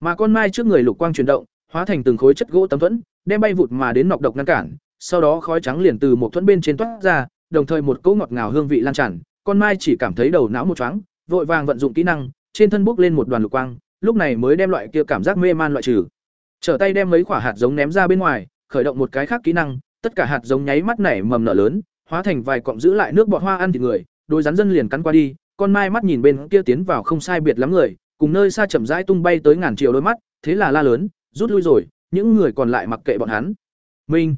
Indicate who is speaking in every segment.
Speaker 1: Mà con mai trước người lục quang chuyển động, hóa thành từng khối chất gỗ tấm thuẫn, đem bay vụt mà đến nọc độc ngăn cản, sau đó khói trắng liền từ một thuẫn bên trên toát ra, đồng thời một cỗ ngọt ngào hương vị lan tràn, con mai chỉ cảm thấy đầu não một choáng, vội vàng vận dụng kỹ năng, trên thân bốc lên một đoàn lục quang, lúc này mới đem loại kia cảm giác mê man loại trừ. Trở tay đem mấy quả hạt giống ném ra bên ngoài, khởi động một cái khác kỹ năng, tất cả hạt giống nháy mắt nảy mầm nở lớn, hóa thành vài cọng giữ lại nước bọt hoa ăn thịt người, đôi rắn dân liền cắn qua đi, con mai mắt nhìn bên kia tiến vào không sai biệt lắm người, cùng nơi xa chậm rãi tung bay tới ngàn triệu đôi mắt, thế là la lớn, rút lui rồi, những người còn lại mặc kệ bọn hắn. Minh,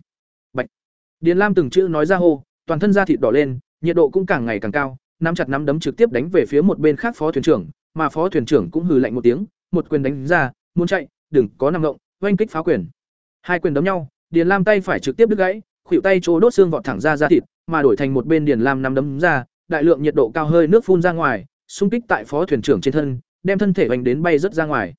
Speaker 1: Bạch. Điền Lam từng chữ nói ra hô, toàn thân da thịt đỏ lên, nhiệt độ cũng càng ngày càng cao, nắm chặt nắm đấm trực tiếp đánh về phía một bên khác phó thuyền trưởng, mà phó thuyền trưởng cũng hừ lạnh một tiếng, một quyền đánh ra, muốn chạy, đừng có nằm ngộng, oanh kích phá quyền. Hai quyền đấm nhau, Điền Lam tay phải trực tiếp đứt gãy, khuỷu tay chỗ đốt xương vọt thẳng ra da thịt, mà đổi thành một bên Điền Lam nắm đấm ra, đại lượng nhiệt độ cao hơi nước phun ra ngoài, xung kích tại phó thuyền trưởng trên thân, đem thân thể vành đến bay rất ra ngoài.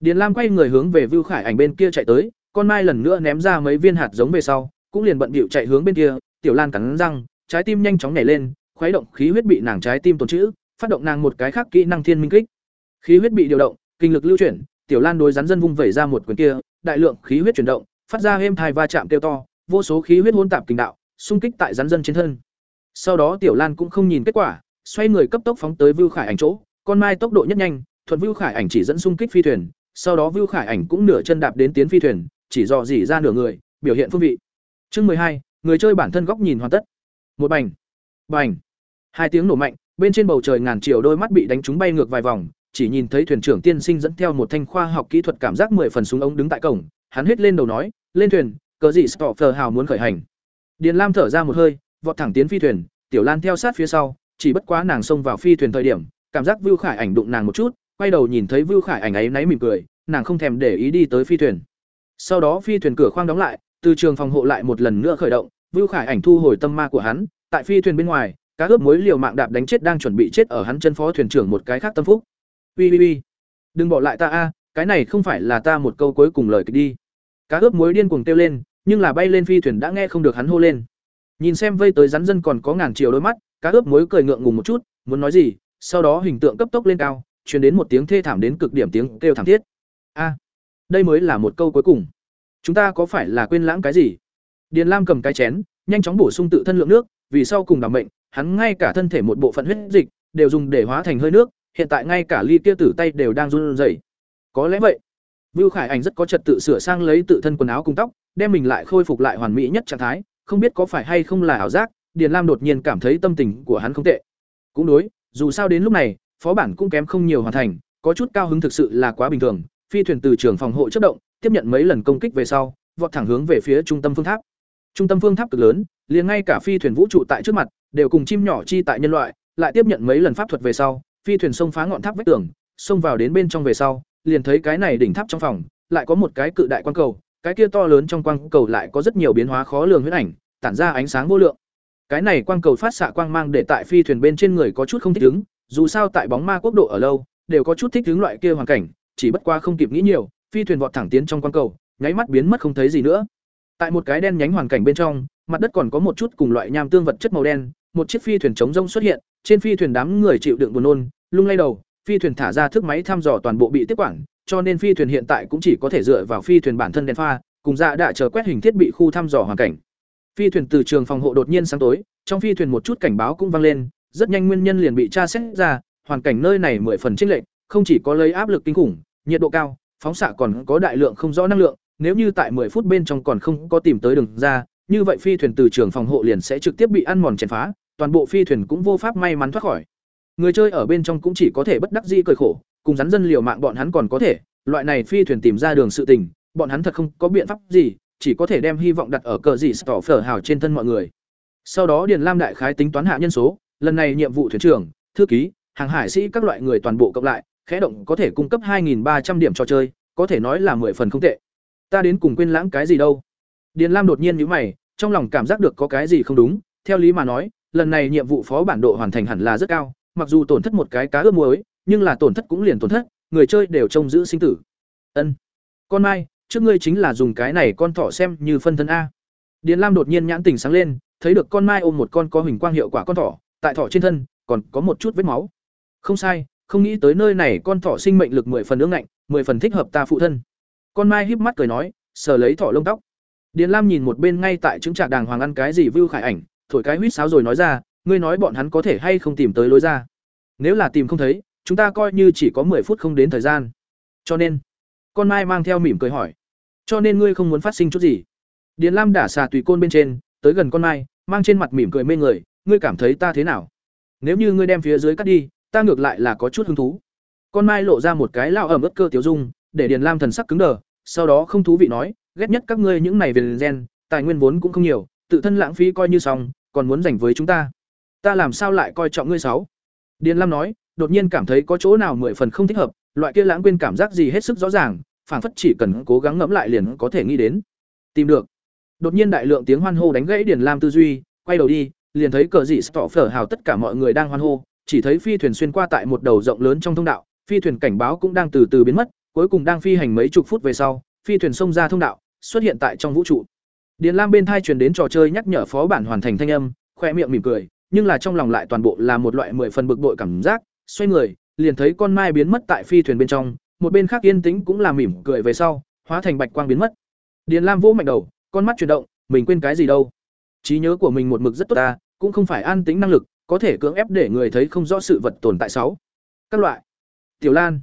Speaker 1: Điền Lam quay người hướng về Vưu Khải Ảnh bên kia chạy tới, con mai lần nữa ném ra mấy viên hạt giống về sau, cũng liền bận bịu chạy hướng bên kia, Tiểu Lan cắn răng, trái tim nhanh chóng nhảy lên, khuấy động khí huyết bị nàng trái tim tồn trữ, phát động nàng một cái khác kỹ năng thiên minh kích. Khí huyết bị điều động, kinh lực lưu chuyển, Tiểu Lan đối rắn dân vung vẩy ra một quyền kia, đại lượng khí huyết chuyển động, phát ra êm thai va chạm kêu to, vô số khí huyết hỗn tạp kinh đạo, xung kích tại rắn dân trên thân. Sau đó Tiểu Lan cũng không nhìn kết quả, xoay người cấp tốc phóng tới Vưu Khải Ảnh chỗ, con mai tốc độ nhất nhanh, thuận Vưu Khải Ảnh chỉ dẫn xung kích phi thuyền, sau đó Vưu Khải Ảnh cũng nửa chân đạp đến tiến phi thuyền, chỉ dò dỉ ra nửa người, biểu hiện phương vị. Chương hai, người chơi bản thân góc nhìn hoàn tất. Một bành, bành, hai tiếng nổ mạnh, bên trên bầu trời ngàn triệu đôi mắt bị đánh trúng bay ngược vài vòng, chỉ nhìn thấy thuyền trưởng tiên sinh dẫn theo một thanh khoa học kỹ thuật cảm giác mười phần súng ống đứng tại cổng, hắn hết lên đầu nói, "Lên thuyền, cớ gì Stoffer hào muốn khởi hành." Điền Lam thở ra một hơi, vọt thẳng tiến phi thuyền, Tiểu Lan theo sát phía sau, chỉ bất quá nàng xông vào phi thuyền thời điểm, cảm giác Vưu Khải Ảnh đụng nàng một chút, quay đầu nhìn thấy Vưu Khải Ảnh ấy náy mỉm cười, nàng không thèm để ý đi tới phi thuyền. Sau đó phi thuyền cửa khoang đóng lại, từ trường phòng hộ lại một lần nữa khởi động, Vưu Khải Ảnh thu hồi tâm ma của hắn, tại phi thuyền bên ngoài, cá ướp mối liều mạng đạp đánh chết đang chuẩn bị chết ở hắn chân phó thuyền trưởng một cái khác tâm phúc. "Uy uy uy, đừng bỏ lại ta a, cái này không phải là ta một câu cuối cùng lời kịch đi. Cá ướp mối điên cuồng kêu lên, nhưng là bay lên phi thuyền đã nghe không được hắn hô lên. Nhìn xem vây tới rắn dân còn có ngàn chiều đôi mắt, cá ướp mối cười ngượng ngùng một chút, muốn nói gì, sau đó hình tượng cấp tốc lên cao, truyền đến một tiếng thê thảm đến cực điểm tiếng kêu thảm thiết. A, đây mới là một câu cuối cùng. Chúng ta có phải là quên lãng cái gì? Điền Lam cầm cái chén, nhanh chóng bổ sung tự thân lượng nước, vì sau cùng đảm mệnh, hắn ngay cả thân thể một bộ phận huyết dịch đều dùng để hóa thành hơi nước, hiện tại ngay cả ly kia tử tay đều đang run rẩy. Có lẽ vậy. Vưu Khải Ảnh rất có trật tự sửa sang lấy tự thân quần áo cùng tóc, đem mình lại khôi phục lại hoàn mỹ nhất trạng thái, không biết có phải hay không là ảo giác, Điền Lam đột nhiên cảm thấy tâm tình của hắn không tệ. Cũng đối, dù sao đến lúc này, phó bản cũng kém không nhiều hoàn thành, có chút cao hứng thực sự là quá bình thường. Phi thuyền từ trường phòng hộ chất động, tiếp nhận mấy lần công kích về sau, vọt thẳng hướng về phía trung tâm phương tháp. Trung tâm phương tháp cực lớn, liền ngay cả phi thuyền vũ trụ tại trước mặt, đều cùng chim nhỏ chi tại nhân loại, lại tiếp nhận mấy lần pháp thuật về sau, phi thuyền xông phá ngọn tháp vách tường, xông vào đến bên trong về sau, liền thấy cái này đỉnh tháp trong phòng, lại có một cái cự đại quang cầu, cái kia to lớn trong quang cầu lại có rất nhiều biến hóa khó lường huyễn ảnh, tản ra ánh sáng vô lượng. Cái này quang cầu phát xạ quang mang để tại phi thuyền bên trên người có chút không thích ứng, dù sao tại bóng ma quốc độ ở lâu, đều có chút thích ứng loại kia hoàn cảnh, chỉ bất qua không kịp nghĩ nhiều, phi thuyền vọt thẳng tiến trong quang cầu, nháy mắt biến mất không thấy gì nữa. Tại một cái đen nhánh hoàn cảnh bên trong, mặt đất còn có một chút cùng loại nham tương vật chất màu đen, một chiếc phi thuyền chống rông xuất hiện, trên phi thuyền đám người chịu đựng buồn nôn, lung lay đầu, phi thuyền thả ra thước máy thăm dò toàn bộ bị tiếp quản, cho nên phi thuyền hiện tại cũng chỉ có thể dựa vào phi thuyền bản thân đèn pha, cùng dạ đã chờ quét hình thiết bị khu thăm dò hoàn cảnh. Phi thuyền từ trường phòng hộ đột nhiên sáng tối, trong phi thuyền một chút cảnh báo cũng vang lên, rất nhanh nguyên nhân liền bị tra xét ra, hoàn cảnh nơi này mười phần chênh lệch, không chỉ có lấy áp lực kinh khủng, nhiệt độ cao, phóng xạ còn có đại lượng không rõ năng lượng, nếu như tại 10 phút bên trong còn không có tìm tới đường ra, như vậy phi thuyền từ trường phòng hộ liền sẽ trực tiếp bị ăn mòn chèn phá, toàn bộ phi thuyền cũng vô pháp may mắn thoát khỏi. Người chơi ở bên trong cũng chỉ có thể bất đắc dĩ cười khổ, cùng rắn dân liều mạng bọn hắn còn có thể, loại này phi thuyền tìm ra đường sự tình, bọn hắn thật không có biện pháp gì, chỉ có thể đem hy vọng đặt ở cờ gì tỏ phở hào trên thân mọi người. Sau đó Điền Lam đại khái tính toán hạ nhân số, lần này nhiệm vụ thuyền trưởng, thư ký, hàng hải sĩ các loại người toàn bộ cộng lại, khẽ động có thể cung cấp 2300 điểm trò chơi, có thể nói là 10 phần không tệ. Ta đến cùng quên lãng cái gì đâu? Điền Lam đột nhiên nhíu mày, trong lòng cảm giác được có cái gì không đúng, theo lý mà nói, lần này nhiệm vụ phó bản độ hoàn thành hẳn là rất cao, mặc dù tổn thất một cái cá ướp muối, nhưng là tổn thất cũng liền tổn thất, người chơi đều trông giữ sinh tử. Ân. Con Mai, trước ngươi chính là dùng cái này con thỏ xem như phân thân a. Điền Lam đột nhiên nhãn tỉnh sáng lên, thấy được con Mai ôm một con có hình quang hiệu quả con thỏ, tại thỏ trên thân còn có một chút vết máu. Không sai, không nghĩ tới nơi này con thỏ sinh mệnh lực mười phần ương ngạnh, mười phần thích hợp ta phụ thân. Con Mai híp mắt cười nói, sờ lấy thỏ lông tóc. Điền Lam nhìn một bên ngay tại chứng trạc đàng hoàng ăn cái gì Vưu Khải ảnh, thổi cái huýt sáo rồi nói ra, ngươi nói bọn hắn có thể hay không tìm tới lối ra. Nếu là tìm không thấy, chúng ta coi như chỉ có 10 phút không đến thời gian. Cho nên, con Mai mang theo mỉm cười hỏi, cho nên ngươi không muốn phát sinh chút gì? Điền Lam đả xà tùy côn bên trên, tới gần con Mai, mang trên mặt mỉm cười mê người, ngươi cảm thấy ta thế nào? Nếu như ngươi đem phía dưới cắt đi, ta ngược lại là có chút hứng thú. Con Mai lộ ra một cái lao ẩm ướt cơ tiểu dung, để Điền Lam thần sắc cứng đờ, sau đó không thú vị nói, ghét nhất các ngươi những này về gen, tài nguyên vốn cũng không nhiều, tự thân lãng phí coi như xong, còn muốn dành với chúng ta. Ta làm sao lại coi trọng ngươi sáu? Điền Lam nói, đột nhiên cảm thấy có chỗ nào mười phần không thích hợp, loại kia lãng quên cảm giác gì hết sức rõ ràng, phảng phất chỉ cần cố gắng ngẫm lại liền có thể nghĩ đến. Tìm được. Đột nhiên đại lượng tiếng hoan hô đánh gãy Điền Lam tư duy, quay đầu đi, liền thấy cờ dị stọ phở hào tất cả mọi người đang hoan hô, chỉ thấy phi thuyền xuyên qua tại một đầu rộng lớn trong thông đạo, phi thuyền cảnh báo cũng đang từ từ biến mất, cuối cùng đang phi hành mấy chục phút về sau, phi thuyền xông ra thông đạo, xuất hiện tại trong vũ trụ. Điền Lam bên thai truyền đến trò chơi nhắc nhở phó bản hoàn thành thanh âm, khoe miệng mỉm cười, nhưng là trong lòng lại toàn bộ là một loại mười phần bực bội cảm giác, xoay người, liền thấy con mai biến mất tại phi thuyền bên trong, một bên khác yên tĩnh cũng là mỉm cười về sau, hóa thành bạch quang biến mất. Điền Lam vỗ mạnh đầu, con mắt chuyển động, mình quên cái gì đâu? Trí nhớ của mình một mực rất tốt ta, cũng không phải an tính năng lực, có thể cưỡng ép để người thấy không rõ sự vật tồn tại sáu. Các loại. Tiểu Lan.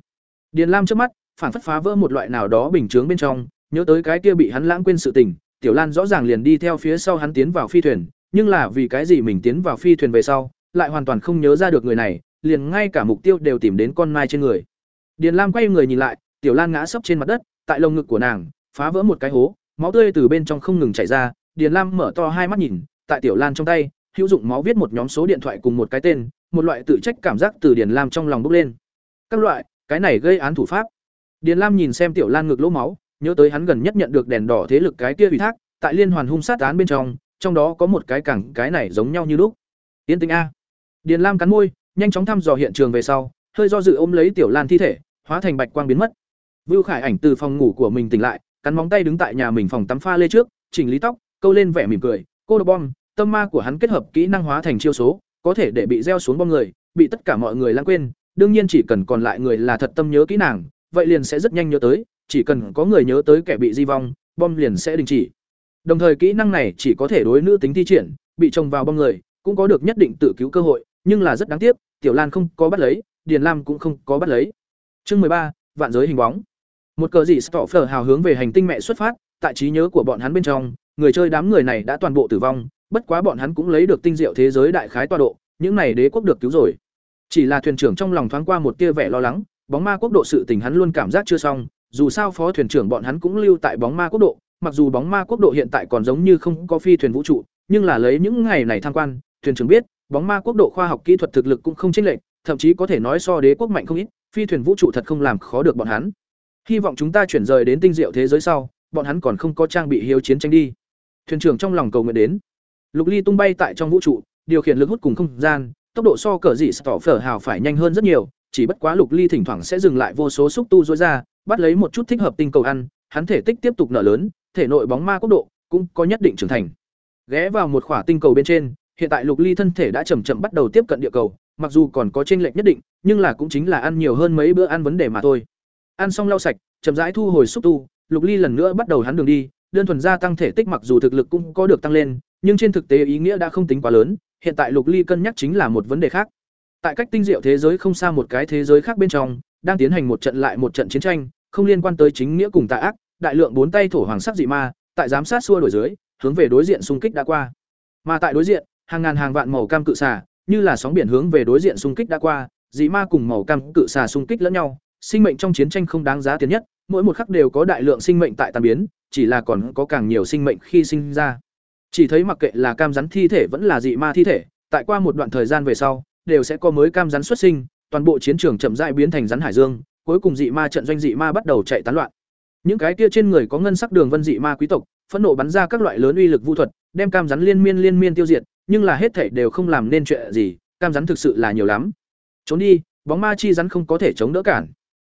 Speaker 1: Điền Lam trước mắt, phản phất phá vỡ một loại nào đó bình chướng bên trong, nhớ tới cái kia bị hắn lãng quên sự tình, Tiểu Lan rõ ràng liền đi theo phía sau hắn tiến vào phi thuyền, nhưng là vì cái gì mình tiến vào phi thuyền về sau, lại hoàn toàn không nhớ ra được người này, liền ngay cả mục tiêu đều tìm đến con mai trên người. Điền Lam quay người nhìn lại, Tiểu Lan ngã sấp trên mặt đất, tại lồng ngực của nàng, phá vỡ một cái hố, máu tươi từ bên trong không ngừng chảy ra, Điền Lam mở to hai mắt nhìn, tại Tiểu Lan trong tay, hữu dụng máu viết một nhóm số điện thoại cùng một cái tên, một loại tự trách cảm giác từ Điền Lam trong lòng bốc lên. Các loại, cái này gây án thủ pháp. Điền Lam nhìn xem Tiểu Lan ngực lỗ máu, nhớ tới hắn gần nhất nhận được đèn đỏ thế lực cái kia ủy thác, tại liên hoàn hung sát án bên trong, trong đó có một cái cẳng cái này giống nhau như lúc. Tiến Tinh a. Điền Lam cắn môi, nhanh chóng thăm dò hiện trường về sau, hơi do dự ôm lấy Tiểu Lan thi thể, hóa thành bạch quang biến mất. Vưu Khải Ảnh từ phòng ngủ của mình tỉnh lại, cắn móng tay đứng tại nhà mình phòng tắm pha lê trước, chỉnh lý tóc, câu lên vẻ mỉm cười, cô độc bom, tâm ma của hắn kết hợp kỹ năng hóa thành chiêu số, có thể để bị gieo xuống bom người, bị tất cả mọi người lãng quên, đương nhiên chỉ cần còn lại người là thật tâm nhớ kỹ nàng, vậy liền sẽ rất nhanh nhớ tới, chỉ cần có người nhớ tới kẻ bị di vong, bom liền sẽ đình chỉ. Đồng thời kỹ năng này chỉ có thể đối nữ tính thi triển, bị trồng vào bom người, cũng có được nhất định tự cứu cơ hội, nhưng là rất đáng tiếc, Tiểu Lan không có bắt lấy, Điền Lam cũng không có bắt lấy. Chương ba, vạn giới hình bóng. Một cờ dị Stoffer hào hướng về hành tinh mẹ xuất phát, tại trí nhớ của bọn hắn bên trong, người chơi đám người này đã toàn bộ tử vong, bất quá bọn hắn cũng lấy được tinh diệu thế giới đại khái tọa độ, những này đế quốc được cứu rồi. Chỉ là thuyền trưởng trong lòng thoáng qua một tia vẻ lo lắng, bóng ma quốc độ sự tình hắn luôn cảm giác chưa xong, dù sao phó thuyền trưởng bọn hắn cũng lưu tại bóng ma quốc độ, mặc dù bóng ma quốc độ hiện tại còn giống như không có phi thuyền vũ trụ, nhưng là lấy những ngày này tham quan, thuyền trưởng biết, bóng ma quốc độ khoa học kỹ thuật thực lực cũng không chênh lệch, thậm chí có thể nói so đế quốc mạnh không ít, phi thuyền vũ trụ thật không làm khó được bọn hắn. Hy vọng chúng ta chuyển rời đến tinh diệu thế giới sau, bọn hắn còn không có trang bị hiếu chiến tranh đi. Thuyền trưởng trong lòng cầu nguyện đến. Lục Ly tung bay tại trong vũ trụ, điều khiển lực hút cùng không gian, tốc độ so cỡ dị tỏ phở hào phải nhanh hơn rất nhiều, chỉ bất quá Lục Ly thỉnh thoảng sẽ dừng lại vô số xúc tu rối ra, bắt lấy một chút thích hợp tinh cầu ăn, hắn thể tích tiếp tục nở lớn, thể nội bóng ma quốc độ cũng có nhất định trưởng thành. Ghé vào một khỏa tinh cầu bên trên, hiện tại Lục Ly thân thể đã chậm chậm bắt đầu tiếp cận địa cầu, mặc dù còn có chênh lệch nhất định, nhưng là cũng chính là ăn nhiều hơn mấy bữa ăn vấn đề mà thôi. Ăn xong lau sạch, chậm rãi thu hồi xúc tu, Lục Ly lần nữa bắt đầu hắn đường đi, đơn thuần gia tăng thể tích mặc dù thực lực cũng có được tăng lên, nhưng trên thực tế ý nghĩa đã không tính quá lớn, hiện tại Lục Ly cân nhắc chính là một vấn đề khác. Tại cách tinh diệu thế giới không xa một cái thế giới khác bên trong, đang tiến hành một trận lại một trận chiến tranh, không liên quan tới chính nghĩa cùng tà ác, đại lượng bốn tay thổ hoàng sắc dị ma, tại giám sát xua đổi dưới, hướng về đối diện xung kích đã qua. Mà tại đối diện, hàng ngàn hàng vạn màu cam cự xà, như là sóng biển hướng về đối diện xung kích đã qua, dị ma cùng màu cam cự xà xung kích lẫn nhau, sinh mệnh trong chiến tranh không đáng giá tiền nhất, mỗi một khắc đều có đại lượng sinh mệnh tại tàn biến, chỉ là còn có càng nhiều sinh mệnh khi sinh ra. Chỉ thấy mặc kệ là cam rắn thi thể vẫn là dị ma thi thể, tại qua một đoạn thời gian về sau, đều sẽ có mới cam rắn xuất sinh, toàn bộ chiến trường chậm rãi biến thành rắn hải dương, cuối cùng dị ma trận doanh dị ma bắt đầu chạy tán loạn. Những cái kia trên người có ngân sắc đường vân dị ma quý tộc, phẫn nộ bắn ra các loại lớn uy lực vu thuật, đem cam rắn liên miên liên miên tiêu diệt, nhưng là hết thảy đều không làm nên chuyện gì, cam rắn thực sự là nhiều lắm. Trốn đi, bóng ma chi rắn không có thể chống đỡ cản.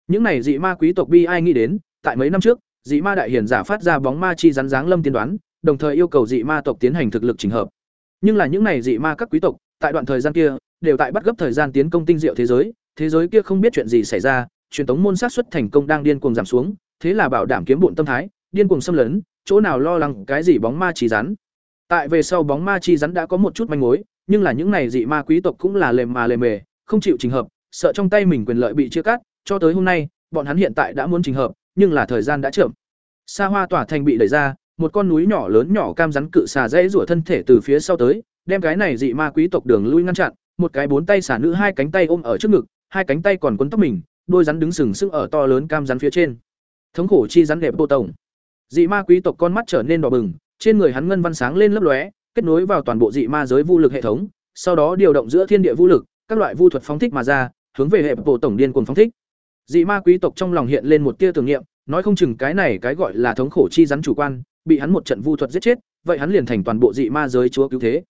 Speaker 1: Những này dị ma quý tộc bi ai nghĩ đến, tại mấy năm trước, dị ma đại hiển giả phát ra bóng ma chi rắn dáng lâm tiên đoán, đồng thời yêu cầu dị ma tộc tiến hành thực lực chỉnh hợp. Nhưng là những này dị ma các quý tộc, tại đoạn thời gian kia, đều tại bắt gấp thời gian tiến công tinh diệu thế giới, thế giới kia không biết chuyện gì xảy ra, truyền thống môn sát xuất thành công đang điên cuồng giảm xuống, thế là bảo đảm kiếm bộn tâm thái, điên cuồng xâm lấn, chỗ nào lo lắng cái gì bóng ma chi rắn. Tại về sau bóng ma chi rắn đã có một chút manh mối, nhưng là những này dị ma quý tộc cũng là lềm mà lềm mề, không chịu trình hợp, sợ trong tay mình quyền lợi bị chia cắt, cho tới hôm nay, bọn hắn hiện tại đã muốn trình hợp, nhưng là thời gian đã chậm. Sa Hoa tỏa thành bị đẩy ra, một con núi nhỏ lớn nhỏ cam rắn cự xà dãy rủa thân thể từ phía sau tới, đem cái này dị ma quý tộc đường lui ngăn chặn, một cái bốn tay xả nữ hai cánh tay ôm ở trước ngực, hai cánh tay còn quấn tóc mình, đôi rắn đứng sừng sững ở to lớn cam rắn phía trên. Thống khổ chi rắn đẹp bộ tổng. Dị ma quý tộc con mắt trở nên đỏ bừng, trên người hắn ngân văn sáng lên lấp lóe, kết nối vào toàn bộ dị ma giới vu lực hệ thống, sau đó điều động giữa thiên địa vu lực, các loại vu thuật phóng thích mà ra, hướng về hệ bộ tổng điên cuồng phóng thích. Dị ma quý tộc trong lòng hiện lên một tia tưởng niệm, nói không chừng cái này cái gọi là thống khổ chi rắn chủ quan, bị hắn một trận vu thuật giết chết, vậy hắn liền thành toàn bộ dị ma giới chúa cứu thế.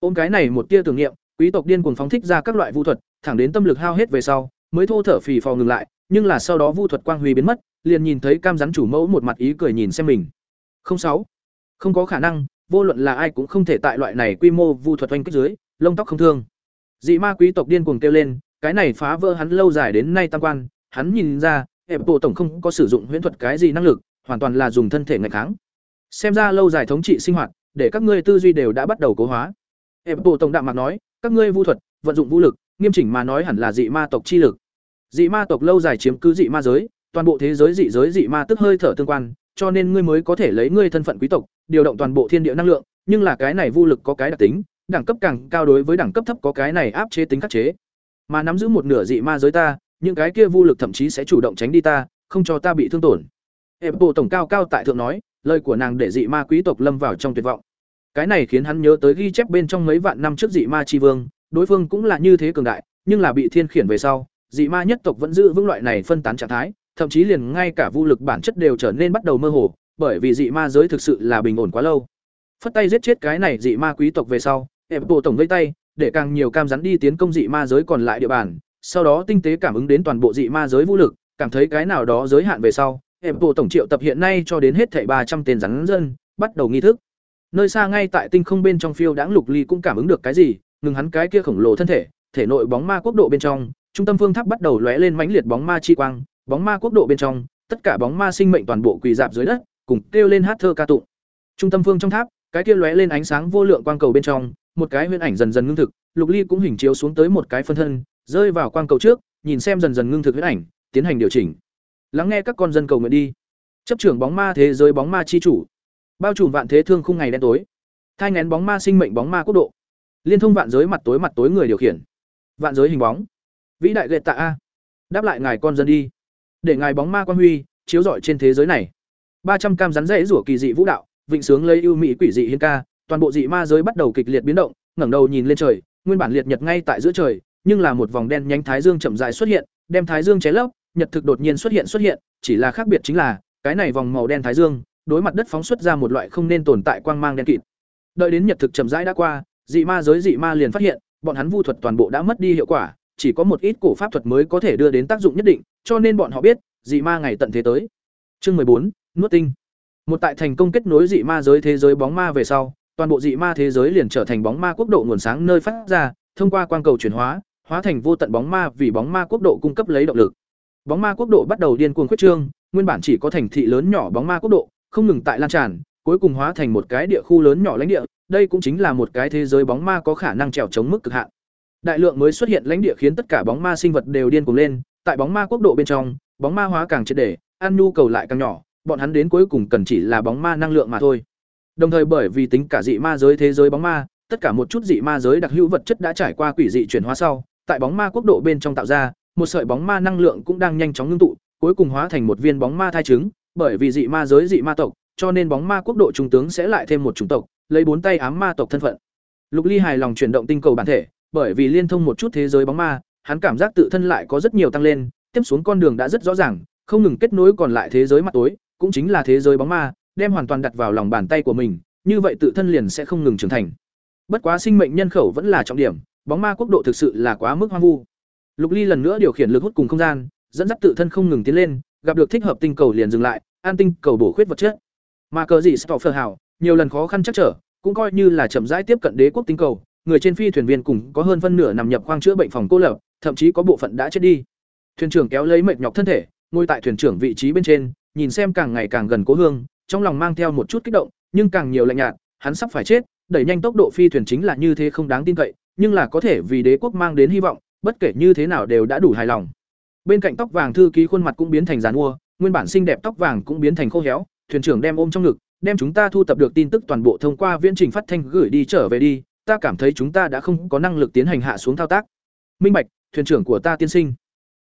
Speaker 1: Ôm cái này một tia tưởng niệm, quý tộc điên cuồng phóng thích ra các loại vu thuật, thẳng đến tâm lực hao hết về sau, mới thô thở phì phò ngừng lại, nhưng là sau đó vu thuật quang huy biến mất, liền nhìn thấy cam rắn chủ mẫu một mặt ý cười nhìn xem mình. Không sáu, không có khả năng, vô luận là ai cũng không thể tại loại này quy mô vu thuật oanh kích dưới, lông tóc không thương. Dị ma quý tộc điên cuồng kêu lên, cái này phá vỡ hắn lâu dài đến nay tam quan, hắn nhìn ra, hẹp bộ tổng không có sử dụng huyễn thuật cái gì năng lực, hoàn toàn là dùng thân thể ngạch kháng. Xem ra lâu dài thống trị sinh hoạt, để các ngươi tư duy đều đã bắt đầu cố hóa. Hẹp bộ tổng đạm mạc nói, các ngươi vu thuật, vận dụng vũ lực, nghiêm chỉnh mà nói hẳn là dị ma tộc chi lực. Dị ma tộc lâu dài chiếm cứ dị ma giới, toàn bộ thế giới dị giới dị ma tức hơi thở tương quan, cho nên ngươi mới có thể lấy ngươi thân phận quý tộc, điều động toàn bộ thiên địa năng lượng, nhưng là cái này vô lực có cái đặc tính, đẳng cấp càng cao đối với đẳng cấp thấp có cái này áp chế tính khắc chế. Mà nắm giữ một nửa dị ma giới ta, những cái kia vô lực thậm chí sẽ chủ động tránh đi ta, không cho ta bị thương tổn. Hẹp bộ tổng cao cao tại thượng nói, lời của nàng để dị ma quý tộc lâm vào trong tuyệt vọng. Cái này khiến hắn nhớ tới ghi chép bên trong mấy vạn năm trước dị ma chi vương, đối phương cũng là như thế cường đại, nhưng là bị thiên khiển về sau, dị ma nhất tộc vẫn giữ vững loại này phân tán trạng thái, thậm chí liền ngay cả vũ lực bản chất đều trở nên bắt đầu mơ hồ, bởi vì dị ma giới thực sự là bình ổn quá lâu. Phất tay giết chết cái này dị ma quý tộc về sau, ép bộ tổng vây tay, để càng nhiều cam rắn đi tiến công dị ma giới còn lại địa bàn, sau đó tinh tế cảm ứng đến toàn bộ dị ma giới vũ lực, cảm thấy cái nào đó giới hạn về sau, ép bộ tổng triệu tập hiện nay cho đến hết thảy ba trăm tên rắn dân, bắt đầu nghi thức. Nơi xa ngay tại tinh không bên trong phiêu đãng lục ly cũng cảm ứng được cái gì, ngừng hắn cái kia khổng lồ thân thể, thể nội bóng ma quốc độ bên trong, trung tâm phương tháp bắt đầu lóe lên mãnh liệt bóng ma chi quang, bóng ma quốc độ bên trong, tất cả bóng ma sinh mệnh toàn bộ quỳ dạp dưới đất, cùng kêu lên hát thơ ca tụng. Trung tâm phương trong tháp, cái kia lóe lên ánh sáng vô lượng quang cầu bên trong, một cái huyễn ảnh dần dần ngưng thực, Lục Ly cũng hình chiếu xuống tới một cái phân thân, rơi vào quang cầu trước, nhìn xem dần dần ngưng thực huyễn ảnh, tiến hành điều chỉnh. Lắng nghe các con dân cầu nguyện đi. Chấp trưởng bóng ma thế giới bóng ma chi chủ, bao trùm vạn thế thương khung ngày đen tối. Thai ngén bóng ma sinh mệnh bóng ma quốc độ. Liên thông vạn giới mặt tối mặt tối người điều khiển. Vạn giới hình bóng. Vĩ đại gệt tạ a. Đáp lại ngài con dân đi để ngài bóng ma quan huy, chiếu rọi trên thế giới này. Ba trăm cam rắn rễ rủa kỳ dị vũ đạo, vịnh sướng lấy ưu mỹ quỷ dị hiên ca, toàn bộ dị ma giới bắt đầu kịch liệt biến động, ngẩng đầu nhìn lên trời, nguyên bản liệt nhật ngay tại giữa trời, nhưng là một vòng đen nhánh thái dương chậm dài xuất hiện, đem thái dương cháy lấp, nhật thực đột nhiên xuất hiện xuất hiện, chỉ là khác biệt chính là, cái này vòng màu đen thái dương, đối mặt đất phóng xuất ra một loại không nên tồn tại quang mang đen kịt. Đợi đến nhật thực chậm rãi đã qua, dị ma giới dị ma liền phát hiện, bọn hắn vu thuật toàn bộ đã mất đi hiệu quả chỉ có một ít cổ pháp thuật mới có thể đưa đến tác dụng nhất định, cho nên bọn họ biết, dị ma ngày tận thế tới. Chương bốn nuốt tinh. Một tại thành công kết nối dị ma giới thế giới bóng ma về sau, toàn bộ dị ma thế giới liền trở thành bóng ma quốc độ nguồn sáng nơi phát ra, thông qua quang cầu chuyển hóa, hóa thành vô tận bóng ma vì bóng ma quốc độ cung cấp lấy động lực. Bóng ma quốc độ bắt đầu điên cuồng khuyết trương, nguyên bản chỉ có thành thị lớn nhỏ bóng ma quốc độ, không ngừng tại lan tràn, cuối cùng hóa thành một cái địa khu lớn nhỏ lãnh địa, đây cũng chính là một cái thế giới bóng ma có khả năng trèo chống mức cực hạn. Đại lượng mới xuất hiện lãnh địa khiến tất cả bóng ma sinh vật đều điên cuồng lên, tại bóng ma quốc độ bên trong, bóng ma hóa càng triệt để, ăn nhu cầu lại càng nhỏ, bọn hắn đến cuối cùng cần chỉ là bóng ma năng lượng mà thôi. Đồng thời bởi vì tính cả dị ma giới thế giới bóng ma, tất cả một chút dị ma giới đặc hữu vật chất đã trải qua quỷ dị chuyển hóa sau, tại bóng ma quốc độ bên trong tạo ra, một sợi bóng ma năng lượng cũng đang nhanh chóng ngưng tụ, cuối cùng hóa thành một viên bóng ma thai trứng, bởi vì dị ma giới dị ma tộc, cho nên bóng ma quốc độ trung tướng sẽ lại thêm một chủng tộc, lấy bốn tay ám ma tộc thân phận. Lục Ly hài lòng chuyển động tinh cầu bản thể, bởi vì liên thông một chút thế giới bóng ma, hắn cảm giác tự thân lại có rất nhiều tăng lên, tiếp xuống con đường đã rất rõ ràng, không ngừng kết nối còn lại thế giới mặt tối, cũng chính là thế giới bóng ma, đem hoàn toàn đặt vào lòng bàn tay của mình, như vậy tự thân liền sẽ không ngừng trưởng thành. Bất quá sinh mệnh nhân khẩu vẫn là trọng điểm, bóng ma quốc độ thực sự là quá mức hoang vu. Lục Ly lần nữa điều khiển lực hút cùng không gian, dẫn dắt tự thân không ngừng tiến lên, gặp được thích hợp tinh cầu liền dừng lại, an tinh cầu bổ khuyết vật chất. Mà cờ gì Stoffer hảo, nhiều lần khó khăn chắc trở, cũng coi như là chậm rãi tiếp cận đế quốc tinh cầu, người trên phi thuyền viên cùng có hơn phân nửa nằm nhập khoang chữa bệnh phòng cô lập, thậm chí có bộ phận đã chết đi. Thuyền trưởng kéo lấy mệt nhọc thân thể, ngồi tại thuyền trưởng vị trí bên trên, nhìn xem càng ngày càng gần Cố Hương, trong lòng mang theo một chút kích động, nhưng càng nhiều lạnh nhạt, hắn sắp phải chết, đẩy nhanh tốc độ phi thuyền chính là như thế không đáng tin cậy, nhưng là có thể vì đế quốc mang đến hy vọng, bất kể như thế nào đều đã đủ hài lòng. Bên cạnh tóc vàng thư ký khuôn mặt cũng biến thành giàn mua, nguyên bản xinh đẹp tóc vàng cũng biến thành khô héo, thuyền trưởng đem ôm trong ngực, đem chúng ta thu thập được tin tức toàn bộ thông qua viễn trình phát thanh gửi đi trở về đi, ta cảm thấy chúng ta đã không có năng lực tiến hành hạ xuống thao tác. Minh Bạch, thuyền trưởng của ta tiên sinh.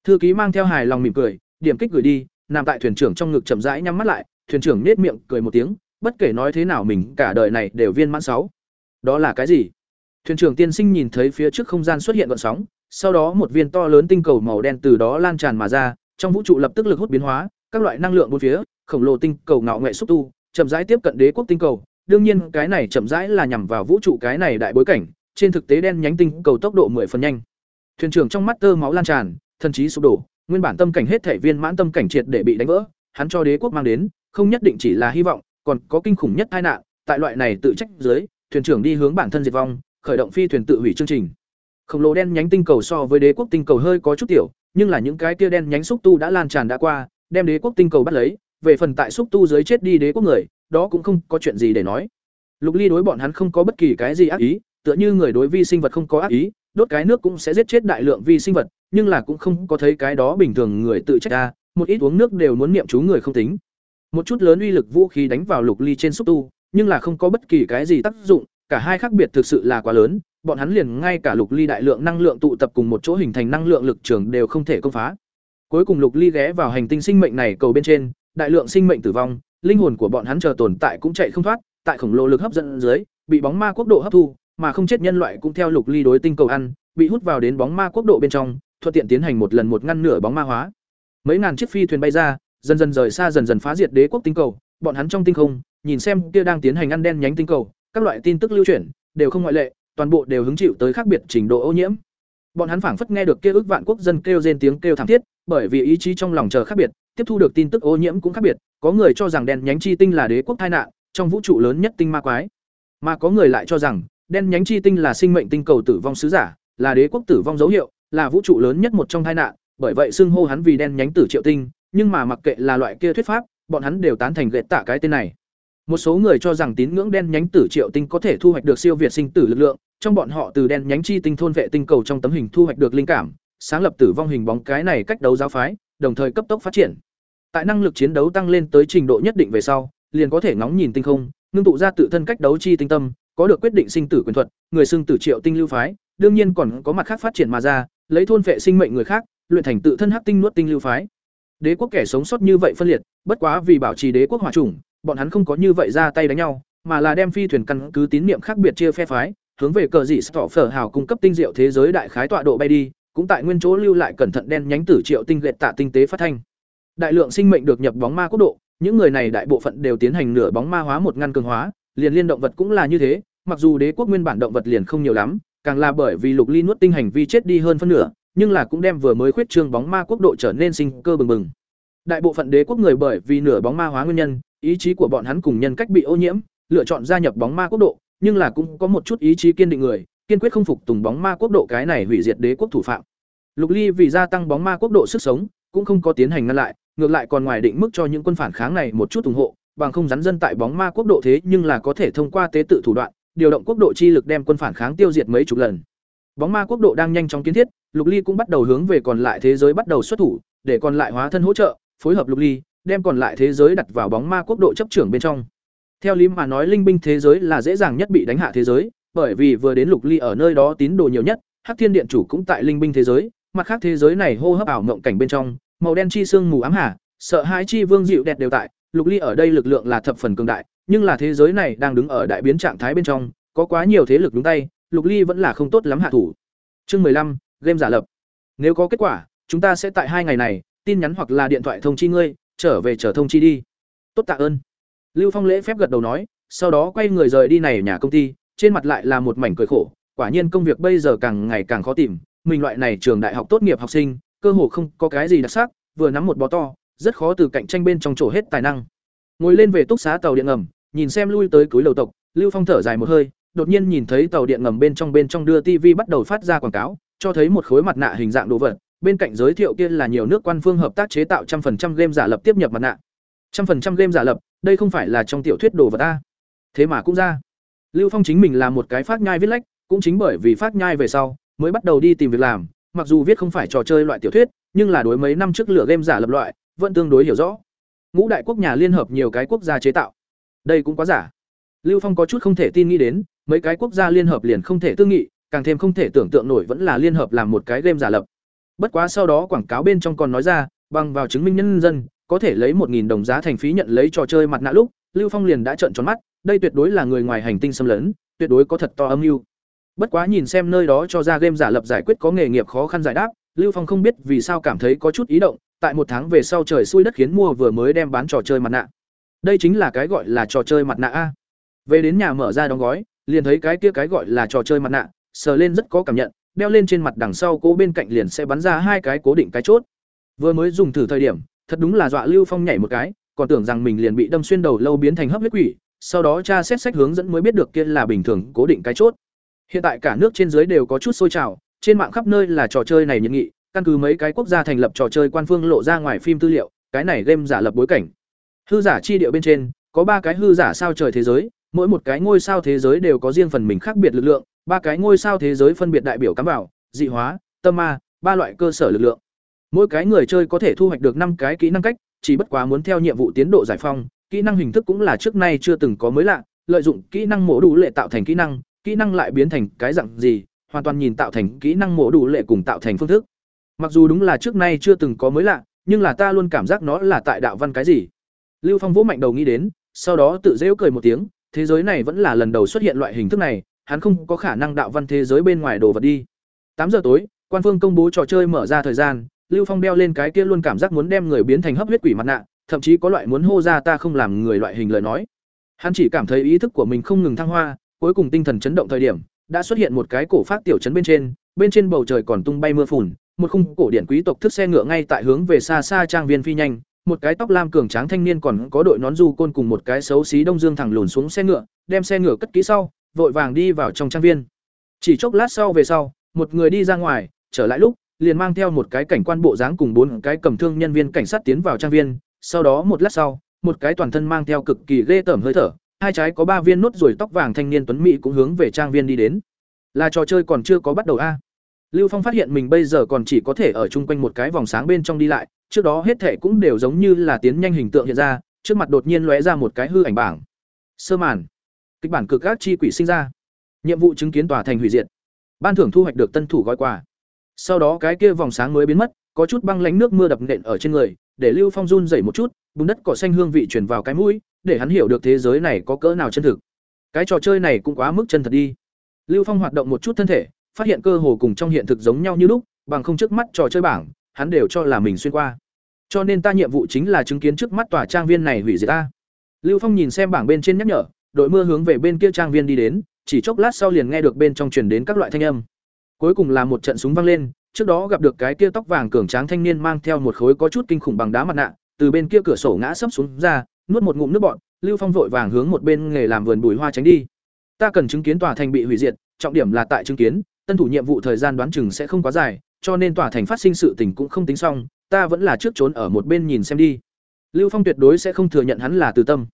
Speaker 1: Thư ký mang theo hài lòng mỉm cười, điểm kích gửi đi, nằm tại thuyền trưởng trong ngực chậm rãi nhắm mắt lại, thuyền trưởng nhếch miệng cười một tiếng, bất kể nói thế nào mình cả đời này đều viên mãn sáu. Đó là cái gì? Thuyền trưởng tiên sinh nhìn thấy phía trước không gian xuất hiện gợn sóng, sau đó một viên to lớn tinh cầu màu đen từ đó lan tràn mà ra, trong vũ trụ lập tức lực hút biến hóa, các loại năng lượng bốn phía, khổng lồ tinh cầu ngạo nghệ xúc tu, chậm rãi tiếp cận đế quốc tinh cầu. Đương nhiên, cái này chậm rãi là nhằm vào vũ trụ cái này đại bối cảnh, trên thực tế đen nhánh tinh cầu tốc độ 10 phần nhanh. Thuyền trưởng trong mắt tơ máu lan tràn, thần trí sụp đổ, nguyên bản tâm cảnh hết thể viên mãn tâm cảnh triệt để bị đánh vỡ, hắn cho đế quốc mang đến, không nhất định chỉ là hy vọng, còn có kinh khủng nhất tai nạn, tại loại này tự trách dưới, thuyền trưởng đi hướng bản thân diệt vong, khởi động phi thuyền tự hủy chương trình. Khổng lồ đen nhánh tinh cầu so với đế quốc tinh cầu hơi có chút tiểu, nhưng là những cái kia đen nhánh xúc tu đã lan tràn đã qua, đem đế quốc tinh cầu bắt lấy, về phần tại xúc tu dưới chết đi đế quốc người, đó cũng không có chuyện gì để nói. Lục Ly đối bọn hắn không có bất kỳ cái gì ác ý, tựa như người đối vi sinh vật không có ác ý, đốt cái nước cũng sẽ giết chết đại lượng vi sinh vật, nhưng là cũng không có thấy cái đó bình thường người tự trách ra, một ít uống nước đều muốn niệm chú người không tính. Một chút lớn uy lực vũ khí đánh vào Lục Ly trên xúc tu, nhưng là không có bất kỳ cái gì tác dụng, cả hai khác biệt thực sự là quá lớn, bọn hắn liền ngay cả Lục Ly đại lượng năng lượng tụ tập cùng một chỗ hình thành năng lượng lực trường đều không thể công phá. Cuối cùng Lục Ly ghé vào hành tinh sinh mệnh này cầu bên trên, đại lượng sinh mệnh tử vong, linh hồn của bọn hắn chờ tồn tại cũng chạy không thoát, tại khổng lồ lực hấp dẫn dưới, bị bóng ma quốc độ hấp thu, mà không chết nhân loại cũng theo Lục Ly đối tinh cầu ăn, bị hút vào đến bóng ma quốc độ bên trong, thuận tiện tiến hành một lần một ngăn nửa bóng ma hóa. Mấy ngàn chiếc phi thuyền bay ra, dần dần rời xa dần dần phá diệt đế quốc tinh cầu, bọn hắn trong tinh không, nhìn xem kia đang tiến hành ăn đen nhánh tinh cầu, các loại tin tức lưu chuyển, đều không ngoại lệ, toàn bộ đều hứng chịu tới khác biệt trình độ ô nhiễm. Bọn hắn phảng phất nghe được kia ước vạn quốc dân kêu rên tiếng kêu thảm thiết, bởi vì ý chí trong lòng chờ khác biệt, tiếp thu được tin tức ô nhiễm cũng khác biệt, có người cho rằng đen nhánh chi tinh là đế quốc tai nạn, trong vũ trụ lớn nhất tinh ma quái, mà có người lại cho rằng đen nhánh chi tinh là sinh mệnh tinh cầu tử vong sứ giả, là đế quốc tử vong dấu hiệu, là vũ trụ lớn nhất một trong tai nạn, bởi vậy xưng hô hắn vì đen nhánh tử triệu tinh, nhưng mà mặc kệ là loại kia thuyết pháp, bọn hắn đều tán thành gệt tạ cái tên này. Một số người cho rằng tín ngưỡng đen nhánh tử triệu tinh có thể thu hoạch được siêu việt sinh tử lực lượng, trong bọn họ từ đen nhánh chi tinh thôn vệ tinh cầu trong tấm hình thu hoạch được linh cảm, sáng lập tử vong hình bóng cái này cách đấu giáo phái, đồng thời cấp tốc phát triển. Tại năng lực chiến đấu tăng lên tới trình độ nhất định về sau, liền có thể ngóng nhìn tinh không, ngưng tụ ra tự thân cách đấu chi tinh tâm, có được quyết định sinh tử quyền thuật, người xưng tử triệu tinh lưu phái, đương nhiên còn có mặt khác phát triển mà ra, lấy thôn vệ sinh mệnh người khác, luyện thành tự thân hắc tinh nuốt tinh lưu phái. Đế quốc kẻ sống sót như vậy phân liệt, bất quá vì bảo trì đế quốc hòa chủng, bọn hắn không có như vậy ra tay đánh nhau, mà là đem phi thuyền căn cứ tín niệm khác biệt chia phe phái, hướng về cờ dị stọ phở hào cung cấp tinh diệu thế giới đại khái tọa độ bay đi, cũng tại nguyên chỗ lưu lại cẩn thận đen nhánh tử triệu tinh gệt tạ tinh tế phát thanh. Đại lượng sinh mệnh được nhập bóng ma quốc độ, những người này đại bộ phận đều tiến hành nửa bóng ma hóa một ngăn cường hóa, liền liên động vật cũng là như thế, mặc dù đế quốc nguyên bản động vật liền không nhiều lắm, càng là bởi vì lục ly nuốt tinh hành vi chết đi hơn phân nửa, nhưng là cũng đem vừa mới khuyết trương bóng ma quốc độ trở nên sinh cơ bừng bừng. Đại bộ phận đế quốc người bởi vì nửa bóng ma hóa nguyên nhân, ý chí của bọn hắn cùng nhân cách bị ô nhiễm, lựa chọn gia nhập bóng ma quốc độ, nhưng là cũng có một chút ý chí kiên định người, kiên quyết không phục tùng bóng ma quốc độ cái này hủy diệt đế quốc thủ phạm. Lục Ly vì gia tăng bóng ma quốc độ sức sống, cũng không có tiến hành ngăn lại, ngược lại còn ngoài định mức cho những quân phản kháng này một chút ủng hộ, bằng không rắn dân tại bóng ma quốc độ thế nhưng là có thể thông qua tế tự thủ đoạn, điều động quốc độ chi lực đem quân phản kháng tiêu diệt mấy chục lần. Bóng ma quốc độ đang nhanh chóng kiến thiết, Lục Ly cũng bắt đầu hướng về còn lại thế giới bắt đầu xuất thủ, để còn lại hóa thân hỗ trợ, phối hợp Lục Ly, đem còn lại thế giới đặt vào bóng ma quốc độ chấp trưởng bên trong. Theo lý mà nói linh binh thế giới là dễ dàng nhất bị đánh hạ thế giới, bởi vì vừa đến Lục Ly ở nơi đó tín đồ nhiều nhất, Hắc Thiên Điện chủ cũng tại linh binh thế giới, mặt khác thế giới này hô hấp ảo mộng cảnh bên trong, màu đen chi xương mù ám hà, sợ hãi chi vương dịu đẹp đều tại, Lục Ly ở đây lực lượng là thập phần cường đại, nhưng là thế giới này đang đứng ở đại biến trạng thái bên trong, có quá nhiều thế lực đúng tay, Lục Ly vẫn là không tốt lắm hạ thủ. Chương mười lăm game giả lập. Nếu có kết quả, chúng ta sẽ tại hai ngày này, tin nhắn hoặc là điện thoại thông chi ngươi, trở về chờ thông chi đi. Tốt tạ ơn. Lưu Phong lễ phép gật đầu nói, sau đó quay người rời đi này nhà công ty, trên mặt lại là một mảnh cười khổ, quả nhiên công việc bây giờ càng ngày càng khó tìm, mình loại này trường đại học tốt nghiệp học sinh, cơ hồ không có cái gì đặc sắc, vừa nắm một bó to, rất khó từ cạnh tranh bên trong chỗ hết tài năng. Ngồi lên về túc xá tàu điện ngầm, nhìn xem lui tới cuối lầu tộc, Lưu Phong thở dài một hơi, đột nhiên nhìn thấy tàu điện ngầm bên trong bên trong đưa TV bắt đầu phát ra quảng cáo, cho thấy một khối mặt nạ hình dạng đồ vật, bên cạnh giới thiệu kia là nhiều nước quan phương hợp tác chế tạo trăm phần trăm game giả lập tiếp nhập mặt nạ. Trăm phần trăm game giả lập, đây không phải là trong tiểu thuyết đồ vật ta Thế mà cũng ra. Lưu Phong chính mình là một cái phát nhai viết lách, cũng chính bởi vì phát nhai về sau, mới bắt đầu đi tìm việc làm, mặc dù viết không phải trò chơi loại tiểu thuyết, nhưng là đối mấy năm trước lửa game giả lập loại, vẫn tương đối hiểu rõ. Ngũ đại quốc nhà liên hợp nhiều cái quốc gia chế tạo. Đây cũng quá giả. Lưu Phong có chút không thể tin nghĩ đến, mấy cái quốc gia liên hợp liền không thể tương nghị, càng thêm không thể tưởng tượng nổi vẫn là liên hợp làm một cái game giả lập. Bất quá sau đó quảng cáo bên trong còn nói ra, bằng vào chứng minh nhân dân, có thể lấy một nghìn đồng giá thành phí nhận lấy trò chơi mặt nạ lúc, Lưu Phong liền đã trợn tròn mắt, đây tuyệt đối là người ngoài hành tinh xâm lấn, tuyệt đối có thật to âm mưu. Bất quá nhìn xem nơi đó cho ra game giả lập giải quyết có nghề nghiệp khó khăn giải đáp, Lưu Phong không biết vì sao cảm thấy có chút ý động, tại một tháng về sau trời xui đất khiến mua vừa mới đem bán trò chơi mặt nạ. Đây chính là cái gọi là trò chơi mặt nạ a. Về đến nhà mở ra đóng gói, liền thấy cái kia cái gọi là trò chơi mặt nạ, sờ lên rất có cảm nhận, đeo lên trên mặt đằng sau cố bên cạnh liền sẽ bắn ra hai cái cố định cái chốt. Vừa mới dùng thử thời điểm, thật đúng là dọa Lưu Phong nhảy một cái, còn tưởng rằng mình liền bị đâm xuyên đầu lâu biến thành hấp huyết quỷ, sau đó tra xét sách hướng dẫn mới biết được kia là bình thường cố định cái chốt. Hiện tại cả nước trên dưới đều có chút sôi trào, trên mạng khắp nơi là trò chơi này nhiệt nghị, căn cứ mấy cái quốc gia thành lập trò chơi quan phương lộ ra ngoài phim tư liệu, cái này game giả lập bối cảnh. Hư giả chi địa bên trên, có ba cái hư giả sao trời thế giới, mỗi một cái ngôi sao thế giới đều có riêng phần mình khác biệt lực lượng, ba cái ngôi sao thế giới phân biệt đại biểu cắm vào, dị hóa, tâm ma, ba loại cơ sở lực lượng. Mỗi cái người chơi có thể thu hoạch được năm cái kỹ năng cách, chỉ bất quá muốn theo nhiệm vụ tiến độ giải phong, kỹ năng hình thức cũng là trước nay chưa từng có mới lạ, lợi dụng kỹ năng mổ đủ lệ tạo thành kỹ năng, kỹ năng lại biến thành cái dạng gì, hoàn toàn nhìn tạo thành kỹ năng mổ đủ lệ cùng tạo thành phương thức. Mặc dù đúng là trước nay chưa từng có mới lạ, nhưng là ta luôn cảm giác nó là tại đạo văn cái gì. Lưu Phong vỗ mạnh đầu nghĩ đến, sau đó tự dễu cười một tiếng, thế giới này vẫn là lần đầu xuất hiện loại hình thức này, hắn không có khả năng đạo văn thế giới bên ngoài đồ vật đi. Tám giờ tối, quan phương công bố trò chơi mở ra thời gian, Lưu Phong đeo lên cái kia luôn cảm giác muốn đem người biến thành hấp huyết quỷ mặt nạ, thậm chí có loại muốn hô ra ta không làm người loại hình lời nói. Hắn chỉ cảm thấy ý thức của mình không ngừng thăng hoa, cuối cùng tinh thần chấn động thời điểm, đã xuất hiện một cái cổ phát tiểu trấn bên trên, bên trên bầu trời còn tung bay mưa phùn, một khung cổ điển quý tộc thức xe ngựa ngay tại hướng về xa xa trang viên phi nhanh, một cái tóc lam cường tráng thanh niên còn có đội nón du côn cùng một cái xấu xí đông dương thẳng lùn xuống xe ngựa, đem xe ngựa cất kỹ sau, vội vàng đi vào trong trang viên. Chỉ chốc lát sau về sau, một người đi ra ngoài, trở lại lúc, liền mang theo một cái cảnh quan bộ dáng cùng bốn cái cầm thương nhân viên cảnh sát tiến vào trang viên, sau đó một lát sau, một cái toàn thân mang theo cực kỳ ghê tởm hơi thở, hai trái có ba viên nốt ruồi tóc vàng thanh niên tuấn mỹ cũng hướng về trang viên đi đến. Là trò chơi còn chưa có bắt đầu a. Lưu Phong phát hiện mình bây giờ còn chỉ có thể ở chung quanh một cái vòng sáng bên trong đi lại, trước đó hết thể cũng đều giống như là tiến nhanh hình tượng hiện ra, trước mặt đột nhiên lóe ra một cái hư ảnh bảng. Sơ màn. Kịch bản cực gác chi quỷ sinh ra. Nhiệm vụ chứng kiến tòa thành hủy diệt. Ban thưởng thu hoạch được tân thủ gói quà. Sau đó cái kia vòng sáng mới biến mất, có chút băng lánh nước mưa đập nện ở trên người, để Lưu Phong run dày một chút, bùn đất cỏ xanh hương vị truyền vào cái mũi, để hắn hiểu được thế giới này có cỡ nào chân thực. Cái trò chơi này cũng quá mức chân thật đi. Lưu Phong hoạt động một chút thân thể, phát hiện cơ hồ cùng trong hiện thực giống nhau như lúc, bằng không trước mắt trò chơi bảng, hắn đều cho là mình xuyên qua. Cho nên ta nhiệm vụ chính là chứng kiến trước mắt tòa trang viên này hủy diệt ta. Lưu Phong nhìn xem bảng bên trên nhắc nhở, đội mưa hướng về bên kia trang viên đi đến, chỉ chốc lát sau liền nghe được bên trong truyền đến các loại thanh âm. Cuối cùng là một trận súng vang lên, trước đó gặp được cái kia tóc vàng cường tráng thanh niên mang theo một khối có chút kinh khủng bằng đá mặt nạ, từ bên kia cửa sổ ngã sấp xuống ra, nuốt một ngụm nước bọt, Lưu Phong vội vàng hướng một bên nghề làm vườn bùi hoa tránh đi. Ta cần chứng kiến tòa thành bị hủy diệt, trọng điểm là tại chứng kiến, tân thủ nhiệm vụ thời gian đoán chừng sẽ không quá dài, cho nên tòa thành phát sinh sự tình cũng không tính xong, ta vẫn là trước trốn ở một bên nhìn xem đi. Lưu Phong tuyệt đối sẽ không thừa nhận hắn là từ tâm.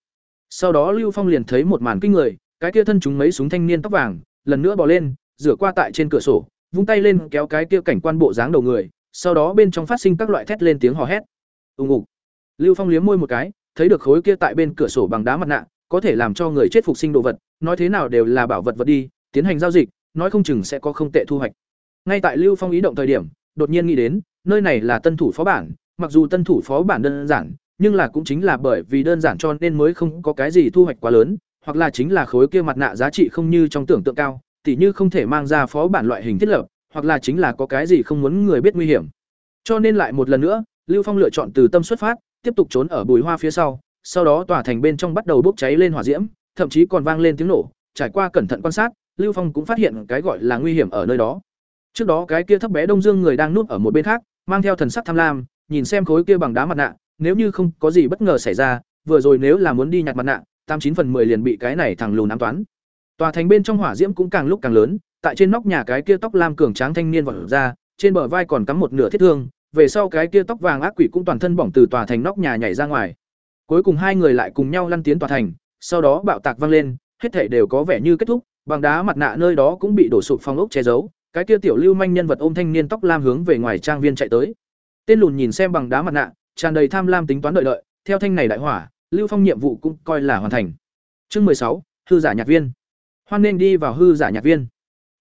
Speaker 1: Sau đó Lưu Phong liền thấy một màn kinh người, cái kia thân chúng mấy súng thanh niên tóc vàng, lần nữa bò lên, rửa qua tại trên cửa sổ, vung tay lên kéo cái kia cảnh quan bộ dáng đầu người, sau đó bên trong phát sinh các loại thét lên tiếng hò hét. Ùng ục. Lưu Phong liếm môi một cái, thấy được khối kia tại bên cửa sổ bằng đá mặt nạ, có thể làm cho người chết phục sinh đồ vật, nói thế nào đều là bảo vật vật đi, tiến hành giao dịch, nói không chừng sẽ có không tệ thu hoạch. Ngay tại Lưu Phong ý động thời điểm, đột nhiên nghĩ đến, nơi này là tân thủ phó bản, mặc dù tân thủ phó bản đơn giản, nhưng là cũng chính là bởi vì đơn giản cho nên mới không có cái gì thu hoạch quá lớn, hoặc là chính là khối kia mặt nạ giá trị không như trong tưởng tượng cao, tỉ như không thể mang ra phó bản loại hình thiết lập, hoặc là chính là có cái gì không muốn người biết nguy hiểm. Cho nên lại một lần nữa, Lưu Phong lựa chọn từ tâm xuất phát, tiếp tục trốn ở bùi hoa phía sau, sau đó tòa thành bên trong bắt đầu bốc cháy lên hỏa diễm, thậm chí còn vang lên tiếng nổ, trải qua cẩn thận quan sát, Lưu Phong cũng phát hiện cái gọi là nguy hiểm ở nơi đó. Trước đó cái kia thấp bé Đông Dương người đang núp ở một bên khác, mang theo thần sắc tham lam, nhìn xem khối kia bằng đá mặt nạ, nếu như không có gì bất ngờ xảy ra, vừa rồi nếu là muốn đi nhặt mặt nạ, tám chín phần 10 liền bị cái này thằng lùn ám toán. Tòa thành bên trong hỏa diễm cũng càng lúc càng lớn, tại trên nóc nhà cái kia tóc lam cường tráng thanh niên vọt ra, trên bờ vai còn cắm một nửa thiết thương, về sau cái kia tóc vàng ác quỷ cũng toàn thân bỏng từ tòa thành nóc nhà nhảy ra ngoài. Cuối cùng hai người lại cùng nhau lăn tiến tòa thành, sau đó bạo tạc vang lên, hết thảy đều có vẻ như kết thúc, bằng đá mặt nạ nơi đó cũng bị đổ sụp phong ốc che giấu, cái kia tiểu lưu manh nhân vật ôm thanh niên tóc lam hướng về ngoài trang viên chạy tới. Tên lùn nhìn xem bằng đá mặt nạ, tràn đầy tham lam tính toán đợi đợi, theo thanh này đại hỏa, Lưu Phong nhiệm vụ cũng coi là hoàn thành. Chương mười sáu, hư giả nhạc viên. Hoan nên đi vào hư giả nhạc viên.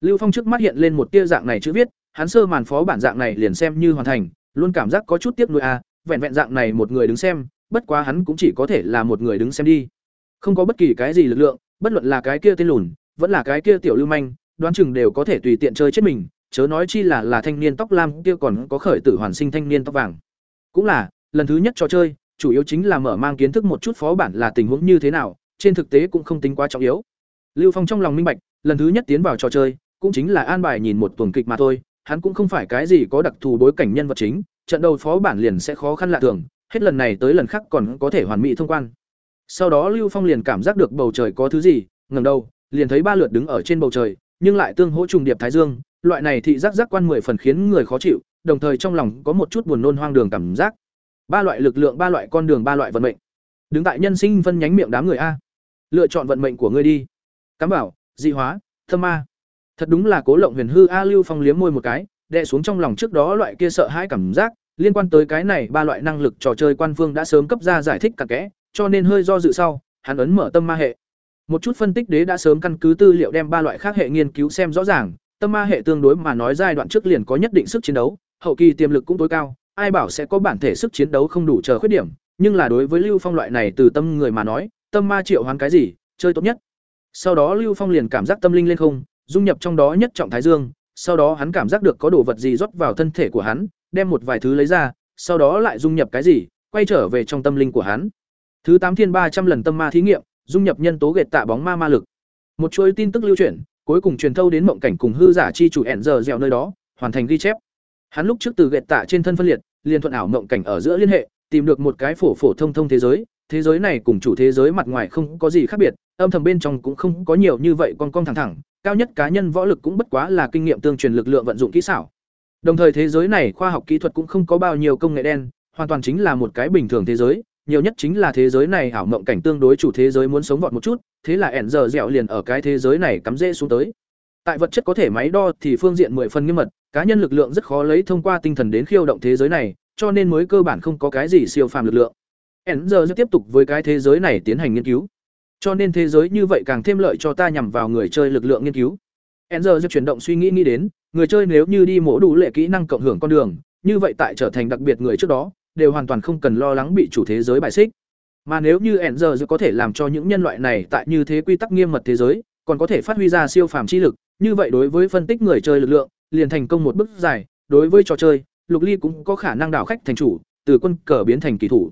Speaker 1: Lưu Phong trước mắt hiện lên một tia dạng này chữ viết, hắn sơ màn phó bản dạng này liền xem như hoàn thành, luôn cảm giác có chút tiếc nuối a, à, vẹn vẹn dạng này một người đứng xem, bất quá hắn cũng chỉ có thể là một người đứng xem đi. Không có bất kỳ cái gì lực lượng, bất luận là cái kia tên lùn, vẫn là cái kia tiểu lưu manh, đoán chừng đều có thể tùy tiện chơi chết mình, chớ nói chi là là thanh niên tóc lam kia còn có khởi tử hoàn sinh thanh niên tóc vàng. Cũng là, lần thứ nhất trò chơi, chủ yếu chính là mở mang kiến thức một chút phó bản là tình huống như thế nào, trên thực tế cũng không tính quá trọng yếu. Lưu Phong trong lòng minh bạch, lần thứ nhất tiến vào trò chơi, cũng chính là an bài nhìn một tuần kịch mà thôi, hắn cũng không phải cái gì có đặc thù bối cảnh nhân vật chính, trận đầu phó bản liền sẽ khó khăn lạ thường, hết lần này tới lần khác còn có thể hoàn mỹ thông quan. Sau đó Lưu Phong liền cảm giác được bầu trời có thứ gì, ngầm đầu, liền thấy ba lượt đứng ở trên bầu trời, nhưng lại tương hỗ trùng điệp thái dương, loại này thị giác giác quan mười phần khiến người khó chịu, đồng thời trong lòng có một chút buồn nôn hoang đường cảm giác. Ba loại lực lượng, ba loại con đường, ba loại vận mệnh. Đứng tại nhân sinh phân nhánh miệng đám người a. Lựa chọn vận mệnh của ngươi đi. Cám bảo, dị hóa, thâm ma. Thật đúng là cố lộng huyền hư a Lưu Phong liếm môi một cái, đè xuống trong lòng trước đó loại kia sợ hãi cảm giác, liên quan tới cái này ba loại năng lực trò chơi quan phương đã sớm cấp ra giải thích cặn kẽ, cho nên hơi do dự sau, hắn ấn mở tâm ma hệ. Một chút phân tích đế đã sớm căn cứ tư liệu đem ba loại khác hệ nghiên cứu xem rõ ràng, tâm ma hệ tương đối mà nói giai đoạn trước liền có nhất định sức chiến đấu, hậu kỳ tiềm lực cũng tối cao, ai bảo sẽ có bản thể sức chiến đấu không đủ chờ khuyết điểm, nhưng là đối với Lưu Phong loại này từ tâm người mà nói, tâm ma triệu hoán cái gì, chơi tốt nhất. Sau đó Lưu Phong liền cảm giác tâm linh lên không, dung nhập trong đó nhất trọng thái dương, sau đó hắn cảm giác được có đồ vật gì rót vào thân thể của hắn, đem một vài thứ lấy ra, sau đó lại dung nhập cái gì, quay trở về trong tâm linh của hắn. Thứ tám thiên ba trăm lần tâm ma thí nghiệm, dung nhập nhân tố gệt tạ bóng ma ma lực. Một chuỗi tin tức lưu truyền, cuối cùng truyền thâu đến mộng cảnh cùng hư giả chi chủ ẻn giờ dẻo nơi đó, hoàn thành ghi chép. Hắn lúc trước từ gẹt tạ trên thân phân liệt, liên thuận ảo mộng cảnh ở giữa liên hệ, tìm được một cái phổ phổ thông thông thế giới, thế giới này cùng chủ thế giới mặt ngoài không có gì khác biệt, âm thầm bên trong cũng không có nhiều như vậy con con thẳng thẳng, cao nhất cá nhân võ lực cũng bất quá là kinh nghiệm tương truyền lực lượng vận dụng kỹ xảo. Đồng thời thế giới này khoa học kỹ thuật cũng không có bao nhiêu công nghệ đen, hoàn toàn chính là một cái bình thường thế giới, nhiều nhất chính là thế giới này ảo mộng cảnh tương đối chủ thế giới muốn sống vọt một chút, thế là ẻn giờ dẻo liền ở cái thế giới này cắm rễ xuống tới. Tại vật chất có thể máy đo thì phương diện mười phần nghiêm mật, cá nhân lực lượng rất khó lấy thông qua tinh thần đến khiêu động thế giới này, cho nên mới cơ bản không có cái gì siêu phàm lực lượng. ẻn giờ sẽ tiếp tục với cái thế giới này tiến hành nghiên cứu. Cho nên thế giới như vậy càng thêm lợi cho ta nhằm vào người chơi lực lượng nghiên cứu. ẻn giờ chuyển động suy nghĩ nghĩ đến, người chơi nếu như đi mổ đủ lệ kỹ năng cộng hưởng con đường, như vậy tại trở thành đặc biệt người trước đó, đều hoàn toàn không cần lo lắng bị chủ thế giới bài xích. Mà nếu như Enzer có thể làm cho những nhân loại này tại như thế quy tắc nghiêm mật thế giới, còn có thể phát huy ra siêu phàm chi lực, như vậy đối với phân tích người chơi lực lượng, liền thành công một bước dài, đối với trò chơi, Lục Ly cũng có khả năng đảo khách thành chủ, từ quân cờ biến thành kỳ thủ.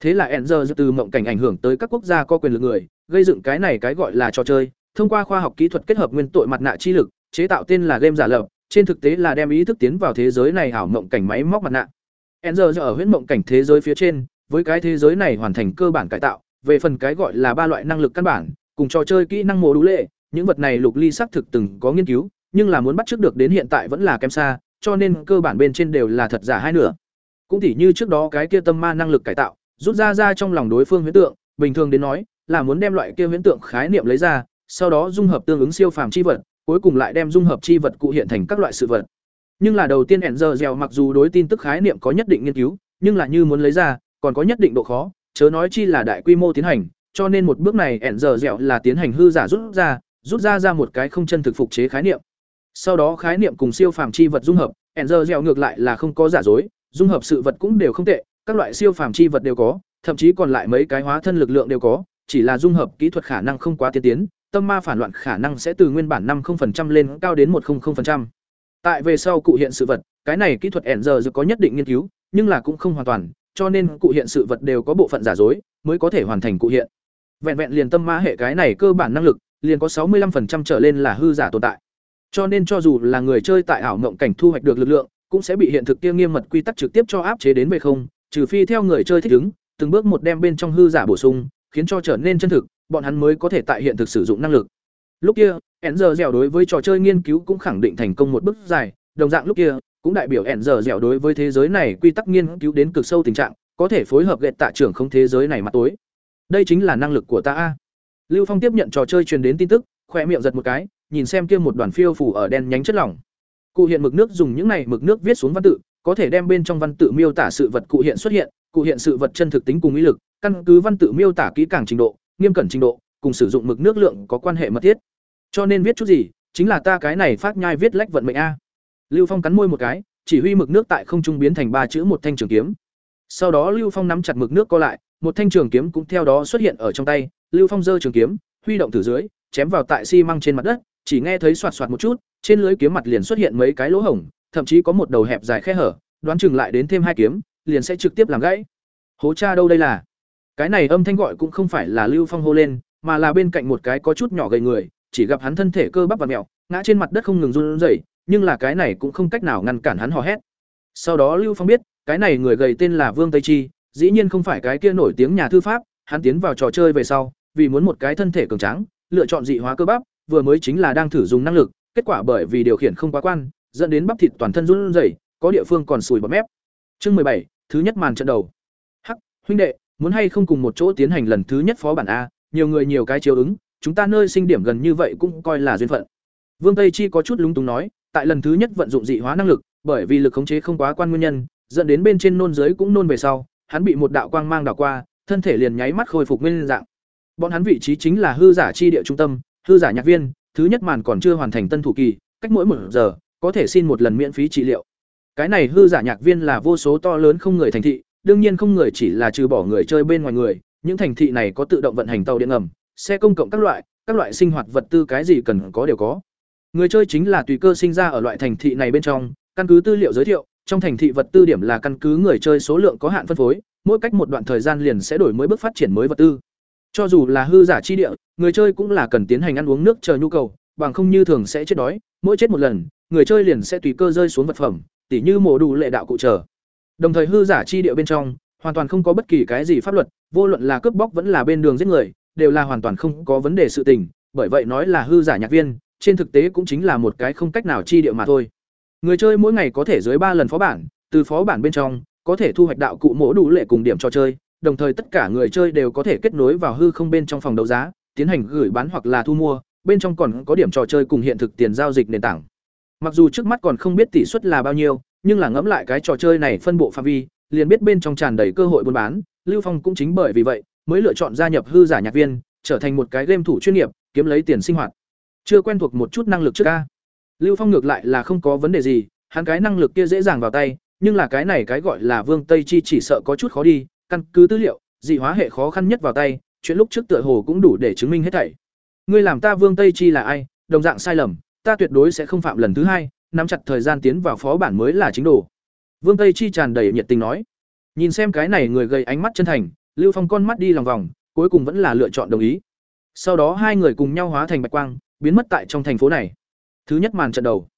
Speaker 1: Thế là Enzer từ mộng cảnh ảnh hưởng tới các quốc gia có quyền lực người, gây dựng cái này cái gọi là trò chơi, thông qua khoa học kỹ thuật kết hợp nguyên tội mặt nạ chi lực, chế tạo tên là game giả lập, trên thực tế là đem ý thức tiến vào thế giới này ảo mộng cảnh máy móc mặt nạ. Enzer ở huyễn mộng cảnh thế giới phía trên, với cái thế giới này hoàn thành cơ bản cải tạo, về phần cái gọi là ba loại năng lực căn bản, cùng trò chơi kỹ năng mô đủ lệ, những vật này Lục Ly xác thực từng có nghiên cứu, nhưng là muốn bắt trước được đến hiện tại vẫn là kém xa, cho nên cơ bản bên trên đều là thật giả hai nửa. Cũng tỉ như trước đó cái kia tâm ma năng lực cải tạo, rút ra ra trong lòng đối phương huyễn tượng, bình thường đến nói, là muốn đem loại kia huyễn tượng khái niệm lấy ra, sau đó dung hợp tương ứng siêu phàm chi vật, cuối cùng lại đem dung hợp chi vật cụ hiện thành các loại sự vật. Nhưng là đầu tiên Enzer dẻo mặc dù đối tin tức khái niệm có nhất định nghiên cứu, nhưng là như muốn lấy ra, còn có nhất định độ khó, chớ nói chi là đại quy mô tiến hành, cho nên một bước này Enzer dẻo là tiến hành hư giả rút ra, rút ra ra một cái không chân thực phục chế khái niệm. Sau đó khái niệm cùng siêu phàm chi vật dung hợp, Enzer dẻo ngược lại là không có giả dối, dung hợp sự vật cũng đều không tệ, các loại siêu phàm chi vật đều có, thậm chí còn lại mấy cái hóa thân lực lượng đều có, chỉ là dung hợp kỹ thuật khả năng không quá tiên tiến, tâm ma phản loạn khả năng sẽ từ nguyên bản 50% lên cao đến 100%. Tại về sau cụ hiện sự vật, cái này kỹ thuật ẻn giờ có nhất định nghiên cứu, nhưng là cũng không hoàn toàn, cho nên cụ hiện sự vật đều có bộ phận giả dối, mới có thể hoàn thành cụ hiện. Vẹn vẹn liền tâm ma hệ cái này cơ bản năng lực, liền có 65% trở lên là hư giả tồn tại. Cho nên cho dù là người chơi tại ảo mộng cảnh thu hoạch được lực lượng, cũng sẽ bị hiện thực kia nghiêm mật quy tắc trực tiếp cho áp chế đến về không, trừ phi theo người chơi thích ứng, từng bước một đem bên trong hư giả bổ sung, khiến cho trở nên chân thực, bọn hắn mới có thể tại hiện thực sử dụng năng lực. Lúc kia, Enzer dẻo đối với trò chơi nghiên cứu cũng khẳng định thành công một bước dài đồng dạng lúc kia cũng đại biểu Enzer dẻo đối với thế giới này quy tắc nghiên cứu đến cực sâu tình trạng có thể phối hợp gậy tạ trưởng không thế giới này mặt tối đây chính là năng lực của ta a lưu phong tiếp nhận trò chơi truyền đến tin tức, khỏe miệng giật một cái, nhìn xem kia một đoàn phiêu phủ ở đen nhánh chất lỏng. Cụ hiện mực nước dùng những này mực nước viết xuống văn tự, có thể đem bên trong văn tự miêu tả sự vật cụ hiện xuất hiện, cụ hiện sự vật chân thực tính cùng ý lực, căn cứ văn tự miêu tả kỹ càng trình độ, nghiêm cẩn trình độ, cùng sử dụng mực nước lượng có quan hệ mật thiết. Cho nên viết chút gì, chính là ta cái này phát nhai viết lách vận mệnh a. Lưu phong cắn môi một cái, chỉ huy mực nước tại không trung biến thành ba chữ một thanh trường kiếm. Sau đó lưu phong nắm chặt mực nước co lại, một thanh trường kiếm cũng theo đó xuất hiện ở trong tay lưu phong giơ trường kiếm huy động thử dưới chém vào tại xi măng trên mặt đất chỉ nghe thấy xoạt xoạt một chút trên lưới kiếm mặt liền xuất hiện mấy cái lỗ hổng thậm chí có một đầu hẹp dài khe hở đoán chừng lại đến thêm hai kiếm liền sẽ trực tiếp làm gãy. Hố cha đâu đây là? Cái này âm thanh gọi cũng không phải là lưu phong hô lên mà là bên cạnh một cái có chút nhỏ gầy người chỉ gặp hắn thân thể cơ bắp và mèo, ngã trên mặt đất không ngừng run rẩy nhưng là cái này cũng không cách nào ngăn cản hắn hò hét. Sau đó lưu phong biết cái này người gầy tên là vương tây chi dĩ nhiên không phải cái kia nổi tiếng nhà thư pháp hắn tiến vào trò chơi về sau, vì muốn một cái thân thể cường tráng, lựa chọn dị hóa cơ bắp, vừa mới chính là đang thử dùng năng lực, kết quả bởi vì điều khiển không quá quan, dẫn đến bắp thịt toàn thân run rẩy, có địa phương còn sùi bọt mép. Chương mười bảy, thứ nhất màn trận đầu. Hắc, huynh đệ, muốn hay không cùng một chỗ tiến hành lần thứ nhất phó bản a, nhiều người nhiều cái chiếu ứng, chúng ta nơi sinh điểm gần như vậy cũng coi là duyên phận. Vương tây chi có chút lúng túng nói, tại lần thứ nhất vận dụng dị hóa năng lực, bởi vì lực khống chế không quá quan nguyên nhân, dẫn đến bên trên nôn dưới cũng nôn về sau, hắn bị một đạo quang mang đảo qua thân thể liền nháy mắt khôi phục nguyên dạng. Bọn hắn vị trí chính là hư giả chi địa trung tâm, hư giả nhạc viên, thứ nhất màn còn chưa hoàn thành tân thủ kỳ, cách mỗi một giờ, có thể xin một lần miễn phí trị liệu. Cái này hư giả nhạc viên là vô số to lớn không người thành thị, đương nhiên không người chỉ là trừ bỏ người chơi bên ngoài người, những thành thị này có tự động vận hành tàu điện ngầm, xe công cộng các loại các loại sinh hoạt vật tư cái gì cần có đều có. Người chơi chính là tùy cơ sinh ra ở loại thành thị này bên trong, căn cứ tư liệu giới thiệu trong thành thị vật tư điểm là căn cứ người chơi số lượng có hạn phân phối, mỗi cách một đoạn thời gian liền sẽ đổi mới bước phát triển mới vật tư. Cho dù là hư giả chi địa, người chơi cũng là cần tiến hành ăn uống nước chờ nhu cầu, bằng không như thường sẽ chết đói, mỗi chết một lần, người chơi liền sẽ tùy cơ rơi xuống vật phẩm, tỉ như mổ đủ lệ đạo cụ trở. Đồng thời hư giả chi địa bên trong, hoàn toàn không có bất kỳ cái gì pháp luật, vô luận là cướp bóc vẫn là bên đường giết người, đều là hoàn toàn không có vấn đề sự tình, bởi vậy nói là hư giả nhạc viên, trên thực tế cũng chính là một cái không cách nào chi địa mà thôi người chơi mỗi ngày có thể dưới ba lần phó bản, từ phó bản bên trong, có thể thu hoạch đạo cụ mỗ đủ lệ cùng điểm trò chơi, đồng thời tất cả người chơi đều có thể kết nối vào hư không bên trong phòng đấu giá, tiến hành gửi bán hoặc là thu mua, bên trong còn có điểm trò chơi cùng hiện thực tiền giao dịch nền tảng mặc dù trước mắt còn không biết tỷ suất là bao nhiêu, nhưng là ngẫm lại cái trò chơi này phân bộ phạm vi, liền biết bên trong tràn đầy cơ hội buôn bán, lưu phong cũng chính bởi vì vậy, mới lựa chọn gia nhập hư giả nhạc viên, trở thành một cái game thủ chuyên nghiệp, kiếm lấy tiền sinh hoạt chưa quen thuộc một chút năng lực trước a lưu phong ngược lại là không có vấn đề gì, hắn cái năng lực kia dễ dàng vào tay, nhưng là cái này cái gọi là vương tây chi chỉ sợ có chút khó đi, căn cứ tư liệu, dị hóa hệ khó khăn nhất vào tay, chuyện lúc trước tựa hồ cũng đủ để chứng minh hết thảy. Ngươi làm ta vương tây chi là ai, đồng dạng sai lầm, ta tuyệt đối sẽ không phạm lần thứ hai, nắm chặt thời gian tiến vào phó bản mới là chính đồ. Vương tây chi tràn đầy nhiệt tình nói. Nhìn xem cái này người gây ánh mắt chân thành, lưu phong con mắt đi lòng vòng, cuối cùng vẫn là lựa chọn đồng ý. Sau đó hai người cùng nhau hóa thành bạch quang, biến mất tại trong thành phố này thứ nhất màn trận đầu.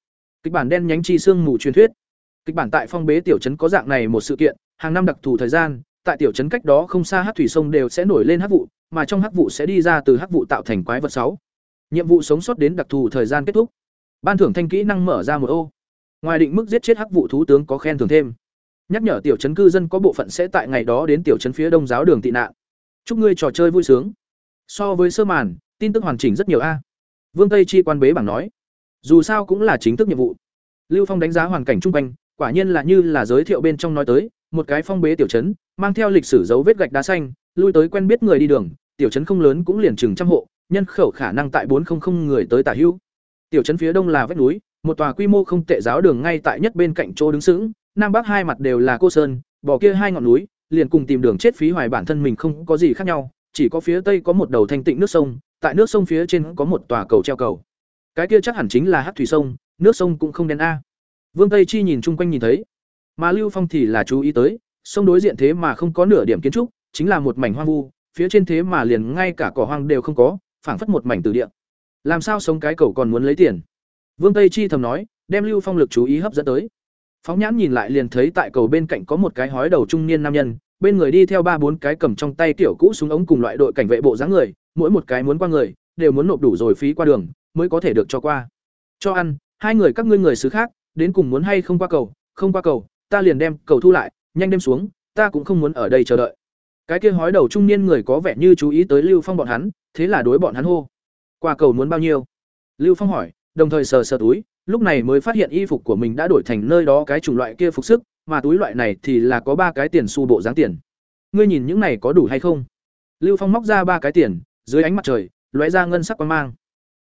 Speaker 1: Kịch bản đen nhánh chi xương mù truyền thuyết. Kịch bản tại phong bế tiểu trấn có dạng này một sự kiện, hàng năm đặc thù thời gian, tại tiểu trấn cách đó không xa hát thủy sông đều sẽ nổi lên hát vụ, mà trong hát vụ sẽ đi ra từ hát vụ tạo thành quái vật sáu. Nhiệm vụ sống sót đến đặc thù thời gian kết thúc. Ban thưởng thanh kỹ năng mở ra một ô. Ngoài định mức giết chết hắc vụ thú tướng có khen thưởng thêm. Nhắc nhở tiểu trấn cư dân có bộ phận sẽ tại ngày đó đến tiểu trấn phía đông giáo đường tị nạn. Chúc ngươi trò chơi vui sướng. So với sơ màn, tin tức hoàn chỉnh rất nhiều a. Vương tây chi quan bế bảng nói dù sao cũng là chính thức nhiệm vụ. Lưu phong đánh giá hoàn cảnh chung quanh, quả nhiên là như là giới thiệu bên trong nói tới, một cái phong bế tiểu trấn, mang theo lịch sử dấu vết gạch đá xanh, lui tới quen biết người đi đường, tiểu trấn không lớn cũng liền chừng trăm hộ, nhân khẩu khả năng tại bốn không không người tới tả hữu. Tiểu trấn phía đông là vách núi, một tòa quy mô không tệ giáo đường ngay tại nhất bên cạnh chỗ đứng sững, nam bắc hai mặt đều là cô sơn bỏ kia hai ngọn núi, liền cùng tìm đường chết phí hoài bản thân mình không có gì khác nhau, chỉ có phía tây có một đầu thanh tịnh nước sông, tại nước sông phía trên có một tòa cầu treo cầu cái kia chắc hẳn chính là hát thủy sông, nước sông cũng không đen a. Vương tây chi nhìn chung quanh nhìn thấy. Mà lưu phong thì là chú ý tới, sông đối diện thế mà không có nửa điểm kiến trúc, chính là một mảnh hoang vu, phía trên thế mà liền ngay cả cỏ hoang đều không có, phảng phất một mảnh từ địa. Làm sao sống cái cầu còn muốn lấy tiền? Vương tây chi thầm nói, đem lưu phong lực chú ý hấp dẫn tới. Phóng nhãn nhìn lại liền thấy tại cầu bên cạnh có một cái hói đầu trung niên nam nhân, bên người đi theo ba bốn cái cầm trong tay tiểu cũ súng ống cùng loại đội cảnh vệ bộ dáng người, mỗi một cái muốn qua người, đều muốn nộp đủ rồi phí qua đường mới có thể được cho qua. Cho ăn, hai người các ngươi người xứ khác, đến cùng muốn hay không qua cầu, không qua cầu, ta liền đem cầu thu lại, nhanh đem xuống, ta cũng không muốn ở đây chờ đợi. Cái kia hói đầu trung niên người có vẻ như chú ý tới Lưu Phong bọn hắn, thế là đối bọn hắn hô. Qua cầu muốn bao nhiêu? Lưu Phong hỏi, đồng thời sờ sờ túi, lúc này mới phát hiện y phục của mình đã đổi thành nơi đó cái chủng loại kia phục sức, mà túi loại này thì là có ba cái tiền xu bộ dáng tiền. Ngươi nhìn những này có đủ hay không? Lưu Phong móc ra ba cái tiền, dưới ánh mặt trời, lóe ra ngân sắc quang mang.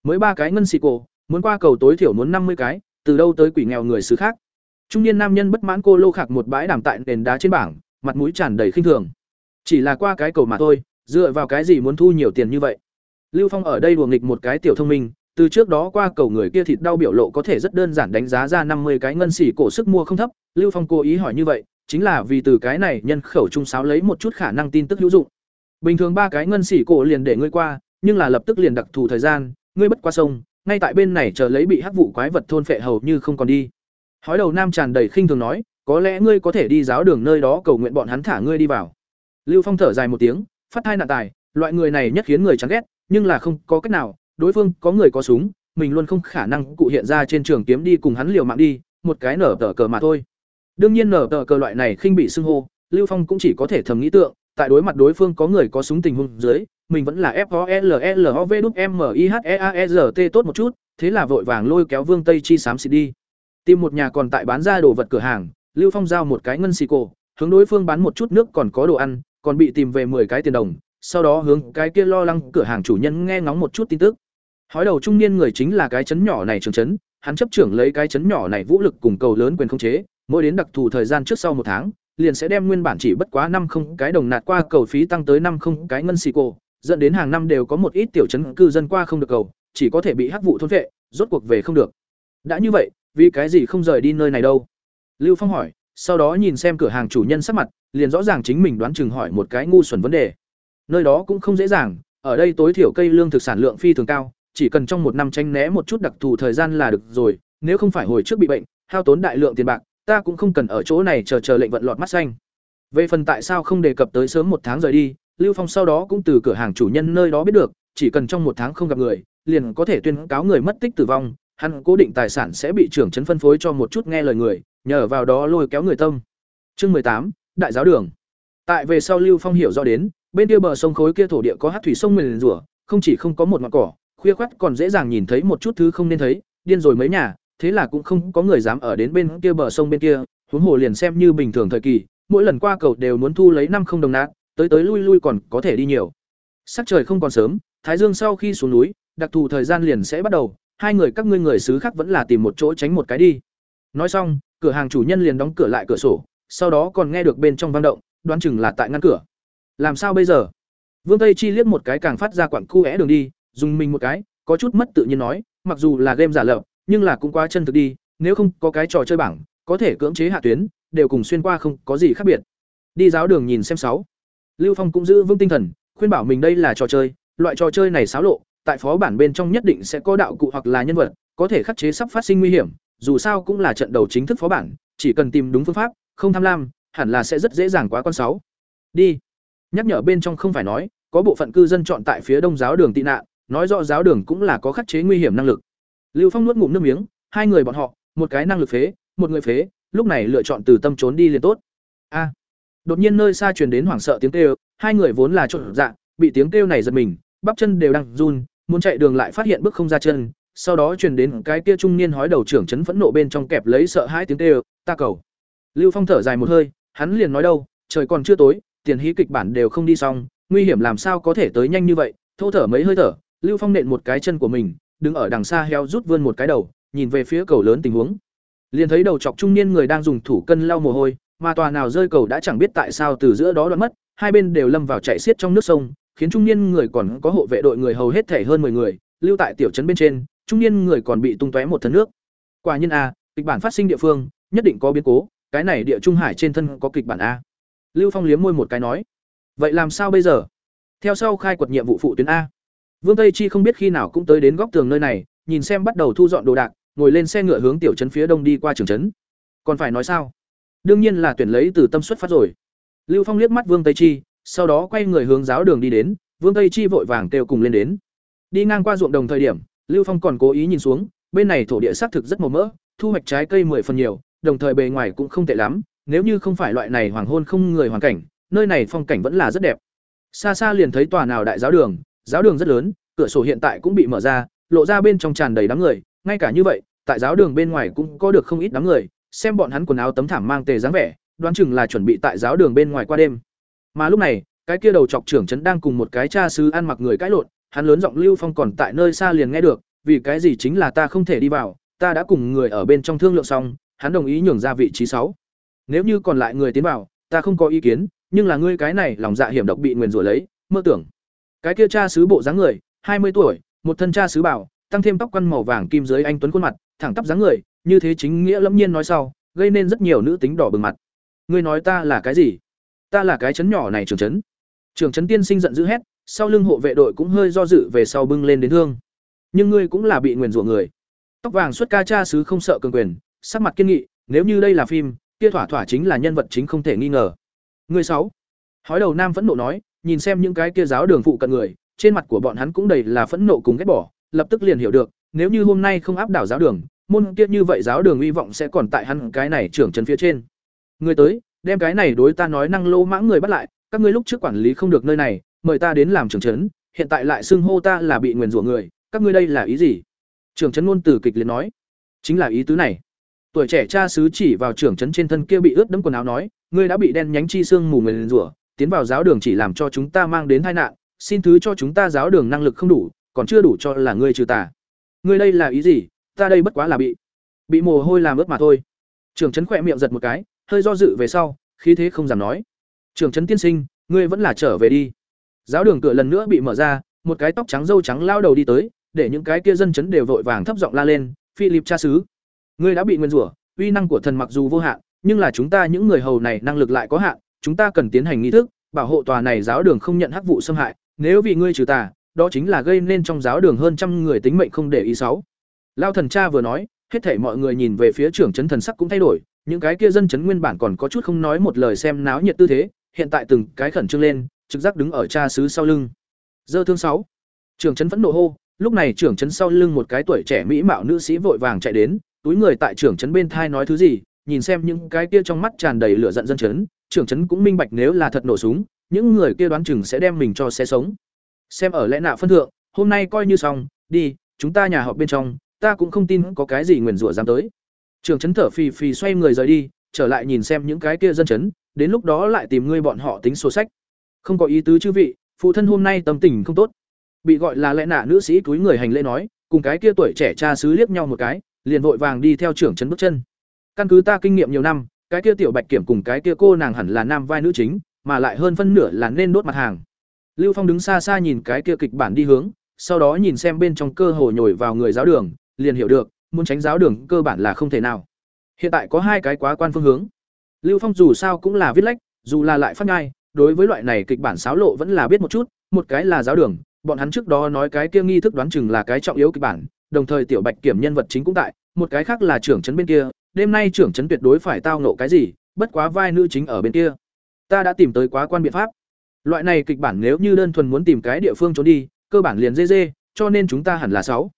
Speaker 1: Mới ba cái ngân xì cổ, muốn qua cầu tối thiểu muốn năm mươi cái, từ đâu tới quỷ nghèo người xứ khác. Trung niên nam nhân bất mãn cô lô khạc một bãi đảm tại nền đá trên bảng, mặt mũi tràn đầy khinh thường. Chỉ là qua cái cầu mà thôi, dựa vào cái gì muốn thu nhiều tiền như vậy? Lưu Phong ở đây đùa nghịch một cái tiểu thông minh, từ trước đó qua cầu người kia thịt đau biểu lộ có thể rất đơn giản đánh giá ra năm mươi cái ngân xỉ cổ sức mua không thấp, Lưu Phong cố ý hỏi như vậy, chính là vì từ cái này nhân khẩu trung sáo lấy một chút khả năng tin tức hữu dụng. Bình thường ba cái ngân xỉ cổ liền để ngươi qua, nhưng là lập tức liền đặc thù thời gian, ngươi bất qua sông, ngay tại bên này chờ lấy bị hắc vụ quái vật thôn phệ hầu như không còn đi. Hói đầu nam tràn đầy khinh thường nói, có lẽ ngươi có thể đi giáo đường nơi đó cầu nguyện bọn hắn thả ngươi đi vào. Lưu Phong thở dài một tiếng, phát hai nạn tài, loại người này nhất khiến người chán ghét, nhưng là không có cách nào, đối phương có người có súng, mình luôn không khả năng cụ hiện ra trên trường kiếm đi cùng hắn liều mạng đi, một cái nở tờ cờ mà thôi. Đương nhiên nở tờ cờ loại này khinh bị xưng hô, Lưu Phong cũng chỉ có thể thầm nghĩ tượng, tại đối mặt đối phương có người có súng tình huống dưới, mình vẫn là F O L L O V M I H E A S R T tốt một chút, thế là vội vàng lôi kéo Vương Tây Chi xám xịt đi. Tìm một nhà còn tại bán ra đồ vật cửa hàng, Lưu Phong giao một cái ngân xì cổ, hướng đối phương bán một chút nước còn có đồ ăn, còn bị tìm về 10 cái tiền đồng, sau đó hướng cái kia lo lắng cửa hàng chủ nhân nghe ngóng một chút tin tức. Hói đầu trung niên người chính là cái chấn nhỏ này trường chấn, hắn chấp trưởng lấy cái chấn nhỏ này vũ lực cùng cầu lớn quyền khống chế, mỗi đến đặc thù thời gian trước sau một tháng, liền sẽ đem nguyên bản chỉ bất quá năm không cái đồng nạt qua cầu phí tăng tới năm không cái ngân xì cổ, dẫn đến hàng năm đều có một ít tiểu chấn cư dân qua không được cầu, chỉ có thể bị hắc vụ thôn vệ, rốt cuộc về không được. Đã như vậy, vì cái gì không rời đi nơi này đâu? Lưu Phong hỏi, sau đó nhìn xem cửa hàng chủ nhân sắc mặt, liền rõ ràng chính mình đoán chừng hỏi một cái ngu xuẩn vấn đề. Nơi đó cũng không dễ dàng, ở đây tối thiểu cây lương thực sản lượng phi thường cao, chỉ cần trong một năm tranh né một chút đặc thù thời gian là được rồi, nếu không phải hồi trước bị bệnh, hao tốn đại lượng tiền bạc, ta cũng không cần ở chỗ này chờ chờ lệnh vận lọt mắt xanh. Về phần tại sao không đề cập tới sớm một tháng rời đi, Lưu Phong sau đó cũng từ cửa hàng chủ nhân nơi đó biết được, chỉ cần trong một tháng không gặp người, liền có thể tuyên cáo người mất tích tử vong, hắn cố định tài sản sẽ bị trưởng trấn phân phối cho một chút nghe lời người, nhờ vào đó lôi kéo người tâm. Chương mười tám, Đại giáo đường. Tại về sau Lưu Phong hiểu rõ đến, bên kia bờ sông khối kia thổ địa có hát thủy sông nguyền rủa, không chỉ không có một ngọn cỏ, khuya khoắt còn dễ dàng nhìn thấy một chút thứ không nên thấy, điên rồi mấy nhà, thế là cũng không có người dám ở đến bên kia bờ sông bên kia, huống hồ liền xem như bình thường thời kỳ, mỗi lần qua cầu đều muốn thu lấy năm không đồng nát, tới tới lui lui còn có thể đi nhiều. Sắc trời không còn sớm, Thái Dương sau khi xuống núi, đặc thù thời gian liền sẽ bắt đầu, hai người các ngươi người xứ khác vẫn là tìm một chỗ tránh một cái đi. Nói xong, cửa hàng chủ nhân liền đóng cửa lại cửa sổ, sau đó còn nghe được bên trong vang động, đoán chừng là tại ngăn cửa. Làm sao bây giờ? Vương Tây Chi liếc một cái càng phát ra quặng cu é đường đi, dùng mình một cái, có chút mất tự nhiên nói, mặc dù là game giả lập, nhưng là cũng quá chân thực đi, nếu không có cái trò chơi bảng, có thể cưỡng chế hạ tuyến, đều cùng xuyên qua không có gì khác biệt. Đi giáo đường nhìn xem sáu. Lưu Phong cũng giữ vững tinh thần, khuyên bảo mình đây là trò chơi, loại trò chơi này xáo lộ, tại phó bản bên trong nhất định sẽ có đạo cụ hoặc là nhân vật, có thể khắc chế sắp phát sinh nguy hiểm, dù sao cũng là trận đầu chính thức phó bản, chỉ cần tìm đúng phương pháp, không tham lam, hẳn là sẽ rất dễ dàng quá con sáu. Đi. Nhắc nhở bên trong không phải nói, có bộ phận cư dân chọn tại phía đông giáo đường tị nạn, nói rõ giáo đường cũng là có khắc chế nguy hiểm năng lực. Lưu Phong nuốt ngụm nước miếng, hai người bọn họ, một cái năng lực phế, một người phế, lúc này lựa chọn từ tâm trốn đi liền tốt. A đột nhiên nơi xa truyền đến hoảng sợ tiếng kêu, hai người vốn là trộn dạ, bị tiếng kêu này giật mình, bắp chân đều đang run, muốn chạy đường lại phát hiện bước không ra chân, sau đó truyền đến cái kia trung niên hói đầu trưởng chấn phẫn nộ bên trong kẹp lấy sợ hãi tiếng kêu, ta cầu. Lưu Phong thở dài một hơi, hắn liền nói đâu, trời còn chưa tối, tiền hí kịch bản đều không đi xong, nguy hiểm làm sao có thể tới nhanh như vậy, thô thở mấy hơi thở, Lưu Phong nện một cái chân của mình, đứng ở đằng xa heo rút vươn một cái đầu, nhìn về phía cầu lớn tình huống. Liền thấy đầu chọc trung niên người đang dùng thủ cân lau mồ hôi, mà tòa nào rơi cầu đã chẳng biết tại sao từ giữa đó đoạn mất, hai bên đều lâm vào chạy xiết trong nước sông, khiến trung niên người còn có hộ vệ đội người hầu hết thể hơn 10 người, lưu tại tiểu trấn bên trên, trung niên người còn bị tung tóe một thân nước. Quả nhiên a, kịch bản phát sinh địa phương, nhất định có biến cố, cái này địa trung hải trên thân có kịch bản a. Lưu Phong liếm môi một cái nói, vậy làm sao bây giờ? Theo sau khai quật nhiệm vụ phụ tuyến a. Vương Tây Chi không biết khi nào cũng tới đến góc tường nơi này, nhìn xem bắt đầu thu dọn đồ đạc, ngồi lên xe ngựa hướng tiểu trấn phía đông đi qua trường trấn. Còn phải nói sao? Đương nhiên là tuyển lấy từ tâm xuất phát rồi. Lưu Phong liếc mắt Vương Tây Chi, sau đó quay người hướng giáo đường đi đến, Vương Tây Chi vội vàng kêu cùng lên đến. Đi ngang qua ruộng đồng thời điểm, Lưu Phong còn cố ý nhìn xuống, bên này thổ địa xác thực rất màu mỡ, thu hoạch trái cây mười phần nhiều, đồng thời bề ngoài cũng không tệ lắm, nếu như không phải loại này hoàng hôn không người hoàn cảnh, nơi này phong cảnh vẫn là rất đẹp. Xa xa liền thấy tòa nào đại giáo đường, giáo đường rất lớn, cửa sổ hiện tại cũng bị mở ra, lộ ra bên trong tràn đầy đám người, ngay cả như vậy, tại giáo đường bên ngoài cũng có được không ít đám người, xem bọn hắn quần áo tấm thảm mang tề dáng vẻ, đoán chừng là chuẩn bị tại giáo đường bên ngoài qua đêm. Mà lúc này, cái kia đầu chọc trưởng trấn đang cùng một cái cha sứ ăn mặc người cãi lộn, hắn lớn giọng Lưu Phong còn tại nơi xa liền nghe được, vì cái gì chính là ta không thể đi vào, ta đã cùng người ở bên trong thương lượng xong, hắn đồng ý nhường ra vị trí sáu. Nếu như còn lại người tiến vào, ta không có ý kiến, nhưng là ngươi cái này lòng dạ hiểm độc bị nguyền rủa lấy, mơ tưởng. Cái kia cha sứ bộ dáng người, hai mươi tuổi, một thân cha sứ bảo, tăng thêm tóc quăn màu vàng kim dưới anh tuấn khuôn mặt, thẳng tắp dáng người, như thế chính nghĩa lẫm nhiên nói sau, gây nên rất nhiều nữ tính đỏ bừng mặt. Ngươi nói ta là cái gì? Ta là cái chấn nhỏ này trưởng chấn. Trưởng chấn tiên sinh giận dữ hét, sau lưng hộ vệ đội cũng hơi do dự về sau bưng lên đến thương. Nhưng ngươi cũng là bị nguyền rủa người. Tóc vàng xuất ca cha sứ không sợ cường quyền, sắc mặt kiên nghị, nếu như đây là phim, kia thỏa thỏa chính là nhân vật chính không thể nghi ngờ. Ngươi sáu. Hói đầu nam phẫn nộ nói, nhìn xem những cái kia giáo đường phụ cận người, trên mặt của bọn hắn cũng đầy là phẫn nộ cùng ghét bỏ, lập tức liền hiểu được, nếu như hôm nay không áp đảo giáo đường, môn kia như vậy giáo đường uy vọng sẽ còn tại hắn cái này trưởng trấn phía trên. Người tới, đem cái này đối ta nói năng lô mãng người bắt lại, các ngươi lúc trước quản lý không được nơi này, mời ta đến làm trưởng trấn, hiện tại lại xưng hô ta là bị nguyền rủa người, các ngươi đây là ý gì? Trưởng trấn ngôn từ kịch liệt nói, chính là ý tứ này. Tuổi trẻ cha sứ chỉ vào trưởng trấn trên thân kia bị ướt đẫm quần áo nói, ngươi đã bị đen nhánh chi xương mù nguyền rủa, tiến vào giáo đường chỉ làm cho chúng ta mang đến tai nạn, xin thứ cho chúng ta giáo đường năng lực không đủ, còn chưa đủ cho là ngươi trừ tà. Ngươi đây là ý gì? Ta đây bất quá là bị bị mồ hôi làm ướt mà thôi. Trưởng trấn khỏe miệng giật một cái, hơi do dự về sau, khí thế không dám nói. Trưởng trấn tiên sinh, ngươi vẫn là trở về đi. Giáo đường cửa lần nữa bị mở ra, một cái tóc trắng râu trắng lao đầu đi tới, để những cái kia dân chấn đều vội vàng thấp giọng la lên, "Philip cha sứ, ngươi đã bị nguyên rủa, uy năng của thần mặc dù vô hạn, nhưng là chúng ta những người hầu này năng lực lại có hạn, chúng ta cần tiến hành nghi thức, bảo hộ tòa này giáo đường không nhận hắc vụ xâm hại, nếu vì ngươi trừ tà, đó chính là gây nên trong giáo đường hơn trăm người tính mệnh không để ý sáu." Lao thần cha vừa nói, hết thảy mọi người nhìn về phía trưởng trấn thần sắc cũng thay đổi, những cái kia dân chấn nguyên bản còn có chút không nói một lời xem náo nhiệt tư thế, hiện tại từng cái khẩn trương lên, trực giác đứng ở cha xứ sau lưng. Dơ thương sáu. Trưởng trấn vẫn nộ hô, lúc này trưởng trấn sau lưng một cái tuổi trẻ mỹ mạo nữ sĩ vội vàng chạy đến, túi người tại trưởng trấn bên thai nói thứ gì, nhìn xem những cái kia trong mắt tràn đầy lửa giận dân chấn, trưởng trấn cũng minh bạch nếu là thật nổ súng, những người kia đoán chừng sẽ đem mình cho xe sống. Xem ở lẽ nạ phân thượng, hôm nay coi như xong, đi, chúng ta nhà họp bên trong, ta cũng không tin có cái gì nguyền rủa dám tới. Trưởng trấn thở phì phì xoay người rời đi, trở lại nhìn xem những cái kia dân chấn, đến lúc đó lại tìm ngươi bọn họ tính sổ sách. Không có ý tứ chư vị, phụ thân hôm nay tâm tình không tốt. Bị gọi là lẽ nạ nữ sĩ túi người hành lễ nói, cùng cái kia tuổi trẻ cha xứ liếc nhau một cái, liền vội vàng đi theo trưởng trấn bước chân. Căn cứ ta kinh nghiệm nhiều năm, cái kia tiểu bạch kiểm cùng cái kia cô nàng hẳn là nam vai nữ chính, mà lại hơn phân nửa là nên đốt mặt hàng. Lưu Phong đứng xa xa nhìn cái kia kịch bản đi hướng, sau đó nhìn xem bên trong cơ hồ nhồi vào người giáo đường, liền hiểu được, muốn tránh giáo đường cơ bản là không thể nào. Hiện tại có hai cái quá quan phương hướng. Lưu Phong dù sao cũng là viết lách, dù là lại phát ngay, đối với loại này kịch bản xáo lộ vẫn là biết một chút, một cái là giáo đường, bọn hắn trước đó nói cái kia nghi thức đoán chừng là cái trọng yếu kịch bản, đồng thời tiểu Bạch kiểm nhân vật chính cũng tại, một cái khác là trưởng trấn bên kia, đêm nay trưởng trấn tuyệt đối phải tao nộ cái gì, bất quá vai nữ chính ở bên kia. Ta đã tìm tới quá quan biện pháp. Loại này kịch bản nếu như đơn thuần muốn tìm cái địa phương trốn đi, cơ bản liền dê dê, cho nên chúng ta hẳn là sáu.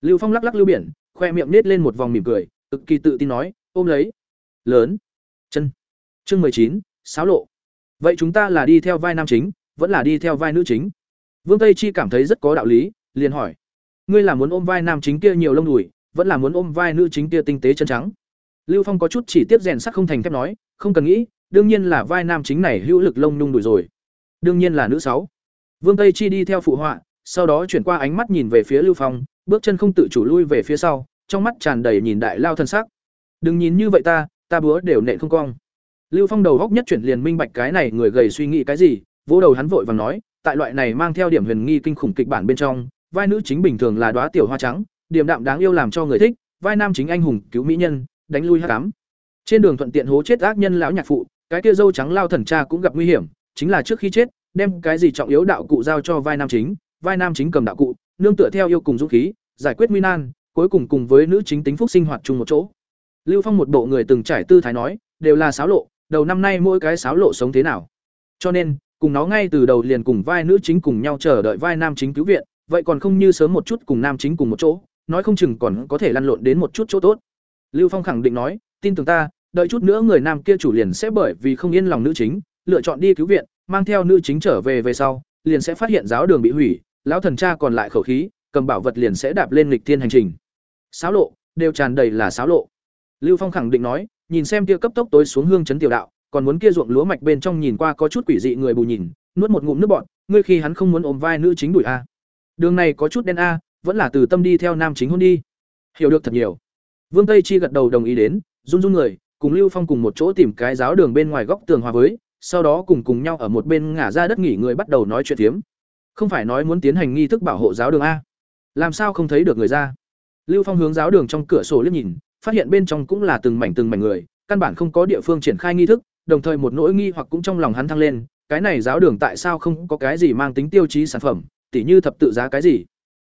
Speaker 1: Lưu Phong lắc lắc lưu biển, khoe miệng nết lên một vòng mỉm cười, cực kỳ tự tin nói, ôm lấy. Lớn. Chân. Chương mười chín, sáo lộ. Vậy chúng ta là đi theo vai nam chính, vẫn là đi theo vai nữ chính? Vương Tây Chi cảm thấy rất có đạo lý, liền hỏi: "Ngươi là muốn ôm vai nam chính kia nhiều lông đùi, vẫn là muốn ôm vai nữ chính kia tinh tế chân trắng?" Lưu Phong có chút chỉ tiếp rèn sắt không thành thép nói: "Không cần nghĩ, đương nhiên là vai nam chính này hữu lực lông nhung đùi rồi. Đương nhiên là nữ sáu." Vương Tây Chi đi theo phụ họa, sau đó chuyển qua ánh mắt nhìn về phía Lưu Phong, bước chân không tự chủ lui về phía sau, trong mắt tràn đầy nhìn đại lao thân sắc. "Đừng nhìn như vậy ta, ta búa đều nện không cong." Lưu Phong đầu góc nhất chuyển liền minh bạch cái này người gầy suy nghĩ cái gì, vỗ đầu hắn vội vàng nói, tại loại này mang theo điểm huyền nghi kinh khủng kịch bản bên trong, vai nữ chính bình thường là đóa tiểu hoa trắng, điểm đạm đáng yêu làm cho người thích, vai nam chính anh hùng cứu mỹ nhân, đánh lui hát cám Trên đường thuận tiện hố chết ác nhân lão nhạc phụ, cái kia dâu trắng lao thần cha cũng gặp nguy hiểm, chính là trước khi chết, đem cái gì trọng yếu đạo cụ giao cho vai nam chính, vai nam chính cầm đạo cụ, nương tựa theo yêu cùng dũng khí, giải quyết nguy nan, cuối cùng cùng với nữ chính tính phúc sinh hoạt chung một chỗ. Lưu Phong một bộ người từng trải tư thái nói, đều là xáo lộ, đầu năm nay mỗi cái sáo lộ sống thế nào. Cho nên, cùng nó ngay từ đầu liền cùng vai nữ chính cùng nhau chờ đợi vai nam chính cứu viện, vậy còn không như sớm một chút cùng nam chính cùng một chỗ nói không chừng còn có thể lăn lộn đến một chút chỗ tốt lưu phong khẳng định nói tin tưởng ta đợi chút nữa người nam kia chủ liền sẽ bởi vì không yên lòng nữ chính lựa chọn đi cứu viện, mang theo nữ chính trở về về sau, liền sẽ phát hiện giáo đường bị hủy, lão thần cha còn lại khẩu khí, cầm bảo vật liền sẽ đạp lên lịch thiên hành trình. Sáo lộ, đều tràn đầy là sáo lộ. Lưu phong khẳng định nói, nhìn xem kia cấp tốc tối xuống hương chấn tiểu đạo, còn muốn kia ruộng lúa mạch bên trong nhìn qua có chút quỷ dị người bù nhìn, nuốt một ngụm nước bọt, ngươi khi hắn không muốn ôm vai nữ chính đuổi a. Đường này có chút đen a, vẫn là từ tâm đi theo nam chính hôn đi. Hiểu được thật nhiều. Vương tây chi gật đầu đồng ý đến, run run người, cùng lưu phong cùng một chỗ tìm cái giáo đường bên ngoài góc tường hòa với sau đó cùng cùng nhau ở một bên ngả ra đất nghỉ người bắt đầu nói chuyện tiếm không phải nói muốn tiến hành nghi thức bảo hộ giáo đường a. Làm sao không thấy được người ra? Lưu phong hướng giáo đường trong cửa sổ liếc nhìn, phát hiện bên trong cũng là từng mảnh từng mảnh người, căn bản không có địa phương triển khai nghi thức, đồng thời một nỗi nghi hoặc cũng trong lòng hắn thăng lên, cái này giáo đường tại sao không có cái gì mang tính tiêu chí sản phẩm, tỉ như thập tự giá cái gì?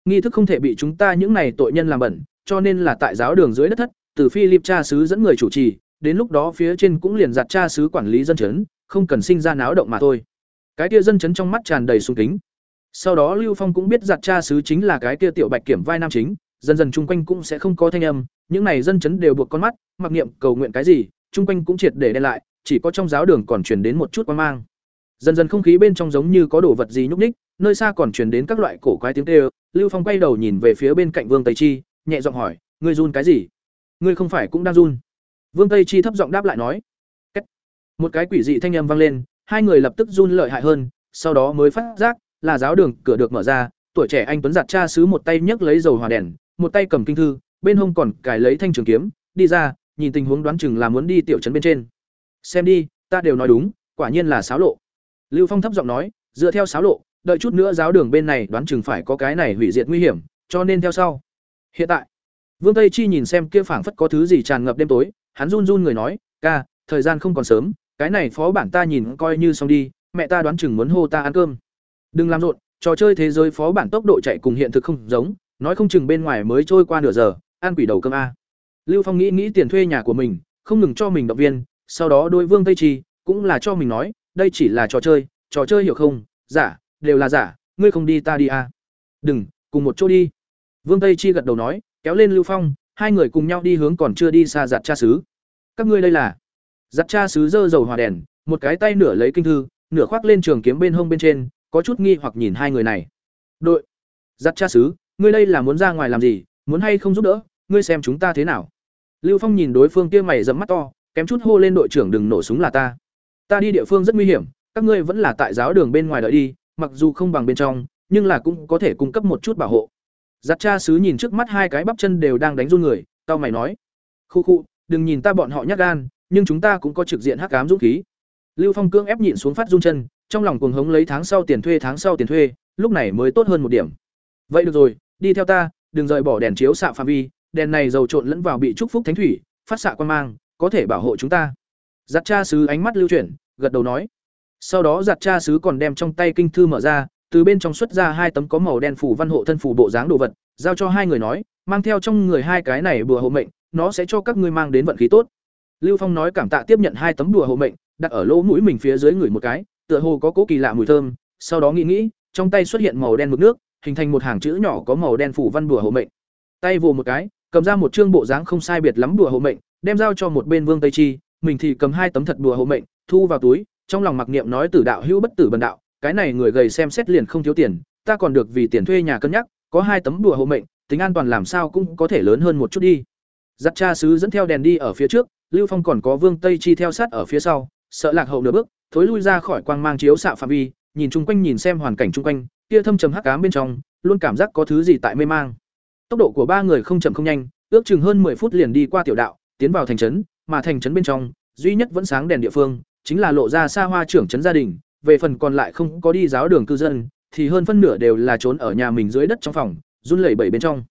Speaker 1: Nghi thức không thể bị chúng ta những này tội nhân làm bẩn, cho nên là tại giáo đường dưới đất thất, từ philip cha sứ dẫn người chủ trì, đến lúc đó phía trên cũng liền giặt cha sứ quản lý dân chấn không cần sinh ra náo động mà thôi. Cái kia dân chấn trong mắt tràn đầy sung kính. Sau đó lưu phong cũng biết giặt cha sứ chính là cái kia tiểu bạch kiểm vai nam chính, dần dần chung quanh cũng sẽ không có thanh âm, những này dân chấn đều buộc con mắt, mặc niệm cầu nguyện cái gì, chung quanh cũng triệt để đen lại, chỉ có trong giáo đường còn truyền đến một chút quan mang. Dần dần không khí bên trong giống như có đồ vật gì nhúc ních nơi xa còn truyền đến các loại cổ quái tiếng kêu, lưu phong quay đầu nhìn về phía bên cạnh vương tây chi, nhẹ giọng hỏi, ngươi run cái gì? Ngươi không phải cũng đang run? Vương tây chi thấp giọng đáp lại nói một cái quỷ dị thanh âm vang lên, hai người lập tức run lợi hại hơn, sau đó mới phát giác, là giáo đường cửa được mở ra, tuổi trẻ anh tuấn giặt cha xứ một tay nhấc lấy dầu hòa đèn, một tay cầm kinh thư, bên hông còn cài lấy thanh trường kiếm, đi ra, nhìn tình huống đoán chừng là muốn đi tiểu trấn bên trên. Xem đi, ta đều nói đúng, quả nhiên là xáo lộ. Lưu phong thấp giọng nói, dựa theo xáo lộ, đợi chút nữa giáo đường bên này đoán chừng phải có cái này hủy diệt nguy hiểm, cho nên theo sau. Hiện tại, vương tây chi nhìn xem kia phảng phất có thứ gì tràn ngập đêm tối, hắn run run người nói, ca, thời gian không còn sớm cái này phó bản ta nhìn coi như xong đi, mẹ ta đoán chừng muốn hô ta ăn cơm. Đừng làm rộn, trò chơi thế giới phó bản tốc độ chạy cùng hiện thực không giống, nói không chừng bên ngoài mới trôi qua nửa giờ, ăn quỷ đầu cơm a. Lưu phong nghĩ nghĩ tiền thuê nhà của mình, không ngừng cho mình động viên, sau đó đôi vương tây trì cũng là cho mình nói, đây chỉ là trò chơi trò chơi hiểu không, giả, đều là giả, ngươi không đi ta đi a. Đừng, cùng một chỗ đi. Vương tây chi gật đầu nói, kéo lên lưu phong, hai người cùng nhau đi hướng còn chưa đi xa giặt cha xứ. Các ngươi đây là giặt cha sứ dơ dầu hòa đèn một cái tay nửa lấy kinh thư nửa khoác lên trường kiếm bên hông bên trên có chút nghi hoặc nhìn hai người này. Đội giặt cha sứ, ngươi đây là muốn ra ngoài làm gì muốn hay không giúp đỡ ngươi xem chúng ta thế nào? Lưu phong nhìn đối phương kia mày dẫm mắt to kém chút hô lên đội trưởng đừng nổ súng là ta. Ta đi địa phương rất nguy hiểm các ngươi vẫn là tại giáo đường bên ngoài đợi đi mặc dù không bằng bên trong nhưng là cũng có thể cung cấp một chút bảo hộ. Giặt cha sứ nhìn trước mắt hai cái bắp chân đều đang đánh run người tao mày nói khu khu đừng nhìn ta bọn họ nhát gan nhưng chúng ta cũng có trực diện hắc ám dũng khí. Lưu phong cương ép nhịn xuống phát run chân, trong lòng cuồng hống lấy tháng sau tiền thuê, tháng sau tiền thuê, lúc này mới tốt hơn một điểm. Vậy được rồi, đi theo ta, đừng rời bỏ đèn chiếu xạ phạm vi, đèn này dầu trộn lẫn vào bị trúc phúc thánh thủy, phát xạ quan mang, có thể bảo hộ chúng ta. Giặt cha sứ ánh mắt lưu chuyển, gật đầu nói. Sau đó giặt cha sứ còn đem trong tay kinh thư mở ra, từ bên trong xuất ra hai tấm có màu đen phủ văn hộ thân phủ bộ dáng đồ vật, giao cho hai người nói, mang theo trong người hai cái này bùa hộ mệnh, nó sẽ cho các ngươi mang đến vận khí tốt lưu phong nói cảm tạ tiếp nhận hai tấm đùa hộ mệnh, đặt ở lỗ mũi mình phía dưới người một cái, tựa hồ có cố kỳ lạ mùi thơm, sau đó nghĩ nghĩ, trong tay xuất hiện màu đen mực nước, hình thành một hàng chữ nhỏ có màu đen phủ văn đùa hộ mệnh. Tay vồ một cái, cầm ra một chương bộ dáng không sai biệt lắm đùa hộ mệnh, đem giao cho một bên vương tây chi, mình thì cầm hai tấm thật đùa hộ mệnh, thu vào túi, trong lòng mặc niệm nói tử đạo hữu bất tử bần đạo, cái này người gầy xem xét liền không thiếu tiền, ta còn được vì tiền thuê nhà cân nhắc, có hai tấm đùa hộ mệnh, tính an toàn làm sao cũng có thể lớn hơn một chút đi. Giặt cha sứ dẫn theo đèn đi ở phía trước lưu phong còn có vương tây chi theo sát ở phía sau, sợ lạc hậu nửa bước, thối lui ra khỏi quang mang chiếu xạ phạm vi, nhìn chung quanh nhìn xem hoàn cảnh chung quanh, kia thâm trầm hắc ám bên trong, luôn cảm giác có thứ gì tại mê mang. Tốc độ của ba người không chậm không nhanh, ước chừng hơn 10 phút liền đi qua tiểu đạo, tiến vào thành trấn, mà thành trấn bên trong, duy nhất vẫn sáng đèn địa phương, chính là lộ ra xa hoa trưởng trấn gia đình, về phần còn lại không có đi giáo đường cư dân, thì hơn phân nửa đều là trốn ở nhà mình dưới đất trong phòng, run lẩy bẩy bên trong.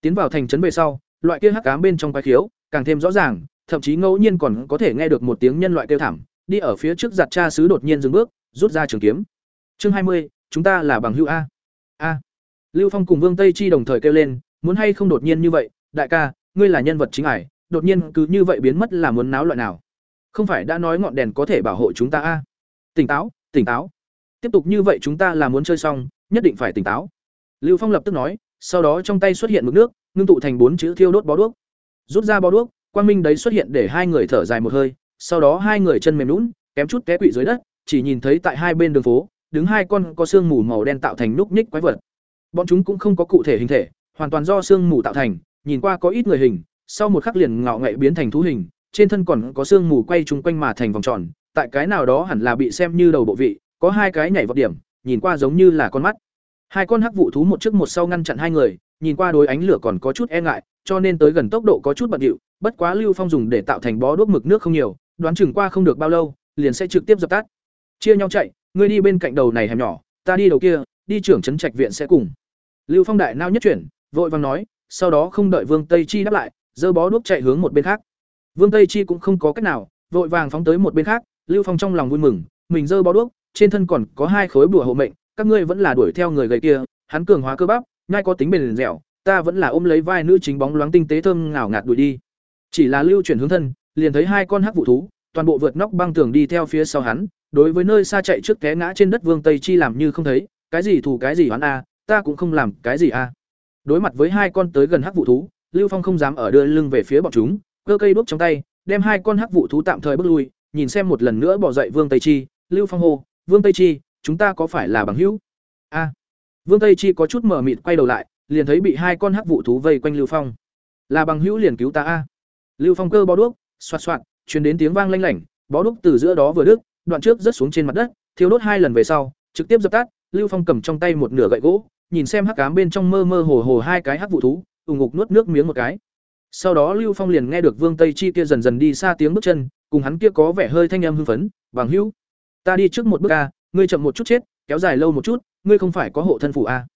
Speaker 1: Tiến vào thành trấn về sau, loại kia hắc ám bên trong quái khiếu, càng thêm rõ ràng thậm chí ngẫu nhiên còn có thể nghe được một tiếng nhân loại kêu thảm đi ở phía trước giặt cha sứ đột nhiên dừng bước rút ra trường kiếm. Chương hai mươi chúng ta là bằng hữu a. A. Lưu phong cùng vương tây chi đồng thời kêu lên muốn hay không đột nhiên như vậy đại ca ngươi là nhân vật chính ải đột nhiên cứ như vậy biến mất là muốn náo loại nào? Không phải đã nói ngọn đèn có thể bảo hộ chúng ta a. Tỉnh táo tỉnh táo. Tiếp tục như vậy chúng ta là muốn chơi xong nhất định phải tỉnh táo. Lưu Phong lập tức nói, sau đó trong tay xuất hiện mực nước, ngưng tụ thành bốn chữ thiêu đốt bó đuốc. Rút ra bó đuốc, quang minh đấy xuất hiện để hai người thở dài một hơi, sau đó hai người chân mềm lún kém chút té quỵ dưới đất, chỉ nhìn thấy tại hai bên đường phố, đứng hai con có xương mù màu đen tạo thành núc nhích quái vật. Bọn chúng cũng không có cụ thể hình thể, hoàn toàn do xương mù tạo thành, nhìn qua có ít người hình, sau một khắc liền ngạo nghệ biến thành thú hình, trên thân còn có xương mù quay chúng quanh mà thành vòng tròn, tại cái nào đó hẳn là bị xem như đầu bộ vị, có hai cái nhảy vọt điểm, nhìn qua giống như là con mắt. Hai con hắc vụ thú một trước một sau ngăn chặn hai người, nhìn qua đối ánh lửa còn có chút e ngại, cho nên tới gần tốc độ có chút bận điệu, bất quá Lưu Phong dùng để tạo thành bó đuốc mực nước không nhiều, đoán chừng qua không được bao lâu, liền sẽ trực tiếp dập tắt. Chia nhau chạy, ngươi đi bên cạnh đầu này hẻm nhỏ, ta đi đầu kia, đi trưởng trấn trạch viện sẽ cùng. Lưu Phong đại nao nhất chuyển, vội vàng nói, sau đó không đợi Vương Tây Chi đáp lại, dơ bó đuốc chạy hướng một bên khác. Vương Tây Chi cũng không có cách nào, vội vàng phóng tới một bên khác, Lưu Phong trong lòng vui mừng, mình dơ bó đuốc, trên thân còn có hai khối bùa hộ mệnh, các ngươi vẫn là đuổi theo người gầy kia, hắn cường hóa cơ bắp, nhai có tính bền dẻo, ta vẫn là ôm lấy vai nữ chính bóng loáng tinh tế thơm ngào ngạt đuổi đi. Chỉ là lưu chuyển hướng thân, liền thấy hai con hắc vụ thú, toàn bộ vượt nóc băng tường đi theo phía sau hắn, đối với nơi xa chạy trước té ngã trên đất Vương Tây Chi làm như không thấy, cái gì thủ cái gì hoán a, ta cũng không làm cái gì a. Đối mặt với hai con tới gần hắc vụ thú, Lưu Phong không dám ở đưa lưng về phía bọn chúng, cơ cây đuốc trong tay, đem hai con hắc vụ thú tạm thời bước lui, nhìn xem một lần nữa bỏ dậy Vương Tây Chi, Lưu Phong hô, "Vương Tây Chi, chúng ta có phải là bằng hữu?" A. Vương Tây Chi có chút mở mịt quay đầu lại, liền thấy bị hai con hắc vụ thú vây quanh Lưu Phong. "Là bằng hữu liền cứu ta a." Lưu Phong cơ bó đuốc, xoạt xoạt, truyền đến tiếng vang lanh lảnh, bó đuốc từ giữa đó vừa đứt, đoạn trước rớt xuống trên mặt đất, thiếu đốt hai lần về sau, trực tiếp dập tắt, Lưu Phong cầm trong tay một nửa gậy gỗ, nhìn xem hắc ám bên trong mơ mơ hồ hồ hai cái hắc vụ thú, ùng ngục nuốt nước miếng một cái. Sau đó Lưu Phong liền nghe được Vương Tây Chi kia dần dần đi xa tiếng bước chân, cùng hắn kia có vẻ hơi thanh âm hưng phấn, "Bằng hữu, ta đi trước một bước a, ngươi chậm một chút chết, kéo dài lâu một chút, ngươi không phải có hộ thân phủ a."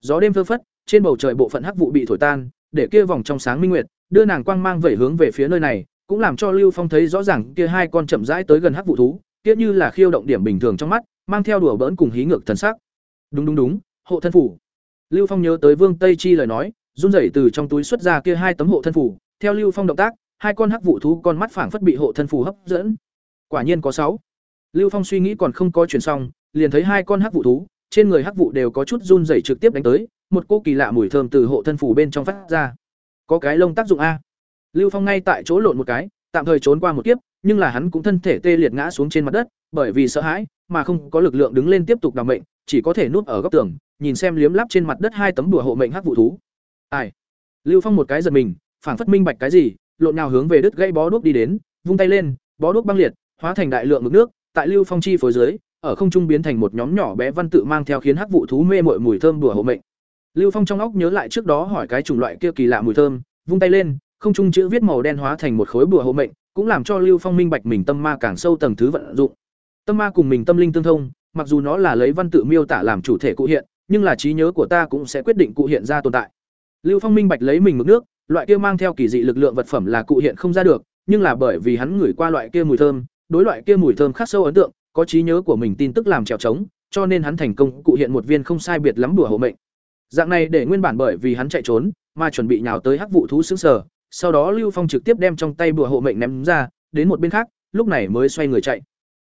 Speaker 1: Gió đêm phơ phất, trên bầu trời bộ phận hắc vụ bị thổi tan, để kia vòng trong sáng minh nguyệt, đưa nàng quang mang vẩy hướng về phía nơi này, cũng làm cho Lưu Phong thấy rõ ràng kia hai con chậm rãi tới gần hắc vụ thú, kia như là khiêu động điểm bình thường trong mắt, mang theo đùa bỡn cùng hí ngược thần sắc. Đúng đúng đúng, hộ thân phủ. Lưu Phong nhớ tới Vương Tây Chi lời nói, run rẩy từ trong túi xuất ra kia hai tấm hộ thân phủ, theo Lưu Phong động tác, hai con hắc vụ thú con mắt phảng phất bị hộ thân phủ hấp dẫn. Quả nhiên có sáu. Lưu Phong suy nghĩ còn không có chuyển xong, liền thấy hai con hắc vụ thú, trên người hắc vụ đều có chút run rẩy trực tiếp đánh tới, một cô kỳ lạ mùi thơm từ hộ thân phủ bên trong phát ra. Có cái lông tác dụng a. Lưu Phong ngay tại chỗ lộn một cái, tạm thời trốn qua một kiếp, nhưng là hắn cũng thân thể tê liệt ngã xuống trên mặt đất, bởi vì sợ hãi mà không có lực lượng đứng lên tiếp tục đảm mệnh, chỉ có thể núp ở góc tường, nhìn xem liếm lắp trên mặt đất hai tấm đùa hộ mệnh hắc vụ thú. Ai? Lưu Phong một cái giật mình, phảng phất minh bạch cái gì, lộn nào hướng về đứt gãy bó đuốc đi đến, vung tay lên, bó đuốc băng liệt, hóa thành đại lượng mực nước, tại Lưu Phong chi phối dưới, ở không trung biến thành một nhóm nhỏ bé văn tự mang theo khiến hắc vụ thú mê muội mùi thơm đùa hộ mệnh. Lưu Phong trong óc nhớ lại trước đó hỏi cái chủng loại kia kỳ lạ mùi thơm, vung tay lên, không trung chữ viết màu đen hóa thành một khối bùa hộ mệnh, cũng làm cho Lưu Phong minh bạch mình tâm ma càng sâu tầng thứ vận dụng. Tâm ma cùng mình tâm linh tương thông, mặc dù nó là lấy văn tự miêu tả làm chủ thể cụ hiện, nhưng là trí nhớ của ta cũng sẽ quyết định cụ hiện ra tồn tại. Lưu Phong minh bạch lấy mình mực nước, loại kia mang theo kỳ dị lực lượng vật phẩm là cụ hiện không ra được, nhưng là bởi vì hắn ngửi qua loại kia mùi thơm, đối loại kia mùi thơm khắc sâu ấn tượng, có trí nhớ của mình tin tức làm trèo trống, cho nên hắn thành công cụ hiện một viên không sai biệt lắm đùa hộ mệnh. Dạng này để nguyên bản bởi vì hắn chạy trốn, mà chuẩn bị nhào tới hắc vụ thú sững sờ, sau đó Lưu Phong trực tiếp đem trong tay bùa hộ mệnh ném ra, đến một bên khác, lúc này mới xoay người chạy.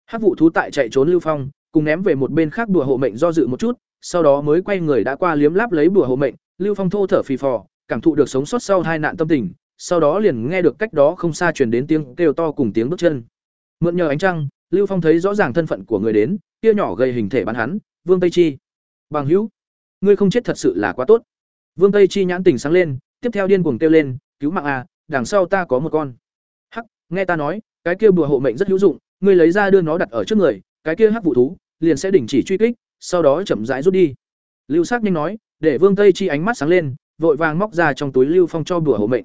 Speaker 1: Hắc vụ thú tại chạy trốn Lưu Phong, cùng ném về một bên khác bùa hộ mệnh do dự một chút, sau đó mới quay người đã qua liếm láp lấy bùa hộ mệnh, Lưu Phong thô thở phì phò, cảm thụ được sống sót sau hai nạn tâm tình, sau đó liền nghe được cách đó không xa truyền đến tiếng kêu to cùng tiếng bước chân. Mượn nhờ ánh trăng, Lưu Phong thấy rõ ràng thân phận của người đến, kia nhỏ gầy hình thể bắn hắn, Vương Tây Chi. Bằng hữu, ngươi không chết thật sự là quá tốt. Vương Tây Chi nhãn tỉnh sáng lên, tiếp theo điên cuồng kêu lên, cứu mạng à, đằng sau ta có một con. Hắc, nghe ta nói, cái kia bùa hộ mệnh rất hữu dụng, ngươi lấy ra đưa nó đặt ở trước người, cái kia hắc vụ thú liền sẽ đình chỉ truy kích, sau đó chậm rãi rút đi. Lưu Sắc nhanh nói, để Vương Tây Chi ánh mắt sáng lên, vội vàng móc ra trong túi Lưu Phong cho bùa hộ mệnh.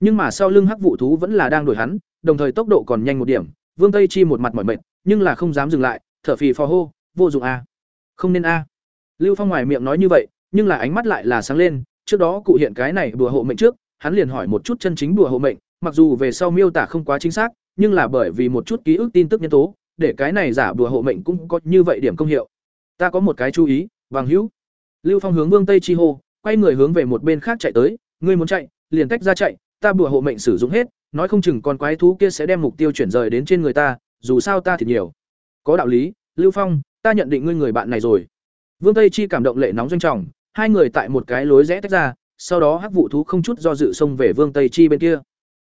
Speaker 1: Nhưng mà sau lưng hắc vụ thú vẫn là đang đuổi hắn, đồng thời tốc độ còn nhanh một điểm, Vương Tây Chi một mặt mỏi mệt, nhưng là không dám dừng lại, thở phì phò hô, vô dụng a. Không nên a. Lưu Phong ngoài miệng nói như vậy, nhưng là ánh mắt lại là sáng lên, trước đó cụ hiện cái này bùa hộ mệnh trước, hắn liền hỏi một chút chân chính bùa hộ mệnh, mặc dù về sau miêu tả không quá chính xác, nhưng là bởi vì một chút ký ức tin tức nhân tố, để cái này giả bùa hộ mệnh cũng có như vậy điểm công hiệu. Ta có một cái chú ý, Vàng Hữu. Lưu Phong hướng Vương Tây Chi hô, quay người hướng về một bên khác chạy tới, ngươi muốn chạy, liền tách ra chạy, ta bùa hộ mệnh sử dụng hết, nói không chừng con quái thú kia sẽ đem mục tiêu chuyển rời đến trên người ta, dù sao ta thì nhiều. Có đạo lý, Lưu Phong, ta nhận định ngươi người bạn này rồi. Vương Tây Chi cảm động lệ nóng doanh trọng, hai người tại một cái lối rẽ tách ra, sau đó hắc Vũ thú không chút do dự xông về Vương Tây Chi bên kia.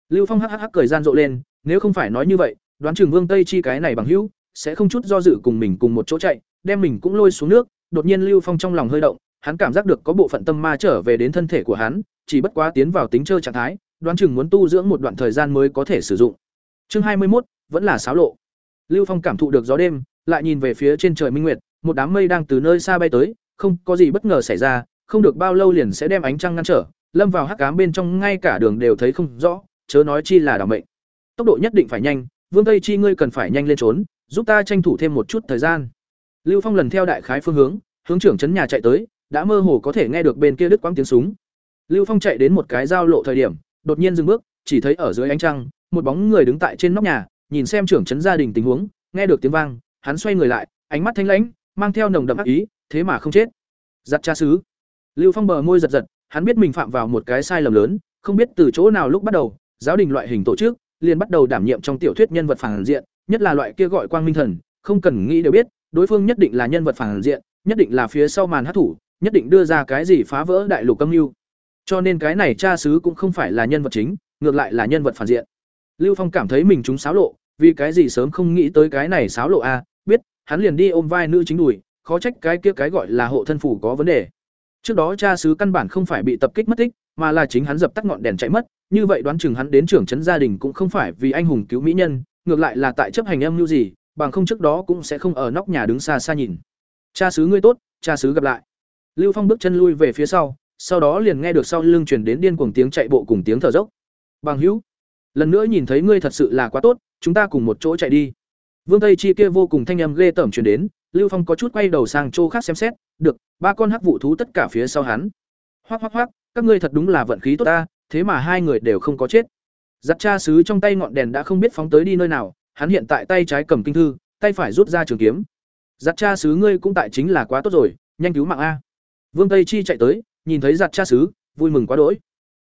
Speaker 1: Lưu Phong hắc hắc cười gian rộ lên, nếu không phải nói như vậy, đoán chừng Vương Tây Chi cái này bằng hữu sẽ không chút do dự cùng mình cùng một chỗ chạy, đem mình cũng lôi xuống nước, đột nhiên Lưu Phong trong lòng hơi động, hắn cảm giác được có bộ phận tâm ma trở về đến thân thể của hắn, chỉ bất quá tiến vào tính chơi trạng thái, đoán chừng muốn tu dưỡng một đoạn thời gian mới có thể sử dụng. Chương hai mươi 21, vẫn là xáo lộ. Lưu Phong cảm thụ được gió đêm, lại nhìn về phía trên trời minh nguyệt, một đám mây đang từ nơi xa bay tới, không có gì bất ngờ xảy ra, không được bao lâu liền sẽ đem ánh trăng ngăn trở, lâm vào hắc ám bên trong ngay cả đường đều thấy không rõ, chớ nói chi là đảm mệnh. Tốc độ nhất định phải nhanh, Vương Tây Chi ngươi cần phải nhanh lên trốn, giúp ta tranh thủ thêm một chút thời gian. Lưu Phong lần theo đại khái phương hướng, hướng trưởng trấn nhà chạy tới, đã mơ hồ có thể nghe được bên kia đứt quãng tiếng súng. Lưu Phong chạy đến một cái giao lộ thời điểm, đột nhiên dừng bước, chỉ thấy ở dưới ánh trăng, một bóng người đứng tại trên nóc nhà, nhìn xem trưởng trấn gia đình tình huống, nghe được tiếng vang, hắn xoay người lại, ánh mắt thanh lãnh, mang theo nồng đậm ác ý, thế mà không chết. Giặt cha sứ. Lưu Phong bờ môi giật giật, hắn biết mình phạm vào một cái sai lầm lớn, không biết từ chỗ nào lúc bắt đầu, giáo đình loại hình tổ chức liền bắt đầu đảm nhiệm trong tiểu thuyết nhân vật phản diện, nhất là loại kia gọi quang minh thần, không cần nghĩ đều biết, đối phương nhất định là nhân vật phản diện, nhất định là phía sau màn hát thủ, nhất định đưa ra cái gì phá vỡ đại lục âm mưu. Cho nên cái này cha sứ cũng không phải là nhân vật chính, ngược lại là nhân vật phản diện. Lưu Phong cảm thấy mình trúng xáo lộ, vì cái gì sớm không nghĩ tới cái này xáo lộ a, hắn liền đi ôm vai nữ chính đùi, khó trách cái kia cái gọi là hộ thân phủ có vấn đề. Trước đó cha xứ căn bản không phải bị tập kích mất tích, mà là chính hắn dập tắt ngọn đèn chạy mất, như vậy đoán chừng hắn đến trưởng trấn gia đình cũng không phải vì anh hùng cứu mỹ nhân, ngược lại là tại chấp hành âm mưu gì, bằng không trước đó cũng sẽ không ở nóc nhà đứng xa xa nhìn. Cha xứ ngươi tốt, cha xứ gặp lại. Lưu Phong bước chân lui về phía sau, sau đó liền nghe được sau lưng truyền đến điên cuồng tiếng chạy bộ cùng tiếng thở dốc. Bằng hữu, lần nữa nhìn thấy ngươi thật sự là quá tốt, chúng ta cùng một chỗ chạy đi. Vương Tây Chi kia vô cùng thanh âm ghê tởm truyền đến, Lưu Phong có chút quay đầu sang chỗ khác xem xét, được, ba con hắc vụ thú tất cả phía sau hắn. Hoắc hoắc hoắc, các ngươi thật đúng là vận khí tốt ta, thế mà hai người đều không có chết. Giặt cha sứ trong tay ngọn đèn đã không biết phóng tới đi nơi nào, hắn hiện tại tay trái cầm kinh thư, tay phải rút ra trường kiếm. Giặt cha sứ ngươi cũng tại chính là quá tốt rồi, nhanh cứu mạng a. Vương Tây Chi chạy tới, nhìn thấy giặt cha sứ, vui mừng quá đỗi.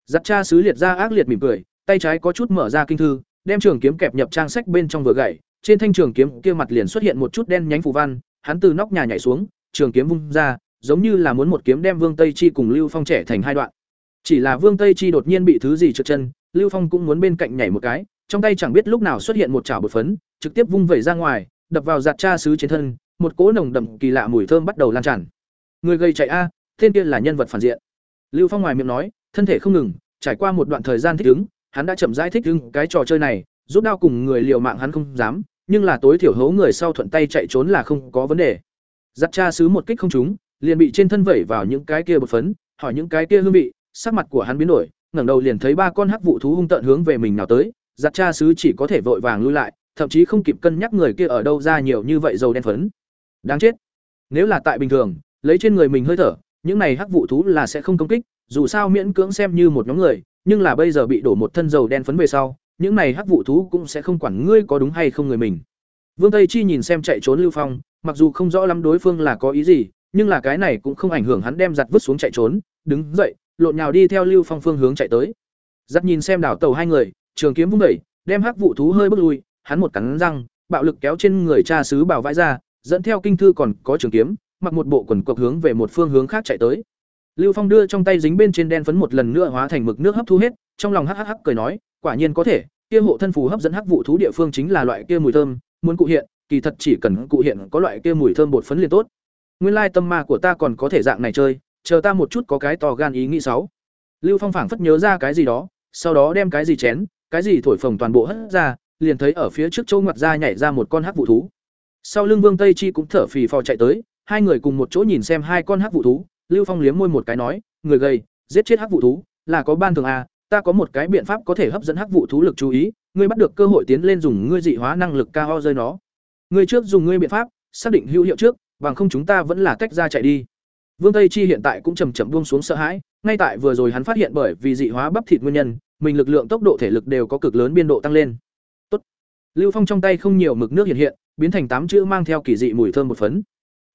Speaker 1: Giặt cha sứ liệt ra ác liệt mỉm cười, tay trái có chút mở ra kinh thư, đem trường kiếm kẹp nhập trang sách bên trong vừa gậy, trên thanh trường kiếm kia mặt liền xuất hiện một chút đen nhánh phù văn, hắn từ nóc nhà nhảy xuống, trường kiếm vung ra, giống như là muốn một kiếm đem Vương Tây Chi cùng Lưu Phong trẻ thành hai đoạn. Chỉ là Vương Tây Chi đột nhiên bị thứ gì trượt chân, Lưu Phong cũng muốn bên cạnh nhảy một cái, trong tay chẳng biết lúc nào xuất hiện một chảo bột phấn, trực tiếp vung vẩy ra ngoài, đập vào giặt cha sứ trên thân, một cỗ nồng đậm kỳ lạ mùi thơm bắt đầu lan tràn. Người gây chạy a, tên kia là nhân vật phản diện. Lưu Phong ngoài miệng nói, thân thể không ngừng, trải qua một đoạn thời gian thích ứng, hắn đã chậm rãi thích ứng cái trò chơi này, rút đao cùng người liều mạng hắn không dám, nhưng là tối thiểu hấu người sau thuận tay chạy trốn là không có vấn đề. Giặt cha sứ một kích không trúng, liền bị trên thân vẩy vào những cái kia bột phấn, hỏi những cái kia hương vị, sắc mặt của hắn biến đổi, ngẩng đầu liền thấy ba con hắc vụ thú hung tận hướng về mình nào tới, giặt cha sứ chỉ có thể vội vàng lui lại, thậm chí không kịp cân nhắc người kia ở đâu ra nhiều như vậy dầu đen phấn. Đáng chết. Nếu là tại bình thường, lấy trên người mình hơi thở, những này hắc vụ thú là sẽ không công kích, dù sao miễn cưỡng xem như một nhóm người, nhưng là bây giờ bị đổ một thân dầu đen phấn về sau, những này hắc vụ thú cũng sẽ không quản ngươi có đúng hay không người mình. Vương Tây Chi nhìn xem chạy trốn Lưu Phong, mặc dù không rõ lắm đối phương là có ý gì, nhưng là cái này cũng không ảnh hưởng hắn đem giặt vứt xuống chạy trốn, đứng dậy, lộn nhào đi theo Lưu Phong phương hướng chạy tới. Giặt nhìn xem đảo tàu hai người, trường kiếm vung đẩy, đem hắc vụ thú hơi bước lui, hắn một cắn răng, bạo lực kéo trên người cha sứ bảo vãi ra, dẫn theo kinh thư còn có trường kiếm, mặc một bộ quần cộc hướng về một phương hướng khác chạy tới. Lưu Phong đưa trong tay dính bên trên đen phấn một lần nữa hóa thành mực nước hấp thu hết, trong lòng hắc hắc hắc cười nói, quả nhiên có thể, kia hộ thân phù hấp dẫn hắc vụ thú địa phương chính là loại kia mùi thơm, muốn cụ hiện, kỳ thật chỉ cần cụ hiện có loại kia mùi thơm bột phấn liền tốt. Nguyên lai tâm ma của ta còn có thể dạng này chơi, chờ ta một chút có cái to gan ý nghĩ sáu. Lưu Phong phảng phất nhớ ra cái gì đó, sau đó đem cái gì chén, cái gì thổi phồng toàn bộ hất ra, liền thấy ở phía trước châu ngoặt ra nhảy ra một con hắc vụ thú. Sau lưng Vương Tây Chi cũng thở phì phò chạy tới, hai người cùng một chỗ nhìn xem hai con hắc vụ thú, Lưu Phong liếm môi một cái nói, người gầy, giết chết hắc vụ thú, là có ban thường à, ta có một cái biện pháp có thể hấp dẫn hắc vụ thú lực chú ý, ngươi bắt được cơ hội tiến lên dùng ngươi dị hóa năng lực ca ho rơi nó. Ngươi trước dùng ngươi biện pháp, xác định hữu hiệu trước, bằng không chúng ta vẫn là tách ra chạy đi. Vương Tây Chi hiện tại cũng chậm chậm buông xuống sợ hãi, ngay tại vừa rồi hắn phát hiện bởi vì dị hóa bắp thịt nguyên nhân, mình lực lượng tốc độ thể lực đều có cực lớn biên độ tăng lên. Tốt. Lưu Phong trong tay không nhiều mực nước hiện hiện, biến thành tám chữ mang theo kỳ dị mùi thơm một phấn.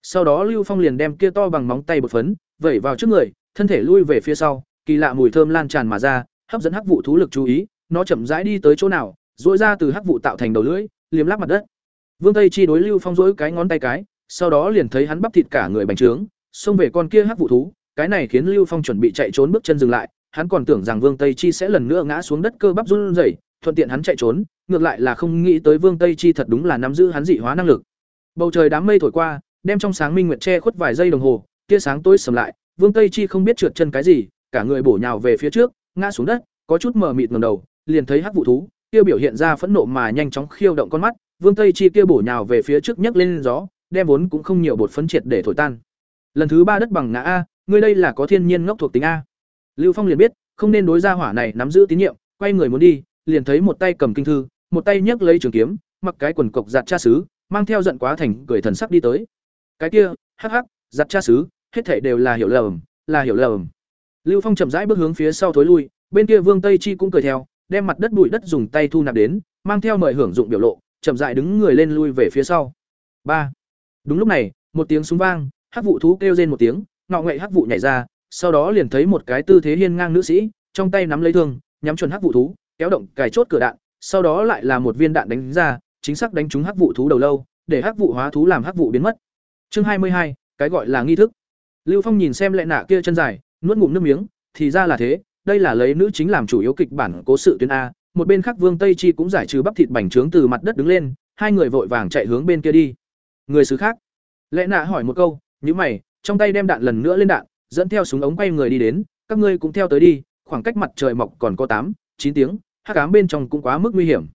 Speaker 1: Sau đó Lưu Phong liền đem kia to bằng móng tay một phấn, vẩy vào trước người, thân thể lui về phía sau, kỳ lạ mùi thơm lan tràn mà ra, hấp dẫn hắc vụ thú lực chú ý, nó chậm rãi đi tới chỗ nào, rũa ra từ hắc vụ tạo thành đầu lưỡi, liếm láp mặt đất. Vương Tây Chi đối Lưu Phong rũi cái ngón tay cái, sau đó liền thấy hắn bắp thịt cả người bành trướng, xông về con kia hắc vụ thú, cái này khiến Lưu Phong chuẩn bị chạy trốn bước chân dừng lại, hắn còn tưởng rằng Vương Tây Chi sẽ lần nữa ngã xuống đất cơ bắp run rẩy, thuận tiện hắn chạy trốn, ngược lại là không nghĩ tới Vương Tây Chi thật đúng là nắm giữ hắn dị hóa năng lực. Bầu trời đám mây thổi qua, đem trong sáng minh nguyệt che khuất vài giây đồng hồ, tia sáng tối sầm lại, Vương Tây Chi không biết trượt chân cái gì, cả người bổ nhào về phía trước, ngã xuống đất, có chút mờ mịt ngẩng đầu, liền thấy hắc vụ thú, kia biểu hiện ra phẫn nộ mà nhanh chóng khiêu động con mắt, Vương Tây Chi kia bổ nhào về phía trước nhấc lên gió, đem vốn cũng không nhiều bột phấn triệt để thổi tan. Lần thứ ba đất bằng ngã a, ngươi đây là có thiên nhiên ngốc thuộc tính a. Lưu Phong liền biết, không nên đối ra hỏa này nắm giữ tín nhiệm, quay người muốn đi, liền thấy một tay cầm kinh thư, một tay nhấc lấy trường kiếm, mặc cái quần cộc giặt cha sứ, mang theo giận quá thành cười thần sắc đi tới. Cái kia, hắc hắc, giặt cha sứ, hết thảy đều là hiểu lầm, là hiểu lầm. Lưu Phong chậm rãi bước hướng phía sau thối lui, bên kia Vương Tây Chi cũng cười theo, đem mặt đất bụi đất dùng tay thu nạp đến, mang theo mời hưởng dụng biểu lộ, chậm rãi đứng người lên lui về phía sau. ba Đúng lúc này, một tiếng súng vang, hắc vụ thú kêu rên một tiếng, ngọ ngậy hắc vụ nhảy ra, sau đó liền thấy một cái tư thế hiên ngang nữ sĩ, trong tay nắm lấy thương, nhắm chuẩn hắc vụ thú, kéo động cài chốt cửa đạn, sau đó lại là một viên đạn đánh ra, chính xác đánh trúng hắc vụ thú đầu lâu, để hắc vụ hóa thú làm hắc vụ biến mất. Chương hai mươi hai, cái gọi là nghi thức. Lưu Phong nhìn xem lệ nạ kia chân dài, nuốt ngụm nước miếng, thì ra là thế, đây là lấy nữ chính làm chủ yếu kịch bản cố sự tuyến a, một bên khác Vương Tây Chi cũng giải trừ bắp thịt bành trướng từ mặt đất đứng lên, hai người vội vàng chạy hướng bên kia đi. Người xứ khác. Lệ nạ hỏi một câu, nhíu mày, trong tay đem đạn lần nữa lên đạn, dẫn theo súng ống quay người đi đến, các ngươi cũng theo tới đi, khoảng cách mặt trời mọc còn có tám, chín tiếng, hắc ám bên trong cũng quá mức nguy hiểm.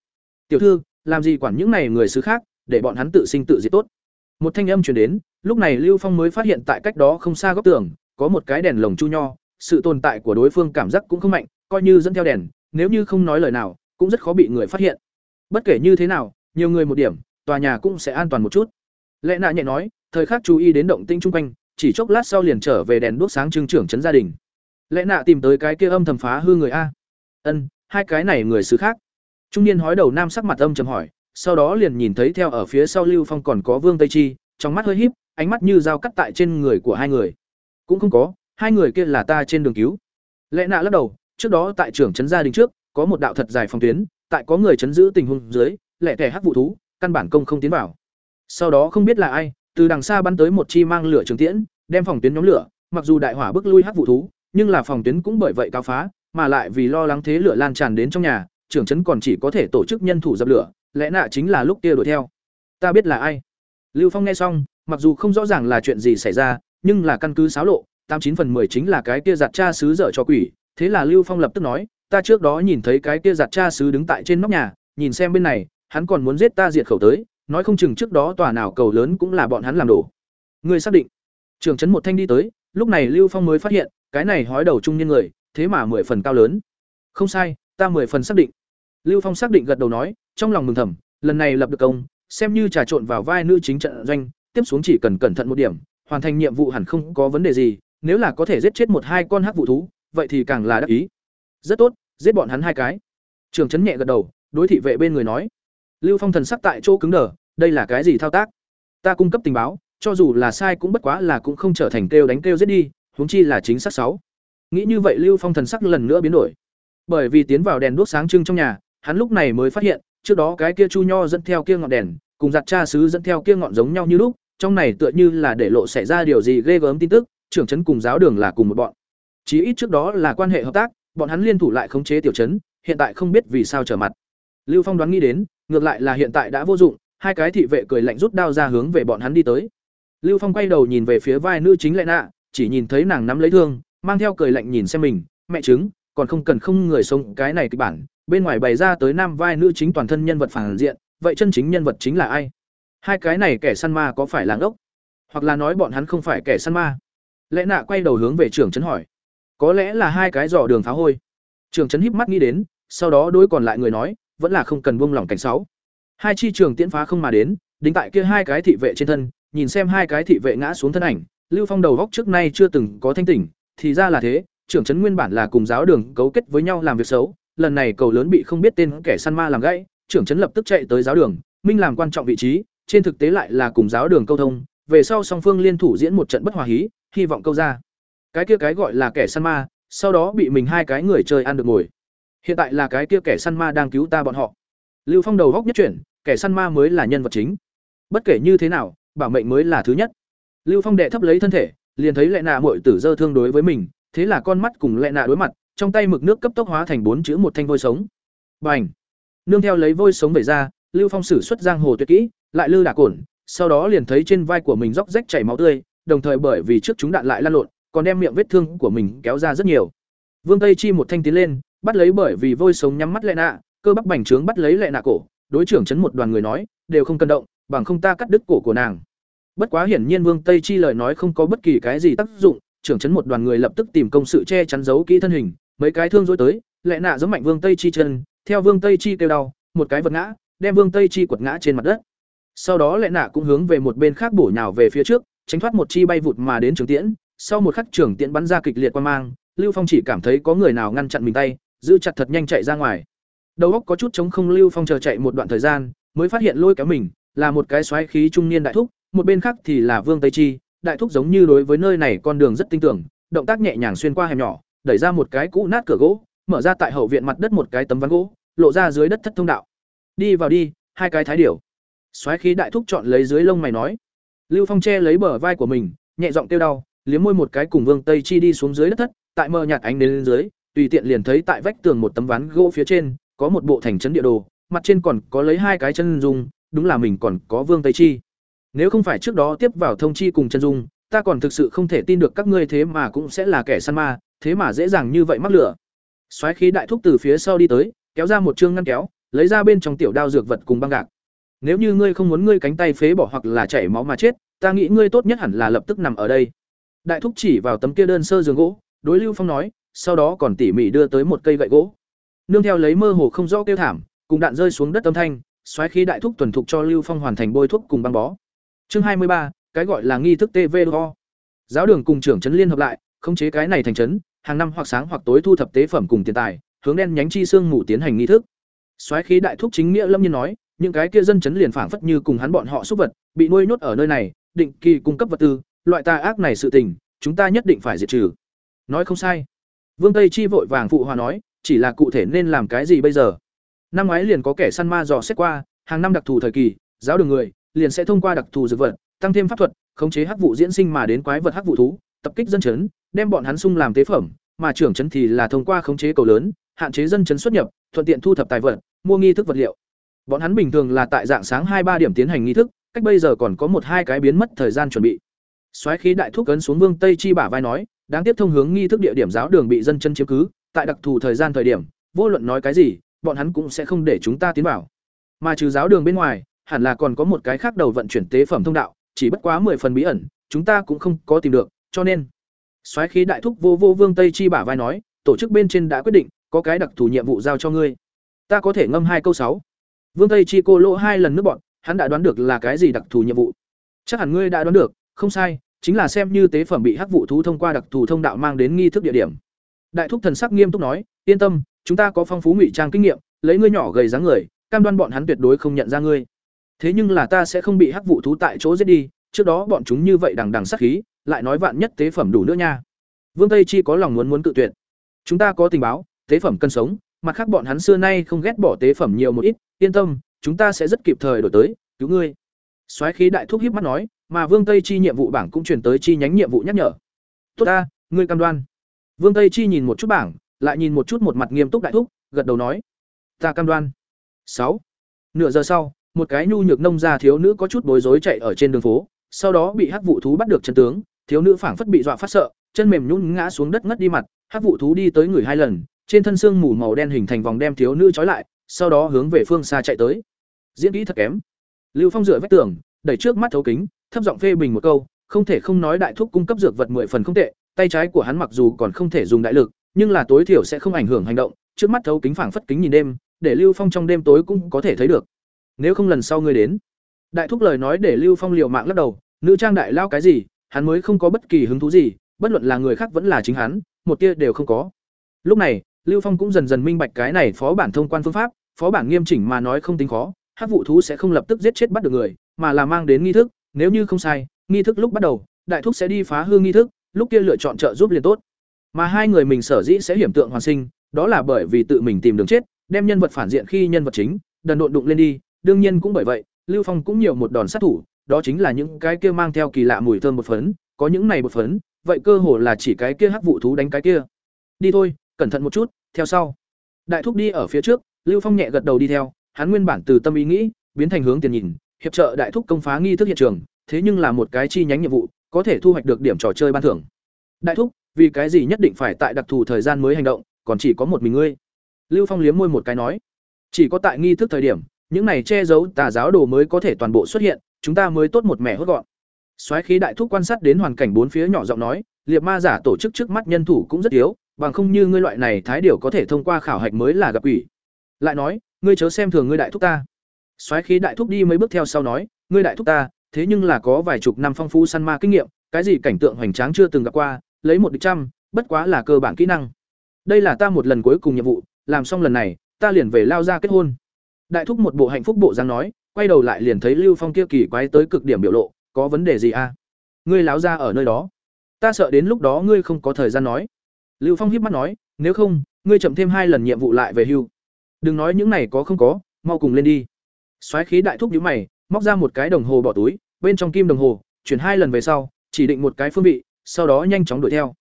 Speaker 1: Tiểu thư, làm gì quản những này người xứ khác, để bọn hắn tự sinh tự diệt tốt. Một thanh âm truyền đến, lúc này Lưu Phong mới phát hiện tại cách đó không xa góc tường, có một cái đèn lồng chu nho, sự tồn tại của đối phương cảm giác cũng không mạnh, coi như dẫn theo đèn, nếu như không nói lời nào, cũng rất khó bị người phát hiện. Bất kể như thế nào, nhiều người một điểm, tòa nhà cũng sẽ an toàn một chút. lẽ nạ nhẹ nói, thời khắc chú ý đến động tĩnh chung quanh, chỉ chốc lát sau liền trở về đèn đuốc sáng trưng trưởng trấn gia đình. lẽ nạ tìm tới cái kia âm thầm phá hư người a. Ân, hai cái này người xứ khác. Trung niên hói đầu nam sắc mặt âm trầm hỏi, sau đó liền nhìn thấy theo ở phía sau Lưu Phong còn có Vương Tây Chi, trong mắt hơi híp, ánh mắt như dao cắt tại trên người của hai người. Cũng không có, hai người kia là ta trên đường cứu. lẽ nạ lắc đầu, trước đó tại trưởng trấn gia đình trước, có một đạo thật dài phòng tuyến, tại có người chấn giữ tình huống dưới, lẻ thẻ hắc vụ thú, căn bản công không tiến vào. Sau đó không biết là ai, từ đằng xa bắn tới một chi mang lửa trường tiễn, đem phòng tuyến nhóm lửa, mặc dù đại hỏa bức lui hắc vụ thú, nhưng là phòng tuyến cũng bởi vậy cao phá, mà lại vì lo lắng thế lửa lan tràn đến trong nhà, trưởng trấn còn chỉ có thể tổ chức nhân thủ dập lửa, lẽ nạ chính là lúc kia đuổi theo. Ta biết là ai. Lưu Phong nghe xong, mặc dù không rõ ràng là chuyện gì xảy ra, nhưng là căn cứ xáo lộ, tám chín phần 10 chính là cái kia giặt cha sứ dở cho quỷ, thế là Lưu Phong lập tức nói, ta trước đó nhìn thấy cái kia giặt cha sứ đứng tại trên nóc nhà, nhìn xem bên này, hắn còn muốn giết ta diệt khẩu tới, nói không chừng trước đó tòa nào cầu lớn cũng là bọn hắn làm đổ. Người xác định. Trưởng trấn một thanh đi tới, lúc này Lưu Phong mới phát hiện, cái này hói đầu trung niên người, thế mà mười phần cao lớn. Không sai, ta mười phần xác định. Lưu Phong xác định gật đầu nói, trong lòng mừng thầm, lần này lập được công, xem như trà trộn vào vai nữ chính trận doanh, tiếp xuống chỉ cần cẩn thận một điểm, hoàn thành nhiệm vụ hẳn không có vấn đề gì, nếu là có thể giết chết một hai con hắc vụ thú, vậy thì càng là đắc ý. Rất tốt, giết bọn hắn hai cái. Trường trấn nhẹ gật đầu, đối thị vệ bên người nói. Lưu Phong thần sắc tại chỗ cứng đờ, đây là cái gì thao tác? Ta cung cấp tình báo, cho dù là sai cũng bất quá là cũng không trở thành kêu đánh kêu giết đi, huống chi là chính xác sáu. Nghĩ như vậy Lưu Phong thần sắc lần nữa biến đổi. Bởi vì tiến vào đèn đuốc sáng trưng trong nhà, hắn lúc này mới phát hiện, trước đó cái kia chu nho dẫn theo kia ngọn đèn, cùng giặt cha sứ dẫn theo kia ngọn giống nhau như lúc, trong này tựa như là để lộ xảy ra điều gì ghê gớm tin tức, trưởng trấn cùng giáo đường là cùng một bọn. Chí ít trước đó là quan hệ hợp tác, bọn hắn liên thủ lại khống chế tiểu trấn, hiện tại không biết vì sao trở mặt. Lưu Phong đoán nghĩ đến, ngược lại là hiện tại đã vô dụng, hai cái thị vệ cười lạnh rút đao ra hướng về bọn hắn đi tới. Lưu Phong quay đầu nhìn về phía vai nữ chính Lệ Nạ, chỉ nhìn thấy nàng nắm lấy thương, mang theo cười lạnh nhìn xem mình, mẹ chứng, còn không cần không người sống cái này kịch bản, bên ngoài bày ra tới nam vai nữ chính toàn thân nhân vật phản diện, vậy chân chính nhân vật chính là ai? Hai cái này kẻ săn ma có phải là ngốc? Hoặc là nói bọn hắn không phải kẻ săn ma? Lẽ Nạ quay đầu hướng về trưởng trấn hỏi. Có lẽ là hai cái dò đường phá hôi. Trưởng trấn híp mắt nghĩ đến, sau đó đối còn lại người nói, vẫn là không cần buông lỏng cảnh sáu. Hai chi trường tiễn phá không mà đến, đính tại kia hai cái thị vệ trên thân, nhìn xem hai cái thị vệ ngã xuống thân ảnh, Lưu Phong đầu góc trước nay chưa từng có thanh tỉnh, thì ra là thế, trưởng trấn nguyên bản là cùng giáo đường cấu kết với nhau làm việc xấu, lần này cầu lớn bị không biết tên kẻ săn ma làm gãy, trưởng trấn lập tức chạy tới giáo đường, minh làm quan trọng vị trí, trên thực tế lại là cùng giáo đường câu thông, về sau song phương liên thủ diễn một trận bất hòa hí, hy vọng câu ra. Cái kia cái gọi là kẻ săn ma, sau đó bị mình hai cái người chơi ăn được ngồi. Hiện tại là cái kia kẻ săn ma đang cứu ta bọn họ. Lưu Phong đầu góc nhất chuyển, kẻ săn ma mới là nhân vật chính. Bất kể như thế nào, bảo mệnh mới là thứ nhất. Lưu Phong đệ thấp lấy thân thể, liền thấy lệ nạ muội tử dơ thương đối với mình thế là con mắt cùng lệ nạ đối mặt trong tay mực nước cấp tốc hóa thành bốn chữ một thanh vôi sống bành nương theo lấy vôi sống về ra lưu phong sử xuất giang hồ tuyệt kỹ lại lư đả cổn, sau đó liền thấy trên vai của mình róc rách chảy máu tươi, đồng thời bởi vì trước chúng đạn lại lan lộn, còn đem miệng vết thương của mình kéo ra rất nhiều. Vương tây chi một thanh tiến lên, bắt lấy bởi vì vôi sống nhắm mắt lệ nạ, cơ bắp bành trướng bắt lấy lệ nạ cổ, đối trưởng chấn một đoàn người nói, đều không cần động, bằng không ta cắt đứt cổ của nàng. Bất quá hiển nhiên vương tây chi lời nói không có bất kỳ cái gì tác dụng, trưởng chấn một đoàn người lập tức tìm công sự che chắn giấu kỹ thân hình, mấy cái thương dối tới lệ nạ giống mạnh vương tây chi chân, theo vương tây chi kêu đau, một cái vật ngã, đem vương tây chi quật ngã trên mặt đất sau đó lệ nạ cũng hướng về một bên khác bổ nhào về phía trước, tránh thoát một chi bay vụt mà đến trường tiễn. Sau một khắc trường tiễn bắn ra kịch liệt quan mang, lưu phong chỉ cảm thấy có người nào ngăn chặn mình tay, giữ chặt thật nhanh chạy ra ngoài. Đầu óc có chút chống không, lưu phong chờ chạy một đoạn thời gian, mới phát hiện lôi kéo mình là một cái xoáy khí trung niên đại thúc, một bên khác thì là vương tây chi. Đại thúc giống như đối với nơi này con đường rất tinh tưởng, động tác nhẹ nhàng xuyên qua hẻm nhỏ, đẩy ra một cái cũ nát cửa gỗ, mở ra tại hậu viện mặt đất một cái tấm ván gỗ, lộ ra dưới đất thất thông đạo. Đi vào đi, hai cái thái điểu. Soái khí đại thúc chọn lấy dưới lông mày nói. Lưu phong che lấy bờ vai của mình, nhẹ giọng kêu đau, liếm môi một cái cùng vương tây chi đi xuống dưới đất thất, tại mờ nhạt ánh đến lên dưới, tùy tiện liền thấy tại vách tường một tấm ván gỗ phía trên, có một bộ thành trấn địa đồ, mặt trên còn có lấy hai cái chân dung, đúng là mình còn có vương tây chi. Nếu không phải trước đó tiếp vào thông chi cùng chân dung, ta còn thực sự không thể tin được các ngươi thế mà cũng sẽ là kẻ săn ma, thế mà dễ dàng như vậy mắc lửa. Soái khí đại thúc từ phía sau đi tới, kéo ra một chương ngăn kéo, lấy ra bên trong tiểu đao dược vật cùng băng gạc nếu như ngươi không muốn ngươi cánh tay phế bỏ hoặc là chảy máu mà chết, ta nghĩ ngươi tốt nhất hẳn là lập tức nằm ở đây. Đại thúc chỉ vào tấm kia đơn sơ giường gỗ, đối lưu phong nói, sau đó còn tỉ mỉ đưa tới một cây gậy gỗ. Nương theo lấy mơ hồ không rõ kêu thảm, cùng đạn rơi xuống đất âm thanh, xoáy khí đại thúc tuần thục cho lưu phong hoàn thành bôi thuốc cùng băng bó. Chương hai mươi ba, cái gọi là nghi thức tv giáo đường cùng trưởng trấn liên hợp lại, khống chế cái này thành trấn, hàng năm hoặc sáng hoặc tối thu thập tế phẩm cùng tiền tài, hướng đen nhánh chi xương ngủ tiến hành nghi thức. Xoáy khí đại thúc chính nghĩa lâm nhiên nói những cái kia dân chấn liền phảng phất như cùng hắn bọn họ xúc vật, bị nuôi nhốt ở nơi này, định kỳ cung cấp vật tư, loại tà ác này sự tình, chúng ta nhất định phải diệt trừ. Nói không sai. Vương tây chi vội vàng phụ hòa nói, chỉ là cụ thể nên làm cái gì bây giờ? Năm ngoái liền có kẻ săn ma dò xét qua, hàng năm đặc thù thời kỳ, giáo đường người liền sẽ thông qua đặc thù dược vật, tăng thêm pháp thuật, khống chế hắc vụ diễn sinh mà đến quái vật hắc vụ thú, tập kích dân chấn, đem bọn hắn sung làm tế phẩm, mà trưởng chấn thì là thông qua khống chế cầu lớn, hạn chế dân chấn xuất nhập, thuận tiện thu thập tài vật, mua nghi thức vật liệu bọn hắn bình thường là tại dạng sáng hai ba điểm tiến hành nghi thức, cách bây giờ còn có một hai cái biến mất thời gian chuẩn bị. Soái khí đại thúc cấn xuống vương tây chi bả vai nói, đáng tiếp thông hướng nghi thức địa điểm giáo đường bị dân chân chiếm cứ, tại đặc thù thời gian thời điểm, vô luận nói cái gì, bọn hắn cũng sẽ không để chúng ta tiến vào. Mà trừ giáo đường bên ngoài, hẳn là còn có một cái khác đầu vận chuyển tế phẩm thông đạo, chỉ bất quá mười phần bí ẩn, chúng ta cũng không có tìm được, cho nên soái khí đại thúc vô vô vương tây chi bả vai nói, tổ chức bên trên đã quyết định, có cái đặc thù nhiệm vụ giao cho ngươi. Ta có thể ngâm hai câu sáu vương tây chi cô lỗ hai lần nước bọn, hắn đã đoán được là cái gì đặc thù nhiệm vụ. Chắc hẳn ngươi đã đoán được, không sai, chính là xem như tế phẩm bị hắc vụ thú thông qua đặc thù thông đạo mang đến nghi thức địa điểm. Đại thúc thần sắc nghiêm túc nói, yên tâm, chúng ta có phong phú ngụy trang kinh nghiệm, lấy ngươi nhỏ gầy dáng người, cam đoan bọn hắn tuyệt đối không nhận ra ngươi. Thế nhưng là ta sẽ không bị hắc vụ thú tại chỗ giết đi, trước đó bọn chúng như vậy đằng đằng sát khí, lại nói vạn nhất tế phẩm đủ nữa nha. Vương tây chi có lòng muốn muốn cự tuyệt. Chúng ta có tình báo, tế phẩm cần sống, mặt khác bọn hắn xưa nay không ghét bỏ tế phẩm nhiều một ít yên tâm, chúng ta sẽ rất kịp thời đổi tới, cứu ngươi. Soái khí đại thúc hiếp mắt nói, mà vương tây chi nhiệm vụ bảng cũng chuyển tới chi nhánh nhiệm vụ nhắc nhở. Tốt ta, ngươi cam đoan. Vương tây chi nhìn một chút bảng, lại nhìn một chút một mặt nghiêm túc đại thúc, gật đầu nói, ta cam đoan. Sáu. Nửa giờ sau, một cái nhu nhược nông gia thiếu nữ có chút bối rối chạy ở trên đường phố, sau đó bị hắc vụ thú bắt được chân tướng, thiếu nữ phảng phất bị dọa phát sợ, chân mềm nhún ngã xuống đất ngất đi mặt, hắc vụ thú đi tới người hai lần, trên thân xương mù màu đen hình thành vòng đem thiếu nữ trói lại sau đó hướng về phương xa chạy tới. Diễn kỹ thật kém. Lưu phong dựa vách tường, đẩy trước mắt thấu kính, thấp giọng phê bình một câu, không thể không nói đại thúc cung cấp dược vật mười phần không tệ, tay trái của hắn mặc dù còn không thể dùng đại lực, nhưng là tối thiểu sẽ không ảnh hưởng hành động, trước mắt thấu kính phảng phất kính nhìn đêm, để lưu phong trong đêm tối cũng có thể thấy được. Nếu không lần sau ngươi đến. Đại thúc lời nói để lưu phong liều mạng lắc đầu, nữ trang đại lao cái gì, hắn mới không có bất kỳ hứng thú gì, bất luận là người khác vẫn là chính hắn, một tia đều không có. Lúc này lưu phong cũng dần dần minh bạch cái này phó bản thông quan phương pháp, phó bản nghiêm chỉnh mà nói không tính khó, hắc vụ thú sẽ không lập tức giết chết bắt được người, mà là mang đến nghi thức, nếu như không sai, nghi thức lúc bắt đầu, đại thúc sẽ đi phá hư nghi thức, lúc kia lựa chọn trợ giúp liền tốt. Mà hai người mình sở dĩ sẽ hiểm tượng hoàn sinh, đó là bởi vì tự mình tìm đường chết, đem nhân vật phản diện khi nhân vật chính, đần độn đụng lên đi, đương nhiên cũng bởi vậy, lưu phong cũng nhiều một đòn sát thủ, đó chính là những cái kia mang theo kỳ lạ mùi thơm bột phấn, có những này bột phấn, vậy cơ hồ là chỉ cái kia hắc vụ thú đánh cái kia. Đi thôi cẩn thận một chút, theo sau. Đại thúc đi ở phía trước, lưu phong nhẹ gật đầu đi theo, hắn nguyên bản từ tâm ý nghĩ, biến thành hướng tiền nhìn, hiệp trợ đại thúc công phá nghi thức hiện trường, thế nhưng là một cái chi nhánh nhiệm vụ, có thể thu hoạch được điểm trò chơi ban thưởng. Đại thúc, vì cái gì nhất định phải tại đặc thù thời gian mới hành động, còn chỉ có một mình ngươi? Lưu phong liếm môi một cái nói. Chỉ có tại nghi thức thời điểm, những này che giấu tà giáo đồ mới có thể toàn bộ xuất hiện, chúng ta mới tốt một mẻ hốt gọn. Soái khí đại thúc quan sát đến hoàn cảnh bốn phía nhỏ giọng nói, liệt ma giả tổ chức trước mắt nhân thủ cũng rất yếu bằng không như ngươi loại này thái điều có thể thông qua khảo hạch mới là gặp quỷ. Lại nói, ngươi chớ xem thường ngươi đại thúc ta. Soái khí đại thúc đi mấy bước theo sau nói, ngươi đại thúc ta, thế nhưng là có vài chục năm phong phú săn ma kinh nghiệm, cái gì cảnh tượng hoành tráng chưa từng gặp qua, lấy một địch trăm, bất quá là cơ bản kỹ năng. Đây là ta một lần cuối cùng nhiệm vụ, làm xong lần này, ta liền về lao ra kết hôn. Đại thúc một bộ hạnh phúc bộ dáng nói, quay đầu lại liền thấy lưu phong kia kỳ quái tới cực điểm biểu lộ, có vấn đề gì a à? ngươi láo ra ở nơi đó. Ta sợ đến lúc đó ngươi không có thời gian nói lưu phong híp mắt nói, nếu không, ngươi chậm thêm hai lần nhiệm vụ lại về hưu. Đừng nói những này có không có, mau cùng lên đi. Soái khí đại thúc nhíu mày, móc ra một cái đồng hồ bỏ túi, bên trong kim đồng hồ, chuyển hai lần về sau, chỉ định một cái phương vị, sau đó nhanh chóng đuổi theo.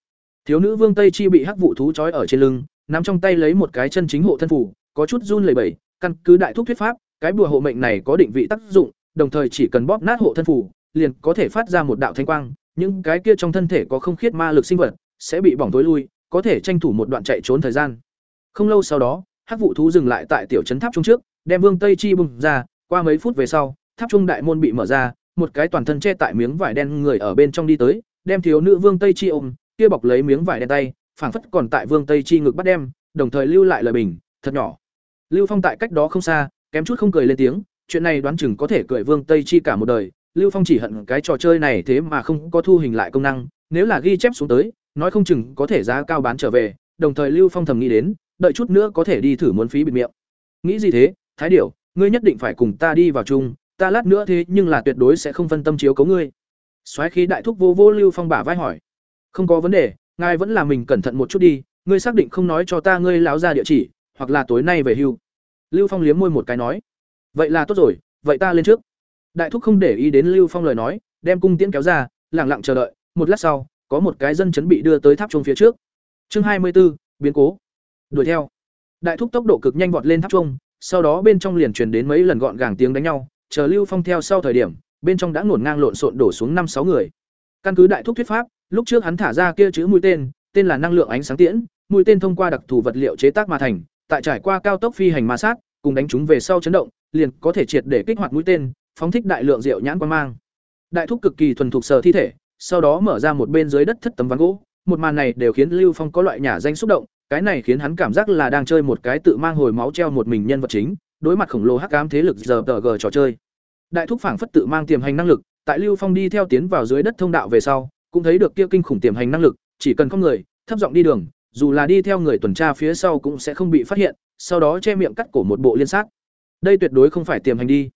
Speaker 1: Thiếu nữ vương tây chi bị hắc vụ thú trói ở trên lưng, nắm trong tay lấy một cái chân chính hộ thân phủ, có chút run lẩy bẩy, căn cứ đại thúc thuyết pháp, cái bùa hộ mệnh này có định vị tác dụng, đồng thời chỉ cần bóp nát hộ thân phủ, liền có thể phát ra một đạo thanh quang, những cái kia trong thân thể có không khiết ma lực sinh vật sẽ bị bỏng tối lui có thể tranh thủ một đoạn chạy trốn thời gian. Không lâu sau đó, hắc vụ thú dừng lại tại tiểu trấn tháp trung trước, đem vương tây chi bùng ra, qua mấy phút về sau, tháp trung đại môn bị mở ra, một cái toàn thân che tại miếng vải đen người ở bên trong đi tới, đem thiếu nữ vương tây chi ôm, kia bọc lấy miếng vải đen tay, phảng phất còn tại vương tây chi ngực bắt đem, đồng thời lưu lại lời bình, thật nhỏ. Lưu phong tại cách đó không xa, kém chút không cười lên tiếng, chuyện này đoán chừng có thể cười vương tây chi cả một đời. Lưu phong chỉ hận cái trò chơi này thế mà không có thu hình lại công năng, nếu là ghi chép xuống tới nói không chừng có thể giá cao bán trở về, đồng thời lưu phong thầm nghĩ đến, đợi chút nữa có thể đi thử muốn phí bịt miệng. Nghĩ gì thế? Thái điểu ngươi nhất định phải cùng ta đi vào chung, ta lát nữa thế nhưng là tuyệt đối sẽ không phân tâm chiếu cấu ngươi. Soái khí đại thúc vô vô lưu phong bả vai hỏi. Không có vấn đề, ngài vẫn là mình cẩn thận một chút đi, ngươi xác định không nói cho ta ngươi láo ra địa chỉ, hoặc là tối nay về hưu. Lưu phong liếm môi một cái nói. Vậy là tốt rồi, vậy ta lên trước. Đại thúc không để ý đến lưu phong lời nói, đem cung tiễn kéo ra lẳng lặng chờ đợi, một lát sau có một cái dân chấn bị đưa tới tháp chuông phía trước. Chương hai mươi 24, biến cố. Đuổi theo. Đại thúc tốc độ cực nhanh vọt lên tháp chuông sau đó bên trong liền truyền đến mấy lần gọn gàng tiếng đánh nhau chờ lưu phong theo sau thời điểm bên trong đã ngổn ngang lộn xộn đổ xuống năm sáu người. Căn cứ đại thúc thuyết pháp lúc trước hắn thả ra kia chữ mũi tên tên là năng lượng ánh sáng tiễn mũi tên thông qua đặc thù vật liệu chế tác mà thành tại trải qua cao tốc phi hành ma sát cùng đánh chúng về sau chấn động liền có thể triệt để kích hoạt mũi tên phóng thích đại lượng rượu nhãn quan mang. Đại thúc cực kỳ thuần thục sờ thi thể sau đó mở ra một bên dưới đất thất tấm ván gỗ, một màn này đều khiến lưu phong có loại nhà danh xúc động, cái này khiến hắn cảm giác là đang chơi một cái tự mang hồi máu treo một mình nhân vật chính, đối mặt khổng lồ hắc ám thế lực giờ tờ g trò chơi. Đại thúc phảng phất tự mang tiềm hành năng lực, tại lưu phong đi theo tiến vào dưới đất thông đạo về sau, cũng thấy được kia kinh khủng tiềm hành năng lực, chỉ cần không người, thấp giọng đi đường, dù là đi theo người tuần tra phía sau cũng sẽ không bị phát hiện, sau đó che miệng cắt cổ một bộ liên sát. Đây tuyệt đối không phải tiềm hành đi.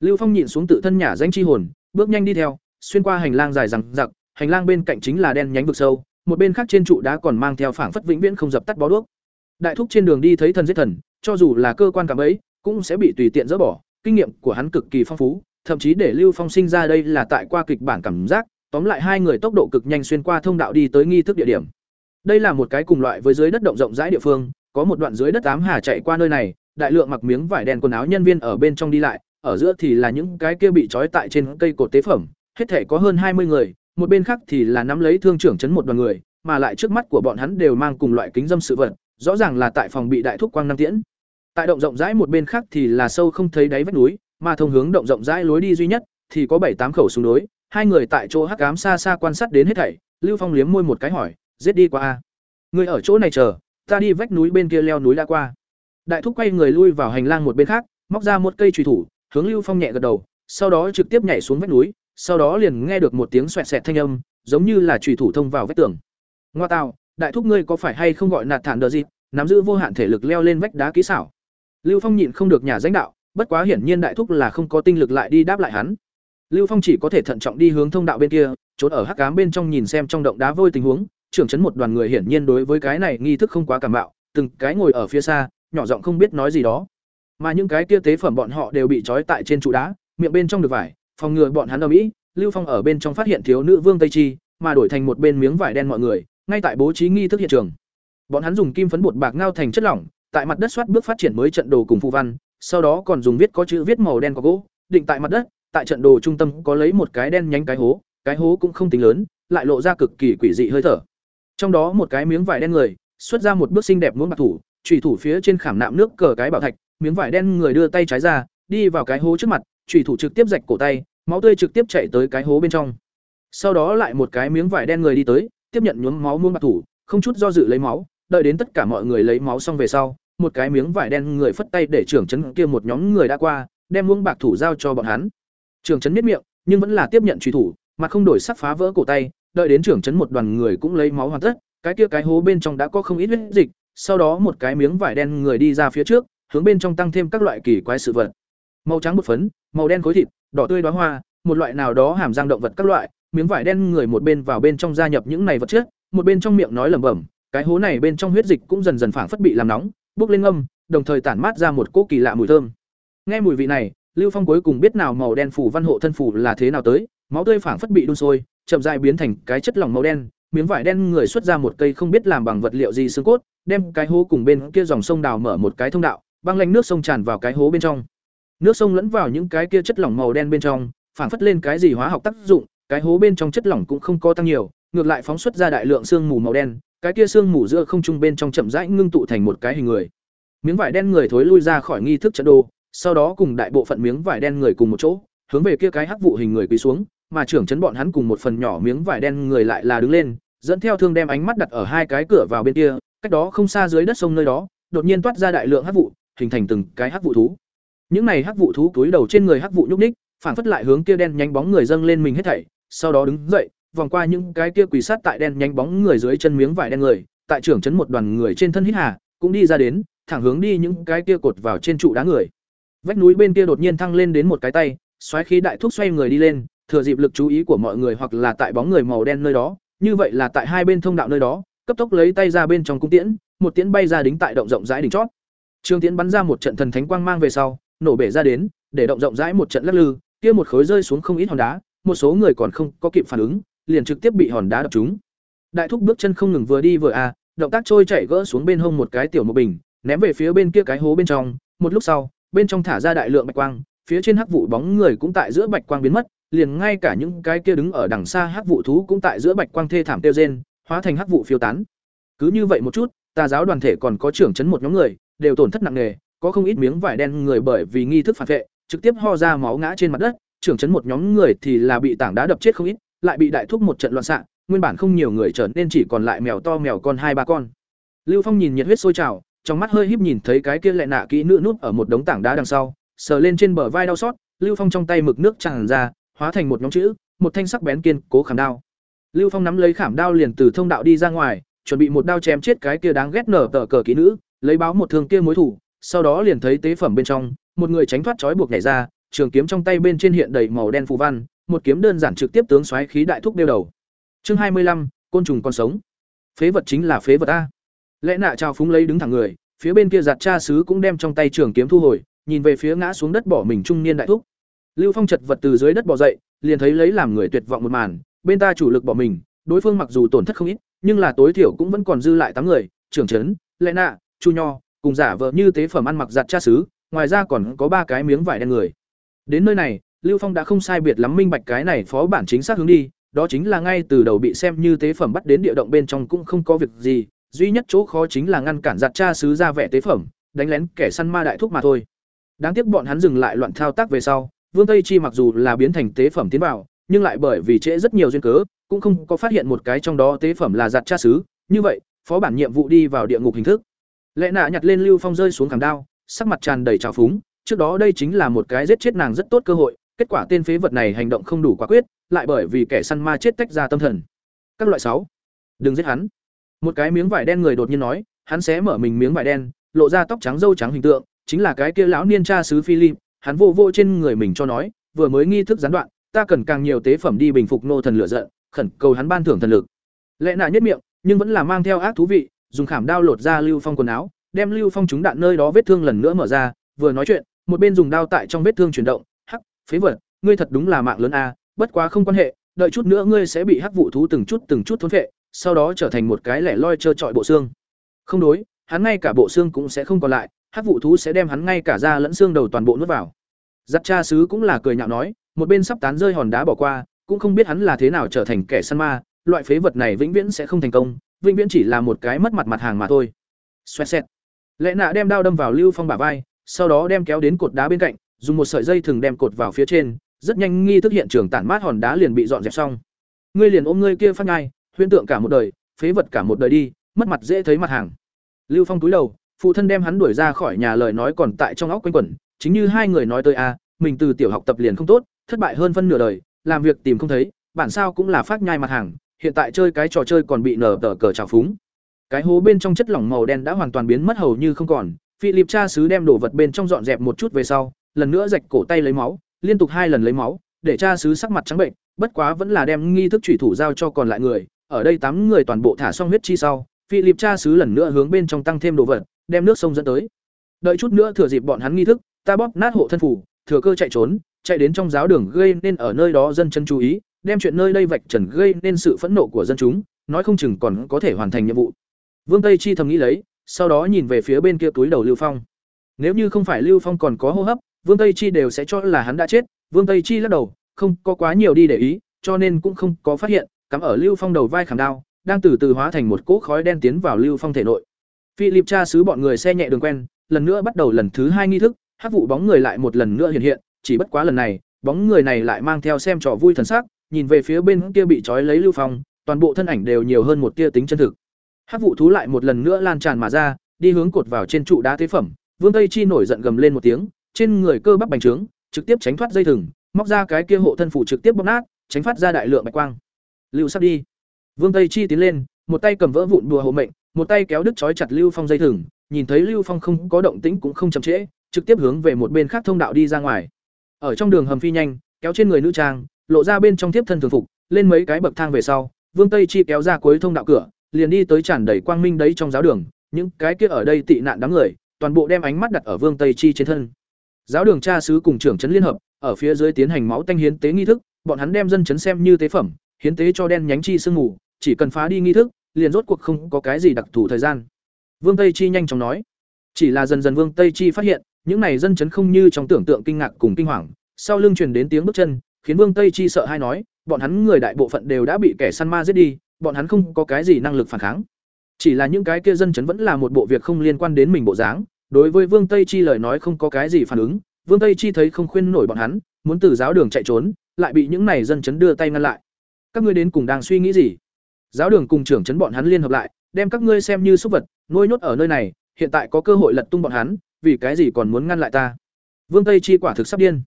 Speaker 1: Lưu phong nhịn xuống tự thân nhà danh chi hồn, bước nhanh đi theo xuyên qua hành lang dài rằng giặc hành lang bên cạnh chính là đen nhánh vực sâu, một bên khác trên trụ đá còn mang theo phảng phất vĩnh viễn không dập tắt bó đuốc. Đại thúc trên đường đi thấy thần giết thần, cho dù là cơ quan cảm ấy, cũng sẽ bị tùy tiện dỡ bỏ. Kinh nghiệm của hắn cực kỳ phong phú, thậm chí để lưu phong sinh ra đây là tại qua kịch bản cảm giác, tóm lại hai người tốc độ cực nhanh xuyên qua thông đạo đi tới nghi thức địa điểm. Đây là một cái cùng loại với dưới đất động rộng rãi địa phương, có một đoạn dưới đất tám hà chạy qua nơi này, đại lượng mặc miếng vải đen quần áo nhân viên ở bên trong đi lại, ở giữa thì là những cái kia bị trói tại trên cây cột tế phẩm hết thể có hơn hai mươi người, một bên khác thì là nắm lấy thương trưởng chấn một đoàn người, mà lại trước mắt của bọn hắn đều mang cùng loại kính dâm sự vật, rõ ràng là tại phòng bị đại thúc quang năng tiễn. Tại động rộng rãi một bên khác thì là sâu không thấy đáy vách núi, mà thông hướng động rộng rãi lối đi duy nhất thì có bảy tám khẩu súng đối, hai người tại chỗ hắc ám xa xa quan sát đến hết thảy, lưu phong liếm môi một cái hỏi, giết đi qua a. Người ở chỗ này chờ, ta đi vách núi bên kia leo núi đã qua. Đại thúc quay người lui vào hành lang một bên khác, móc ra một cây chùy thủ, hướng lưu phong nhẹ gật đầu, sau đó trực tiếp nhảy xuống vách núi sau đó liền nghe được một tiếng xoẹt xẹt thanh âm giống như là chủy thủ thông vào vách tường. Ngoa tạo đại thúc ngươi có phải hay không gọi nạt thản đờ gì nắm giữ vô hạn thể lực leo lên vách đá kỹ xảo? Lưu phong nhịn không được nhà danh đạo bất quá hiển nhiên đại thúc là không có tinh lực lại đi đáp lại hắn. Lưu phong chỉ có thể thận trọng đi hướng thông đạo bên kia trốn ở hắc cám bên trong nhìn xem trong động đá vôi tình huống trưởng trấn một đoàn người hiển nhiên đối với cái này nghi thức không quá cảm mạo, từng cái ngồi ở phía xa nhỏ giọng không biết nói gì đó. Mà những cái kia tế phẩm bọn họ đều bị trói tại trên trụ đá miệng bên trong được vải phòng ngừa bọn hắn ở mỹ lưu phong ở bên trong phát hiện thiếu nữ vương tây chi mà đổi thành một bên miếng vải đen mọi người, ngay tại bố trí nghi thức hiện trường. Bọn hắn dùng kim phấn bột bạc ngao thành chất lỏng, tại mặt đất soát bước phát triển mới trận đồ cùng phù văn, sau đó còn dùng viết có chữ viết màu đen có gỗ, định tại mặt đất, tại trận đồ trung tâm có lấy một cái đen nhánh cái hố, cái hố cũng không tính lớn, lại lộ ra cực kỳ quỷ dị hơi thở. Trong đó một cái miếng vải đen người, xuất ra một bước xinh đẹp muốn bạc thủ, trùy thủ phía trên khảm nạm nước cờ cái bảo thạch, miếng vải đen người đưa tay trái ra, đi vào cái hố trước mặt, chủy thủ trực tiếp rạch cổ tay, máu tươi trực tiếp chảy tới cái hố bên trong. Sau đó lại một cái miếng vải đen người đi tới, tiếp nhận nhuốm máu muôn bạc thủ, không chút do dự lấy máu, đợi đến tất cả mọi người lấy máu xong về sau, một cái miếng vải đen người phất tay để trưởng trấn kia một nhóm người đã qua, đem muông bạc thủ giao cho bọn hắn. Trưởng trấn miết miệng, nhưng vẫn là tiếp nhận truy thủ, mà không đổi sắc phá vỡ cổ tay, đợi đến trưởng trấn một đoàn người cũng lấy máu hoàn tất, cái kia cái hố bên trong đã có không ít huyết dịch, sau đó một cái miếng vải đen người đi ra phía trước, hướng bên trong tăng thêm các loại kỳ quái sự vật. Màu trắng bột phấn, màu đen khối thịt, đỏ tươi đóa hoa, một loại nào đó hàm răng động vật các loại, miếng vải đen người một bên vào bên trong gia nhập những này vật chất, một bên trong miệng nói lẩm bẩm, cái hố này bên trong huyết dịch cũng dần dần phảng phất bị làm nóng, bốc lên âm, đồng thời tản mát ra một cỗ kỳ lạ mùi thơm. Nghe mùi vị này, Lưu Phong cuối cùng biết nào màu đen phủ văn hộ thân phủ là thế nào tới, máu tươi phảng phất bị đun sôi, chậm rãi biến thành cái chất lỏng màu đen, miếng vải đen người xuất ra một cây không biết làm bằng vật liệu gì xương cốt, đem cái hố cùng bên kia dòng sông đào mở một cái thông đạo, băng lạnh nước sông tràn vào cái hố bên trong. Nước sông lẫn vào những cái kia chất lỏng màu đen bên trong, phảng phất lên cái gì hóa học tác dụng, cái hố bên trong chất lỏng cũng không có tăng nhiều, ngược lại phóng xuất ra đại lượng sương mù màu đen, cái kia sương mù giữa không trung bên trong chậm rãi ngưng tụ thành một cái hình người. Miếng vải đen người thối lui ra khỏi nghi thức trận đồ, sau đó cùng đại bộ phận miếng vải đen người cùng một chỗ, hướng về kia cái hắc vụ hình người quỳ xuống, mà trưởng trấn bọn hắn cùng một phần nhỏ miếng vải đen người lại là đứng lên, dẫn theo thương đem ánh mắt đặt ở hai cái cửa vào bên kia, cách đó không xa dưới đất sông nơi đó, đột nhiên toát ra đại lượng hắc vụ, hình thành từng cái hắc vụ thú. Những này hắc vụ thú túi đầu trên người hắc vụ nhúc ních, phản phất lại hướng kia đen nhánh bóng người dâng lên mình hết thảy, sau đó đứng dậy, vòng qua những cái kia quỳ sát tại đen nhánh bóng người dưới chân miếng vải đen người, tại trưởng trấn một đoàn người trên thân hít hà, cũng đi ra đến, thẳng hướng đi những cái kia cột vào trên trụ đá người. Vách núi bên kia đột nhiên thăng lên đến một cái tay, xoáy khí đại thúc xoay người đi lên, thừa dịp lực chú ý của mọi người hoặc là tại bóng người màu đen nơi đó, như vậy là tại hai bên thông đạo nơi đó, cấp tốc lấy tay ra bên trong cung tiễn, một tiễn bay ra đính tại động rộng rãi đỉnh chót. Trương Tiễn bắn ra một trận thần thánh quang mang về sau, nổ bể ra đến, để động rộng rãi một trận lắc lư, kia một khối rơi xuống không ít hòn đá, một số người còn không có kịp phản ứng, liền trực tiếp bị hòn đá đập trúng. Đại thúc bước chân không ngừng vừa đi vừa à, động tác trôi chảy gỡ xuống bên hông một cái tiểu một bình, ném về phía bên kia cái hố bên trong, một lúc sau, bên trong thả ra đại lượng bạch quang, phía trên hắc vụ bóng người cũng tại giữa bạch quang biến mất, liền ngay cả những cái kia đứng ở đằng xa hắc vụ thú cũng tại giữa bạch quang thê thảm tiêu rên, hóa thành hắc vụ phiêu tán. Cứ như vậy một chút, tà giáo đoàn thể còn có trưởng chấn một nhóm người, đều tổn thất nặng nề, có không ít miếng vải đen người bởi vì nghi thức phản vệ, trực tiếp ho ra máu ngã trên mặt đất, trưởng chấn một nhóm người thì là bị tảng đá đập chết không ít, lại bị đại thúc một trận loạn xạ, nguyên bản không nhiều người trở nên chỉ còn lại mèo to mèo con hai ba con. Lưu Phong nhìn nhiệt huyết sôi trào, trong mắt hơi híp nhìn thấy cái kia lệ nạ kỹ nữ núp ở một đống tảng đá đằng sau, sờ lên trên bờ vai đau xót, Lưu Phong trong tay mực nước tràn ra, hóa thành một nhóm chữ, một thanh sắc bén kiên cố khảm đao. Lưu Phong nắm lấy khảm đao liền từ thông đạo đi ra ngoài, chuẩn bị một đao chém chết cái kia đáng ghét nở tở cờ kỹ nữ, lấy báo một thương kia mối thủ, sau đó liền thấy tế phẩm bên trong, một người tránh thoát trói buộc nhảy ra, trường kiếm trong tay bên trên hiện đầy màu đen phù văn, một kiếm đơn giản trực tiếp tướng xoáy khí đại thúc đeo đầu. Chương hai mươi lăm côn trùng còn sống. Phế vật chính là phế vật a. Lẽ nạ trao phúng lấy đứng thẳng người, phía bên kia giặt cha sứ cũng đem trong tay trường kiếm thu hồi, nhìn về phía ngã xuống đất bỏ mình trung niên đại thúc. Lưu Phong chật vật từ dưới đất bò dậy, liền thấy lấy làm người tuyệt vọng một màn, bên ta chủ lực bỏ mình, đối phương mặc dù tổn thất không ít, nhưng là tối thiểu cũng vẫn còn dư lại tám người, trưởng trấn, lệ nạ, chu nho, cùng giả vợ như tế phẩm ăn mặc giặt cha xứ, ngoài ra còn có ba cái miếng vải đen người. Đến nơi này, Lưu Phong đã không sai biệt lắm minh bạch cái này phó bản chính xác hướng đi, đó chính là ngay từ đầu bị xem như tế phẩm bắt đến địa động bên trong cũng không có việc gì, duy nhất chỗ khó chính là ngăn cản giặt cha sứ ra vẻ tế phẩm, đánh lén kẻ săn ma đại thúc mà thôi. Đáng tiếc bọn hắn dừng lại loạn thao tác về sau, Vương Tây Chi mặc dù là biến thành tế phẩm tiến vào, nhưng lại bởi vì trễ rất nhiều duyên cớ, cũng không có phát hiện một cái trong đó tế phẩm là giặt cha sứ, như vậy, phó bản nhiệm vụ đi vào địa ngục hình thức. Lệ nạ nhặt lên Lưu Phong rơi xuống khảm đao, sắc mặt tràn đầy trào phúng, trước đó đây chính là một cái giết chết nàng rất tốt cơ hội, kết quả tên phế vật này hành động không đủ quả quyết, lại bởi vì kẻ săn ma chết tách ra tâm thần. Các loại sáu, đừng giết hắn. Một cái miếng vải đen người đột nhiên nói, hắn sẽ mở mình miếng vải đen, lộ ra tóc trắng râu trắng hình tượng, chính là cái kia lão niên cha sứ Philip, hắn vô vô trên người mình cho nói, vừa mới nghi thức gián đoạn, ta cần càng nhiều tế phẩm đi bình phục nô thần lửa giận, khẩn cầu hắn ban thưởng thần lực. Lệ nạ nhất miệng, nhưng vẫn là mang theo ác thú vị, dùng khảm đao lột ra Lưu Phong quần áo, đem Lưu Phong trúng đạn nơi đó vết thương lần nữa mở ra, vừa nói chuyện, một bên dùng đao tại trong vết thương chuyển động, "Hắc, phế vật, ngươi thật đúng là mạng lớn a, bất quá không quan hệ, đợi chút nữa ngươi sẽ bị hắc vụ thú từng chút từng chút thôn phệ, sau đó trở thành một cái lẻ loi trơ trọi bộ xương. Không đối, hắn ngay cả bộ xương cũng sẽ không còn lại, hắc vụ thú sẽ đem hắn ngay cả da lẫn xương đầu toàn bộ nuốt vào. giáp cha sứ cũng là cười nhạo nói, một bên sắp tán rơi hòn đá bỏ qua, cũng không biết hắn là thế nào trở thành kẻ săn ma, loại phế vật này vĩnh viễn sẽ không thành công, vĩnh viễn chỉ là một cái mất mặt mặt hàng mà thôi. Xoẹt xẹt. Lệ nạ đem đao đâm vào Lưu Phong bả vai, sau đó đem kéo đến cột đá bên cạnh, dùng một sợi dây thừng đem cột vào phía trên, rất nhanh nghi thức hiện trường tản mát hòn đá liền bị dọn dẹp xong. Ngươi liền ôm ngươi kia phát ngai, huyễn tượng cả một đời, phế vật cả một đời đi, mất mặt dễ thấy mặt hàng. Lưu Phong túi đầu, phụ thân đem hắn đuổi ra khỏi nhà lời nói còn tại trong óc quanh quẩn, chính như hai người nói tới a, mình từ tiểu học tập liền không tốt, thất bại hơn phân nửa đời, làm việc tìm không thấy, bản sao cũng là phát nhai mặt hàng, hiện tại chơi cái trò chơi còn bị nở tờ cờ trào phúng. Cái hố bên trong chất lỏng màu đen đã hoàn toàn biến mất hầu như không còn, Philip cha sứ đem đồ vật bên trong dọn dẹp một chút về sau, lần nữa rạch cổ tay lấy máu, liên tục hai lần lấy máu, để cha sứ sắc mặt trắng bệnh, bất quá vẫn là đem nghi thức thủy thủ giao cho còn lại người, ở đây tám người toàn bộ thả xong huyết chi sau, Philip cha sứ lần nữa hướng bên trong tăng thêm đồ vật, đem nước sông dẫn tới. Đợi chút nữa thừa dịp bọn hắn nghi thức, ta bóp nát hộ thân phủ, thừa cơ chạy trốn, chạy đến trong giáo đường gây nên ở nơi đó dân chân chú ý, đem chuyện nơi đây vạch trần gây nên sự phẫn nộ của dân chúng, nói không chừng còn có thể hoàn thành nhiệm vụ. Vương Tây Chi thầm nghĩ lấy, sau đó nhìn về phía bên kia túi đầu Lưu Phong. Nếu như không phải Lưu Phong còn có hô hấp, Vương Tây Chi đều sẽ cho là hắn đã chết. Vương Tây Chi lắc đầu, không có quá nhiều đi để ý, cho nên cũng không có phát hiện, cắm ở Lưu Phong đầu vai khảm đao, đang từ từ hóa thành một cỗ khói đen tiến vào Lưu Phong thể nội. Philip tra sứ bọn người xe nhẹ đường quen, lần nữa bắt đầu lần thứ hai nghi thức, hắc vụ bóng người lại một lần nữa hiện hiện, chỉ bất quá lần này, bóng người này lại mang theo xem trò vui thần sắc, nhìn về phía bên kia bị trói lấy Lưu Phong, toàn bộ thân ảnh đều nhiều hơn một tia tính chân thực. Hắc vụ thú lại một lần nữa lan tràn mà ra, đi hướng cột vào trên trụ đá thế phẩm, Vương Tây Chi nổi giận gầm lên một tiếng, trên người cơ bắp bành trướng, trực tiếp tránh thoát dây thừng, móc ra cái kia hộ thân phủ trực tiếp bóp nát, tránh phát ra đại lượng bạch quang. Lưu sắp đi. Vương Tây Chi tiến lên, một tay cầm vỡ vụn đùa hộ mệnh, một tay kéo đứt trói chặt Lưu Phong dây thừng, nhìn thấy Lưu Phong không có động tĩnh cũng không chậm trễ, trực tiếp hướng về một bên khác thông đạo đi ra ngoài. Ở trong đường hầm phi nhanh, kéo trên người nữ trang, lộ ra bên trong tiếp thân thường phục, lên mấy cái bậc thang về sau, Vương Tây Chi kéo ra cuối thông đạo cửa, liền đi tới tràn đầy quang minh đấy trong giáo đường, những cái kia ở đây tị nạn đám người, toàn bộ đem ánh mắt đặt ở Vương Tây Chi trên thân. Giáo đường cha sứ cùng trưởng trấn liên hợp, ở phía dưới tiến hành máu tanh hiến tế nghi thức, bọn hắn đem dân trấn xem như tế phẩm, hiến tế cho đen nhánh chi sương ngủ, chỉ cần phá đi nghi thức, liền rốt cuộc không có cái gì đặc thù thời gian. Vương Tây Chi nhanh chóng nói. Chỉ là dần dần Vương Tây Chi phát hiện, những này dân chấn không như trong tưởng tượng kinh ngạc cùng kinh hoàng, sau lưng truyền đến tiếng bước chân, khiến Vương Tây Chi sợ hai nói, bọn hắn người đại bộ phận đều đã bị kẻ săn ma giết đi, bọn hắn không có cái gì năng lực phản kháng. Chỉ là những cái kia dân chấn vẫn là một bộ việc không liên quan đến mình bộ dáng, đối với Vương Tây Chi lời nói không có cái gì phản ứng, Vương Tây Chi thấy không khuyên nổi bọn hắn, muốn từ giáo đường chạy trốn, lại bị những này dân chấn đưa tay ngăn lại. Các ngươi đến cùng đang suy nghĩ gì? Giáo đường cùng trưởng chấn bọn hắn liên hợp lại, đem các ngươi xem như súc vật, nuôi nhốt ở nơi này, hiện tại có cơ hội lật tung bọn hắn, vì cái gì còn muốn ngăn lại ta? Vương Tây Chi quả thực sắp điên.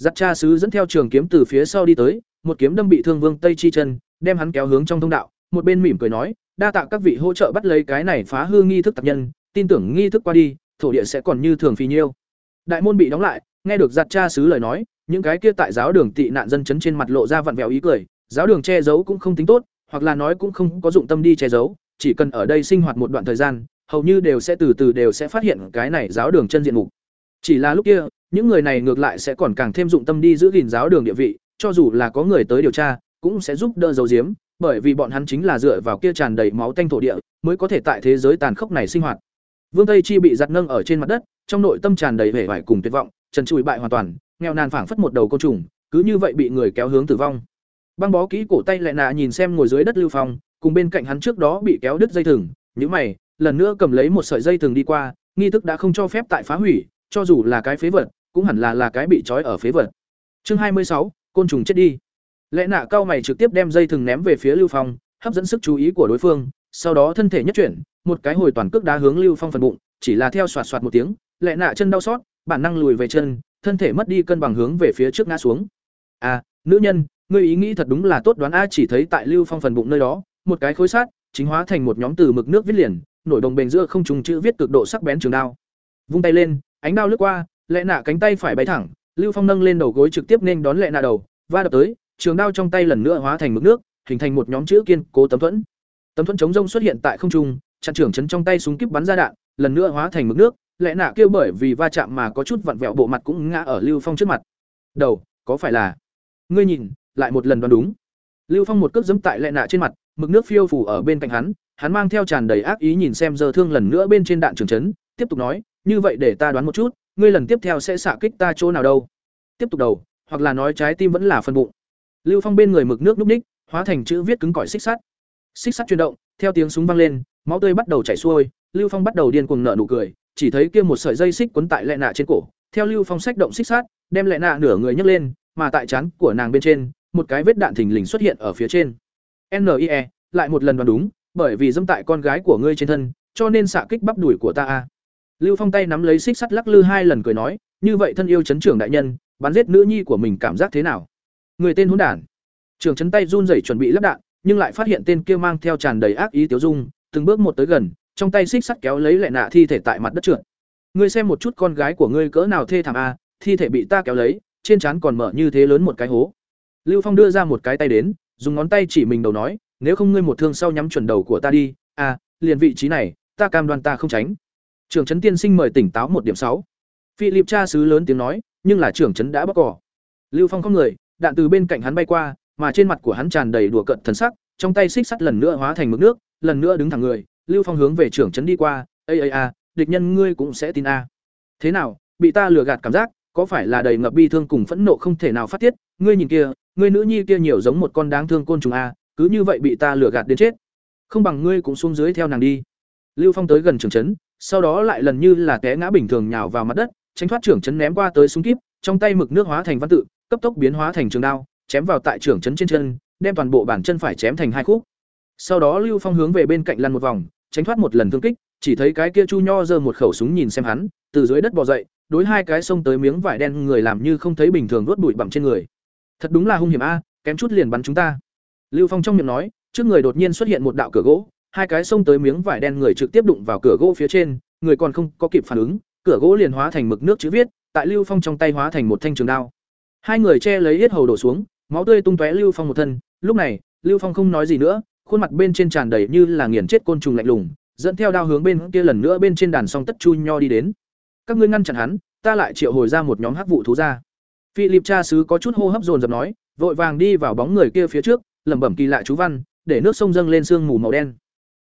Speaker 1: Giặc cha sứ dẫn theo trường kiếm từ phía sau đi tới, một kiếm đâm bị thương Vương Tây Chi chân, đem hắn kéo hướng trong thông đạo, một bên mỉm cười nói, đa tạ các vị hỗ trợ bắt lấy cái này phá hư nghi thức tập nhân, tin tưởng nghi thức qua đi, thổ địa sẽ còn như thường phì nhiêu. Đại môn bị đóng lại, nghe được giặt cha sứ lời nói, những cái kia tại giáo đường tị nạn dân chấn trên mặt lộ ra vặn vẹo ý cười, giáo đường che giấu cũng không tính tốt, hoặc là nói cũng không có dụng tâm đi che giấu, chỉ cần ở đây sinh hoạt một đoạn thời gian, hầu như đều sẽ từ từ đều sẽ phát hiện cái này giáo đường chân diện mục. Chỉ là lúc kia, những người này ngược lại sẽ còn càng thêm dụng tâm đi giữ gìn giáo đường địa vị, cho dù là có người tới điều tra, cũng sẽ giúp đỡ dấu diếm, bởi vì bọn hắn chính là dựa vào kia tràn đầy máu tanh thổ địa, mới có thể tại thế giới tàn khốc này sinh hoạt. Vương Tây Chi bị giật nâng ở trên mặt đất, trong nội tâm tràn đầy vẻ vải cùng tuyệt vọng, trần trụi bại hoàn toàn, nghèo nàn phảng phất một đầu côn trùng, cứ như vậy bị người kéo hướng tử vong. Băng bó kỹ cổ tay lại nạ nhìn xem ngồi dưới đất Lưu Phong, cùng bên cạnh hắn trước đó bị kéo đứt dây thừng, nhữ mày, lần nữa cầm lấy một sợi dây thừng đi qua, nghi thức đã không cho phép tại phá hủy, cho dù là cái phế vật, cũng hẳn là là cái bị trói ở phế vật. Chương hai mươi sáu, côn trùng chết đi. Lệ nạ cao mày trực tiếp đem dây thừng ném về phía Lưu Phong, hấp dẫn sức chú ý của đối phương, sau đó thân thể nhất chuyển, một cái hồi toàn cước đá hướng Lưu Phong phần bụng, chỉ là theo xoạt xoạt một tiếng, lệ nạ chân đau xót, bản năng lùi về chân, thân thể mất đi cân bằng hướng về phía trước ngã xuống. À, nữ nhân, ngươi ý nghĩ thật đúng là tốt đoán a chỉ thấy tại Lưu Phong phần bụng nơi đó, một cái khối sát, chính hóa thành một nhóm từ mực nước viết liền, nổi đồng bền giữa không trùng chữ viết cực độ sắc bén trường đao. Vung tay lên, ánh đao lướt qua, lệ nạ cánh tay phải bay thẳng, Lưu Phong nâng lên đầu gối trực tiếp nên đón lệ nạ đầu, va đập tới, trường đao trong tay lần nữa hóa thành mực nước, hình thành một nhóm chữ kiên cố tấm thuẫn. Tấm thuẫn chống rông xuất hiện tại không trung, chặn trưởng chấn trong tay súng kíp bắn ra đạn, lần nữa hóa thành mực nước, lệ nạ kêu bởi vì va chạm mà có chút vặn vẹo bộ mặt cũng ngã ở Lưu Phong trước mặt. Đầu, có phải là? Ngươi nhìn, lại một lần đoán đúng. Lưu Phong một cước dẫm tại lệ nạ trên mặt, mực nước phiêu phủ ở bên cạnh hắn, hắn mang theo tràn đầy ác ý nhìn xem giờ thương lần nữa bên trên đạn trường chấn, tiếp tục nói, "Như vậy để ta đoán một chút, ngươi lần tiếp theo sẽ xạ kích ta chỗ nào đâu?" Tiếp tục đầu, hoặc là nói trái tim vẫn là phần bụng. Lưu Phong bên người mực nước núp ních, hóa thành chữ viết cứng cỏi xích sắt. Xích sắt chuyển động, theo tiếng súng vang lên, máu tươi bắt đầu chảy xuôi, Lưu Phong bắt đầu điên cuồng nở nụ cười, chỉ thấy kia một sợi dây xích quấn tại lệ nạ trên cổ, theo Lưu Phong sách động xích sắt, đem lệ nạ nửa người nhấc lên, mà tại trán của nàng bên trên, một cái vết đạn thình lình xuất hiện ở phía trên. NIE, lại một lần đoán đúng, bởi vì dâm tại con gái của ngươi trên thân, cho nên xạ kích bắp đuổi của ta a. Lưu Phong tay nắm lấy xích sắt lắc lư hai lần cười nói, như vậy thân yêu chấn trưởng đại nhân, bắn giết nữ nhi của mình cảm giác thế nào? Người tên hỗn đản. Trưởng chấn tay run rẩy chuẩn bị lắp đạn, nhưng lại phát hiện tên kia mang theo tràn đầy ác ý tiêu dung, từng bước một tới gần, trong tay xích sắt kéo lấy lệ nạ thi thể tại mặt đất trượt. Ngươi xem một chút con gái của ngươi cỡ nào thê thảm a, thi thể bị ta kéo lấy, trên trán còn mở như thế lớn một cái hố. Lưu Phong đưa ra một cái tay đến, dùng ngón tay chỉ mình đầu nói, nếu không ngươi một thương sau nhắm chuẩn đầu của ta đi, à, liền vị trí này, ta cam đoan ta không tránh. Trưởng trấn tiên sinh mời tỉnh táo một điểm sáu. Philip cha sứ lớn tiếng nói, nhưng là trưởng trấn đã bóc cỏ. Lưu Phong không người, đạn từ bên cạnh hắn bay qua, mà trên mặt của hắn tràn đầy đùa cợt thần sắc, trong tay xích sắt lần nữa hóa thành mực nước, lần nữa đứng thẳng người, Lưu Phong hướng về trưởng trấn đi qua, ây ây a, địch nhân ngươi cũng sẽ tin a." Thế nào, bị ta lừa gạt cảm giác, có phải là đầy ngập bi thương cùng phẫn nộ không thể nào phát tiết, ngươi nhìn kia, ngươi nữ nhi kia nhiều giống một con đáng thương côn trùng a, cứ như vậy bị ta lừa gạt đến chết. Không bằng ngươi cũng xuống dưới theo nàng đi. Lưu Phong tới gần trưởng trấn, sau đó lại lần như là té ngã bình thường nhào vào mặt đất, tránh thoát trưởng chấn ném qua tới súng kíp, trong tay mực nước hóa thành văn tự, cấp tốc biến hóa thành trường đao, chém vào tại trưởng chấn trên chân, đem toàn bộ bản chân phải chém thành hai khúc. Sau đó Lưu Phong hướng về bên cạnh lăn một vòng, tránh thoát một lần thương kích, chỉ thấy cái kia Chu Nho giơ một khẩu súng nhìn xem hắn, từ dưới đất bò dậy, đối hai cái xông tới miếng vải đen người làm như không thấy bình thường đốt bụi bặm trên người. Thật đúng là hung hiểm a, kém chút liền bắn chúng ta. Lưu Phong trong miệng nói, trước người đột nhiên xuất hiện một đạo cửa gỗ, hai cái xông tới miếng vải đen người trực tiếp đụng vào cửa gỗ phía trên, người còn không có kịp phản ứng, cửa gỗ liền hóa thành mực nước chữ viết, tại Lưu Phong trong tay hóa thành một thanh trường đao. Hai người che lấy yết hầu đổ xuống, máu tươi tung tóe Lưu Phong một thân, lúc này, Lưu Phong không nói gì nữa, khuôn mặt bên trên tràn đầy như là nghiền chết côn trùng lạnh lùng, dẫn theo đao hướng bên kia lần nữa bên trên đàn song tất chu nho đi đến. Các ngươi ngăn chặn hắn, ta lại triệu hồi ra một nhóm hắc vụ thú ra. Philip cha sứ có chút hô hấp dồn dập nói, vội vàng đi vào bóng người kia phía trước, lẩm bẩm kỳ lạ chú văn, để nước sông dâng lên sương mù màu đen.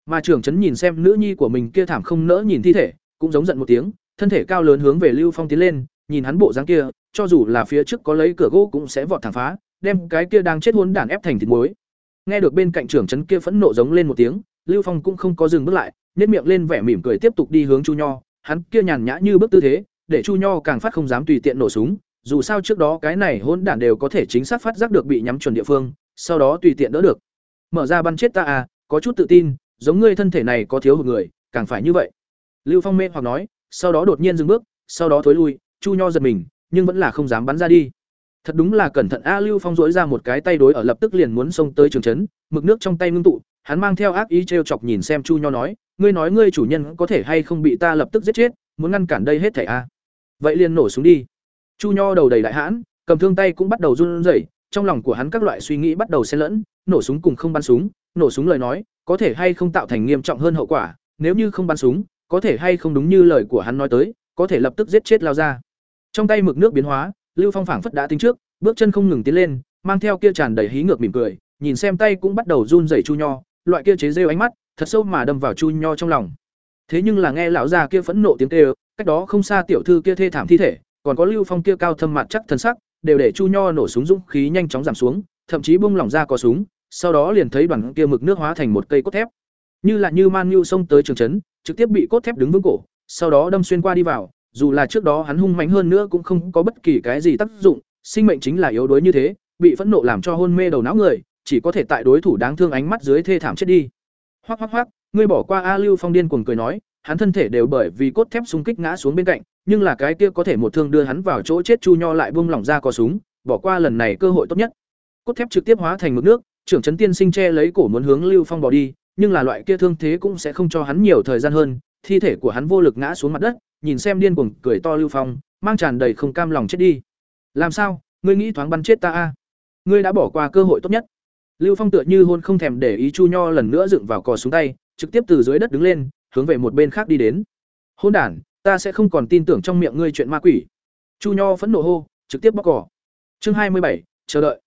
Speaker 1: Mà trưởng trấn nhìn xem nữ nhi của mình kia thảm không nỡ nhìn thi thể, cũng giống giận một tiếng, thân thể cao lớn hướng về Lưu Phong tiến lên, nhìn hắn bộ dáng kia, cho dù là phía trước có lấy cửa gỗ cũng sẽ vọt thẳng phá, đem cái kia đang chết hỗn đản ép thành thịt muối. Nghe được bên cạnh trưởng trấn kia phẫn nộ giống lên một tiếng, Lưu Phong cũng không có dừng bước lại, nhếch miệng lên vẻ mỉm cười tiếp tục đi hướng Chu Nho, hắn kia nhàn nhã như bước tư thế, để Chu Nho càng phát không dám tùy tiện nổ súng, dù sao trước đó cái này hỗn đản đều có thể chính xác phát giác được bị nhắm chuẩn địa phương, sau đó tùy tiện đỡ được. Mở ra bắn chết ta à, có chút tự tin, giống ngươi thân thể này có thiếu một người, càng phải như vậy. Lưu Phong mê hoặc nói, sau đó đột nhiên dừng bước, sau đó thối lui, Chu Nho giật mình, nhưng vẫn là không dám bắn ra đi. Thật đúng là cẩn thận a Lưu Phong rỗi ra một cái tay đối ở lập tức liền muốn xông tới trường trấn, mực nước trong tay ngưng tụ, hắn mang theo ác ý trêu chọc nhìn xem Chu Nho nói, ngươi nói ngươi chủ nhân có thể hay không bị ta lập tức giết chết, muốn ngăn cản đây hết thảy a. Vậy liền nổ súng đi. Chu Nho đầu đầy đại hãn, cầm thương tay cũng bắt đầu run rẩy, trong lòng của hắn các loại suy nghĩ bắt đầu xen lẫn, nổ súng cùng không bắn súng, nổ súng lời nói, có thể hay không tạo thành nghiêm trọng hơn hậu quả, nếu như không bắn súng, có thể hay không đúng như lời của hắn nói tới, có thể lập tức giết chết lao ra. Trong tay mực nước biến hóa, Lưu Phong phảng phất đã tính trước, bước chân không ngừng tiến lên, mang theo kia tràn đầy hí ngược mỉm cười, nhìn xem tay cũng bắt đầu run rẩy Chu Nho, loại kia chế rêu ánh mắt, thật sâu mà đâm vào Chu Nho trong lòng. Thế nhưng là nghe lão già kia phẫn nộ tiếng kêu, cách đó không xa tiểu thư kia thê thảm thi thể, còn có Lưu Phong kia cao thâm mặt chắc thần sắc, đều để Chu Nho nổ súng dũng khí nhanh chóng giảm xuống, thậm chí bung lỏng ra có súng, sau đó liền thấy đoàn kia mực nước hóa thành một cây cốt thép. Như là như man nhu xông tới trường trấn, trực tiếp bị cốt thép đứng vững cổ, sau đó đâm xuyên qua đi vào, dù là trước đó hắn hung mạnh hơn nữa cũng không có bất kỳ cái gì tác dụng, sinh mệnh chính là yếu đuối như thế, bị phẫn nộ làm cho hôn mê đầu não người, chỉ có thể tại đối thủ đáng thương ánh mắt dưới thê thảm chết đi. Hoắc hoắc hoắc, ngươi bỏ qua A Lưu Phong điên cuồng cười nói, hắn thân thể đều bởi vì cốt thép xung kích ngã xuống bên cạnh, nhưng là cái kia có thể một thương đưa hắn vào chỗ chết Chu Nho lại buông lỏng ra có súng, bỏ qua lần này cơ hội tốt nhất. Cốt thép trực tiếp hóa thành mực nước, trưởng trấn tiên sinh che lấy cổ muốn hướng Lưu Phong bỏ đi, nhưng là loại kia thương thế cũng sẽ không cho hắn nhiều thời gian hơn, thi thể của hắn vô lực ngã xuống mặt đất, nhìn xem điên cuồng cười to Lưu Phong, mang tràn đầy không cam lòng chết đi. Làm sao, ngươi nghĩ thoáng bắn chết ta a? Ngươi đã bỏ qua cơ hội tốt nhất. Lưu Phong tựa như hôn không thèm để ý Chu Nho lần nữa dựng vào cò xuống tay, trực tiếp từ dưới đất đứng lên, hướng về một bên khác đi đến. Hôn đản, ta sẽ không còn tin tưởng trong miệng ngươi chuyện ma quỷ. Chu Nho phẫn nộ hô, trực tiếp bóc cỏ. Chương hai mươi bảy, chờ đợi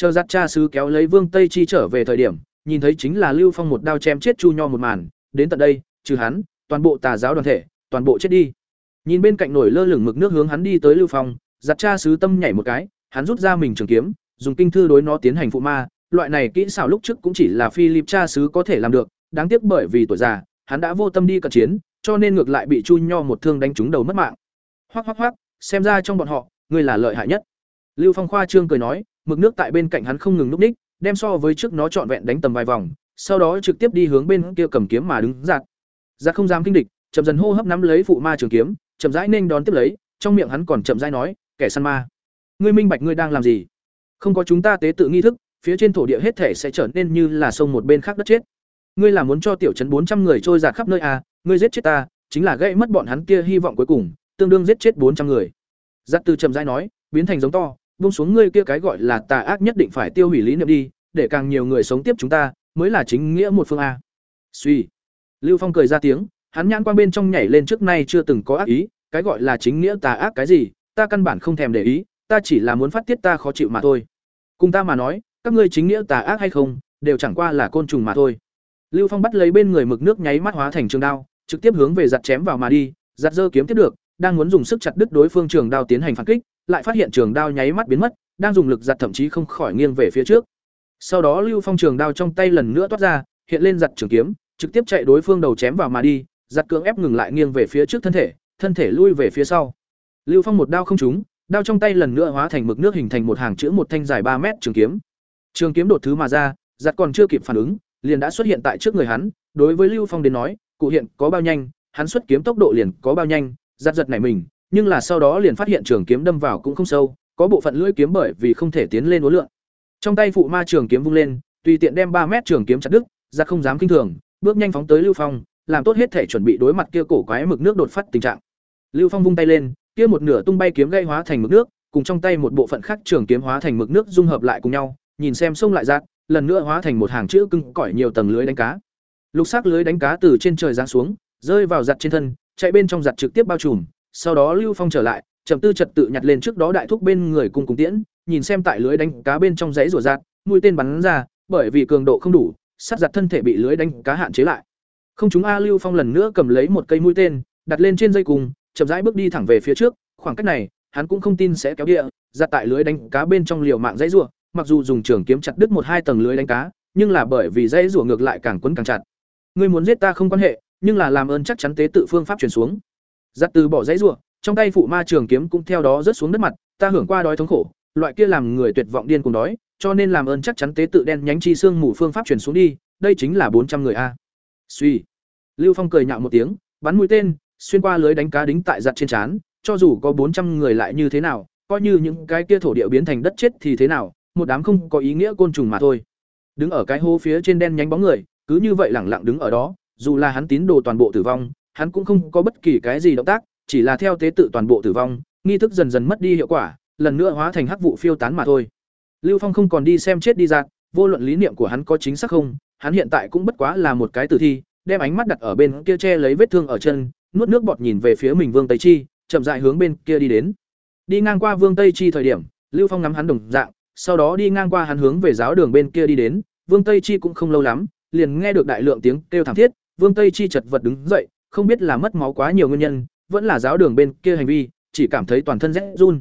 Speaker 1: chờ giặt cha sứ kéo lấy vương tây chi trở về thời điểm, nhìn thấy chính là lưu phong một đao chém chết chu nho một màn, đến tận đây, trừ hắn, toàn bộ tà giáo đoàn thể, toàn bộ chết đi. Nhìn bên cạnh nổi lơ lửng mực nước hướng hắn đi tới lưu phong, giặt cha sứ tâm nhảy một cái, hắn rút ra mình trường kiếm, dùng kinh thư đối nó tiến hành phụ ma, loại này kỹ xảo lúc trước cũng chỉ là philip cha sứ có thể làm được, đáng tiếc bởi vì tuổi già, hắn đã vô tâm đi cận chiến, cho nên ngược lại bị chu nho một thương đánh trúng đầu mất mạng. Hoắc hoắc hoắc, xem ra trong bọn họ, ngươi là lợi hại nhất. Lưu phong khoa trương cười nói mực nước tại bên cạnh hắn không ngừng núp ních đem so với trước nó trọn vẹn đánh tầm vài vòng sau đó trực tiếp đi hướng bên kia cầm kiếm mà đứng giạt giạt không dám kinh địch chậm dần hô hấp nắm lấy phụ ma trường kiếm chậm rãi nên đón tiếp lấy trong miệng hắn còn chậm rãi nói kẻ săn ma ngươi minh bạch ngươi đang làm gì? Không có chúng ta tế tự nghi thức phía trên thổ địa hết thể sẽ trở nên như là sông một bên khác đất chết. Ngươi là muốn cho tiểu trấn bốn trăm người trôi giạt khắp nơi à, ngươi giết chết ta chính là gây mất bọn hắn kia hy vọng cuối cùng tương đương giết chết bốn trăm người. Giặc từ chậm rãi nói biến thành giống to buông xuống ngươi kia cái gọi là tà ác nhất định phải tiêu hủy lý niệm đi, để càng nhiều người sống tiếp chúng ta, mới là chính nghĩa một phương a. Suy. Lưu phong cười ra tiếng, hắn nhãn quang bên trong nhảy lên trước nay chưa từng có ác ý, cái gọi là chính nghĩa tà ác cái gì, ta căn bản không thèm để ý, ta chỉ là muốn phát tiết ta khó chịu mà thôi. Cùng ta mà nói, các ngươi chính nghĩa tà ác hay không, đều chẳng qua là côn trùng mà thôi. Lưu phong bắt lấy bên người mực nước nháy mắt hóa thành trường đao, trực tiếp hướng về giặt chém vào mà đi, giặt giơ kiếm tiếp được, đang muốn dùng sức chặt đứt đối phương trường đao tiến hành phản kích lại phát hiện trường đao nháy mắt biến mất, đang dùng lực giật thậm chí không khỏi nghiêng về phía trước. Sau đó lưu phong trường đao trong tay lần nữa toát ra, hiện lên giật trường kiếm, trực tiếp chạy đối phương đầu chém vào mà đi giật cưỡng ép ngừng lại nghiêng về phía trước thân thể thân thể lui về phía sau. Lưu phong một đao không trúng, đao trong tay lần nữa hóa thành mực nước hình thành một hàng chữ một thanh dài ba mét trường kiếm. Trường kiếm đột thứ mà ra giật còn chưa kịp phản ứng, liền đã xuất hiện tại trước người hắn, đối với lưu phong đến nói, cụ hiện có bao nhanh, hắn xuất kiếm tốc độ liền có bao nhanh giật giật nảy mình nhưng là sau đó liền phát hiện trường kiếm đâm vào cũng không sâu, có bộ phận lưỡi kiếm bởi vì không thể tiến lên uốn lượn. Trong tay phụ ma trường kiếm vung lên, tùy tiện đem ba mét trường kiếm chặt đứt ra không dám kinh thường, bước nhanh phóng tới lưu phong, làm tốt hết thể chuẩn bị đối mặt kia cổ quái mực nước đột phát tình trạng. Lưu phong vung tay lên, kia một nửa tung bay kiếm gây hóa thành mực nước, cùng trong tay một bộ phận khác trường kiếm hóa thành mực nước dung hợp lại cùng nhau, nhìn xem sông lại giạt lần nữa hóa thành một hàng chữ cưng cỏi nhiều tầng lưới đánh cá. Lục sắc lưới đánh cá từ trên trời giáng xuống, rơi vào giặt trên thân, chạy bên trong giặt trực tiếp bao trùm sau đó lưu phong trở lại chậm tư trật tự nhặt lên trước đó đại thúc bên người cùng cùng tiễn, nhìn xem tại lưới đánh cá bên trong giấy rủa rạt, mũi tên bắn ra, bởi vì cường độ không đủ, sát giặt thân thể bị lưới đánh cá hạn chế lại. Không chúng a lưu phong lần nữa cầm lấy một cây mũi tên, đặt lên trên dây cùng, chậm rãi bước đi thẳng về phía trước, khoảng cách này, hắn cũng không tin sẽ kéo địa, giặt tại lưới đánh cá bên trong liều mạng dãy rủa, mặc dù dùng trường kiếm chặt đứt một hai tầng lưới đánh cá, nhưng là bởi vì dãy rủa ngược lại càng quấn càng chặt. Ngươi muốn giết ta không quan hệ, nhưng là làm ơn chắc chắn tế tự phương pháp truyền xuống giặt từ bỏ dãy rủa trong tay phụ ma trường kiếm cũng theo đó rớt xuống đất mặt, ta hưởng qua đói thống khổ, loại kia làm người tuyệt vọng điên cùng đói, cho nên làm ơn chắc chắn tế tự đen nhánh chi xương mù phương pháp truyền xuống đi, đây chính là bốn trăm người a. Suy. Lưu phong cười nhạo một tiếng, bắn mũi tên, xuyên qua lưới đánh cá đính tại giặt trên trán, cho dù có bốn trăm người lại như thế nào, coi như những cái kia thổ địa biến thành đất chết thì thế nào, một đám không có ý nghĩa côn trùng mà thôi. Đứng ở cái hố phía trên đen nhánh bóng người, cứ như vậy lẳng lặng đứng ở đó, dù là hắn tín đồ toàn bộ tử vong hắn cũng không có bất kỳ cái gì động tác, chỉ là theo tế tự toàn bộ tử vong, nghi thức dần dần mất đi hiệu quả, lần nữa hóa thành hắc vụ phiêu tán mà thôi. Lưu phong không còn đi xem chết đi ra vô luận lý niệm của hắn có chính xác không, hắn hiện tại cũng bất quá là một cái tử thi, đem ánh mắt đặt ở bên kia che lấy vết thương ở chân, nuốt nước bọt nhìn về phía mình vương tây chi, chậm rãi hướng bên kia đi đến. Đi ngang qua vương tây chi thời điểm, lưu phong ngắm hắn đồng dạng, sau đó đi ngang qua hắn hướng về giáo đường bên kia đi đến. Vương tây chi cũng không lâu lắm, liền nghe được đại lượng tiếng kêu thảm thiết, vương tây chi chật vật đứng dậy không biết là mất máu quá nhiều nguyên nhân, vẫn là giáo đường bên kia hành vi, chỉ cảm thấy toàn thân rét run.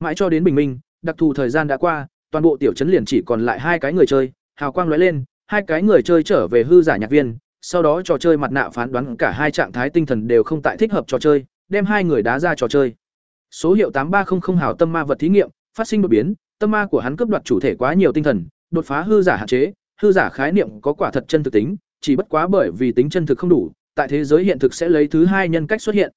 Speaker 1: Mãi cho đến bình minh, đặc thù thời gian đã qua, toàn bộ tiểu trấn liền chỉ còn lại hai cái người chơi, hào quang lóe lên, hai cái người chơi trở về hư giả nhạc viên, sau đó trò chơi mặt nạ phán đoán cả hai trạng thái tinh thần đều không tại thích hợp trò chơi, đem hai người đá ra trò chơi. Số hiệu tám ba trăm linh hào tâm ma vật thí nghiệm, phát sinh đột biến, tâm ma của hắn cướp đoạt chủ thể quá nhiều tinh thần, đột phá hư giả hạn chế, hư giả khái niệm có quả thật chân thực tính, chỉ bất quá bởi vì tính chân thực không đủ tại thế giới hiện thực sẽ lấy thứ hai nhân cách xuất hiện.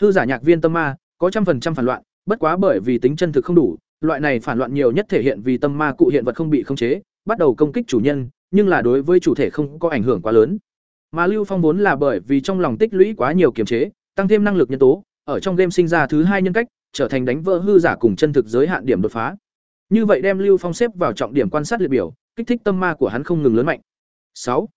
Speaker 1: Hư giả nhạc viên tâm ma, có trăm phần trăm phản loạn, bất quá bởi vì tính chân thực không đủ, loại này phản loạn nhiều nhất thể hiện vì tâm ma cụ hiện vật không bị khống chế, bắt đầu công kích chủ nhân, nhưng là đối với chủ thể không có ảnh hưởng quá lớn. Mà lưu phong vốn là bởi vì trong lòng tích lũy quá nhiều kiềm chế, tăng thêm năng lực nhân tố, ở trong game sinh ra thứ hai nhân cách, trở thành đánh vỡ hư giả cùng chân thực giới hạn điểm đột phá. Như vậy đem lưu phong xếp vào trọng điểm quan sát liệt biểu, kích thích tâm ma của hắn không ngừng lớn mạnh. Sáu,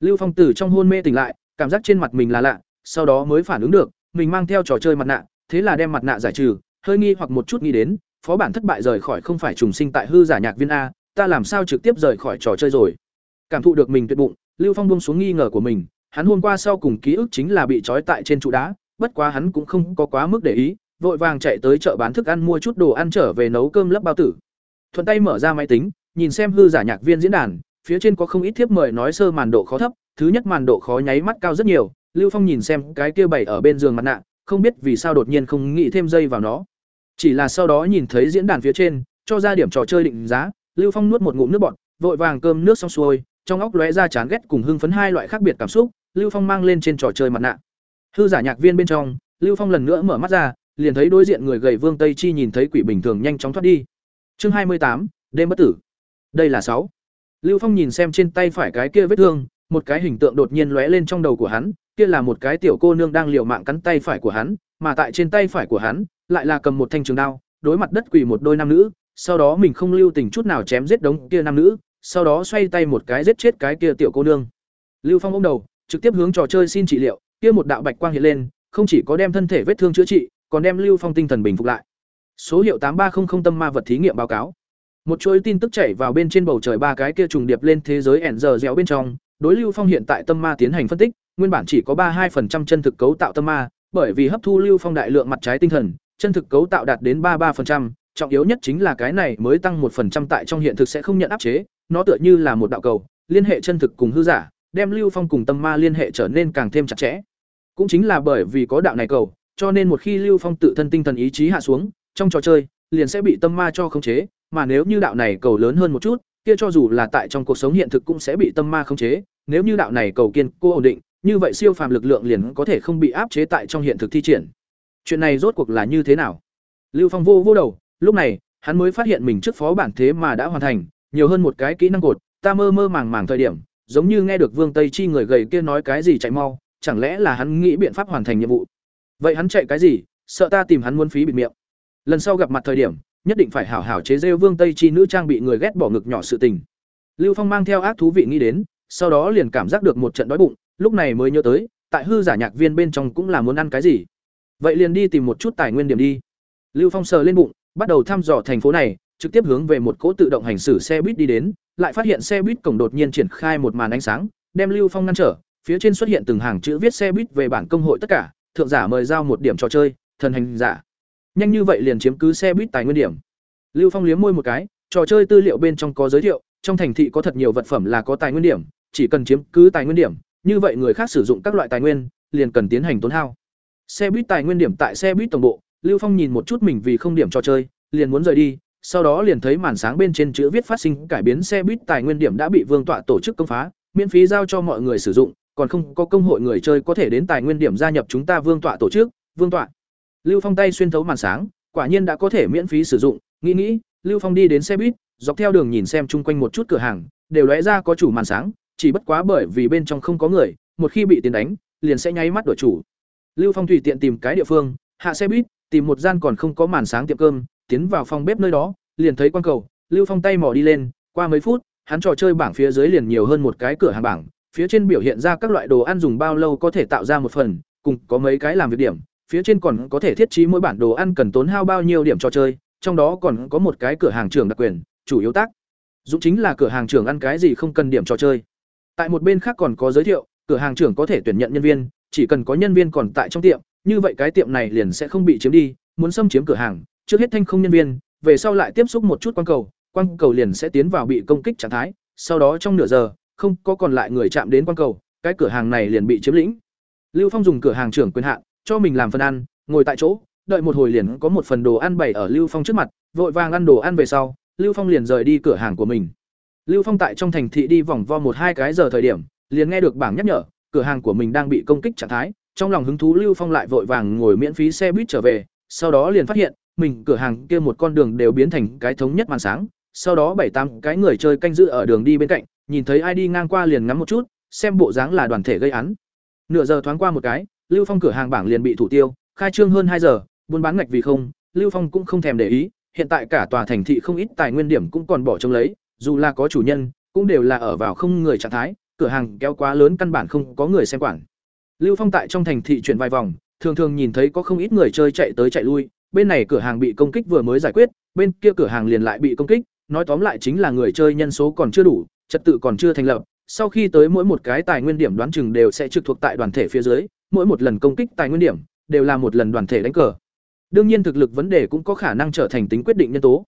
Speaker 1: lưu phong từ trong hôn mê tỉnh lại cảm giác trên mặt mình là lạ, sau đó mới phản ứng được, mình mang theo trò chơi mặt nạ, thế là đem mặt nạ giải trừ, hơi nghi hoặc một chút nghĩ đến, phó bản thất bại rời khỏi không phải trùng sinh tại hư giả nhạc viên a, ta làm sao trực tiếp rời khỏi trò chơi rồi? Cảm thụ được mình tuyệt bụng, lưu phong buông xuống nghi ngờ của mình, hắn hôm qua sau cùng ký ức chính là bị trói tại trên trụ đá, bất quá hắn cũng không có quá mức để ý, vội vàng chạy tới chợ bán thức ăn mua chút đồ ăn trở về nấu cơm lấp bao tử. Thuận tay mở ra máy tính, nhìn xem hư giả nhạc viên diễn đàn, phía trên có không ít thiếp mời nói sơ màn độ khó thấp thứ nhất màn độ khó nháy mắt cao rất nhiều, lưu phong nhìn xem cái kia bày ở bên giường mặt nạ, không biết vì sao đột nhiên không nghĩ thêm dây vào nó. Chỉ là sau đó nhìn thấy diễn đàn phía trên, cho ra điểm trò chơi định giá, lưu phong nuốt một ngụm nước bọt, vội vàng cơm nước xong xuôi, trong óc lóe ra chán ghét cùng hưng phấn hai loại khác biệt cảm xúc, lưu phong mang lên trên trò chơi mặt nạ. Hư giả nhạc viên bên trong, lưu phong lần nữa mở mắt ra, liền thấy đối diện người gầy vương tây chi nhìn thấy quỷ bình thường nhanh chóng thoát đi. Chương hai mươi tám, đêm bất tử. Đây là sáu. Lưu phong nhìn xem trên tay phải cái kia vết thương một cái hình tượng đột nhiên lóe lên trong đầu của hắn, kia là một cái tiểu cô nương đang liều mạng cắn tay phải của hắn, mà tại trên tay phải của hắn, lại là cầm một thanh trường đao, đối mặt đất quỳ một đôi nam nữ, sau đó mình không lưu tình chút nào chém giết đống kia nam nữ, sau đó xoay tay một cái giết chết cái kia tiểu cô nương. Lưu phong ôm đầu, trực tiếp hướng trò chơi xin trị liệu, kia một đạo bạch quang hiện lên, không chỉ có đem thân thể vết thương chữa trị, còn đem lưu phong tinh thần bình phục lại. Số hiệu tám ba trăm linh tâm ma vật thí nghiệm báo cáo. Một chuỗi tin tức chảy vào bên trên bầu trời ba cái kia trùng điệp lên thế giới ẻn giờ dẻo bên trong đối lưu phong hiện tại tâm ma tiến hành phân tích, nguyên bản chỉ có ba hai chân thực cấu tạo tâm ma, bởi vì hấp thu lưu phong đại lượng mặt trái tinh thần, chân thực cấu tạo đạt đến ba ba trọng yếu nhất chính là cái này mới tăng một tại trong hiện thực sẽ không nhận áp chế, nó tựa như là một đạo cầu, liên hệ chân thực cùng hư giả, đem lưu phong cùng tâm ma liên hệ trở nên càng thêm chặt chẽ. Cũng chính là bởi vì có đạo này cầu, cho nên một khi lưu phong tự thân tinh thần ý chí hạ xuống, trong trò chơi, liền sẽ bị tâm ma cho khống chế, mà nếu như đạo này cầu lớn hơn một chút kia cho dù là tại trong cuộc sống hiện thực cũng sẽ bị tâm ma khống chế, nếu như đạo này cầu kiên cố ổn định, như vậy siêu phàm lực lượng liền có thể không bị áp chế tại trong hiện thực thi triển. Chuyện này rốt cuộc là như thế nào? Lưu phong vô vô đầu, lúc này, hắn mới phát hiện mình trước phó bản thế mà đã hoàn thành, nhiều hơn một cái kỹ năng cột, ta mơ mơ màng màng thời điểm, giống như nghe được vương tây chi người gầy kia nói cái gì chạy mau, chẳng lẽ là hắn nghĩ biện pháp hoàn thành nhiệm vụ? Vậy hắn chạy cái gì? Sợ ta tìm hắn muốn phí bịt miệng. Lần sau gặp mặt thời điểm nhất định phải hảo hảo chế rêu vương tây chi nữ trang bị người ghét bỏ ngực nhỏ sự tình. Lưu phong mang theo ác thú vị nghĩ đến, sau đó liền cảm giác được một trận đói bụng, lúc này mới nhớ tới, tại hư giả nhạc viên bên trong cũng là muốn ăn cái gì. Vậy liền đi tìm một chút tài nguyên điểm đi. Lưu phong sờ lên bụng, bắt đầu thăm dò thành phố này, trực tiếp hướng về một cỗ tự động hành xử xe buýt đi đến, lại phát hiện xe buýt cổng đột nhiên triển khai một màn ánh sáng, đem lưu phong ngăn trở, phía trên xuất hiện từng hàng chữ viết xe buýt về bản công hội tất cả, thượng giả mời giao một điểm trò chơi, thần hành giả nhanh như vậy liền chiếm cứ xe buýt tài nguyên điểm. Lưu phong liếm môi một cái, trò chơi tư liệu bên trong có giới thiệu, trong thành thị có thật nhiều vật phẩm là có tài nguyên điểm, chỉ cần chiếm cứ tài nguyên điểm, như vậy người khác sử dụng các loại tài nguyên, liền cần tiến hành tốn hao. Xe buýt tài nguyên điểm tại xe buýt tổng bộ, lưu phong nhìn một chút mình vì không điểm trò chơi, liền muốn rời đi, sau đó liền thấy màn sáng bên trên chữ viết phát sinh cải biến xe buýt tài nguyên điểm đã bị vương tọa tổ chức công phá, miễn phí giao cho mọi người sử dụng, còn không có công hội người chơi có thể đến tài nguyên điểm gia nhập chúng ta vương tọa tổ chức, vương tọa lưu phong tay xuyên thấu màn sáng, quả nhiên đã có thể miễn phí sử dụng, nghĩ nghĩ, lưu phong đi đến xe buýt, dọc theo đường nhìn xem chung quanh một chút cửa hàng, đều lóe ra có chủ màn sáng, chỉ bất quá bởi vì bên trong không có người, một khi bị tiền đánh, liền sẽ nháy mắt đổi chủ. Lưu phong tùy tiện tìm cái địa phương, hạ xe buýt, tìm một gian còn không có màn sáng tiệm cơm, tiến vào phòng bếp nơi đó, liền thấy quan cầu, lưu phong tay mò đi lên, qua mấy phút, hắn trò chơi bảng phía dưới liền nhiều hơn một cái cửa hàng bảng, phía trên biểu hiện ra các loại đồ ăn dùng bao lâu có thể tạo ra một phần, cùng có mấy cái làm việc điểm phía trên còn có thể thiết trí mỗi bản đồ ăn cần tốn hao bao nhiêu điểm trò chơi, trong đó còn có một cái cửa hàng trưởng đặc quyền, chủ yếu tác. Dũng chính là cửa hàng trưởng ăn cái gì không cần điểm trò chơi. Tại một bên khác còn có giới thiệu, cửa hàng trưởng có thể tuyển nhận nhân viên, chỉ cần có nhân viên còn tại trong tiệm, như vậy cái tiệm này liền sẽ không bị chiếm đi, muốn xâm chiếm cửa hàng, trước hết thanh không nhân viên, về sau lại tiếp xúc một chút quang cầu quang cầu liền sẽ tiến vào bị công kích trạng thái, sau đó trong nửa giờ, không có còn lại người chạm đến quang cầu, cái cửa hàng này liền bị chiếm lĩnh. Lưu phong dùng cửa hàng trưởng quyền hạn cho mình làm phần ăn, ngồi tại chỗ, đợi một hồi liền có một phần đồ ăn bày ở lưu phong trước mặt, vội vàng ăn đồ ăn về sau, lưu phong liền rời đi cửa hàng của mình. Lưu phong tại trong thành thị đi vòng vo một hai cái giờ thời điểm, liền nghe được bảng nhắc nhở, cửa hàng của mình đang bị công kích trạng thái, trong lòng hứng thú lưu phong lại vội vàng ngồi miễn phí xe buýt trở về, sau đó liền phát hiện, mình cửa hàng kia một con đường đều biến thành cái thống nhất màn sáng, sau đó bảy tám cái người chơi canh giữ ở đường đi bên cạnh, nhìn thấy ai đi ngang qua liền ngắm một chút, xem bộ dáng là đoàn thể gây án. Nửa giờ thoáng qua một cái lưu phong cửa hàng bảng liền bị thủ tiêu khai trương hơn hai giờ buôn bán ngạch vì không lưu phong cũng không thèm để ý hiện tại cả tòa thành thị không ít tài nguyên điểm cũng còn bỏ trống lấy dù là có chủ nhân cũng đều là ở vào không người trạng thái cửa hàng kéo quá lớn căn bản không có người xem quản. Lưu phong tại trong thành thị chuyển vài vòng thường thường nhìn thấy có không ít người chơi chạy tới chạy lui bên này cửa hàng bị công kích vừa mới giải quyết bên kia cửa hàng liền lại bị công kích nói tóm lại chính là người chơi nhân số còn chưa đủ, trật tự còn chưa thành lập, sau khi tới mỗi một cái tài nguyên điểm đoán chừng đều sẽ trực thuộc tại đoàn thể phía dưới, mỗi một lần công kích tài nguyên điểm đều là một lần đoàn thể đánh cờ. Đương nhiên thực lực vấn đề cũng có khả năng trở thành tính quyết định nhân tố.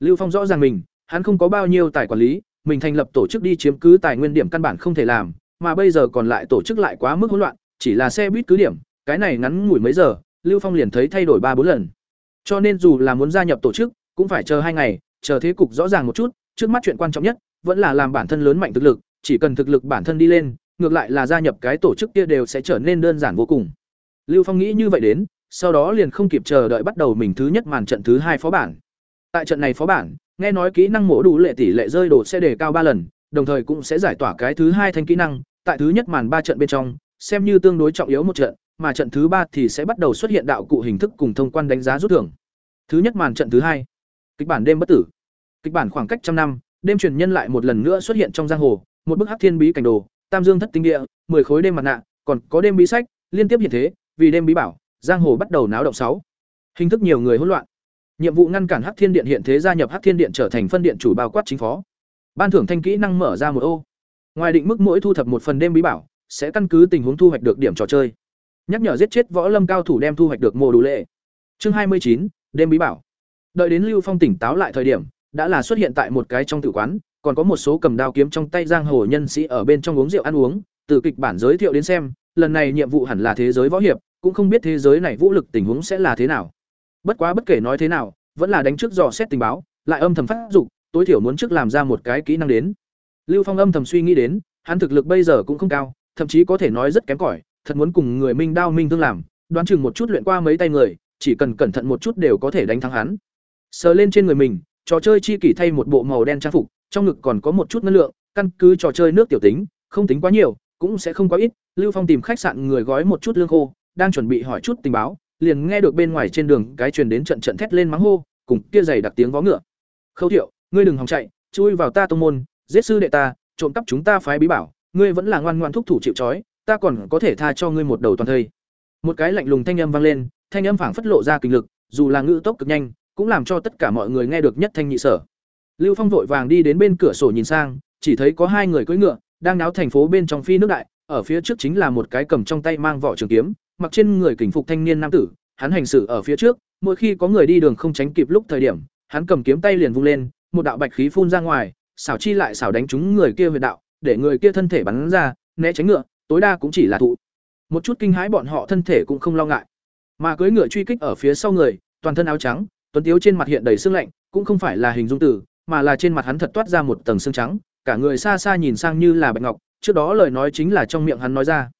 Speaker 1: Lưu Phong rõ ràng mình, hắn không có bao nhiêu tài quản lý, mình thành lập tổ chức đi chiếm cứ tài nguyên điểm căn bản không thể làm, mà bây giờ còn lại tổ chức lại quá mức hỗn loạn, chỉ là xe buýt cứ điểm, cái này ngắn ngủi mấy giờ, Lưu Phong liền thấy thay đổi ba bốn lần. Cho nên dù là muốn gia nhập tổ chức, cũng phải chờ hai ngày, chờ thế cục rõ ràng một chút, trước mắt chuyện quan trọng nhất vẫn là làm bản thân lớn mạnh thực lực, chỉ cần thực lực bản thân đi lên, ngược lại là gia nhập cái tổ chức kia đều sẽ trở nên đơn giản vô cùng. Lưu Phong nghĩ như vậy đến, sau đó liền không kịp chờ đợi bắt đầu mình thứ nhất màn trận thứ hai phó bản. Tại trận này phó bản, nghe nói kỹ năng mổ đủ lệ tỷ lệ rơi đồ sẽ đề cao ba lần, đồng thời cũng sẽ giải tỏa cái thứ hai thanh kỹ năng, tại thứ nhất màn ba trận bên trong, xem như tương đối trọng yếu một trận, mà trận thứ ba thì sẽ bắt đầu xuất hiện đạo cụ hình thức cùng thông quan đánh giá rút thưởng. Thứ nhất màn trận thứ hai, kịch bản đêm bất tử. Kịch bản khoảng cách trăm năm, đêm truyền nhân lại một lần nữa xuất hiện trong giang hồ, một bức hắc thiên bí cảnh đồ, tam dương thất tinh địa, 10 khối đêm mặt nạ, còn có đêm bí sách, liên tiếp hiện thế, vì đêm bí bảo, giang hồ bắt đầu náo động sáu. Hình thức nhiều người hỗn loạn. Nhiệm vụ ngăn cản Hắc Thiên Điện hiện thế gia nhập Hắc Thiên Điện trở thành phân điện chủ bao quát chính phó. Ban thưởng thanh kỹ năng mở ra một ô. Ngoài định mức mỗi thu thập một phần đêm bí bảo, sẽ căn cứ tình huống thu hoạch được điểm trò chơi. Nhắc nhở giết chết võ lâm cao thủ đem thu hoạch được mô đủ lệ. Chương hai mươi chín đêm bí bảo. Đợi đến Lưu Phong tỉnh táo lại thời điểm, đã là xuất hiện tại một cái trong tử quán, còn có một số cầm đao kiếm trong tay giang hồ nhân sĩ ở bên trong uống rượu ăn uống, từ kịch bản giới thiệu đến xem, lần này nhiệm vụ hẳn là thế giới võ hiệp, cũng không biết thế giới này vũ lực tình huống sẽ là thế nào. Bất quá bất kể nói thế nào, vẫn là đánh trước dò xét tình báo, lại âm thầm phát dục, tối thiểu muốn trước làm ra một cái kỹ năng đến. Lưu Phong âm thầm suy nghĩ đến, hắn thực lực bây giờ cũng không cao, thậm chí có thể nói rất kém cỏi, thật muốn cùng người Minh Đao Minh Thương làm, đoán chừng một chút luyện qua mấy tay người, chỉ cần cẩn thận một chút đều có thể đánh thắng hắn. Sờ lên trên người mình, trò chơi chi kỷ thay một bộ màu đen trang phục, trong ngực còn có một chút năng lượng, căn cứ trò chơi nước tiểu tính, không tính quá nhiều, cũng sẽ không quá ít. Lưu Phong tìm khách sạn người gói một chút lương khô, đang chuẩn bị hỏi chút tình báo, liền nghe được bên ngoài trên đường cái truyền đến trận trận thét lên mắng hô, cùng kia giày đặc tiếng vó ngựa. Khâu Thiệu, ngươi đừng hòng chạy, chui vào ta tông môn, giết sư đệ ta, trộm cắp chúng ta phái bí bảo, ngươi vẫn là ngoan ngoan thúc thủ chịu trói, ta còn có thể tha cho ngươi một đầu toàn thây. Một cái lạnh lùng thanh âm vang lên, thanh âm phảng phất lộ ra kinh lực, dù là ngữ tốc cực nhanh, cũng làm cho tất cả mọi người nghe được nhất thanh nhị sở. Lưu Phong vội vàng đi đến bên cửa sổ nhìn sang, chỉ thấy có hai người cưỡi ngựa, đang náo thành phố bên trong phi nước đại, ở phía trước chính là một cái cầm trong tay mang vỏ trường kiếm, mặc trên người kình phục thanh niên nam tử, hắn hành xử ở phía trước, mỗi khi có người đi đường không tránh kịp lúc thời điểm, hắn cầm kiếm tay liền vung lên, một đạo bạch khí phun ra ngoài, xảo chi lại xảo đánh trúng người kia huyệt đạo, để người kia thân thể bắn ra, né tránh ngựa, tối đa cũng chỉ là thụ. Một chút kinh hãi bọn họ thân thể cũng không lo ngại. Mà cưỡi ngựa truy kích ở phía sau người, toàn thân áo trắng, tuấn tiếu trên mặt hiện đầy sương lạnh, cũng không phải là hình dung tử, mà là trên mặt hắn thật toát ra một tầng xương trắng, cả người xa xa nhìn sang như là bạch ngọc, trước đó lời nói chính là trong miệng hắn nói ra.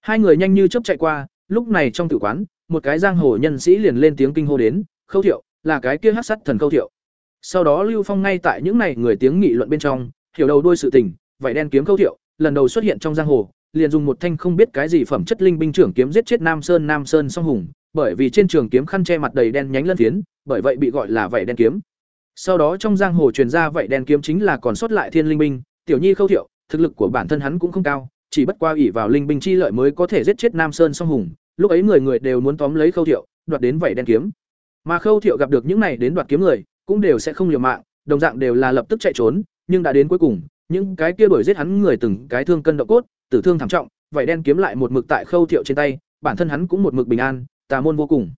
Speaker 1: Hai người nhanh như chớp chạy qua, lúc này trong tử quán, một cái giang hồ nhân sĩ liền lên tiếng kinh hô đến, "Khâu Thiệu, là cái kia hắc sắt thần Khâu Thiệu." Sau đó Lưu Phong ngay tại những này người tiếng nghị luận bên trong, hiểu đầu đuôi sự tình, vậy đen kiếm Khâu Thiệu, lần đầu xuất hiện trong giang hồ, liền dùng một thanh không biết cái gì phẩm chất linh binh trưởng kiếm giết chết Nam Sơn Nam Sơn song hùng, bởi vì trên trường kiếm khăn che mặt đầy đen nhánh lân phiến, bởi vậy bị gọi là vậy đen kiếm. Sau đó trong giang hồ truyền ra vậy đen kiếm chính là còn sót lại thiên linh binh, tiểu nhi Khâu Thiệu, thực lực của bản thân hắn cũng không cao, chỉ bất qua ủy vào linh binh chi lợi mới có thể giết chết Nam Sơn song hùng, lúc ấy người người đều muốn tóm lấy Khâu Thiệu, đoạt đến vậy đen kiếm. Mà Khâu Thiệu gặp được những này đến đoạt kiếm người, cũng đều sẽ không liều mạng, đồng dạng đều là lập tức chạy trốn, nhưng đã đến cuối cùng, những cái kia đuổi giết hắn người từng cái thương cân độ cốt, tử thương thảm trọng, vậy đen kiếm lại một mực tại Khâu Thiệu trên tay, bản thân hắn cũng một mực bình an, tà môn vô cùng.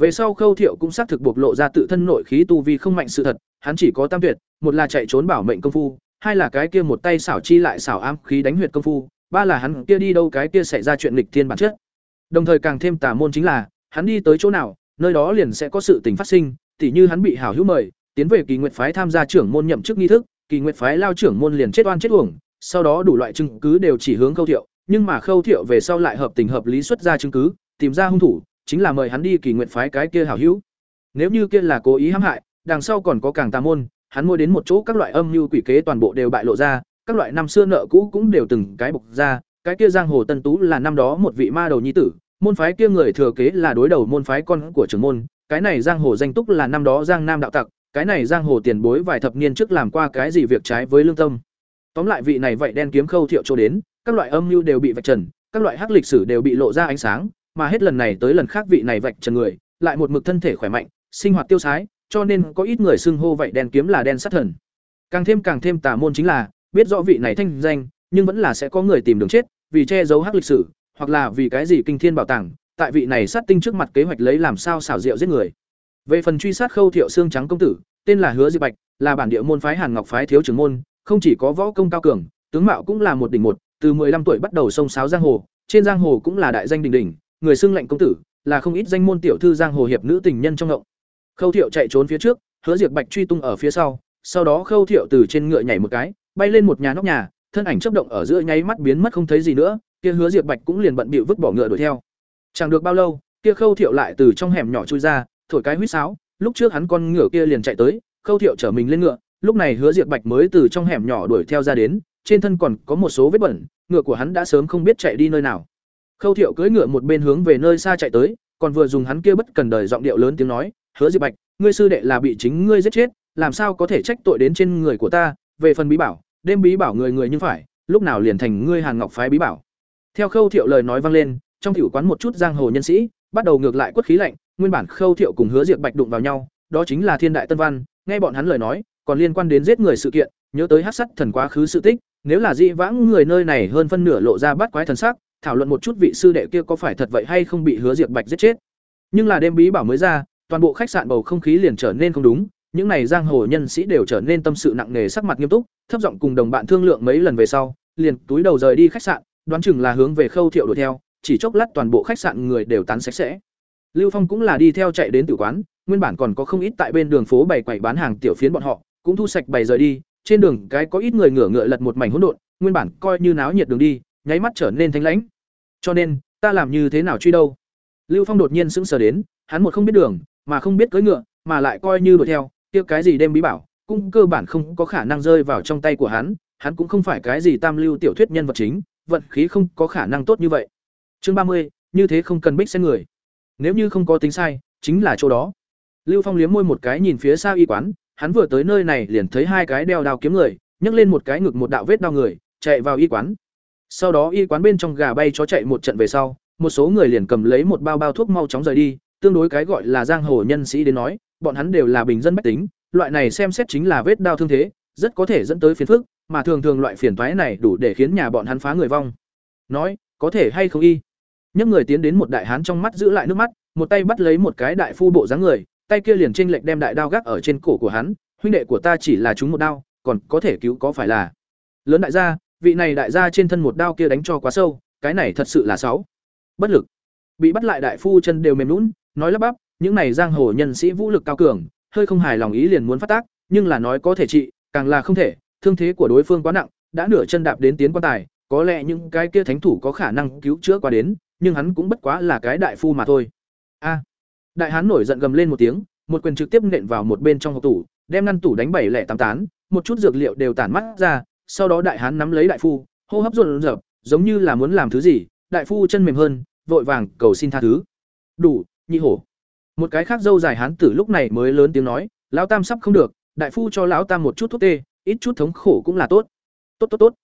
Speaker 1: Về sau Khâu Thiệu cũng xác thực bộc lộ ra tự thân nội khí tu vi không mạnh sự thật, hắn chỉ có tam tuyệt, một là chạy trốn bảo mệnh công phu, hai là cái kia một tay xảo chi lại xảo ám khí đánh huyệt công phu, ba là hắn kia đi đâu cái kia xảy ra chuyện nghịch thiên bản chất. Đồng thời càng thêm tà môn chính là, hắn đi tới chỗ nào, nơi đó liền sẽ có sự tình phát sinh, tỉ như hắn bị hảo hữu mời, tiến về Kỳ Nguyệt phái tham gia trưởng môn nhậm chức nghi thức, Kỳ Nguyệt phái lao trưởng môn liền chết oan chết uổng, sau đó đủ loại chứng cứ đều chỉ hướng Khâu Thiệu, nhưng mà Khâu Thiệu về sau lại hợp tình hợp lý xuất ra chứng cứ, tìm ra hung thủ, chính là mời hắn đi Kỳ nguyện phái cái kia hảo hữu. Nếu như kia là cố ý hãm hại, đằng sau còn có càng tà môn, hắn mua đến một chỗ các loại âm mưu quỷ kế toàn bộ đều bại lộ ra, các loại năm xưa nợ cũ cũng đều từng cái bộc ra, cái kia giang hồ tân tú là năm đó một vị ma đầu nhi tử, môn phái kia người thừa kế là đối đầu môn phái con của trưởng môn, cái này giang hồ danh túc là năm đó giang nam đạo tặc, cái này giang hồ tiền bối vài thập niên trước làm qua cái gì việc trái với lương tâm. Tóm lại vị này vậy đen kiếm khâu thiệu chỗ đến, các loại âm mưu đều bị vạch trần, các loại hắc lịch sử đều bị lộ ra ánh sáng, mà hết lần này tới lần khác vị này vạch trần người, lại một mực thân thể khỏe mạnh, sinh hoạt tiêu sái, cho nên có ít người xưng hô vậy đen kiếm là đen sát thần. Càng thêm càng thêm tà môn chính là, biết rõ vị này thanh danh, nhưng vẫn là sẽ có người tìm đường chết, vì che giấu hắc lịch sử, hoặc là vì cái gì kinh thiên bảo tàng, tại vị này sát tinh trước mặt kế hoạch lấy làm sao xảo diệu giết người. Về phần truy sát Khâu Thiệu xương trắng công tử, tên là Hứa Diệp Bạch, là bản địa môn phái Hàn Ngọc phái thiếu trưởng môn, không chỉ có võ công cao cường, tướng mạo cũng là một đỉnh một, từ 15 tuổi bắt đầu sông sáo giang hồ, trên giang hồ cũng là đại danh đỉnh đỉnh, người xưng lệnh công tử, là không ít danh môn tiểu thư giang hồ hiệp nữ tình nhân trong ngộng. Khâu Thiệu chạy trốn phía trước, Hứa Diệp Bạch truy tung ở phía sau, sau đó Khâu Thiệu từ trên ngựa nhảy một cái, bay lên một nhà nóc nhà, thân ảnh chớp động ở giữa nháy mắt biến mất không thấy gì nữa, kia Hứa Diệp Bạch cũng liền bận bịu vứt bỏ ngựa đuổi theo. Chẳng được bao lâu, kia Khâu Thiệu lại từ trong hẻm nhỏ chui ra, thổi cái huýt sáo, lúc trước hắn con ngựa kia liền chạy tới, Khâu Thiệu chở mình lên ngựa, lúc này Hứa Diệp Bạch mới từ trong hẻm nhỏ đuổi theo ra đến, trên thân còn có một số vết bẩn, ngựa của hắn đã sớm không biết chạy đi nơi nào. Khâu Thiệu cưỡi ngựa một bên hướng về nơi xa chạy tới, còn vừa dùng hắn kia bất cần đời giọng điệu lớn tiếng nói, "Hứa Diệp Bạch, ngươi sư đệ là bị chính ngươi giết chết, làm sao có thể trách tội đến trên người của ta, về phần bí bảo, đêm bí bảo người người nhưng phải, lúc nào liền thành ngươi Hàn Ngọc phái bí bảo." Theo Khâu Thiệu lời nói vang lên, trong tiểu quán một chút giang hồ nhân sĩ, bắt đầu ngược lại quất khí lạnh, nguyên bản Khâu Thiệu cùng Hứa Diệp Bạch đụng vào nhau, đó chính là Thiên Đại Tân Văn, nghe bọn hắn lời nói, còn liên quan đến giết người sự kiện, nhớ tới hắc sắt thần quá khứ sự tích, nếu là dị vãng người nơi này hơn phân nửa lộ ra bắt quái thần sắc, thảo luận một chút vị sư đệ kia có phải thật vậy hay không bị Hứa Diệp Bạch giết chết. Nhưng là đêm bí bảo mới ra, toàn bộ khách sạn bầu không khí liền trở nên không đúng, những này giang hồ nhân sĩ đều trở nên tâm sự nặng nề sắc mặt nghiêm túc, thấp giọng cùng đồng bạn thương lượng mấy lần về sau, liền túi đầu rời đi khách sạn, đoán chừng là hướng về Khâu Thiệu đuổi theo, chỉ chốc lát toàn bộ khách sạn người đều tán sạch sẽ. Lưu Phong cũng là đi theo chạy đến tử quán, nguyên bản còn có không ít tại bên đường phố bày quầy bán hàng tiểu phiến bọn họ, cũng thu sạch bày rời đi, trên đường cái có ít người ngửa ngựa lật một mảnh hỗn độn, nguyên bản coi như náo nhiệt đường đi, nháy mắt trở nên thanh lãnh. Cho nên, ta làm như thế nào truy đâu? Lưu Phong đột nhiên sững sờ đến, hắn một không biết đường, mà không biết cưỡi ngựa, mà lại coi như đuổi theo, kia cái gì đem bí bảo, cũng cơ bản không có khả năng rơi vào trong tay của hắn, hắn cũng không phải cái gì tam lưu tiểu thuyết nhân vật chính, vận khí không có khả năng tốt như vậy. Chương ba mươi, như thế không cần bích xen người. Nếu như không có tính sai, chính là chỗ đó. Lưu Phong liếm môi một cái nhìn phía xa y quán, hắn vừa tới nơi này liền thấy hai cái đeo đao kiếm người, nhấc lên một cái ngực một đạo vết đao người, chạy vào y quán. Sau đó y quán bên trong gà bay chó chạy một trận về sau, một số người liền cầm lấy một bao bao thuốc mau chóng rời đi, tương đối cái gọi là giang hồ nhân sĩ đến nói, bọn hắn đều là bình dân bách tính, loại này xem xét chính là vết đao thương thế, rất có thể dẫn tới phiền phức, mà thường thường loại phiền toái này đủ để khiến nhà bọn hắn phá người vong. Nói, có thể hay không y? Nhấc người tiến đến một đại hán trong mắt giữ lại nước mắt, một tay bắt lấy một cái đại phu bộ dáng người, tay kia liền chênh lệch đem đại đao gác ở trên cổ của hắn, huynh đệ của ta chỉ là chúng một đao, còn có thể cứu có phải là? Lớn đại gia, vị này đại gia trên thân một đao kia đánh cho quá sâu, cái này thật sự là xấu. Bất lực. Bị bắt lại đại phu chân đều mềm nhũn, nói lắp bắp, những này giang hồ nhân sĩ vũ lực cao cường, hơi không hài lòng ý liền muốn phát tác, nhưng là nói có thể trị, càng là không thể, thương thế của đối phương quá nặng, đã nửa chân đạp đến tiến quan tài, có lẽ những cái kia thánh thủ có khả năng cứu chữa qua đến, nhưng hắn cũng bất quá là cái đại phu mà thôi. A. đại hán nổi giận gầm lên một tiếng, một quyền trực tiếp nện vào một bên trong hộp tủ, đem ngăn tủ đánh bảy lẻ tám tán, một chút dược liệu đều tản mắt ra, sau đó đại hán nắm lấy đại phu, hô hấp run rợn, giống như là muốn làm thứ gì, đại phu chân mềm hơn, vội vàng cầu xin tha thứ. "Đủ, nhị hổ." Một cái khác dâu dài hán tử lúc này mới lớn tiếng nói, "Lão Tam sắp không được, đại phu cho lão Tam một chút thuốc tê, ít chút thống khổ cũng là tốt." "Tốt tốt tốt."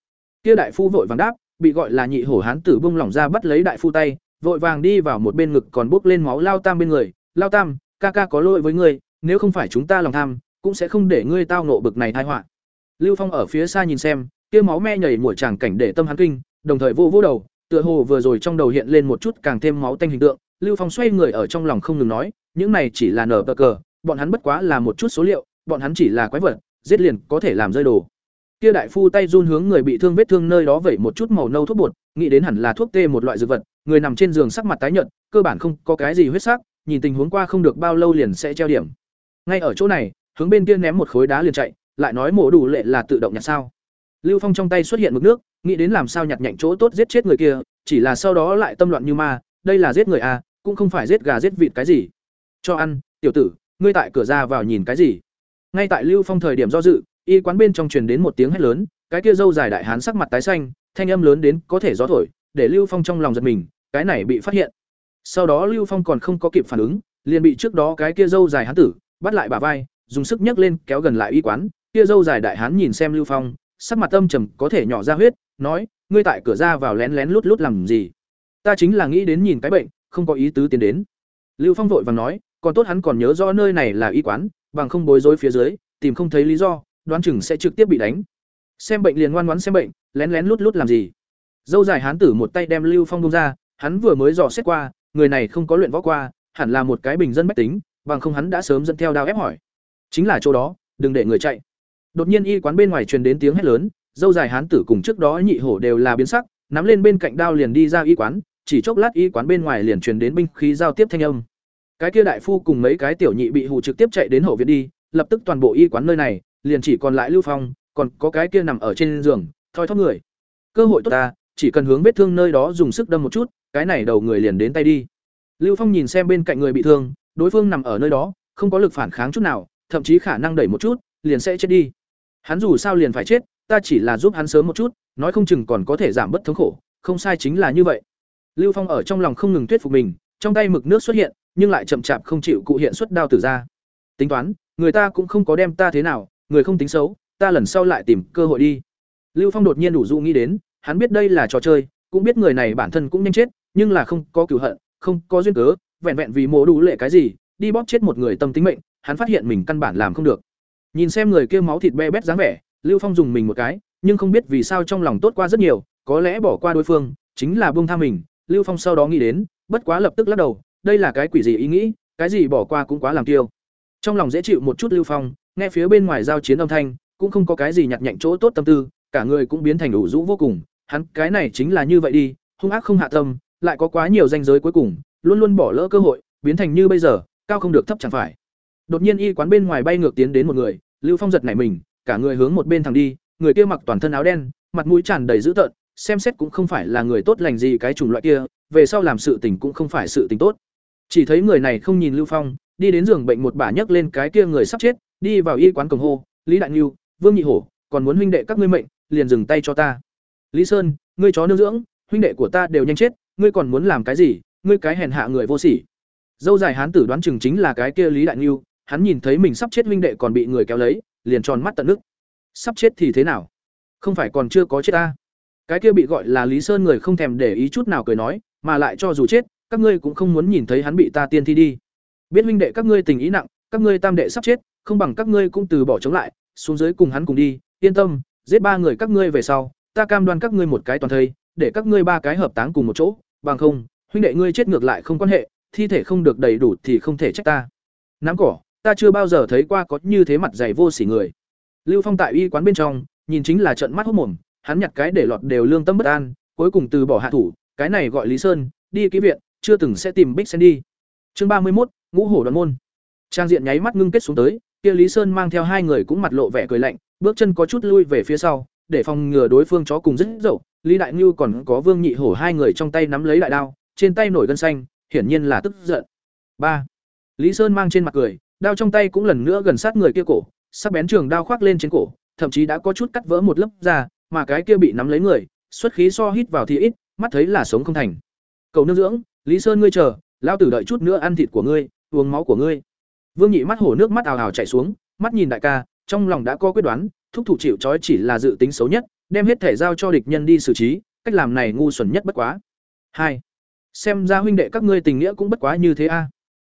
Speaker 1: Kia đại phu vội vàng đáp, bị gọi là nhị hổ hán tử bung lỏng ra bắt lấy đại phu tay, vội vàng đi vào một bên ngực còn bốc lên máu lao tam bên người, "Lao Tam, ca ca có lỗi với ngươi, nếu không phải chúng ta lòng tham, cũng sẽ không để ngươi tao nộ bực này tai họa." Lưu Phong ở phía xa nhìn xem, kia máu me nhảy mũi tràng cảnh để tâm hắn kinh, đồng thời vô vô đầu, tựa hồ vừa rồi trong đầu hiện lên một chút càng thêm máu tanh hình tượng, Lưu Phong xoay người ở trong lòng không ngừng nói, những này chỉ là nở cờ, bọn hắn bất quá là một chút số liệu, bọn hắn chỉ là quái vật, giết liền có thể làm rơi đồ. Kia đại phu tay run hướng người bị thương vết thương nơi đó vẩy một chút màu nâu thuốc bột, nghĩ đến hẳn là thuốc tê một loại dược vật, người nằm trên giường sắc mặt tái nhợt, cơ bản không có cái gì huyết sắc, nhìn tình huống qua không được bao lâu liền sẽ treo điểm. Ngay ở chỗ này, hướng bên kia ném một khối đá liền chạy, lại nói mổ đủ lệ là tự động nhặt sao? Lưu Phong trong tay xuất hiện mực nước, nghĩ đến làm sao nhặt nhạnh chỗ tốt giết chết người kia, chỉ là sau đó lại tâm loạn như ma, đây là giết người à, cũng không phải giết gà giết vịt cái gì. Cho ăn, tiểu tử, ngươi tại cửa ra vào nhìn cái gì? Ngay tại Lưu Phong thời điểm do dự, y quán bên trong truyền đến một tiếng hét lớn, cái kia dâu dài đại hán sắc mặt tái xanh, thanh âm lớn đến có thể gió thổi, để Lưu Phong trong lòng giật mình, cái này bị phát hiện. Sau đó Lưu Phong còn không có kịp phản ứng, liền bị trước đó cái kia dâu dài hán tử bắt lại bả vai, dùng sức nhấc lên, kéo gần lại y quán. Kia dâu dài đại hán nhìn xem Lưu Phong, sắc mặt âm trầm có thể nhỏ ra huyết, nói, ngươi tại cửa ra vào lén lén lút lút làm gì? Ta chính là nghĩ đến nhìn cái bệnh, không có ý tứ tiến đến. Lưu Phong vội vàng nói, còn tốt hắn còn nhớ rõ nơi này là y quán, bằng không bối rối phía dưới, tìm không thấy lý do, đoán chừng sẽ trực tiếp bị đánh xem bệnh liền ngoan ngoãn xem bệnh lén lén lút lút làm gì dâu dài hán tử một tay đem lưu phong bông ra hắn vừa mới dò xét qua người này không có luyện võ qua hẳn là một cái bình dân bách tính bằng không hắn đã sớm dẫn theo đao ép hỏi chính là chỗ đó đừng để người chạy đột nhiên y quán bên ngoài truyền đến tiếng hét lớn, dâu dài hán tử cùng trước đó nhị hổ đều là biến sắc, nắm lên bên cạnh đao liền đi ra y quán, chỉ chốc lát y quán bên ngoài liền truyền đến binh khí giao tiếp thanh âm. Cái kia đại phu cùng mấy cái tiểu nhị bị hù trực tiếp chạy đến hậu viện đi, lập tức toàn bộ y quán nơi này, liền chỉ còn lại lưu phong, còn có cái kia nằm ở trên giường, thoi thóp người. Cơ hội tốt ta, chỉ cần hướng vết thương nơi đó dùng sức đâm một chút, cái này đầu người liền đến tay đi. Lưu phong nhìn xem bên cạnh người bị thương, đối phương nằm ở nơi đó, không có lực phản kháng chút nào, thậm chí khả năng đẩy một chút, liền sẽ chết đi hắn dù sao liền phải chết, ta chỉ là giúp hắn sớm một chút, nói không chừng còn có thể giảm bớt thống khổ, không sai chính là như vậy. Lưu phong ở trong lòng không ngừng thuyết phục mình, trong tay mực nước xuất hiện, nhưng lại chậm chạp không chịu cụ hiện xuất đao tử ra. Tính toán, người ta cũng không có đem ta thế nào, người không tính xấu, ta lần sau lại tìm cơ hội đi. Lưu phong đột nhiên đủ dụ nghĩ đến, hắn biết đây là trò chơi, cũng biết người này bản thân cũng nhanh chết, nhưng là không có cửu hận, không có duyên cớ, vẹn vẹn vì mổ đủ lệ cái gì, đi bóp chết một người tâm tính mệnh, hắn phát hiện mình căn bản làm không được nhìn xem người kia máu thịt be bét dáng vẻ, lưu phong dùng mình một cái, nhưng không biết vì sao trong lòng tốt qua rất nhiều, có lẽ bỏ qua đối phương, chính là buông tha mình. Lưu phong sau đó nghĩ đến, bất quá lập tức lắc đầu, đây là cái quỷ gì ý nghĩ, cái gì bỏ qua cũng quá làm tiêu. Trong lòng dễ chịu một chút lưu phong, nghe phía bên ngoài giao chiến âm thanh, cũng không có cái gì nhặt nhạnh chỗ tốt tâm tư, cả người cũng biến thành đủ rũ vô cùng. Hắn, cái này chính là như vậy đi, hung ác không hạ tâm, lại có quá nhiều danh giới cuối cùng, luôn luôn bỏ lỡ cơ hội, biến thành như bây giờ, cao không được thấp chẳng phải. Đột nhiên y quán bên ngoài bay ngược tiến đến một người lưu phong giật nảy mình, cả người hướng một bên thẳng đi, người kia mặc toàn thân áo đen, mặt mũi tràn đầy dữ tợn, xem xét cũng không phải là người tốt lành gì cái chủng loại kia, về sau làm sự tình cũng không phải sự tình tốt. Chỉ thấy người này không nhìn lưu phong, đi đến giường bệnh một bà nhấc lên cái kia người sắp chết, đi vào y quán cổng hô, lý đại ngưu vương nhị hổ, còn muốn huynh đệ các ngươi mệnh, liền dừng tay cho ta. Lý sơn, ngươi chó nương dưỡng, huynh đệ của ta đều nhanh chết, ngươi còn muốn làm cái gì, ngươi cái hèn hạ người vô sỉ. Dâu dài hán tử đoán chừng chính là cái kia lý đại ngưu hắn nhìn thấy mình sắp chết huynh đệ còn bị người kéo lấy, liền tròn mắt tận nước. Sắp chết thì thế nào? Không phải còn chưa có chết ta. Cái kia bị gọi là lý sơn người không thèm để ý chút nào cười nói, mà lại cho dù chết, các ngươi cũng không muốn nhìn thấy hắn bị ta tiên thi đi. Biết huynh đệ các ngươi tình ý nặng, các ngươi tam đệ sắp chết, không bằng các ngươi cũng từ bỏ chống lại, xuống dưới cùng hắn cùng đi, yên tâm, giết ba người các ngươi về sau, ta cam đoan các ngươi một cái toàn thây, để các ngươi ba cái hợp táng cùng một chỗ, bằng không, huynh đệ ngươi chết ngược lại không quan hệ, thi thể không được đầy đủ thì không thể trách ta. Nắm cỏ ta chưa bao giờ thấy qua có như thế mặt dày vô sỉ người. Lưu phong tại y quán bên trong, nhìn chính là trận mắt hốc mồm, hắn nhặt cái để lọt đều lương tâm bất an, cuối cùng từ bỏ hạ thủ, cái này gọi lý sơn, đi ký viện, chưa từng sẽ tìm bích sen đi. Chương ba mươi một ngũ hổ đoàn môn. Trang diện nháy mắt ngưng kết xuống tới, kia lý sơn mang theo hai người cũng mặt lộ vẻ cười lạnh, bước chân có chút lui về phía sau, để phòng ngừa đối phương chó cùng rất dậu. Lý đại ngưu còn có vương nhị hổ hai người trong tay nắm lấy đại đao, trên tay nổi gân xanh, hiển nhiên là tức giận. Ba. Lý sơn mang trên mặt cười đao trong tay cũng lần nữa gần sát người kia cổ, sắc bén trường đao khoác lên trên cổ, thậm chí đã có chút cắt vỡ một lớp da, mà cái kia bị nắm lấy người, xuất khí so hít vào thì ít, mắt thấy là sống không thành. Cầu nương dưỡng, lý sơn ngươi chờ lao tử đợi chút nữa ăn thịt của ngươi, uống máu của ngươi. Vương nhị mắt hổ nước mắt ào ào chảy xuống, mắt nhìn đại ca, trong lòng đã có quyết đoán, thúc thủ chịu trói chỉ là dự tính xấu nhất, đem hết thể giao cho địch nhân đi xử trí, cách làm này ngu xuẩn nhất bất quá. Hai. Xem ra huynh đệ các ngươi tình nghĩa cũng bất quá như thế a.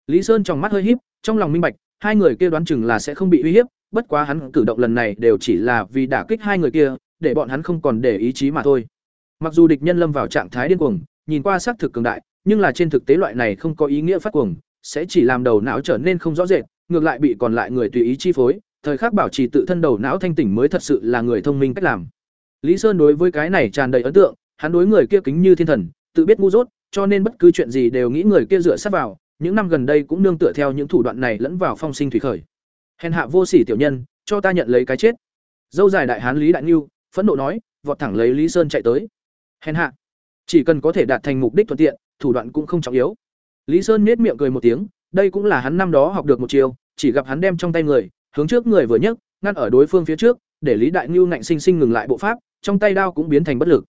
Speaker 1: Lý sơn trong mắt hơi híp trong lòng minh bạch, hai người kia đoán chừng là sẽ không bị uy hiếp, bất quá hắn cử động lần này đều chỉ là vì đả kích hai người kia, để bọn hắn không còn để ý chí mà thôi. Mặc dù địch nhân lâm vào trạng thái điên cuồng, nhìn qua xác thực cường đại, nhưng là trên thực tế loại này không có ý nghĩa phát cuồng, sẽ chỉ làm đầu não trở nên không rõ rệt, ngược lại bị còn lại người tùy ý chi phối, thời khắc bảo trì tự thân đầu não thanh tỉnh mới thật sự là người thông minh cách làm. Lý sơn đối với cái này tràn đầy ấn tượng, hắn đối người kia kính như thiên thần, tự biết ngu dốt, cho nên bất cứ chuyện gì đều nghĩ người kia dựa sát vào những năm gần đây cũng nương tựa theo những thủ đoạn này lẫn vào phong sinh thủy khởi. Hèn hạ vô sỉ tiểu nhân, cho ta nhận lấy cái chết. Dâu dài đại hán lý đại ngưu, phẫn nộ nói, vọt thẳng lấy lý sơn chạy tới. Hèn hạ, chỉ cần có thể đạt thành mục đích thuận tiện, thủ đoạn cũng không trọng yếu. Lý sơn nết miệng cười một tiếng, đây cũng là hắn năm đó học được một chiều chỉ gặp hắn đem trong tay người, hướng trước người vừa nhấc, ngăn ở đối phương phía trước, để lý đại ngưu ngạnh sinh sinh ngừng lại bộ pháp, trong tay đao cũng biến thành bất lực.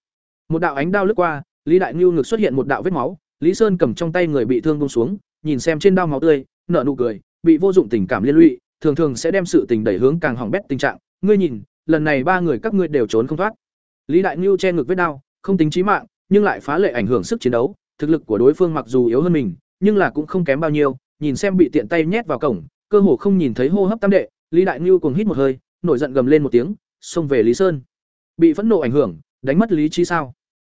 Speaker 1: Một đạo ánh đao lướt qua, lý đại ngưu ngực xuất hiện một đạo vết máu, lý sơn cầm trong tay người bị thương bông xuống nhìn xem trên đao máu tươi, nở nụ cười, bị vô dụng tình cảm liên lụy, thường thường sẽ đem sự tình đẩy hướng càng hỏng bét tình trạng. Ngươi nhìn, lần này ba người các ngươi đều trốn không thoát. Lý đại ngưu che ngực vết đao, không tính chí mạng, nhưng lại phá lệ ảnh hưởng sức chiến đấu. Thực lực của đối phương mặc dù yếu hơn mình, nhưng là cũng không kém bao nhiêu. Nhìn xem bị tiện tay nhét vào cổng, cơ hồ không nhìn thấy hô hấp tam đệ, lý đại ngưu cùng hít một hơi, nổi giận gầm lên một tiếng, xông về lý sơn. Bị phẫn nộ ảnh hưởng, đánh mất lý trí sao?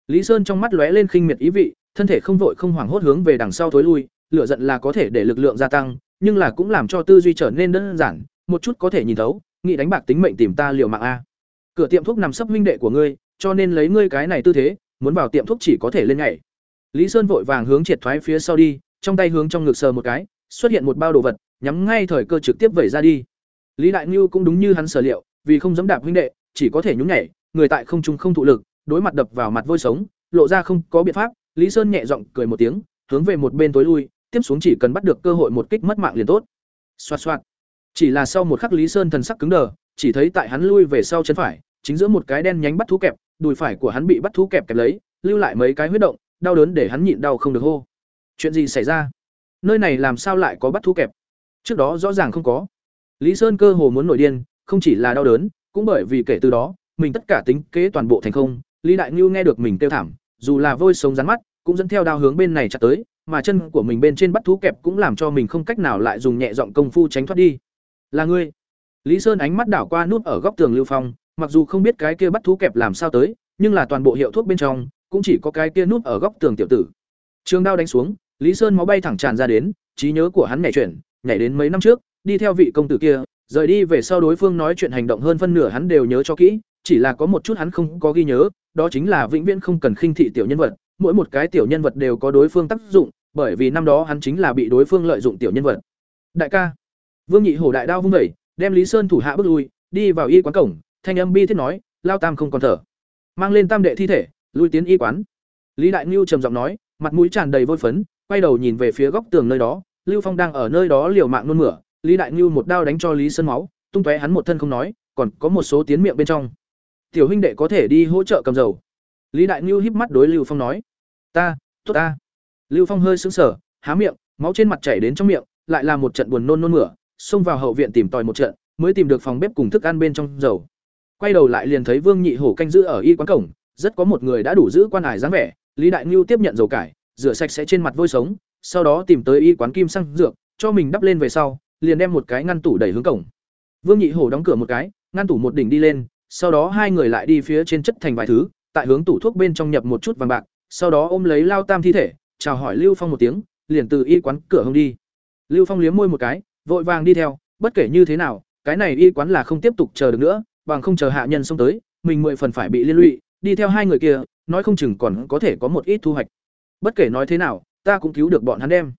Speaker 1: Lý sơn trong mắt lóe lên khinh miệt ý vị, thân thể không vội không hoảng hốt hướng về đằng sau thối lui lửa giận là có thể để lực lượng gia tăng, nhưng là cũng làm cho tư duy trở nên đơn giản, một chút có thể nhìn thấu, nghĩ đánh bạc tính mệnh tìm ta liều mạng a. Cửa tiệm thuốc nằm sấp huynh đệ của ngươi, cho nên lấy ngươi cái này tư thế, muốn vào tiệm thuốc chỉ có thể lên nhảy. Lý sơn vội vàng hướng triệt thoái phía sau đi, trong tay hướng trong ngực sờ một cái, xuất hiện một bao đồ vật, nhắm ngay thời cơ trực tiếp vẩy ra đi. Lý đại Nưu cũng đúng như hắn sở liệu, vì không dám đạp huynh đệ, chỉ có thể nhún nhảy, người tại không trung không thụ lực, đối mặt đập vào mặt vôi sống, lộ ra không có biện pháp. Lý sơn nhẹ giọng cười một tiếng, hướng về một bên tối lui tiếp xuống chỉ cần bắt được cơ hội một kích mất mạng liền tốt. Xoạt xoạt. Chỉ là sau một khắc lý sơn thần sắc cứng đờ, chỉ thấy tại hắn lui về sau chân phải, chính giữa một cái đen nhánh bắt thú kẹp, đùi phải của hắn bị bắt thú kẹp kẹp lấy, lưu lại mấy cái huyết động, đau đớn để hắn nhịn đau không được hô. Chuyện gì xảy ra? Nơi này làm sao lại có bắt thú kẹp? Trước đó rõ ràng không có. Lý sơn cơ hồ muốn nổi điên, không chỉ là đau đớn, cũng bởi vì kể từ đó, mình tất cả tính kế toàn bộ thành không, lý đại Nưu nghe được mình kêu thảm, dù là vôi sống rắn mắt, cũng dẫn theo đao hướng bên này chặt tới mà chân của mình bên trên bắt thú kẹp cũng làm cho mình không cách nào lại dùng nhẹ giọng công phu tránh thoát đi. Là ngươi. Lý sơn ánh mắt đảo qua nút ở góc tường lưu phong, mặc dù không biết cái kia bắt thú kẹp làm sao tới, nhưng là toàn bộ hiệu thuốc bên trong, cũng chỉ có cái kia nút ở góc tường tiểu tử. Trường đao đánh xuống, lý sơn máu bay thẳng tràn ra đến, trí nhớ của hắn nhảy chuyển, nhảy đến mấy năm trước, đi theo vị công tử kia, rời đi về sau đối phương nói chuyện hành động hơn phân nửa hắn đều nhớ cho kỹ, chỉ là có một chút hắn không có ghi nhớ, đó chính là vĩnh viễn không cần khinh thị tiểu nhân vật, mỗi một cái tiểu nhân vật đều có đối phương tác dụng bởi vì năm đó hắn chính là bị đối phương lợi dụng tiểu nhân vật. Đại ca. Vương nhị hổ đại đao vung vẩy đem lý sơn thủ hạ bước lui, đi vào y quán cổng, thanh âm bi thiết nói, lao tam không còn thở. Mang lên tam đệ thi thể, lui tiến y quán. Lý đại ngưu trầm giọng nói, mặt mũi tràn đầy vôi phấn, quay đầu nhìn về phía góc tường nơi đó, lưu phong đang ở nơi đó liều mạng nôn mửa. Lý đại ngưu một đao đánh cho lý sơn máu, tung tóe hắn một thân không nói, còn có một số tiến miệng bên trong. Tiểu huynh đệ có thể đi hỗ trợ cầm dầu. Lý đại ngưu híp mắt đối lưu phong nói, ta, tốt ta lưu phong hơi sững sờ, há miệng, máu trên mặt chảy đến trong miệng, lại là một trận buồn nôn nôn mửa, xông vào hậu viện tìm tòi một trận, mới tìm được phòng bếp cùng thức ăn bên trong dầu. Quay đầu lại liền thấy vương nhị hổ canh giữ ở y quán cổng, rất có một người đã đủ giữ quan ải dáng vẻ, lý đại ngưu tiếp nhận dầu cải, rửa sạch sẽ trên mặt vôi sống, sau đó tìm tới y quán kim xăng dược, cho mình đắp lên về sau, liền đem một cái ngăn tủ đẩy hướng cổng. Vương nhị hổ đóng cửa một cái, ngăn tủ một đỉnh đi lên, sau đó hai người lại đi phía trên chất thành vài thứ, tại hướng tủ thuốc bên trong nhập một chút vàng bạc, sau đó ôm lấy lao tam thi thể chào hỏi lưu phong một tiếng, liền từ y quán cửa hông đi. Lưu phong liếm môi một cái, vội vàng đi theo, bất kể như thế nào, cái này y quán là không tiếp tục chờ được nữa, bằng không chờ hạ nhân xông tới, mình mười phần phải bị liên lụy, đi theo hai người kia, nói không chừng còn có thể có một ít thu hoạch. Bất kể nói thế nào, ta cũng cứu được bọn hắn đem.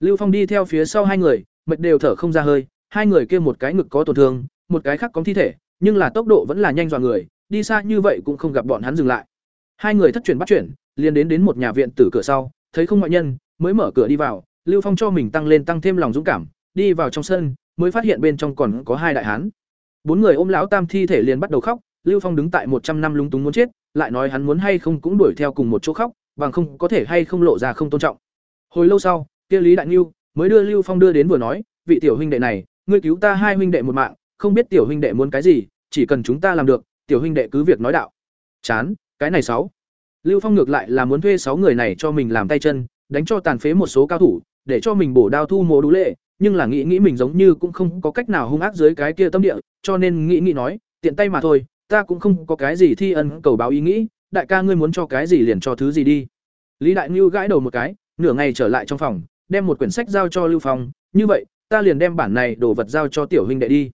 Speaker 1: Lưu phong đi theo phía sau hai người, mệt đều thở không ra hơi, hai người kia một cái ngực có tổn thương, một cái khác có thi thể, nhưng là tốc độ vẫn là nhanh dọa người, đi xa như vậy cũng không gặp bọn hắn dừng lại. Hai người thất chuyển bắt chuyển, liền đến đến một nhà viện tử cửa sau thấy không ngoại nhân, mới mở cửa đi vào, lưu phong cho mình tăng lên tăng thêm lòng dũng cảm, đi vào trong sân, mới phát hiện bên trong còn có hai đại hán. Bốn người ôm lão tam thi thể liền bắt đầu khóc, lưu phong đứng tại một trăm năm lúng túng muốn chết, lại nói hắn muốn hay không cũng đuổi theo cùng một chỗ khóc, bằng không có thể hay không lộ ra không tôn trọng. Hồi lâu sau, kia lý đại Nưu mới đưa lưu phong đưa đến vừa nói, vị tiểu huynh đệ này, ngươi cứu ta hai huynh đệ một mạng, không biết tiểu huynh đệ muốn cái gì, chỉ cần chúng ta làm được, tiểu huynh đệ cứ việc nói đạo. Chán, cái này sáu lưu phong ngược lại là muốn thuê sáu người này cho mình làm tay chân, đánh cho tàn phế một số cao thủ, để cho mình bổ đao thu mồ đủ lệ, nhưng là nghĩ nghĩ mình giống như cũng không có cách nào hung ác dưới cái kia tâm địa, cho nên nghĩ nghĩ nói, tiện tay mà thôi, ta cũng không có cái gì thi ân cầu báo ý nghĩ, đại ca ngươi muốn cho cái gì liền cho thứ gì đi. Lý đại ngưu gãi đầu một cái, nửa ngày trở lại trong phòng, đem một quyển sách giao cho lưu phong, như vậy, ta liền đem bản này đồ vật giao cho tiểu huynh đệ đi.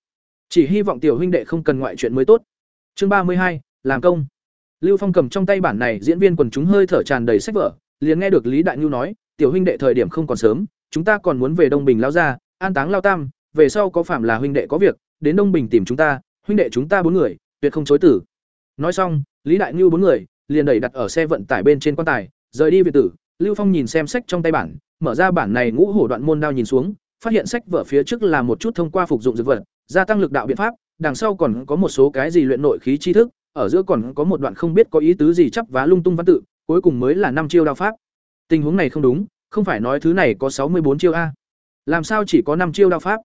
Speaker 1: Chỉ hy vọng tiểu huynh đệ không cần ngoại chuyện mới tốt. Chương ba mươi hai, làm công lưu phong cầm trong tay bản này diễn viên quần chúng hơi thở tràn đầy sách vở, liền nghe được lý đại Nhu nói, tiểu huynh đệ thời điểm không còn sớm, chúng ta còn muốn về đông bình lao ra an táng lao tam, về sau có phạm là huynh đệ có việc, đến đông bình tìm chúng ta, huynh đệ chúng ta bốn người, tuyệt không chối tử nói xong, lý đại Nhu bốn người, liền đẩy đặt ở xe vận tải bên trên quan tài, rời đi về tử. Lưu phong nhìn xem sách trong tay bản, mở ra bản này ngũ hổ đoạn môn đao nhìn xuống, phát hiện sách vở phía trước là một chút thông qua phục dụng dược vật, gia tăng lực đạo biện pháp, đằng sau còn có một số cái gì luyện nội khí tri thức ở giữa còn có một đoạn không biết có ý tứ gì chắp vá lung tung văn tự, cuối cùng mới là năm chiêu đao pháp. Tình huống này không đúng, không phải nói thứ này có sáu mươi bốn chiêu a. Làm sao chỉ có năm chiêu đao pháp?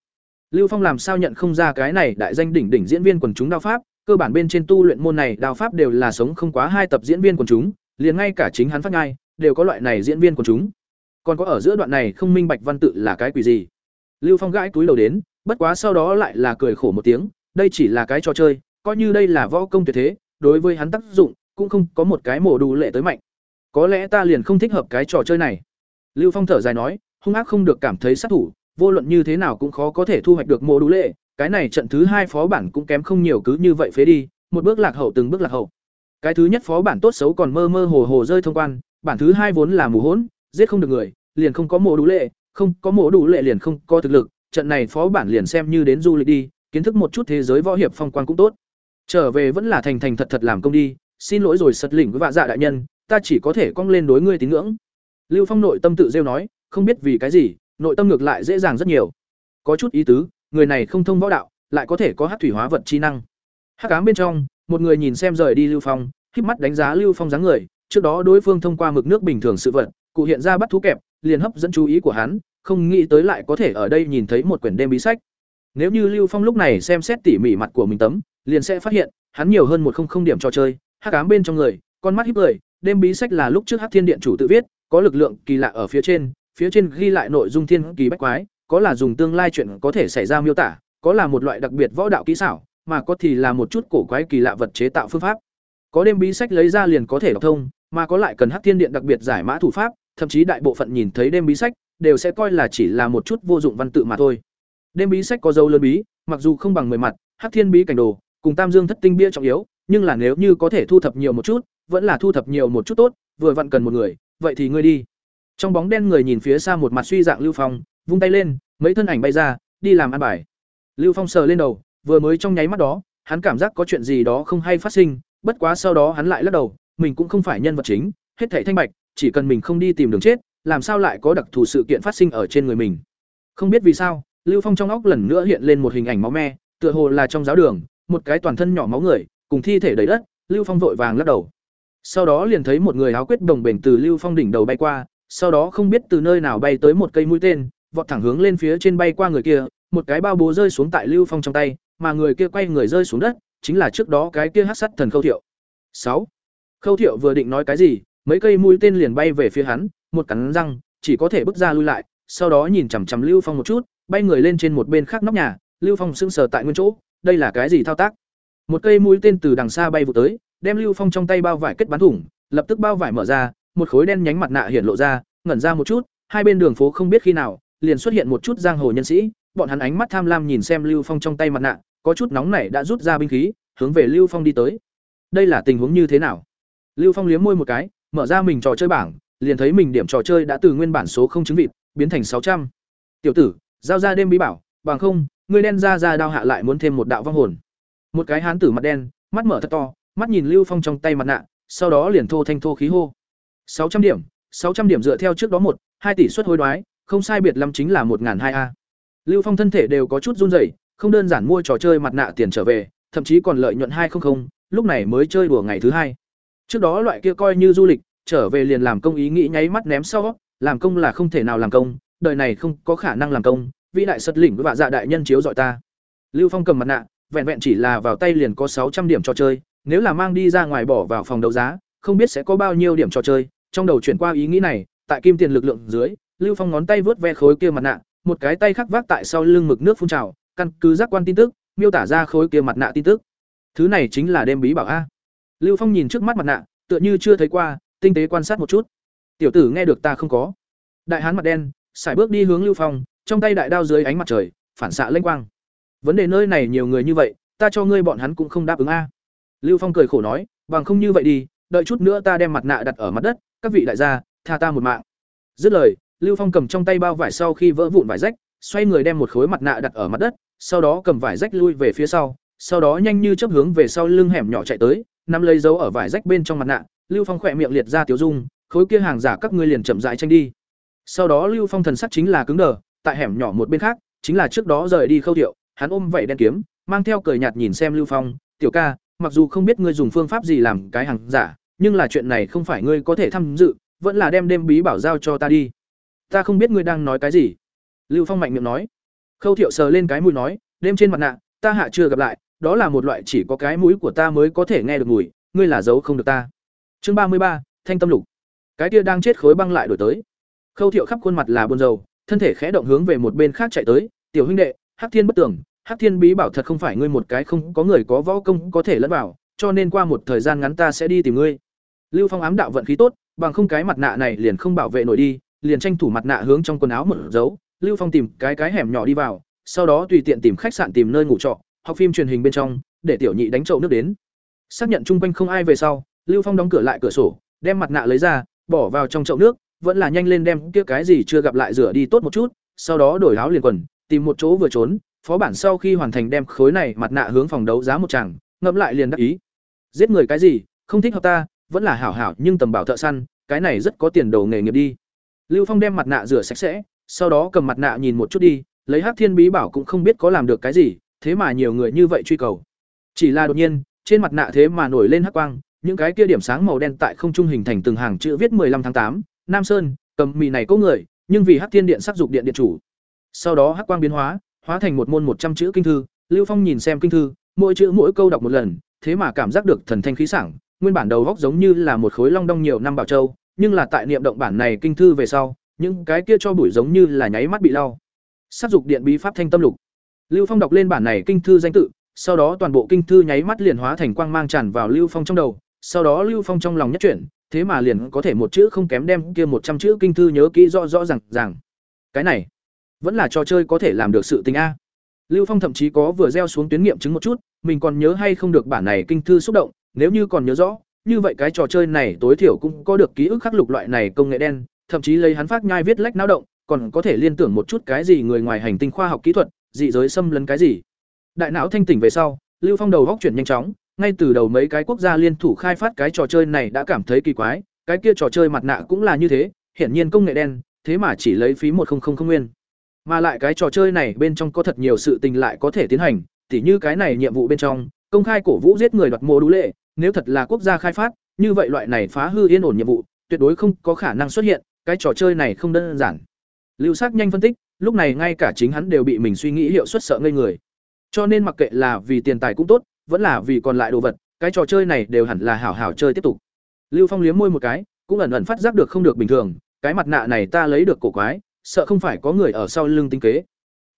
Speaker 1: Lưu phong làm sao nhận không ra cái này đại danh đỉnh đỉnh diễn viên quần chúng đao pháp? Cơ bản bên trên tu luyện môn này đao pháp đều là sống không quá hai tập diễn viên quần chúng, liền ngay cả chính hắn phát ngay, đều có loại này diễn viên quần chúng. Còn có ở giữa đoạn này không minh bạch văn tự là cái quỷ gì? Lưu phong gãi túi đầu đến, bất quá sau đó lại là cười khổ một tiếng, đây chỉ là cái trò chơi coi như đây là võ công tuyệt thế, đối với hắn tác dụng cũng không có một cái mổ đủ lệ tới mạnh. Có lẽ ta liền không thích hợp cái trò chơi này. Lưu phong thở dài nói, hung ác không được cảm thấy sát thủ, vô luận như thế nào cũng khó có thể thu hoạch được mổ đủ lệ, cái này trận thứ hai phó bản cũng kém không nhiều cứ như vậy phế đi, một bước lạc hậu từng bước lạc hậu. Cái thứ nhất phó bản tốt xấu còn mơ mơ hồ hồ rơi thông quan, bản thứ hai vốn là mù hỗn, giết không được người, liền không có mổ đủ lệ, không có mổ đủ lệ liền không có thực lực, trận này phó bản liền xem như đến du lịch đi, kiến thức một chút thế giới võ hiệp phong quan cũng tốt trở về vẫn là thành thành thật thật làm công đi, xin lỗi rồi sật lỉnh với vạ dạ đại nhân, ta chỉ có thể cong lên đối ngươi tín ngưỡng. Lưu phong nội tâm tự rêu nói, không biết vì cái gì, nội tâm ngược lại dễ dàng rất nhiều. Có chút ý tứ, người này không thông võ đạo, lại có thể có hát thủy hóa vật chi năng. Hát cám bên trong, một người nhìn xem rời đi lưu phong híp mắt đánh giá lưu phong dáng người, trước đó đối phương thông qua mực nước bình thường sự vật, cụ hiện ra bắt thú kẹp, liền hấp dẫn chú ý của hắn, không nghĩ tới lại có thể ở đây nhìn thấy một quyển đêm bí sách. Nếu như lưu phong lúc này xem xét tỉ mỉ mặt của mình tấm liền sẽ phát hiện, hắn nhiều hơn một không không điểm trò chơi, hắc ám bên trong người, con mắt híp cười đêm bí sách là lúc trước hắc thiên điện chủ tự viết, có lực lượng kỳ lạ ở phía trên phía trên ghi lại nội dung thiên kỳ bách quái, có là dùng tương lai chuyện có thể xảy ra miêu tả, có là một loại đặc biệt võ đạo kỹ xảo, mà có thì là một chút cổ quái kỳ lạ vật chế tạo phương pháp. Có đêm bí sách lấy ra liền có thể đọc thông, mà có lại cần hắc thiên điện đặc biệt giải mã thủ pháp, thậm chí đại bộ phận nhìn thấy đêm bí sách, đều sẽ coi là chỉ là một chút vô dụng văn tự mà thôi. Đêm bí sách có dấu lớn bí, mặc dù không bằng mười mặt, hắc thiên bí cảnh đồ cùng tam dương thất tinh bia trọng yếu, nhưng là nếu như có thể thu thập nhiều một chút, vẫn là thu thập nhiều một chút tốt, vừa vặn cần một người, vậy thì ngươi đi. Trong bóng đen người nhìn phía xa một mặt suy dạng lưu phong, vung tay lên, mấy thân ảnh bay ra, đi làm ăn bài. Lưu phong sờ lên đầu, vừa mới trong nháy mắt đó, hắn cảm giác có chuyện gì đó không hay phát sinh, bất quá sau đó hắn lại lắc đầu, mình cũng không phải nhân vật chính, hết thảy thanh bạch, chỉ cần mình không đi tìm đường chết, làm sao lại có đặc thù sự kiện phát sinh ở trên người mình. Không biết vì sao, lưu phong trong óc lần nữa hiện lên một hình ảnh máu me, tựa hồ là trong giáo đường một cái toàn thân nhỏ máu người, cùng thi thể đầy đất, lưu phong vội vàng lắc đầu. Sau đó liền thấy một người áo quyết đồng bền từ lưu phong đỉnh đầu bay qua, sau đó không biết từ nơi nào bay tới một cây mũi tên, vọt thẳng hướng lên phía trên bay qua người kia, một cái bao bố rơi xuống tại lưu phong trong tay, mà người kia quay người rơi xuống đất, chính là trước đó cái kia hát sắt thần khâu thiệu. Sáu. Khâu thiệu vừa định nói cái gì, mấy cây mũi tên liền bay về phía hắn, một cắn răng, chỉ có thể bước ra lui lại, sau đó nhìn chằm chằm lưu phong một chút, bay người lên trên một bên khác nóc nhà, lưu phong sững sờ tại nguyên chỗ đây là cái gì thao tác? Một cây mũi tên từ đằng xa bay vụ tới, đem lưu phong trong tay bao vải kết bắn thủng, lập tức bao vải mở ra, một khối đen nhánh mặt nạ hiện lộ ra, ngẩn ra một chút, hai bên đường phố không biết khi nào, liền xuất hiện một chút giang hồ nhân sĩ, bọn hắn ánh mắt tham lam nhìn xem lưu phong trong tay mặt nạ, có chút nóng nảy đã rút ra binh khí, hướng về lưu phong đi tới. Đây là tình huống như thế nào? Lưu phong liếm môi một cái, mở ra mình trò chơi bảng, liền thấy mình điểm trò chơi đã từ nguyên bản số không chứng vịt, biến thành sáu trăm. Tiểu tử, giao ra đêm bí bảo, bằng không ngươi đen ra ra đao hạ lại muốn thêm một đạo vong hồn. Một cái hán tử mặt đen, mắt mở thật to, mắt nhìn lưu phong trong tay mặt nạ, sau đó liền thô thanh thô khí hô. Sáu trăm điểm, sáu trăm điểm dựa theo trước đó một, hai tỷ suất hối đoái, không sai biệt lắm chính là một hai a. Lưu phong thân thể đều có chút run rẩy, không đơn giản mua trò chơi mặt nạ tiền trở về, thậm chí còn lợi nhuận hai không không, lúc này mới chơi đùa ngày thứ hai. Trước đó loại kia coi như du lịch, trở về liền làm công ý nghĩ nháy mắt ném sau, làm công là không thể nào làm công, đời này không có khả năng làm công vĩ đại sật lĩnh với vạ dạ đại nhân chiếu dọi ta. Lưu phong cầm mặt nạ, vẹn vẹn chỉ là vào tay liền có sáu trăm điểm trò chơi, nếu là mang đi ra ngoài bỏ vào phòng đấu giá, không biết sẽ có bao nhiêu điểm trò chơi. Trong đầu chuyển qua ý nghĩ này, tại kim tiền lực lượng dưới, lưu phong ngón tay vớt ve khối kia mặt nạ, một cái tay khắc vác tại sau lưng mực nước phun trào, căn cứ giác quan tin tức, miêu tả ra khối kia mặt nạ tin tức. Thứ này chính là đêm bí bảo a. Lưu phong nhìn trước mắt mặt nạ, tựa như chưa thấy qua, tinh tế quan sát một chút. Tiểu tử nghe được ta không có. Đại hán mặt đen xài bước đi hướng lưu phong trong tay đại đao dưới ánh mặt trời, phản xạ lênh quang. Vấn đề nơi này nhiều người như vậy, ta cho ngươi bọn hắn cũng không đáp ứng a. Lưu phong cười khổ nói, bằng không như vậy đi, đợi chút nữa ta đem mặt nạ đặt ở mặt đất, các vị đại gia, tha ta một mạng. Dứt lời, lưu phong cầm trong tay bao vải sau khi vỡ vụn vải rách, xoay người đem một khối mặt nạ đặt ở mặt đất, sau đó cầm vải rách lui về phía sau sau đó nhanh như chấp hướng về sau lưng hẻm nhỏ chạy tới, nắm lấy dấu ở vải rách bên trong mặt nạ. Lưu phong khỏe miệng liệt ra tiểu dung, khối kia hàng giả các ngươi liền chậm rãi tranh đi. Sau đó lưu phong thần sắc chính là cứng đờ tại hẻm nhỏ một bên khác, chính là trước đó rời đi khâu thiệu, hắn ôm vậy đen kiếm, mang theo cười nhạt nhìn xem lưu phong, tiểu ca, mặc dù không biết ngươi dùng phương pháp gì làm cái hàng giả, nhưng là chuyện này không phải ngươi có thể tham dự, vẫn là đem đêm bí bảo giao cho ta đi. Ta không biết ngươi đang nói cái gì. Lưu phong mạnh miệng nói. Khâu thiệu sờ lên cái mũi nói, đêm trên mặt nạ, ta hạ chưa gặp lại, đó là một loại chỉ có cái mũi của ta mới có thể nghe được mùi, ngươi là giấu không được ta. Chương ba mươi ba, thanh tâm lục. Cái kia đang chết khối băng lại đổi tới. Khâu thiệu khắp khuôn mặt là buồn rầu thân thể khẽ động hướng về một bên khác chạy tới, tiểu huynh đệ, hắc thiên bất tưởng hắc thiên bí bảo thật không phải ngươi một cái không có người có võ công có thể lẫn vào, cho nên qua một thời gian ngắn ta sẽ đi tìm ngươi. Lưu phong ám đạo vận khí tốt, bằng không cái mặt nạ này liền không bảo vệ nổi đi, liền tranh thủ mặt nạ hướng trong quần áo một dấu. Lưu phong tìm cái cái hẻm nhỏ đi vào, sau đó tùy tiện tìm khách sạn tìm nơi ngủ trọ, học phim truyền hình bên trong, để tiểu nhị đánh trậu nước đến. Xác nhận chung quanh không ai về sau, lưu phong đóng cửa lại cửa sổ, đem mặt nạ lấy ra, bỏ vào trong chậu nước vẫn là nhanh lên đem kia cái gì chưa gặp lại rửa đi tốt một chút sau đó đổi áo liền quần tìm một chỗ vừa trốn phó bản sau khi hoàn thành đem khối này mặt nạ hướng phòng đấu giá một chàng ngẫm lại liền đắc ý. Giết người cái gì không thích hợp ta vẫn là hảo hảo nhưng tầm bảo thợ săn cái này rất có tiền đồ nghề nghiệp đi. Lưu phong đem mặt nạ rửa sạch sẽ sau đó cầm mặt nạ nhìn một chút đi lấy hắc thiên bí bảo cũng không biết có làm được cái gì thế mà nhiều người như vậy truy cầu. Chỉ là đột nhiên trên mặt nạ thế mà nổi lên hắc quang những cái kia điểm sáng màu đen tại không trung hình thành từng hàng chữ viết 15 tháng 8, Nam Sơn, cầm mì này có người, nhưng vì Hắc Thiên Điện sắc dục điện điện chủ. Sau đó hắc quang biến hóa, hóa thành một môn một trăm chữ kinh thư, Lưu Phong nhìn xem kinh thư, mỗi chữ mỗi câu đọc một lần, thế mà cảm giác được thần thanh khí sảng, nguyên bản đầu góc giống như là một khối long đong nhiều năm bảo châu, nhưng là tại niệm động bản này kinh thư về sau, những cái kia cho bụi giống như là nháy mắt bị lau. Sát dục điện bí pháp thanh tâm lục. Lưu Phong đọc lên bản này kinh thư danh tự, sau đó toàn bộ kinh thư nháy mắt liền hóa thành quang mang tràn vào Lưu Phong trong đầu, sau đó Lưu Phong trong lòng nhất chuyển, thế mà liền có thể một chữ không kém đem kia một trăm chữ kinh thư nhớ kỹ rõ rõ ràng ràng. Cái này, vẫn là trò chơi có thể làm được sự tình a. Lưu Phong thậm chí có vừa gieo xuống tuyến nghiệm chứng một chút, mình còn nhớ hay không được bản này kinh thư xúc động, nếu như còn nhớ rõ, như vậy cái trò chơi này tối thiểu cũng có được ký ức khắc lục loại này công nghệ đen, thậm chí lấy hắn phát nhai viết lách náo động, còn có thể liên tưởng một chút cái gì người ngoài hành tinh khoa học kỹ thuật, dị giới xâm lấn cái gì. Đại não thanh tỉnh về sau, Lưu Phong đầu góc chuyển nhanh chóng, ngay từ đầu mấy cái quốc gia liên thủ khai phát cái trò chơi này đã cảm thấy kỳ quái, cái kia trò chơi mặt nạ cũng là như thế, hiển nhiên công nghệ đen, thế mà chỉ lấy phí một không không không nguyên. Mà lại cái trò chơi này bên trong có thật nhiều sự tình lại có thể tiến hành, tỉ như cái này nhiệm vụ bên trong, công khai cổ vũ giết người đoạt mồ đủ lệ, nếu thật là quốc gia khai phát, như vậy loại này phá hư yên ổn nhiệm vụ, tuyệt đối không có khả năng xuất hiện, cái trò chơi này không đơn giản. Lưu Sắc nhanh phân tích, lúc này ngay cả chính hắn đều bị mình suy nghĩ hiệu suất sợ ngây người. Cho nên mặc kệ là vì tiền tài cũng tốt, vẫn là vì còn lại đồ vật, cái trò chơi này đều hẳn là hảo hảo chơi tiếp tục. Lưu Phong liếm môi một cái, cũng ẩn ẩn phát giác được không được bình thường, cái mặt nạ này ta lấy được cổ quái, sợ không phải có người ở sau lưng tinh kế.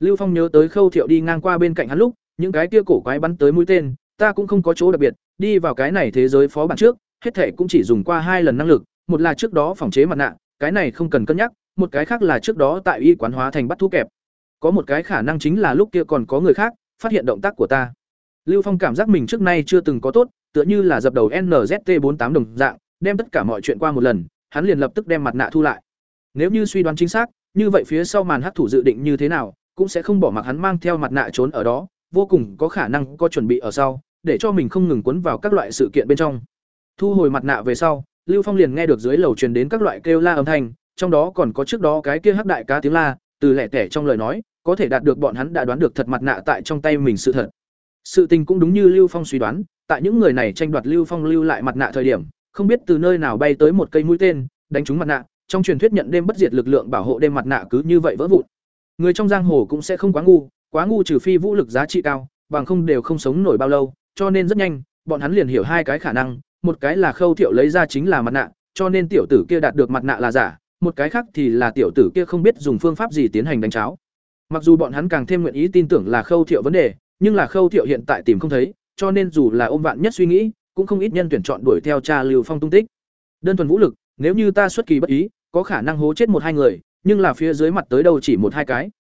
Speaker 1: Lưu Phong nhớ tới Khâu Thiệu đi ngang qua bên cạnh hắn lúc, những cái kia cổ quái bắn tới mũi tên, ta cũng không có chỗ đặc biệt, đi vào cái này thế giới phó bản trước, hết thể cũng chỉ dùng qua hai lần năng lực, một là trước đó phòng chế mặt nạ, cái này không cần cân nhắc, một cái khác là trước đó tại y quán hóa thành bắt thú kẹp. Có một cái khả năng chính là lúc kia còn có người khác phát hiện động tác của ta. Lưu Phong cảm giác mình trước nay chưa từng có tốt, tựa như là dập đầu NZT48 đồng dạng, đem tất cả mọi chuyện qua một lần, hắn liền lập tức đem mặt nạ thu lại. Nếu như suy đoán chính xác, như vậy phía sau màn hắc thủ dự định như thế nào, cũng sẽ không bỏ mặc hắn mang theo mặt nạ trốn ở đó, vô cùng có khả năng có chuẩn bị ở sau, để cho mình không ngừng cuốn vào các loại sự kiện bên trong. Thu hồi mặt nạ về sau, Lưu Phong liền nghe được dưới lầu truyền đến các loại kêu la âm thanh, trong đó còn có trước đó cái kia hắc đại cá tiếng la, từ lẻ tẻ trong lời nói, có thể đạt được bọn hắn đã đoán được thật mặt nạ tại trong tay mình sự thật. Sự tình cũng đúng như Lưu Phong suy đoán, tại những người này tranh đoạt Lưu Phong lưu lại mặt nạ thời điểm, không biết từ nơi nào bay tới một cây mũi tên, đánh trúng mặt nạ, trong truyền thuyết nhận đêm bất diệt lực lượng bảo hộ đêm mặt nạ cứ như vậy vỡ vụn. Người trong giang hồ cũng sẽ không quá ngu, quá ngu trừ phi vũ lực giá trị cao, bằng không đều không sống nổi bao lâu, cho nên rất nhanh, bọn hắn liền hiểu hai cái khả năng, một cái là Khâu Thiệu lấy ra chính là mặt nạ, cho nên tiểu tử kia đạt được mặt nạ là giả, một cái khác thì là tiểu tử kia không biết dùng phương pháp gì tiến hành đánh cháo. Mặc dù bọn hắn càng thêm nguyện ý tin tưởng là Khâu Thiệu vấn đề, nhưng là Khâu Thiệu hiện tại tìm không thấy, cho nên dù là ôm vạn nhất suy nghĩ, cũng không ít nhân tuyển chọn đuổi theo cha Lưu Phong tung tích. Đơn thuần vũ lực, nếu như ta xuất kỳ bất ý, có khả năng hố chết một hai người, nhưng là phía dưới mặt tới đâu chỉ một hai cái.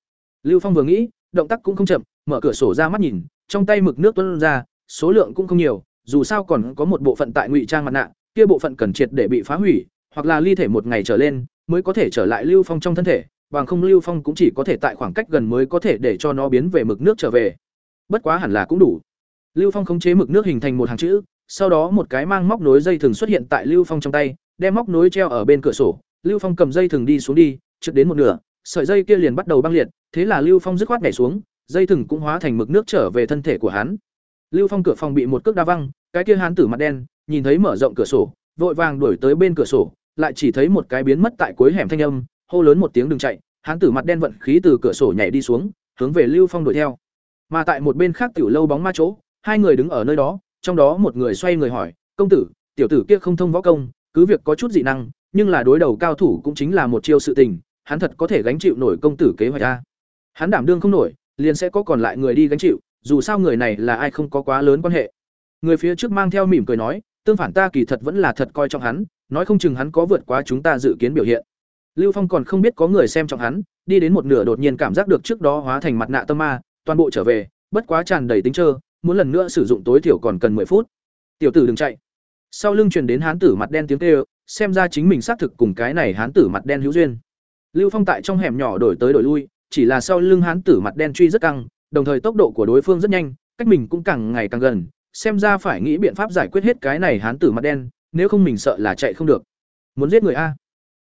Speaker 1: Lưu Phong vừa nghĩ, động tác cũng không chậm, mở cửa sổ ra mắt nhìn, trong tay mực nước tuôn ra, số lượng cũng không nhiều, dù sao còn có một bộ phận tại ngụy trang mặt nạ, kia bộ phận cần triệt để bị phá hủy, hoặc là ly thể một ngày trở lên, mới có thể trở lại Lưu Phong trong thân thể, bằng không Lưu Phong cũng chỉ có thể tại khoảng cách gần mới có thể để cho nó biến về mực nước trở về. Bất quá hẳn là cũng đủ. Lưu Phong khống chế mực nước hình thành một hàng chữ, sau đó một cái mang móc nối dây thừng xuất hiện tại Lưu Phong trong tay, đem móc nối treo ở bên cửa sổ, Lưu Phong cầm dây thừng đi xuống đi, trượt đến một nửa, sợi dây kia liền bắt đầu băng liệt, thế là Lưu Phong dứt khoát nhảy xuống, dây thừng cũng hóa thành mực nước trở về thân thể của hắn. Lưu Phong cửa phòng bị một cước đá văng, cái kia hắn tử mặt đen, nhìn thấy mở rộng cửa sổ, vội vàng đuổi tới bên cửa sổ, lại chỉ thấy một cái biến mất tại cuối hẻm thanh âm, hô lớn một tiếng đừng chạy, hắn tử mặt đen vận khí từ cửa sổ nhảy đi xuống, hướng về Lưu Phong đuổi theo. Mà tại một bên khác tiểu lâu bóng ma chỗ, hai người đứng ở nơi đó, trong đó một người xoay người hỏi, "Công tử, tiểu tử kia không thông võ công, cứ việc có chút dị năng, nhưng là đối đầu cao thủ cũng chính là một chiêu sự tình, hắn thật có thể gánh chịu nổi công tử kế hoạch a?" Hắn đảm đương không nổi, liền sẽ có còn lại người đi gánh chịu, dù sao người này là ai không có quá lớn quan hệ. Người phía trước mang theo mỉm cười nói, tương phản ta kỳ thật vẫn là thật coi trọng hắn, nói không chừng hắn có vượt quá chúng ta dự kiến biểu hiện. Lưu Phong còn không biết có người xem trọng hắn, đi đến một nửa đột nhiên cảm giác được trước đó hóa thành mặt nạ tâm ma, toàn bộ trở về, bất quá tràn đầy tính trơ, muốn lần nữa sử dụng tối thiểu còn cần 10 phút. Tiểu tử đừng chạy. Sau lưng truyền đến hán tử mặt đen tiếng kêu, xem ra chính mình xác thực cùng cái này hán tử mặt đen hữu duyên. Lưu Phong tại trong hẻm nhỏ đổi tới đổi lui, chỉ là sau lưng hán tử mặt đen truy rất căng, đồng thời tốc độ của đối phương rất nhanh, cách mình cũng càng ngày càng gần, xem ra phải nghĩ biện pháp giải quyết hết cái này hán tử mặt đen, nếu không mình sợ là chạy không được. Muốn giết người a.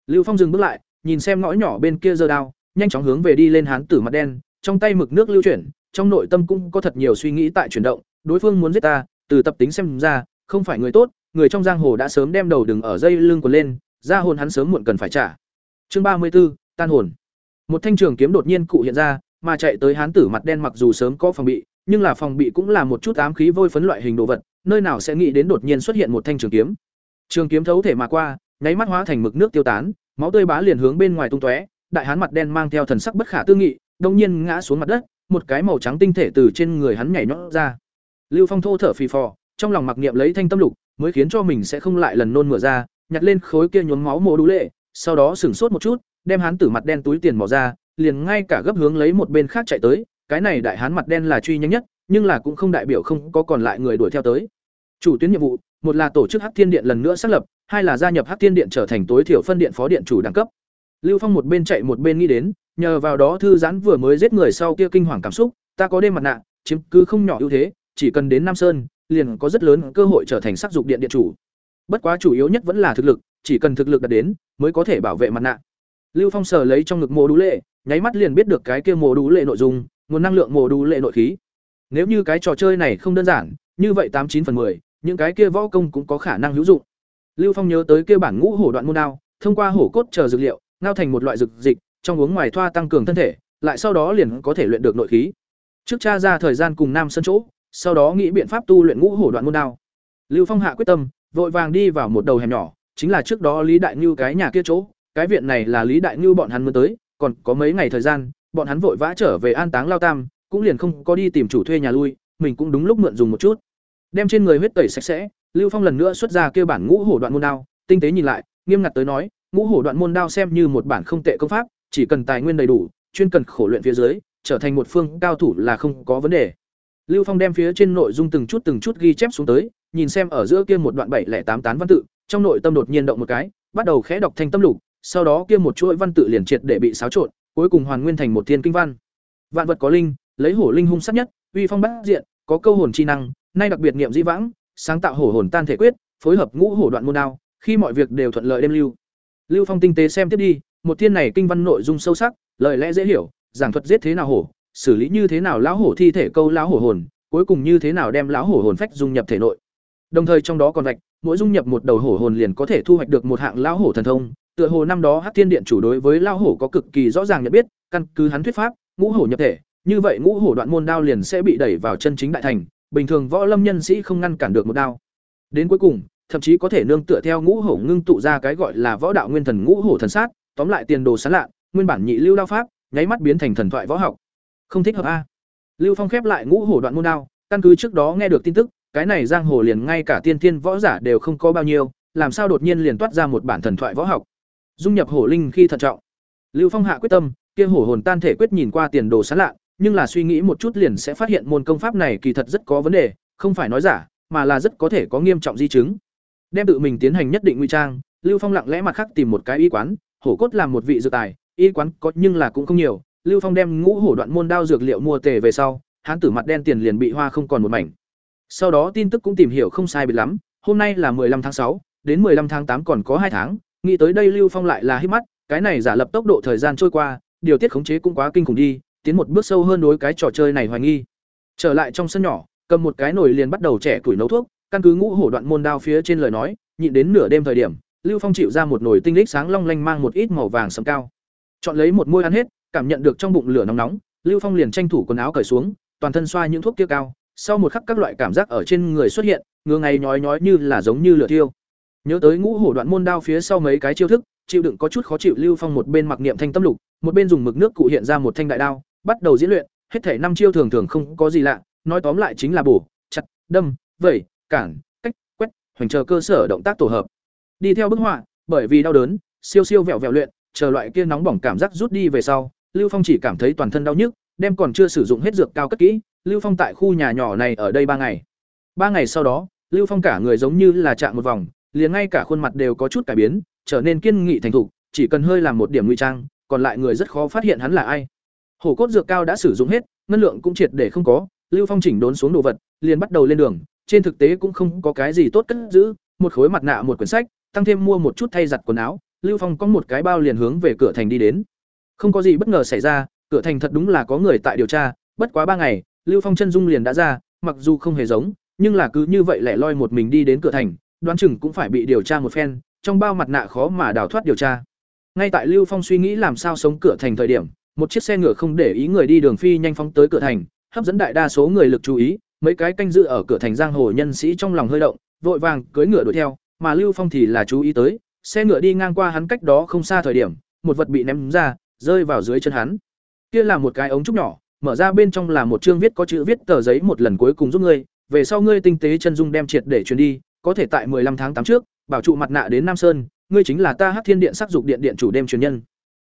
Speaker 1: Lưu Phong dừng bước lại, nhìn xem ngõ nhỏ bên kia giơ đao, nhanh chóng hướng về đi lên hán tử mặt đen, trong tay mực nước lưu chuyển, trong nội tâm cũng có thật nhiều suy nghĩ tại chuyển động, đối phương muốn giết ta, từ tập tính xem ra, không phải người tốt, người trong giang hồ đã sớm đem đầu đừng ở dây lưng của lên, ra hồn hắn sớm muộn cần phải trả. Chương ba mươi 34, tan hồn. Một thanh trường kiếm đột nhiên cụ hiện ra, mà chạy tới hán tử mặt đen mặc dù sớm có phòng bị, nhưng là phòng bị cũng là một chút ám khí vôi phấn loại hình đồ vật, nơi nào sẽ nghĩ đến đột nhiên xuất hiện một thanh trường kiếm. Trường kiếm thấu thể mà qua, nháy mắt hóa thành mực nước tiêu tán, máu tươi bá liền hướng bên ngoài tung tóe, đại hán mặt đen mang theo thần sắc bất khả tư nghị, đông nhiên ngã xuống mặt đất, một cái màu trắng tinh thể từ trên người hắn nhảy nhót ra. Lưu Phong thô thở phì phò, trong lòng mặc niệm lấy thanh tâm lục, mới khiến cho mình sẽ không lại lần nôn mửa ra, nhặt lên khối kia nhuốm máu mồ đú lệ, sau đó sửng sốt một chút, đem hắn tử mặt đen túi tiền mò ra, liền ngay cả gấp hướng lấy một bên khác chạy tới, cái này đại hán mặt đen là truy nhanh nhất, nhưng là cũng không đại biểu không có còn lại người đuổi theo tới. Chủ tuyến nhiệm vụ, một là tổ chức Hắc Thiên Điện lần nữa xác lập, hai là gia nhập Hắc Thiên Điện trở thành tối thiểu phân điện phó điện chủ đẳng cấp. Lưu Phong một bên chạy một bên nghĩ đến, nhờ vào đó thư giãn vừa mới giết người sau kia kinh hoàng cảm xúc, ta có đêm mặt nạ, chiếm cứ không nhỏ ưu thế, chỉ cần đến Nam Sơn, liền có rất lớn cơ hội trở thành sắc dục điện điện chủ. Bất quá chủ yếu nhất vẫn là thực lực, chỉ cần thực lực đạt đến, mới có thể bảo vệ mặt nạ. Lưu Phong sờ lấy trong ngực mồ đú lệ, nháy mắt liền biết được cái kia mồ đú lệ nội dung, nguồn năng lượng mồ đú lệ nội khí. Nếu như cái trò chơi này không đơn giản, như vậy tám chín phần 10, những cái kia võ công cũng có khả năng hữu dụng. Lưu Phong nhớ tới kia bản ngũ hổ đoạn môn đao, thông qua hổ cốt chờ dược liệu, ngao thành một loại dược dịch, trong uống ngoài thoa tăng cường thân thể, lại sau đó liền có thể luyện được nội khí. Trước cha ra thời gian cùng Nam Sơn chỗ, sau đó nghĩ biện pháp tu luyện ngũ hổ đoạn môn đao. Lưu Phong hạ quyết tâm, vội vàng đi vào một đầu hẻm nhỏ, chính là trước đó Lý Đại Nưu cái nhà kia chỗ, cái viện này là Lý Đại Nưu bọn hắn mới tới, còn có mấy ngày thời gian, bọn hắn vội vã trở về an táng lao tam, cũng liền không có đi tìm chủ thuê nhà lui, mình cũng đúng lúc mượn dùng một chút. Đem trên người huyết tẩy sạch sẽ, Lưu Phong lần nữa xuất ra kia bản ngũ hổ đoạn môn đao, tinh tế nhìn lại, nghiêm ngặt tới nói, ngũ hổ đoạn môn đao xem như một bản không tệ công pháp, chỉ cần tài nguyên đầy đủ, chuyên cần khổ luyện phía dưới, trở thành một phương cao thủ là không có vấn đề. Lưu Phong đem phía trên nội dung từng chút từng chút ghi chép xuống tới, nhìn xem ở giữa kia một đoạn bảy lẻ tám tán văn tự, trong nội tâm đột nhiên động một cái, bắt đầu khẽ đọc thanh tâm lục, sau đó kia một chuỗi văn tự liền triệt để bị xáo trộn, cuối cùng hoàn nguyên thành một thiên kinh văn. Vạn vật có linh, lấy hổ linh hung sát nhất, uy phong bát diện, có câu hồn chi năng, nay đặc biệt niệm dĩ vãng, sáng tạo hổ hồn tan thể quyết, phối hợp ngũ hổ đoạn môn đao, khi mọi việc đều thuận lợi đem lưu. Lưu Phong tinh tế xem tiếp đi, một thiên này kinh văn nội dung sâu sắc, lời lẽ dễ hiểu, giảng thuật giết thế nào hổ, xử lý như thế nào lão hổ thi thể câu lão hổ hồn, cuối cùng như thế nào đem lão hổ hồn phách dung nhập thể nội. Đồng thời trong đó còn vạch, mỗi dung nhập một đầu hổ hồn liền có thể thu hoạch được một hạng lão hổ thần thông, tựa hồ năm đó Hắc Thiên Điện chủ đối với lão hổ có cực kỳ rõ ràng nhận biết, căn cứ hắn thuyết pháp, ngũ hổ nhập thể, như vậy ngũ hổ đoạn môn đao liền sẽ bị đẩy vào chân chính đại thành, bình thường võ lâm nhân sĩ không ngăn cản được một đao. Đến cuối cùng, thậm chí có thể nương tựa theo ngũ hổ ngưng tụ ra cái gọi là võ đạo nguyên thần ngũ hổ thần sát, tóm lại tiền đồ sáng lạ, nguyên bản nhị lưu đao pháp, nháy mắt biến thành thần thoại võ học. Không thích hợp a. Lưu Phong khép lại ngũ hổ đoạn môn đao, căn cứ trước đó nghe được tin tức, cái này giang hồ liền ngay cả tiên thiên võ giả đều không có bao nhiêu, làm sao đột nhiên liền toát ra một bản thần thoại võ học. Dung nhập hổ linh khi thận trọng. Lưu Phong hạ quyết tâm, kia hổ hồn tan thể quyết nhìn qua tiền đồ sáng lạ, nhưng là suy nghĩ một chút liền sẽ phát hiện môn công pháp này kỳ thật rất có vấn đề, không phải nói giả, mà là rất có thể có nghiêm trọng di chứng. Đem tự mình tiến hành nhất định nguy trang, Lưu Phong lặng lẽ mặt khác tìm một cái y quán, hổ cốt làm một vị dược tài, y quán có nhưng là cũng không nhiều, Lưu Phong đem ngũ hổ đoạn môn đao dược liệu mua tề về sau, hán tử mặt đen tiền liền bị hoa không còn một mảnh. Sau đó tin tức cũng tìm hiểu không sai biệt lắm, hôm nay là 15 tháng 6, đến 15 tháng 8 còn có hai tháng, nghĩ tới đây Lưu Phong lại là hít mắt, cái này giả lập tốc độ thời gian trôi qua, điều tiết khống chế cũng quá kinh khủng đi, tiến một bước sâu hơn đối cái trò chơi này hoài nghi. Trở lại trong sân nhỏ, cầm một cái nồi liền bắt đầu trẻ củi nấu thuốc, căn cứ ngũ hổ đoạn môn đao phía trên lời nói, nhịn đến nửa đêm thời điểm, Lưu Phong chịu ra một nồi tinh lích sáng long lanh mang một ít màu vàng sẫm cao. Chọn lấy một muôi ăn hết, cảm nhận được trong bụng lửa nóng nóng, Lưu Phong liền tranh thủ quần áo cởi xuống, toàn thân xoa những thuốc kia cao, sau một khắc các loại cảm giác ở trên người xuất hiện, ngứa ngay nhói nhói như là giống như lửa thiêu. Nhớ tới ngũ hổ đoạn môn đao phía sau mấy cái chiêu thức, chịu đựng có chút khó chịu Lưu Phong một bên mặc niệm thanh tâm lục, một bên dùng mực nước cụ hiện ra một thanh đại đao, bắt đầu diễn luyện, hết thể năm chiêu thường thường không có gì lạ, nói tóm lại chính là bổ, chặt, đâm, vẩy, cản, cách, quét, hoành chờ cơ sở động tác tổ hợp. Đi theo bức họa, bởi vì đau đớn, siêu siêu vẹo vẹo luyện, chờ loại kia nóng bỏng cảm giác rút đi về sau, Lưu Phong chỉ cảm thấy toàn thân đau nhức, đem còn chưa sử dụng hết dược cao cất kỹ, Lưu Phong tại khu nhà nhỏ này ở đây ba ngày. Ba ngày sau đó, Lưu Phong cả người giống như là chạm một vòng, liền ngay cả khuôn mặt đều có chút cải biến, trở nên kiên nghị thành thục, chỉ cần hơi làm một điểm ngụy trang, còn lại người rất khó phát hiện hắn là ai. Hổ cốt dược cao đã sử dụng hết, ngân lượng cũng triệt để không có, Lưu Phong chỉnh đốn xuống đồ vật, liền bắt đầu lên đường, trên thực tế cũng không có cái gì tốt cất giữ, một khối mặt nạ một quyển sách, tăng thêm mua một chút thay giặt quần áo, Lưu Phong có một cái bao liền hướng về cửa thành đi đến. Không có gì bất ngờ xảy ra, cửa thành thật đúng là có người tại điều tra, bất quá ba ngày, Lưu Phong chân dung liền đã ra, mặc dù không hề giống, nhưng là cứ như vậy lẻ loi một mình đi đến cửa thành, đoán chừng cũng phải bị điều tra một phen, trong bao mặt nạ khó mà đào thoát điều tra. Ngay tại Lưu Phong suy nghĩ làm sao sống cửa thành thời điểm, một chiếc xe ngựa không để ý người đi đường phi nhanh phóng tới cửa thành, hấp dẫn đại đa số người lực chú ý, mấy cái canh giữ ở cửa thành giang hồ nhân sĩ trong lòng hơi động, vội vàng cưỡi ngựa đuổi theo, mà Lưu Phong thì là chú ý tới, xe ngựa đi ngang qua hắn cách đó không xa thời điểm, một vật bị ném ra, rơi vào dưới chân hắn. Kia là một cái ống trúc nhỏ, mở ra bên trong là một chương viết có chữ viết tờ giấy một lần cuối cùng giúp ngươi, về sau ngươi tinh tế chân dung đem triệt để truyền đi, có thể tại 15 tháng 8 trước, bảo trụ mặt nạ đến Nam Sơn, ngươi chính là ta Hắc Thiên Điện sắc dục điện điện chủ đêm truyền nhân.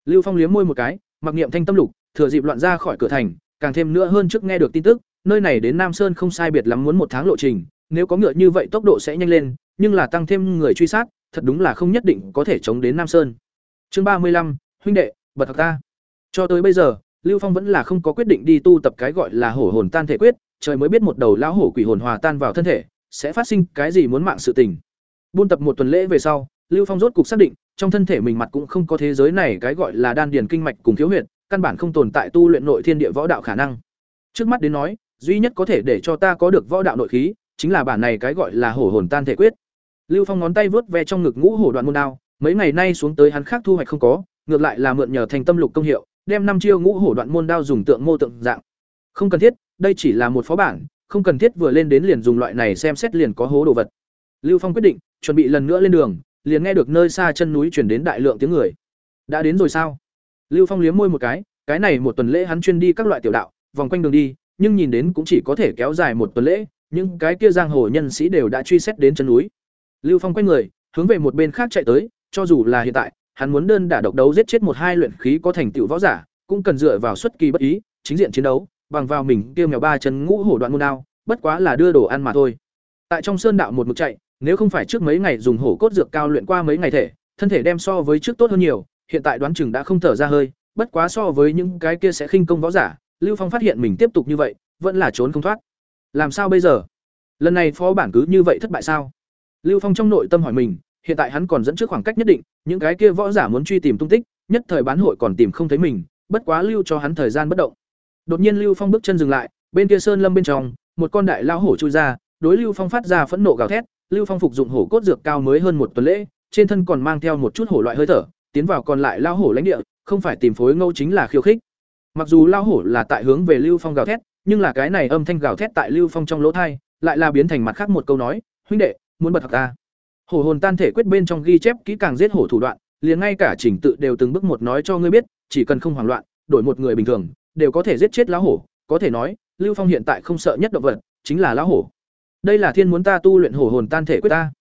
Speaker 1: Lưu Phong liếm môi một cái, mặc niệm thanh tâm lục, thừa dịp loạn ra khỏi cửa thành, càng thêm nữa hơn trước nghe được tin tức, nơi này đến Nam Sơn không sai biệt lắm muốn một tháng lộ trình, nếu có ngựa như vậy tốc độ sẽ nhanh lên, nhưng là tăng thêm người truy sát, thật đúng là không nhất định có thể chống đến Nam Sơn. Chương ba mươi lăm huynh đệ, bật thật ta. Cho tới bây giờ, Lưu Phong vẫn là không có quyết định đi tu tập cái gọi là hổ hồn tan thể quyết, trời mới biết một đầu lão hổ quỷ hồn hòa tan vào thân thể, sẽ phát sinh cái gì muốn mạng sự tình. Buôn tập một tuần lễ về sau, Lưu Phong rốt cục xác định, trong thân thể mình mặt cũng không có thế giới này cái gọi là đan điền kinh mạch cùng thiếu huyệt, căn bản không tồn tại tu luyện nội thiên địa võ đạo khả năng. Trước mắt đến nói, duy nhất có thể để cho ta có được võ đạo nội khí, chính là bản này cái gọi là hổ hồn tan thể quyết. Lưu Phong ngón tay vướt ve trong ngực ngũ hổ đoạn môn đao, mấy ngày nay xuống tới hắn khác thu hoạch không có, ngược lại là mượn nhờ thành tâm lục công hiệu, đem năm chiêu ngũ hổ đoạn môn đao dùng tượng mô tượng dạng. Không cần thiết, đây chỉ là một phó bản, không cần thiết vừa lên đến liền dùng loại này xem xét liền có hố đồ vật. Lưu Phong quyết định, chuẩn bị lần nữa lên đường, liền nghe được nơi xa chân núi truyền đến đại lượng tiếng người. Đã đến rồi sao? Lưu Phong liếm môi một cái, cái này một tuần lễ hắn chuyên đi các loại tiểu đạo, vòng quanh đường đi, nhưng nhìn đến cũng chỉ có thể kéo dài một tuần lễ, nhưng cái kia giang hồ nhân sĩ đều đã truy xét đến chân núi. Lưu Phong quay người, hướng về một bên khác chạy tới, cho dù là hiện tại, hắn muốn đơn đả độc đấu giết chết một hai luyện khí có thành tựu võ giả, cũng cần dựa vào xuất kỳ bất ý, chính diện chiến đấu, bằng vào mình kia mèo ba chân ngũ hổ đoạn môn đao, bất quá là đưa đồ ăn mà thôi. Tại trong sơn đạo một mực chạy, nếu không phải trước mấy ngày dùng hổ cốt dược cao luyện qua mấy ngày thể, thân thể đem so với trước tốt hơn nhiều, hiện tại đoán chừng đã không thở ra hơi, bất quá so với những cái kia sẽ khinh công võ giả, Lưu Phong phát hiện mình tiếp tục như vậy, vẫn là trốn không thoát. Làm sao bây giờ? Lần này phó bản cứ như vậy thất bại sao? Lưu Phong trong nội tâm hỏi mình, hiện tại hắn còn dẫn trước khoảng cách nhất định, những cái kia võ giả muốn truy tìm tung tích, nhất thời bán hội còn tìm không thấy mình, bất quá lưu cho hắn thời gian bất động. Đột nhiên Lưu Phong bước chân dừng lại, bên kia sơn lâm bên trong, một con đại lao hổ chui ra, đối Lưu Phong phát ra phẫn nộ gào thét, Lưu Phong phục dụng hổ cốt dược cao mới hơn một tuần lễ, trên thân còn mang theo một chút hổ loại hơi thở, tiến vào còn lại lao hổ lãnh địa, không phải tìm phối ngẫu chính là khiêu khích. Mặc dù lao hổ là tại hướng về Lưu Phong gào thét, nhưng là cái này âm thanh gào thét tại Lưu Phong trong lỗ thai, lại là biến thành mặt khác một câu nói, "Huynh đệ, muốn bật học ta." Hổ hồn tan thể quyết bên trong ghi chép kỹ càng giết hổ thủ đoạn, liền ngay cả chỉnh tự đều từng bước một nói cho ngươi biết, chỉ cần không hoảng loạn, đổi một người bình thường, đều có thể giết chết lão hổ, có thể nói, Lưu Phong hiện tại không sợ nhất động vật, chính là lão hổ. Đây là thiên muốn ta tu luyện hổ hồn tan thể quyết ta.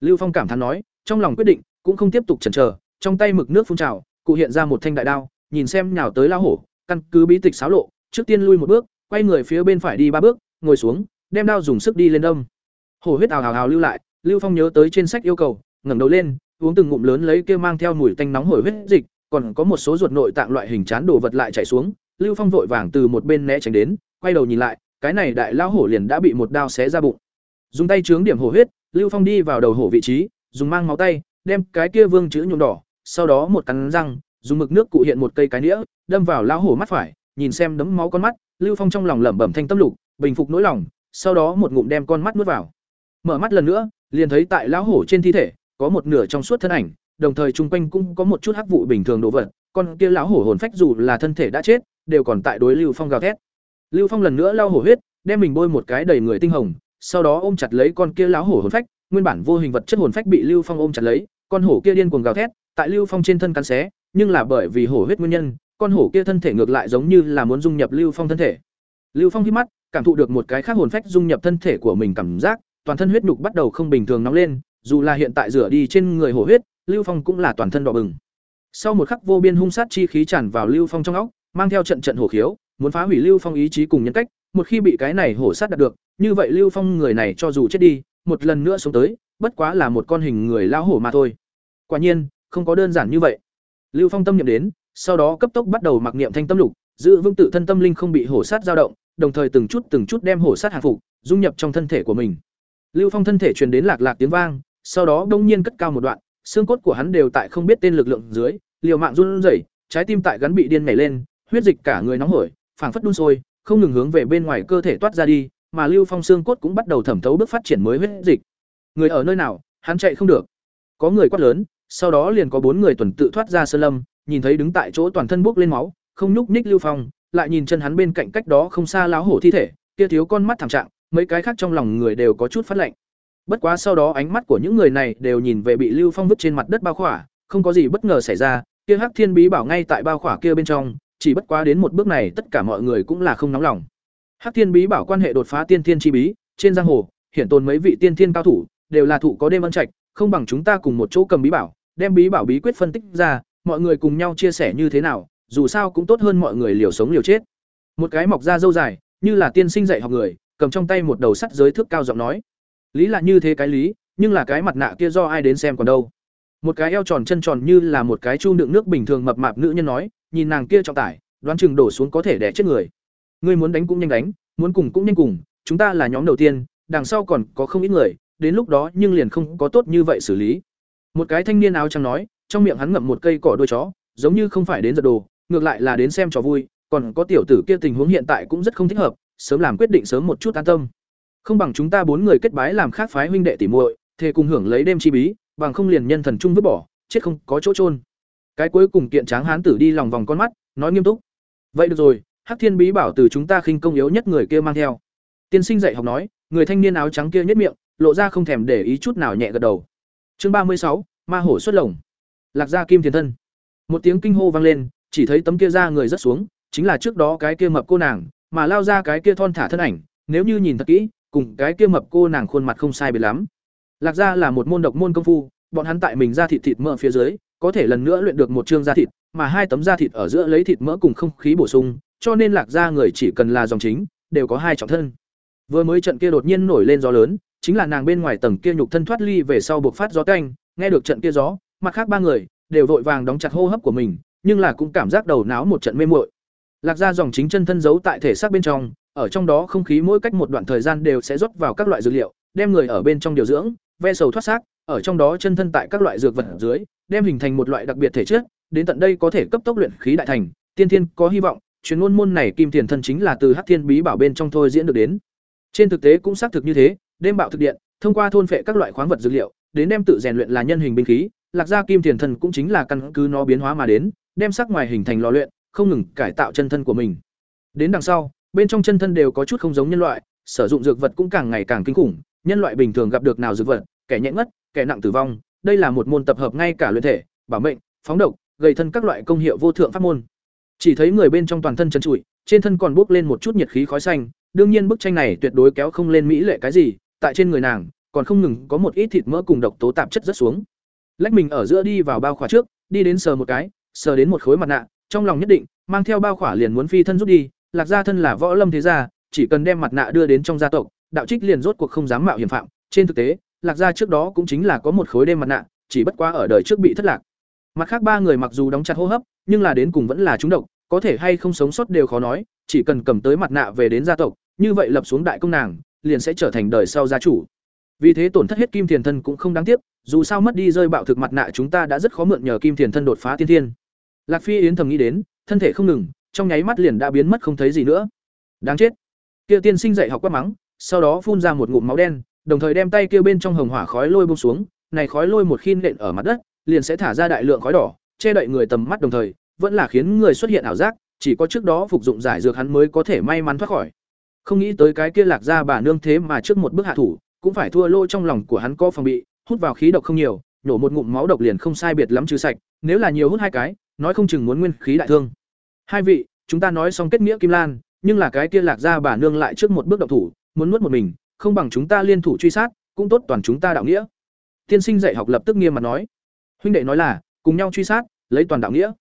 Speaker 1: Lưu Phong cảm thán nói, trong lòng quyết định, cũng không tiếp tục chần chờ, trong tay mực nước phun trào, cụ hiện ra một thanh đại đao, nhìn xem nhào tới lão hổ, căn cứ bí tịch xáo lộ, trước tiên lui một bước, quay người phía bên phải đi ba bước, ngồi xuống, đem đao dùng sức đi lên đâm. Hổ huyết ào ào ào lưu lại, Lưu Phong nhớ tới trên sách yêu cầu, ngẩng đầu lên, uống từng ngụm lớn lấy kia mang theo mùi tanh nóng hổi huyết dịch, còn có một số ruột nội tạng loại hình chán đồ vật lại chảy xuống, Lưu Phong vội vàng từ một bên né tránh đến, quay đầu nhìn lại, cái này đại lao hổ liền đã bị một đao xé ra bụng. Dùng tay chướng điểm hổ huyết, Lưu Phong đi vào đầu hổ vị trí, dùng mang máu tay, đem cái kia vương chữ nhuộm đỏ, sau đó một cắn răng, dùng mực nước cụ hiện một cây cái nĩa, đâm vào lao hổ mắt phải, nhìn xem đấm máu con mắt, Lưu Phong trong lòng lẩm bẩm thanh tâm lục, bình phục nỗi lòng, sau đó một ngụm đem con mắt nuốt vào. Mở mắt lần nữa, liền thấy tại lão hổ trên thi thể có một nửa trong suốt thân ảnh, đồng thời chung quanh cũng có một chút hắc vụ bình thường đồ vật, con kia lão hổ hồn phách dù là thân thể đã chết, đều còn tại đối Lưu Phong gào thét. Lưu Phong lần nữa lao hổ huyết, đem mình bôi một cái đầy người tinh hồng, sau đó ôm chặt lấy con kia lão hổ hồn phách, nguyên bản vô hình vật chất hồn phách bị Lưu Phong ôm chặt lấy, con hổ kia điên cuồng gào thét, tại Lưu Phong trên thân cắn xé, nhưng là bởi vì hổ huyết nguyên nhân, con hổ kia thân thể ngược lại giống như là muốn dung nhập Lưu Phong thân thể. Lưu Phong hít mắt, cảm thụ được một cái khác hồn phách dung nhập thân thể của mình cảm giác, toàn thân huyết nhục bắt đầu không bình thường nóng lên, dù là hiện tại rửa đi trên người hổ huyết, Lưu Phong cũng là toàn thân đỏ bừng. Sau một khắc vô biên hung sát chi khí tràn vào Lưu Phong trong óc, mang theo trận trận hổ khiếu, muốn phá hủy Lưu Phong ý chí cùng nhân cách, một khi bị cái này hổ sát đạt được, như vậy Lưu Phong người này cho dù chết đi, một lần nữa sống tới, bất quá là một con hình người lão hổ mà thôi. Quả nhiên, không có đơn giản như vậy. Lưu Phong tâm niệm đến, sau đó cấp tốc bắt đầu mặc niệm thanh tâm lục, giữ vững tự thân tâm linh không bị hổ sát dao động, đồng thời từng chút từng chút đem hổ sát hàng phục, dung nhập trong thân thể của mình. Lưu Phong thân thể truyền đến lạc lạc tiếng vang, sau đó đông nhiên cất cao một đoạn, xương cốt của hắn đều tại không biết tên lực lượng dưới, liều mạng run rẩy, trái tim tại gắn bị điên nhảy lên, huyết dịch cả người nóng hổi, phảng phất đun sôi, không ngừng hướng về bên ngoài cơ thể toát ra đi, mà Lưu Phong xương cốt cũng bắt đầu thẩm thấu bước phát triển mới huyết dịch. Người ở nơi nào, hắn chạy không được. Có người quát lớn, sau đó liền có bốn người tuần tự thoát ra sơn lâm, nhìn thấy đứng tại chỗ toàn thân bốc lên máu, không nhúc nhích Lưu Phong, lại nhìn chân hắn bên cạnh cách đó không xa láo hổ thi thể, kia thiếu con mắt thảm trạng, mấy cái khác trong lòng người đều có chút phát lạnh. Bất quá sau đó ánh mắt của những người này đều nhìn về bị Lưu Phong vứt trên mặt đất bao khỏa, không có gì bất ngờ xảy ra, kia Hắc Thiên Bí bảo ngay tại bao khỏa kia bên trong, chỉ bất quá đến một bước này tất cả mọi người cũng là không nóng lòng. Hắc Thiên Bí bảo quan hệ đột phá tiên thiên chi bí, trên giang hồ, hiện tồn mấy vị tiên thiên cao thủ, đều là thụ có đêm ân trạch, không bằng chúng ta cùng một chỗ cầm bí bảo, đem bí bảo bí quyết phân tích ra, mọi người cùng nhau chia sẻ như thế nào, dù sao cũng tốt hơn mọi người liều sống liều chết. Một cái mọc ra dâu dài, như là tiên sinh dạy học người, cầm trong tay một đầu sắt giới thước cao giọng nói. Lý là như thế cái lý, nhưng là cái mặt nạ kia do ai đến xem còn đâu. Một cái eo tròn chân tròn như là một cái chu đựng nước bình thường mập mạp nữ nhân nói, nhìn nàng kia trọng tải, đoán chừng đổ xuống có thể đè chết người. Ngươi muốn đánh cũng nhanh đánh, muốn cùng cũng nhanh cùng, chúng ta là nhóm đầu tiên, đằng sau còn có không ít người, đến lúc đó nhưng liền không có tốt như vậy xử lý. Một cái thanh niên áo trắng nói, trong miệng hắn ngậm một cây cỏ đuôi chó, giống như không phải đến giật đồ, ngược lại là đến xem trò vui, còn có tiểu tử kia tình huống hiện tại cũng rất không thích hợp, sớm làm quyết định sớm một chút an tâm. Không bằng chúng ta bốn người kết bái làm khác phái huynh đệ tỉ muội, thề cùng hưởng lấy đêm chi bí, bằng không liền nhân thần chung vứt bỏ, chết không có chỗ chôn. Cái cuối cùng kiện tráng hán tử đi lòng vòng con mắt, nói nghiêm túc. Vậy được rồi, Hắc Thiên Bí bảo từ chúng ta khinh công yếu nhất người kia mang theo. Tiên sinh dạy học nói, người thanh niên áo trắng kia nhất miệng, lộ ra không thèm để ý chút nào nhẹ gật đầu. Chương ba mươi sáu, Ma hổ xuất lồng. Lạc gia kim thiền thân. Một tiếng kinh hô vang lên, chỉ thấy tấm kia ra người rất xuống, chính là trước đó cái kia mập cô nàng, mà lao ra cái kia thon thả thân ảnh, nếu như nhìn thật kỹ, cùng cái kia mập cô nàng khuôn mặt không sai biệt lắm. Lạc gia là một môn độc môn công phu, bọn hắn tại mình ra thịt thịt mỡ phía dưới, có thể lần nữa luyện được một chương da thịt, mà hai tấm da thịt ở giữa lấy thịt mỡ cùng không khí bổ sung, cho nên Lạc gia người chỉ cần là dòng chính, đều có hai trọng thân. Vừa mới trận kia đột nhiên nổi lên gió lớn, chính là nàng bên ngoài tầng kia nhục thân thoát ly về sau buộc phát gió canh, nghe được trận kia gió, mặt khác ba người đều vội vàng đóng chặt hô hấp của mình, nhưng là cũng cảm giác đầu não một trận mê muội. Lạc ra dòng chính chân thân giấu tại thể xác bên trong, ở trong đó không khí mỗi cách một đoạn thời gian đều sẽ rót vào các loại dược liệu, đem người ở bên trong điều dưỡng, ve sầu thoát xác, ở trong đó chân thân tại các loại dược vật dưới, đem hình thành một loại đặc biệt thể chất, đến tận đây có thể cấp tốc luyện khí đại thành, tiên thiên có hy vọng, chuyến ngôn môn này kim tiền thân chính là từ Hắc Thiên Bí Bảo bên trong thôi diễn được đến. Trên thực tế cũng xác thực như thế, đêm bạo thực điện, thông qua thôn phệ các loại khoáng vật dược liệu, đến đem tự rèn luyện là nhân hình binh khí, lạc gia kim tiền thân cũng chính là căn cứ nó biến hóa mà đến, đem sắc ngoài hình thành lò luyện, không ngừng cải tạo chân thân của mình. Đến đằng sau, bên trong chân thân đều có chút không giống nhân loại, sử dụng dược vật cũng càng ngày càng kinh khủng, nhân loại bình thường gặp được nào dược vật, kẻ nhẹ ngất, kẻ nặng tử vong, đây là một môn tập hợp ngay cả luyện thể, bảo mệnh, phóng độc, gây thân các loại công hiệu vô thượng pháp môn. Chỉ thấy người bên trong toàn thân trần trụi, trên thân còn bốc lên một chút nhiệt khí khói xanh, đương nhiên bức tranh này tuyệt đối kéo không lên mỹ lệ cái gì, tại trên người nàng còn không ngừng có một ít thịt mỡ cùng độc tố tạp chất rất xuống. Lách mình ở giữa đi vào bao khóa trước, đi đến sờ một cái, sờ đến một khối mặt nạ, trong lòng nhất định, mang theo bao khỏa liền muốn phi thân rút đi, lạc gia thân là võ lâm thế gia, chỉ cần đem mặt nạ đưa đến trong gia tộc, đạo trích liền rốt cuộc không dám mạo hiểm phạm. Trên thực tế, lạc gia trước đó cũng chính là có một khối đêm mặt nạ, chỉ bất quá ở đời trước bị thất lạc. Mặt khác ba người mặc dù đóng chặt hô hấp, nhưng là đến cùng vẫn là trúng độc, có thể hay không sống sót đều khó nói, chỉ cần cầm tới mặt nạ về đến gia tộc, như vậy lập xuống đại công nàng, liền sẽ trở thành đời sau gia chủ. Vì thế tổn thất hết kim tiền thân cũng không đáng tiếc, dù sao mất đi rơi bạo thực mặt nạ chúng ta đã rất khó mượn nhờ kim tiền thân đột phá tiên thiên. Lạc Phi Yến thầm nghĩ đến, thân thể không ngừng, trong nháy mắt liền đã biến mất không thấy gì nữa. Đáng chết. Kia tiên sinh dạy học quát mắng, sau đó phun ra một ngụm máu đen, đồng thời đem tay kia bên trong hồng hỏa khói lôi buông xuống, này khói lôi một khi nện ở mặt đất, liền sẽ thả ra đại lượng khói đỏ, che đậy người tầm mắt đồng thời, vẫn là khiến người xuất hiện ảo giác, chỉ có trước đó phục dụng giải dược hắn mới có thể may mắn thoát khỏi. Không nghĩ tới cái kia lạc ra bà nương thế mà trước một bước hạ thủ, cũng phải thua lôi trong lòng của hắn có phòng bị, hút vào khí độc không nhiều, nổ một ngụm máu độc liền không sai biệt lắm trừ sạch, nếu là nhiều hút hai cái, nói không chừng muốn nguyên khí đại thương. hai vị chúng ta nói xong kết nghĩa kim lan nhưng là cái kia lạc gia bà nương lại trước một bước động thủ muốn nuốt một mình không bằng chúng ta liên thủ truy sát cũng tốt toàn chúng ta đạo nghĩa. Tiên sinh dạy học lập tức nghiêm mặt nói. Huynh đệ nói là cùng nhau truy sát lấy toàn đạo nghĩa.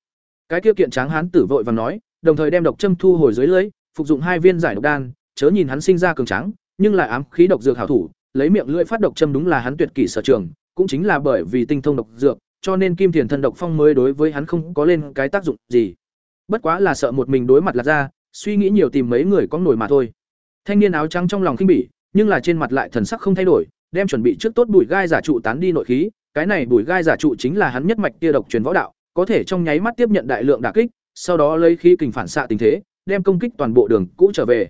Speaker 1: Cái kia kiện tráng hán tử vội vàng nói đồng thời đem độc châm thu hồi dưới lưỡi, phục dụng hai viên giải độc đan chớ nhìn hắn sinh ra cường tráng nhưng lại ám khí độc dược hảo thủ lấy miệng lưỡi phát độc châm đúng là hắn tuyệt kỹ sở trường cũng chính là bởi vì tinh thông độc dược cho nên kim thiền thân độc phong mới đối với hắn không có lên cái tác dụng gì. Bất quá là sợ một mình đối mặt lạc ra, suy nghĩ nhiều tìm mấy người có nổi mà thôi. Thanh niên áo trắng trong lòng khinh bỉ, nhưng là trên mặt lại thần sắc không thay đổi, đem chuẩn bị trước tốt bùi gai giả trụ tán đi nội khí. Cái này bùi gai giả trụ chính là hắn nhất mạch tia độc truyền võ đạo, có thể trong nháy mắt tiếp nhận đại lượng đả kích, sau đó lấy khí kình phản xạ tình thế, đem công kích toàn bộ đường cũ trở về.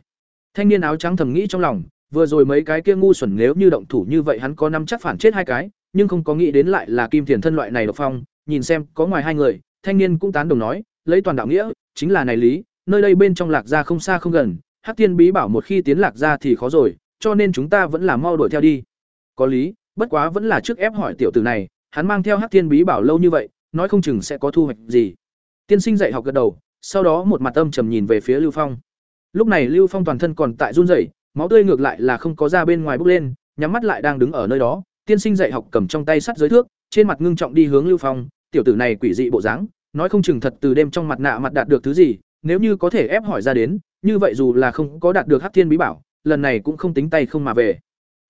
Speaker 1: Thanh niên áo trắng thầm nghĩ trong lòng, vừa rồi mấy cái kia ngu xuẩn nếu như động thủ như vậy hắn có năm chắc phản chết hai cái nhưng không có nghĩ đến lại là kim tiền thân loại này độc phong, nhìn xem có ngoài hai người, thanh niên cũng tán đồng nói, lấy toàn đạo nghĩa, chính là này lý, nơi đây bên trong lạc gia không xa không gần, hắc thiên bí bảo một khi tiến lạc gia thì khó rồi, cho nên chúng ta vẫn là mau đuổi theo đi. Có lý, bất quá vẫn là trước ép hỏi tiểu tử này, hắn mang theo hắc thiên bí bảo lâu như vậy, nói không chừng sẽ có thu hoạch gì. Tiên sinh dạy học gật đầu, sau đó một mặt âm trầm nhìn về phía lưu phong. Lúc này lưu phong toàn thân còn tại run rẩy, máu tươi ngược lại là không có ra bên ngoài bốc lên, nhắm mắt lại đang đứng ở nơi đó tiên sinh dạy học cầm trong tay sắt giới thước, trên mặt ngưng trọng đi hướng lưu phong, tiểu tử này quỷ dị bộ dáng, nói không chừng thật từ đêm trong mặt nạ mặt đạt được thứ gì, nếu như có thể ép hỏi ra đến, như vậy dù là không có đạt được hắc thiên bí bảo, lần này cũng không tính tay không mà về.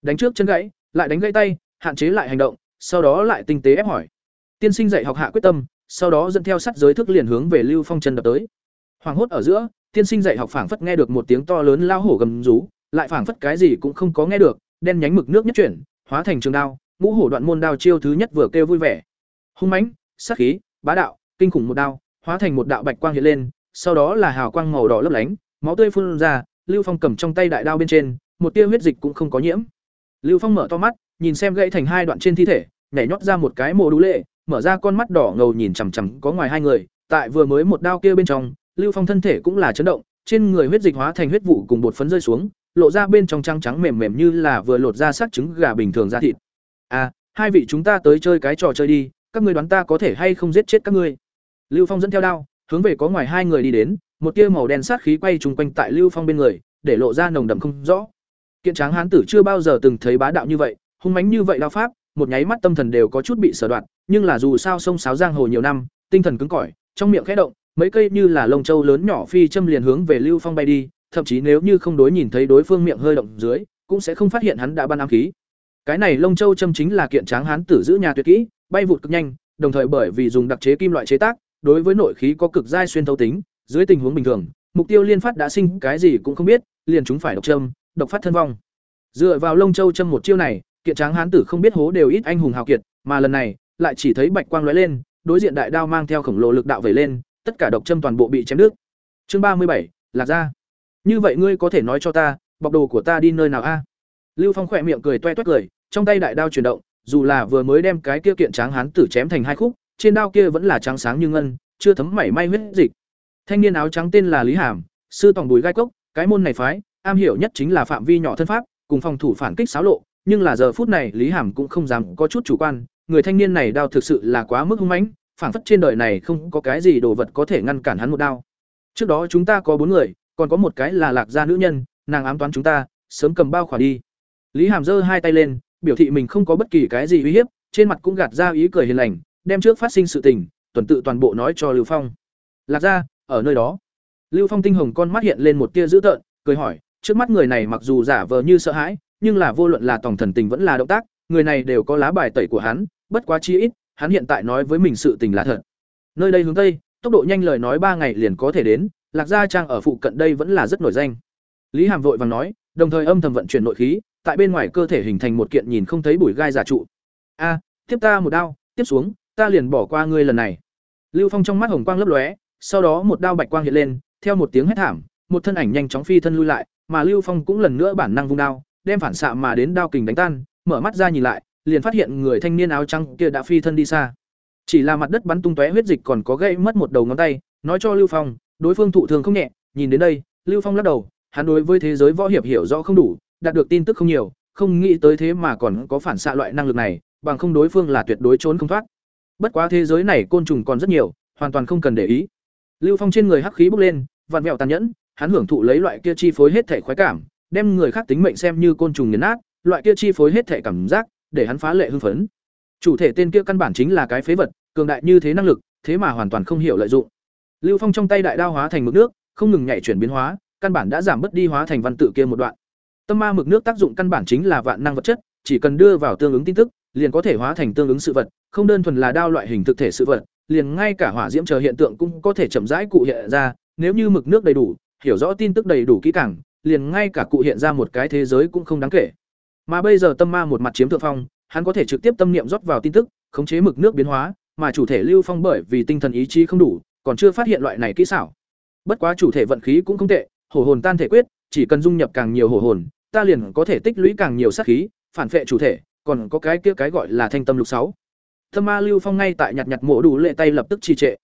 Speaker 1: Đánh trước chân gãy, lại đánh gãy tay, hạn chế lại hành động, sau đó lại tinh tế ép hỏi. Tiên sinh dạy học hạ quyết tâm, sau đó dẫn theo sắt giới thức liền hướng về lưu phong chân đập tới. Hoàng hốt ở giữa, tiên sinh dạy học phảng phất nghe được một tiếng to lớn lao hổ gầm rú, lại phảng phất cái gì cũng không có nghe được, đen nhánh mực nước nhất chuyển hóa thành trường đao, ngũ hổ đoạn môn đao chiêu thứ nhất vừa kêu vui vẻ. Hung mãnh, sát khí, bá đạo, kinh khủng một đao, hóa thành một đạo bạch quang hiện lên, sau đó là hào quang màu đỏ lấp lánh, máu tươi phun ra, lưu phong cầm trong tay đại đao bên trên, một tia huyết dịch cũng không có nhiễm. Lưu phong mở to mắt, nhìn xem gãy thành hai đoạn trên thi thể, nhảy nhót ra một cái mồ đũ lệ, mở ra con mắt đỏ ngầu nhìn chằm chằm có ngoài hai người, tại vừa mới một đao kia bên trong, lưu phong thân thể cũng là chấn động, trên người huyết dịch hóa thành huyết vụ cùng bột phấn rơi xuống lộ ra bên trong trắng trắng mềm mềm như là vừa lột ra xác trứng gà bình thường ra thịt. À hai vị chúng ta tới chơi cái trò chơi đi, các ngươi đoán ta có thể hay không giết chết các ngươi? Lưu phong dẫn theo đao, hướng về có ngoài hai người đi đến, một tia màu đen sát khí quay trùng quanh tại lưu phong bên người, để lộ ra nồng đậm không rõ. Kiện tráng hán tử chưa bao giờ từng thấy bá đạo như vậy, hung mãnh như vậy đao pháp, một nháy mắt tâm thần đều có chút bị sở đoạn, nhưng là dù sao sông sáo giang hồ nhiều năm, tinh thần cứng cỏi, trong miệng khẽ động, mấy cây như là lông châu lớn nhỏ phi châm liền hướng về lưu phong bay đi thậm chí nếu như không đối nhìn thấy đối phương miệng hơi động dưới, cũng sẽ không phát hiện hắn đã ban ám khí. Cái này lông châu châm chính là kiện tráng hán tử giữ nhà tuyệt kỹ, bay vụt cực nhanh, đồng thời bởi vì dùng đặc chế kim loại chế tác, đối với nội khí có cực giai xuyên thấu tính, dưới tình huống bình thường, mục tiêu liên phát đã sinh, cái gì cũng không biết, liền chúng phải độc châm, độc phát thân vong. Dựa vào lông châu châm một chiêu này, kiện tráng hán tử không biết hố đều ít anh hùng hào kiệt, mà lần này, lại chỉ thấy bạch quang lóe lên, đối diện đại đao mang theo khổng lồ lực đạo vẩy lên, tất cả độc châm toàn bộ bị chém đứt. Chương ba mươi bảy, lạc ra như vậy ngươi có thể nói cho ta, bọc đồ của ta đi nơi nào a? Lưu phong khỏe miệng cười toe toét cười, trong tay đại đao chuyển động, dù là vừa mới đem cái kia kiện tráng hán tử chém thành hai khúc, trên đao kia vẫn là trắng sáng như ngân, chưa thấm mảy may huyết dịch. Thanh niên áo trắng tên là lý hàm, sư tòng bùi gai cốc, cái môn này phái, am hiểu nhất chính là phạm vi nhỏ thân pháp, cùng phòng thủ phản kích xáo lộ, nhưng là giờ phút này lý hàm cũng không dám có chút chủ quan, người thanh niên này đao thực sự là quá mức hung mãnh phản phất trên đời này không có cái gì đồ vật có thể ngăn cản hắn một đao. Trước đó chúng ta có bốn người còn có một cái là lạc gia nữ nhân, nàng ám toán chúng ta, sớm cầm bao khỏa đi. Lý hàm giơ hai tay lên, biểu thị mình không có bất kỳ cái gì uy hiếp, trên mặt cũng gạt ra ý cười hiền lành, đem trước phát sinh sự tình, tuần tự toàn bộ nói cho lưu phong. Lạc gia, ở nơi đó. Lưu phong tinh hồng con mắt hiện lên một tia dữ tợn, cười hỏi, trước mắt người này mặc dù giả vờ như sợ hãi, nhưng là vô luận là tổng thần tình vẫn là động tác, người này đều có lá bài tẩy của hắn, bất quá chi ít, hắn hiện tại nói với mình sự tình là thật. Nơi đây hướng tây, tốc độ nhanh lời nói ba ngày liền có thể đến lạc gia trang ở phụ cận đây vẫn là rất nổi danh. Lý hàm vội vàng nói, đồng thời âm thầm vận chuyển nội khí, tại bên ngoài cơ thể hình thành một kiện nhìn không thấy bụi gai giả trụ. A, tiếp ta một đao, tiếp xuống, ta liền bỏ qua ngươi lần này. Lưu phong trong mắt hồng quang lấp lóe, sau đó một đao bạch quang hiện lên, theo một tiếng hét thảm, một thân ảnh nhanh chóng phi thân lui lại, mà lưu phong cũng lần nữa bản năng vung đao, đem phản xạ mà đến đao kình đánh tan, mở mắt ra nhìn lại, liền phát hiện người thanh niên áo trắng kia đã phi thân đi xa. Chỉ là mặt đất bắn tung tóe huyết dịch còn có gây mất một đầu ngón tay, nói cho lưu phong đối phương thụ thường không nhẹ nhìn đến đây lưu phong lắc đầu hắn đối với thế giới võ hiệp hiểu rõ không đủ đạt được tin tức không nhiều không nghĩ tới thế mà còn có phản xạ loại năng lực này bằng không đối phương là tuyệt đối trốn không thoát bất quá thế giới này côn trùng còn rất nhiều hoàn toàn không cần để ý Lưu Phong trên người hắc khí bốc lên, vặn vẹo tàn nhẫn, hắn hưởng thụ lấy loại kia chi phối hết thể khoái cảm, đem người khác tính mệnh xem như côn trùng nghiền nát, loại kia chi phối hết thể cảm giác, để hắn phá lệ hưng phấn. Chủ thể tên kia căn bản chính là cái phế vật, cường đại như thế năng lực, thế mà hoàn toàn không hiểu lợi dụng. Lưu Phong trong tay đại đao hóa thành mực nước, không ngừng nhảy chuyển biến hóa, căn bản đã giảm bớt đi hóa thành văn tự kia một đoạn. Tâm ma mực nước tác dụng căn bản chính là vạn năng vật chất, chỉ cần đưa vào tương ứng tin tức, liền có thể hóa thành tương ứng sự vật, không đơn thuần là đao loại hình thực thể sự vật, liền ngay cả hỏa diễm chờ hiện tượng cũng có thể chậm rãi cụ hiện ra, nếu như mực nước đầy đủ, hiểu rõ tin tức đầy đủ kỹ càng, liền ngay cả cụ hiện ra một cái thế giới cũng không đáng kể. Mà bây giờ tâm ma một mặt chiếm thượng phong, hắn có thể trực tiếp tâm niệm rót vào tin tức, khống chế mực nước biến hóa, mà chủ thể Lưu Phong bởi vì tinh thần ý chí không đủ, còn chưa phát hiện loại này kỹ xảo. Bất quá chủ thể vận khí cũng không tệ, hổ hồn tan thể quyết, chỉ cần dung nhập càng nhiều hổ hồn, ta liền có thể tích lũy càng nhiều sát khí, phản phệ chủ thể, còn có cái kia cái gọi là thanh tâm lục sáu. Thâm ma Lưu Phong ngay tại nhặt nhặt mộ đủ lệ tay lập tức trì trệ.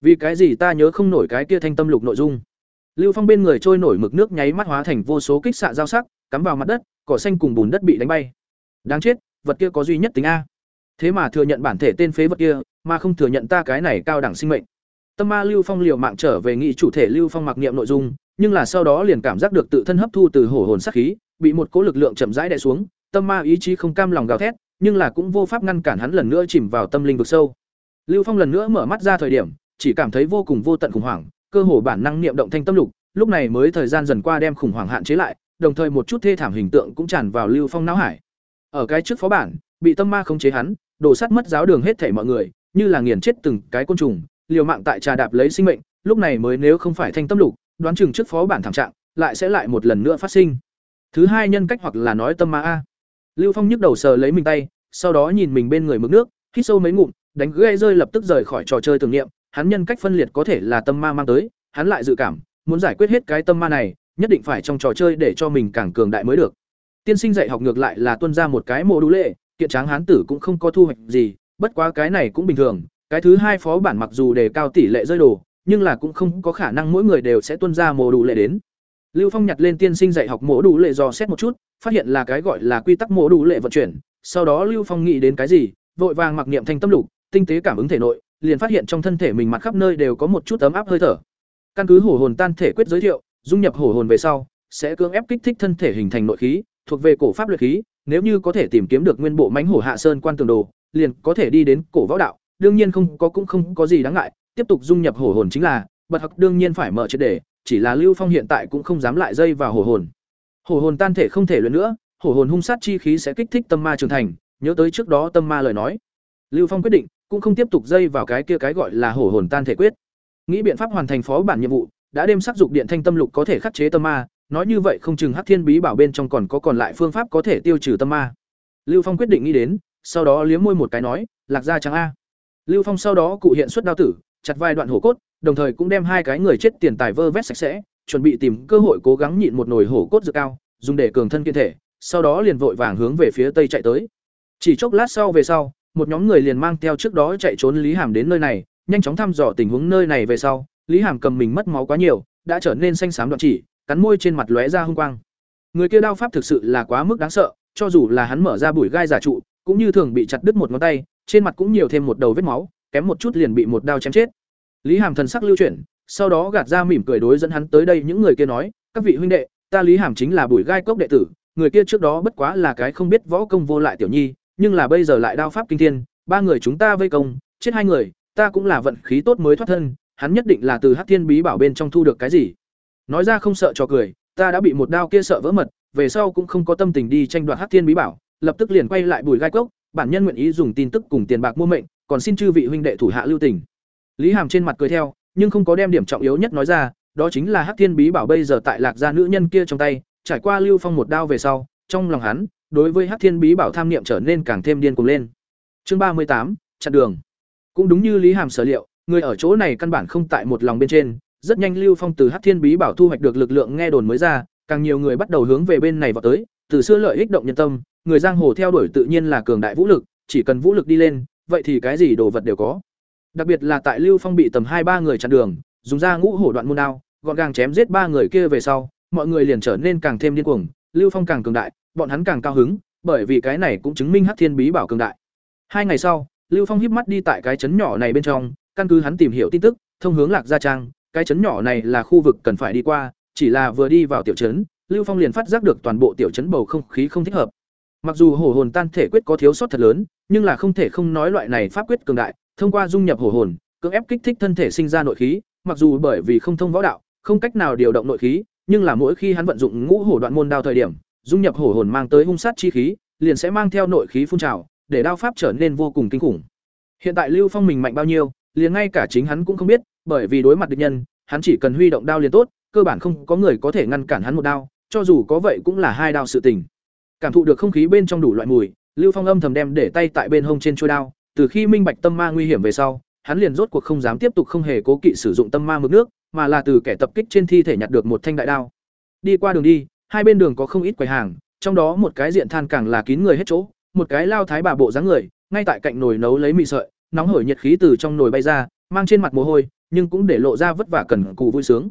Speaker 1: Vì cái gì ta nhớ không nổi cái kia thanh tâm lục nội dung? Lưu Phong bên người trôi nổi mực nước nháy mắt hóa thành vô số kích xạ giao sắc, cắm vào mặt đất, cỏ xanh cùng bùn đất bị đánh bay. Đáng chết, vật kia có duy nhất tính a. Thế mà thừa nhận bản thể tên phế vật kia, mà không thừa nhận ta cái này cao đẳng sinh mệnh. Tâm ma Lưu Phong liều mạng trở về nghị chủ thể Lưu Phong mặc niệm nội dung, nhưng là sau đó liền cảm giác được tự thân hấp thu từ hổ hồn sát khí, bị một cỗ lực lượng chậm rãi đè xuống, tâm ma ý chí không cam lòng gào thét, nhưng là cũng vô pháp ngăn cản hắn lần nữa chìm vào tâm linh vực sâu. Lưu Phong lần nữa mở mắt ra thời điểm, chỉ cảm thấy vô cùng vô tận khủng hoảng, cơ hồ bản năng niệm động thanh tâm lục, lúc này mới thời gian dần qua đem khủng hoảng hạn chế lại, đồng thời một chút thê thảm hình tượng cũng tràn vào Lưu Phong não hải. Ở cái trước phó bản, bị tâm ma khống chế hắn, đổ sát mất giáo đường hết thảy mọi người, như là nghiền chết từng cái côn trùng, liều mạng tại trà đạp lấy sinh mệnh, lúc này mới nếu không phải thanh tâm lục, đoán chừng trước phó bản thảm trạng, lại sẽ lại một lần nữa phát sinh. Thứ hai nhân cách hoặc là nói tâm ma a. Lưu Phong nhức đầu sờ lấy mình tay, sau đó nhìn mình bên người mực nước, hít sâu mấy ngụm, đánh ghê rơi lập tức rời khỏi trò chơi tưởng niệm, hắn nhân cách phân liệt có thể là tâm ma mang tới, hắn lại dự cảm, muốn giải quyết hết cái tâm ma này, nhất định phải trong trò chơi để cho mình càng cường đại mới được. Tiên sinh dạy học ngược lại là tuân ra một cái mộ đủ lệ, kiện tráng hán tử cũng không có thu hoạch gì, bất quá cái này cũng bình thường, cái thứ hai phó bản mặc dù đề cao tỷ lệ rơi đồ, nhưng là cũng không có khả năng mỗi người đều sẽ tuân ra mộ đủ lệ đến. Lưu Phong nhặt lên tiên sinh dạy học mổ đủ lệ dò xét một chút, phát hiện là cái gọi là quy tắc mổ đủ lệ vận chuyển, sau đó Lưu Phong nghĩ đến cái gì, vội vàng mặc niệm thanh tâm lục, tinh tế cảm ứng thể nội, liền phát hiện trong thân thể mình mặt khắp nơi đều có một chút ấm áp hơi thở. Căn cứ hổ hồn tan thể quyết giới thiệu, dung nhập hổ hồn về sau, sẽ cưỡng ép kích thích thân thể hình thành nội khí, thuộc về cổ pháp luyện khí, nếu như có thể tìm kiếm được nguyên bộ mãnh hổ hạ sơn quan tường đồ, liền có thể đi đến cổ võ đạo, đương nhiên không có cũng không có gì đáng ngại, tiếp tục dung nhập hổ hồn chính là, bật học đương nhiên phải mở triệt để, chỉ là Lưu Phong hiện tại cũng không dám lại dây vào hổ hồn. Hổ hồn tan thể không thể luyện nữa, hổ hồn hung sát chi khí sẽ kích thích tâm ma trưởng thành, nhớ tới trước đó tâm ma lời nói. Lưu Phong quyết định, cũng không tiếp tục dây vào cái kia cái gọi là hổ hồn tan thể quyết. Nghĩ biện pháp hoàn thành phó bản nhiệm vụ, đã đêm sắc dục điện thanh tâm lục có thể khắc chế tâm ma, nói như vậy không chừng Hắc Thiên Bí bảo bên trong còn có còn lại phương pháp có thể tiêu trừ tâm ma. Lưu Phong quyết định nghĩ đến, sau đó liếm môi một cái nói, "Lạc gia trắng a." Lưu Phong sau đó cụ hiện xuất đao tử, chặt vài đoạn hổ cốt, đồng thời cũng đem hai cái người chết tiền tài vơ vét sạch sẽ, chuẩn bị tìm cơ hội cố gắng nhịn một nồi hổ cốt dược cao, dùng để cường thân kiên thể, sau đó liền vội vàng hướng về phía tây chạy tới. Chỉ chốc lát sau về sau, một nhóm người liền mang theo trước đó chạy trốn Lý Hàm đến nơi này, nhanh chóng thăm dò tình huống nơi này về sau, Lý Hàm cầm mình mất máu quá nhiều, đã trở nên xanh xám đoạn chỉ, cắn môi trên mặt lóe ra hung quang. Người kia đao pháp thực sự là quá mức đáng sợ, cho dù là hắn mở ra bụi gai giả trụ, cũng như thường bị chặt đứt một ngón tay, trên mặt cũng nhiều thêm một đầu vết máu, kém một chút liền bị một đao chém chết. Lý Hàm thần sắc lưu chuyển, sau đó gạt ra mỉm cười đối dẫn hắn tới đây những người kia nói, "Các vị huynh đệ, ta Lý Hàm chính là Bùi gai cốc đệ tử, người kia trước đó bất quá là cái không biết võ công vô lại tiểu nhi, nhưng là bây giờ lại đao pháp kinh thiên, ba người chúng ta vây công, chết hai người, ta cũng là vận khí tốt mới thoát thân, hắn nhất định là từ Hắc Thiên Bí Bảo bên trong thu được cái gì." Nói ra không sợ cho cười, ta đã bị một đao kia sợ vỡ mật, về sau cũng không có tâm tình đi tranh đoạt Hắc Thiên Bí Bảo, lập tức liền quay lại bùi gai cốc, bản nhân nguyện ý dùng tin tức cùng tiền bạc mua mệnh, còn xin chư vị huynh đệ thủ hạ lưu tình. Lý Hàm trên mặt cười theo, nhưng không có đem điểm trọng yếu nhất nói ra, đó chính là Hắc Thiên Bí Bảo bây giờ tại Lạc gia nữ nhân kia trong tay, trải qua Lưu Phong một đao về sau, trong lòng hắn, đối với Hắc Thiên Bí Bảo tham niệm trở nên càng thêm điên cuồng lên. Chương ba mươi tám, chặn đường. Cũng đúng như Lý Hàm sở liệu, người ở chỗ này căn bản không tại một lòng bên trên, rất nhanh Lưu Phong từ Hắc Thiên Bí Bảo thu hoạch được lực lượng nghe đồn mới ra, càng nhiều người bắt đầu hướng về bên này vào tới, từ xưa lợi ích động nhân tâm, người giang hồ theo đuổi tự nhiên là cường đại vũ lực, chỉ cần vũ lực đi lên, vậy thì cái gì đồ vật đều có. Đặc biệt là tại Lưu Phong bị tầm hai ba người chặn đường, dùng ra ngũ hổ đoạn môn đao, gọn gàng chém giết ba người kia về sau, mọi người liền trở nên càng thêm điên cuồng, Lưu Phong càng cường đại, bọn hắn càng cao hứng, bởi vì cái này cũng chứng minh Hắc Thiên Bí Bảo cường đại. Hai ngày sau, Lưu Phong híp mắt đi tại cái trấn nhỏ này bên trong, căn cứ hắn tìm hiểu tin tức, thông hướng Lạc Gia Trang, cái trấn nhỏ này là khu vực cần phải đi qua, chỉ là vừa đi vào tiểu trấn, Lưu Phong liền phát giác được toàn bộ tiểu trấn bầu không khí không thích hợp. Mặc dù hổ hồn tan thể quyết có thiếu sót thật lớn, nhưng là không thể không nói loại này pháp quyết cường đại, thông qua dung nhập hổ hồn, cưỡng ép kích thích thân thể sinh ra nội khí, mặc dù bởi vì không thông võ đạo, không cách nào điều động nội khí, nhưng là mỗi khi hắn vận dụng ngũ hổ đoạn môn đao thời điểm, dung nhập hổ hồn mang tới hung sát chi khí, liền sẽ mang theo nội khí phun trào, để đao pháp trở nên vô cùng kinh khủng. Hiện tại Lưu Phong mình mạnh bao nhiêu, liền ngay cả chính hắn cũng không biết, bởi vì đối mặt địch nhân, hắn chỉ cần huy động đao liền tốt, cơ bản không có người có thể ngăn cản hắn một đao, cho dù có vậy cũng là hai đao sự tình. Cảm thụ được không khí bên trong đủ loại mùi, Lưu Phong âm thầm đem để tay tại bên hông trên chuôi đao, từ khi minh bạch tâm ma nguy hiểm về sau, hắn liền rốt cuộc không dám tiếp tục không hề cố kỵ sử dụng tâm ma mực nước, mà là từ kẻ tập kích trên thi thể nhặt được một thanh đại đao. Đi qua đường đi, hai bên đường có không ít quầy hàng, trong đó một cái diện than càng là kín người hết chỗ, một cái lao thái bà bộ dáng người, ngay tại cạnh nồi nấu lấy mì sợi, nóng hổi nhiệt khí từ trong nồi bay ra, mang trên mặt mồ hôi, nhưng cũng để lộ ra vất vả cần cù vui sướng.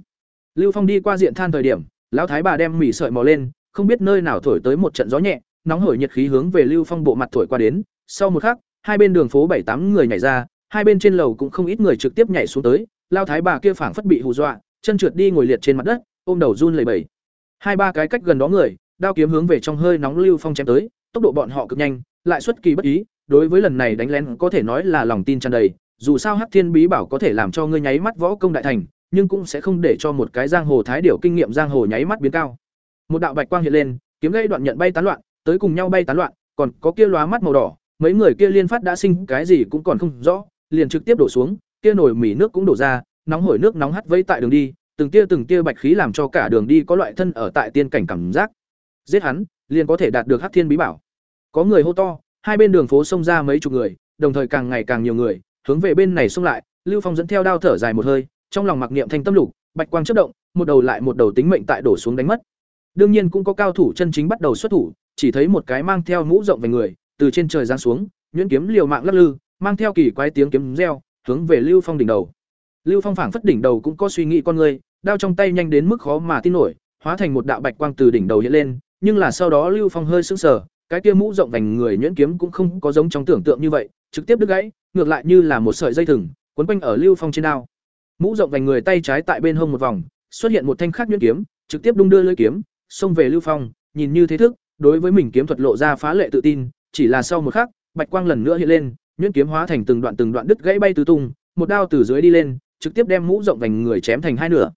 Speaker 1: Lưu Phong đi qua diện than thời điểm, lão thái bà đem mì sợi mò lên, không biết nơi nào thổi tới một trận gió nhẹ, nóng hổi nhiệt khí hướng về Lưu Phong bộ mặt thổi qua đến, sau một khắc, hai bên đường phố bảy tám người nhảy ra, hai bên trên lầu cũng không ít người trực tiếp nhảy xuống tới, lao thái bà kia phảng phất bị hù dọa, chân trượt đi ngồi liệt trên mặt đất, ôm đầu run lẩy bẩy. Hai ba cái cách gần đó người, đao kiếm hướng về trong hơi nóng Lưu Phong chém tới, tốc độ bọn họ cực nhanh, lại xuất kỳ bất ý, đối với lần này đánh lén có thể nói là lòng tin tràn đầy, dù sao Hắc Thiên Bí Bảo có thể làm cho ngươi nháy mắt võ công đại thành, nhưng cũng sẽ không để cho một cái giang hồ thái điểu kinh nghiệm giang hồ nháy mắt biến cao. Một đạo bạch quang hiện lên, kiếm gây đoạn nhận bay tán loạn, tới cùng nhau bay tán loạn, còn có kia lóa mắt màu đỏ, mấy người kia liên phát đã sinh cái gì cũng còn không rõ, liền trực tiếp đổ xuống, kia nồi mì nước cũng đổ ra, nóng hổi nước nóng hắt vây tại đường đi, từng tia từng tia bạch khí làm cho cả đường đi có loại thân ở tại tiên cảnh cảm giác. Giết hắn, liền có thể đạt được Hắc Thiên Bí Bảo. Có người hô to, hai bên đường phố xông ra mấy chục người, đồng thời càng ngày càng nhiều người, hướng về bên này xông lại, Lưu Phong dẫn theo đao thở dài một hơi, trong lòng mặc niệm thanh tâm lục, bạch quang chớp động, một đầu lại một đầu tính mệnh tại đổ xuống đánh mất. Đương nhiên cũng có cao thủ chân chính bắt đầu xuất thủ, chỉ thấy một cái mang theo mũ rộng về người, từ trên trời giáng xuống, nhuyễn kiếm liều mạng lắc lư, mang theo kỳ quái tiếng kiếm reo, hướng về Lưu Phong đỉnh đầu. Lưu Phong phảng phất đỉnh đầu cũng có suy nghĩ con người, đao trong tay nhanh đến mức khó mà tin nổi, hóa thành một đạo bạch quang từ đỉnh đầu hiện lên, nhưng là sau đó Lưu Phong hơi sững sờ, cái kia mũ rộng vành người nhuyễn kiếm cũng không có giống trong tưởng tượng như vậy, trực tiếp đứt gãy, ngược lại như là một sợi dây thừng, quấn quanh ở Lưu Phong trên đao. Mũ rộng vành người tay trái tại bên hông một vòng, xuất hiện một thanh khác nhuyễn kiếm, trực tiếp đung đưa lưỡi kiếm, xông về Lưu Phong, nhìn như thế thức, đối với mình kiếm thuật lộ ra phá lệ tự tin, chỉ là sau một khắc, bạch quang lần nữa hiện lên, nhuyễn kiếm hóa thành từng đoạn từng đoạn đứt gãy bay tứ tung, một đao từ dưới đi lên, trực tiếp đem mũ rộng vành người chém thành hai nửa.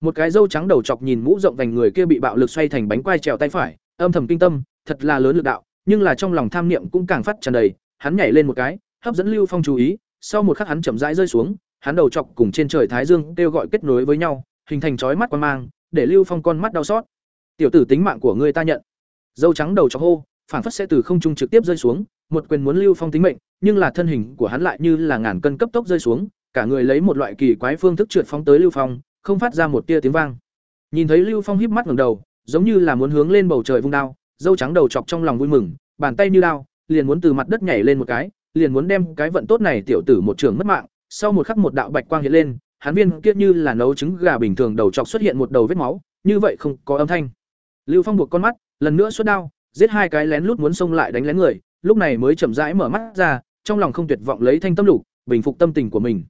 Speaker 1: Một cái râu trắng đầu chọc nhìn mũ rộng vành người kia bị bạo lực xoay thành bánh quai trèo tay phải, âm thầm kinh tâm, thật là lớn lực đạo, nhưng là trong lòng tham niệm cũng càng phát tràn đầy, hắn nhảy lên một cái, hấp dẫn Lưu Phong chú ý, sau một khắc hắn chậm rãi rơi xuống, hắn đầu chọc cùng trên trời thái dương kêu gọi kết nối với nhau, hình thành chói mắt quan mang, để Lưu Phong con mắt đau xót. "Tiểu tử tính mạng của ngươi ta nhận." Dâu trắng đầu chọc hô, phản phất sẽ từ không trung trực tiếp rơi xuống, một quyền muốn Lưu Phong tính mệnh, nhưng là thân hình của hắn lại như là ngàn cân cấp tốc rơi xuống, cả người lấy một loại kỳ quái phương thức trượt phóng tới Lưu Phong, không phát ra một tia tiếng vang. Nhìn thấy Lưu Phong híp mắt ngẩng đầu, giống như là muốn hướng lên bầu trời vung đao, dâu trắng đầu chọc trong lòng vui mừng, bàn tay như đao, liền muốn từ mặt đất nhảy lên một cái, liền muốn đem cái vận tốt này tiểu tử một trường mất mạng. Sau một khắc một đạo bạch quang hiện lên, hắn viên kia như là nấu trứng gà bình thường đầu chọc xuất hiện một đầu vết máu, như vậy không có âm thanh. Lưu Phong buộc con mắt, lần nữa xuất đao, giết hai cái lén lút muốn xông lại đánh lén người, lúc này mới chậm rãi mở mắt ra, trong lòng không tuyệt vọng lấy thanh tâm lục, bình phục tâm tình của mình.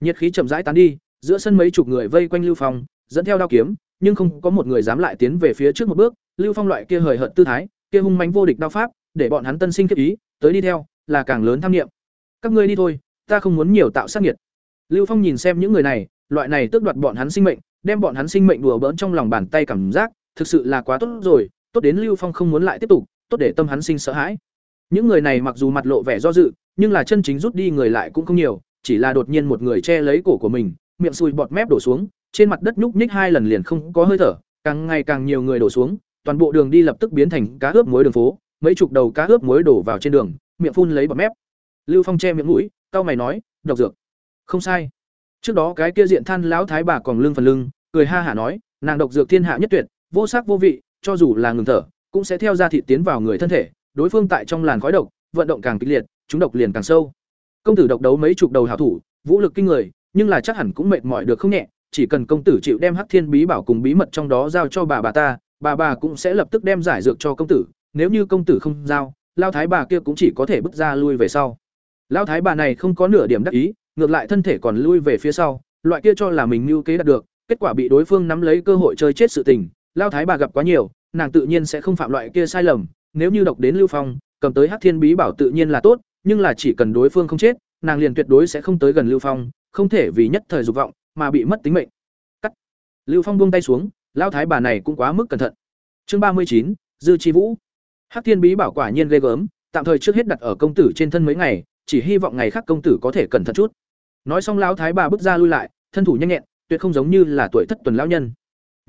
Speaker 1: Nhiệt khí chậm rãi tán đi, giữa sân mấy chục người vây quanh Lưu Phong, dẫn theo đao kiếm, nhưng không có một người dám lại tiến về phía trước một bước, Lưu Phong loại kia hời hợt tư thái, kia hung mãnh vô địch đao pháp, để bọn hắn tân sinh kiếp ý, tới đi theo, là càng lớn tham nghiệm. Các ngươi đi thôi, ta không muốn nhiều tạo sát nghiệt. Lưu Phong nhìn xem những người này, loại này tước đoạt bọn hắn sinh mệnh, đem bọn hắn sinh mệnh đùa bỡn trong lòng bàn tay cảm giác, thực sự là quá tốt rồi, tốt đến Lưu Phong không muốn lại tiếp tục, tốt để tâm hắn sinh sợ hãi. Những người này mặc dù mặt lộ vẻ do dự, nhưng là chân chính rút đi người lại cũng không nhiều, chỉ là đột nhiên một người che lấy cổ của mình, miệng sùi bọt mép đổ xuống, trên mặt đất nhúc nhích hai lần liền không có hơi thở, càng ngày càng nhiều người đổ xuống, toàn bộ đường đi lập tức biến thành cá ướp muối đường phố, mấy chục đầu cá ướp muối đổ vào trên đường, miệng phun lấy bọt mép. Lưu Phong che miệng mũi, cau mày nói, độc dược. Không sai. Trước đó cái kia diện than lão thái bà còn lưng phần lưng, cười ha hả nói, nàng độc dược thiên hạ nhất tuyệt, vô sắc vô vị, cho dù là ngừng thở, cũng sẽ theo ra thịt tiến vào người thân thể, đối phương tại trong làn khói độc, vận động càng kịch liệt, chúng độc liền càng sâu. Công tử độc đấu mấy chục đầu hảo thủ, vũ lực kinh người, nhưng là chắc hẳn cũng mệt mỏi được không nhẹ, chỉ cần công tử chịu đem Hắc Thiên bí bảo cùng bí mật trong đó giao cho bà bà ta, bà bà cũng sẽ lập tức đem giải dược cho công tử, nếu như công tử không giao, lao thái bà kia cũng chỉ có thể bước ra lui về sau. Lao thái bà này không có nửa điểm đắc ý, ngược lại thân thể còn lui về phía sau, loại kia cho là mình mưu kế đạt được, kết quả bị đối phương nắm lấy cơ hội chơi chết sự tình, lao thái bà gặp quá nhiều, nàng tự nhiên sẽ không phạm loại kia sai lầm, nếu như độc đến Lưu Phong, cầm tới Hắc Thiên Bí Bảo tự nhiên là tốt, nhưng là chỉ cần đối phương không chết, nàng liền tuyệt đối sẽ không tới gần Lưu Phong, không thể vì nhất thời dục vọng mà bị mất tính mệnh. Cắt. Lưu Phong buông tay xuống, lao thái bà này cũng quá mức cẩn thận. Chương ba mươi chín, Dư Chi Vũ. Hắc Thiên Bí Bảo quả nhiên ghê gớm, tạm thời trước hết đặt ở công tử trên thân mấy ngày, chỉ hy vọng ngày khác công tử có thể cẩn thận chút. Nói xong lão thái bà bước ra lui lại, thân thủ nhanh nhẹn, tuyệt không giống như là tuổi thất tuần lão nhân.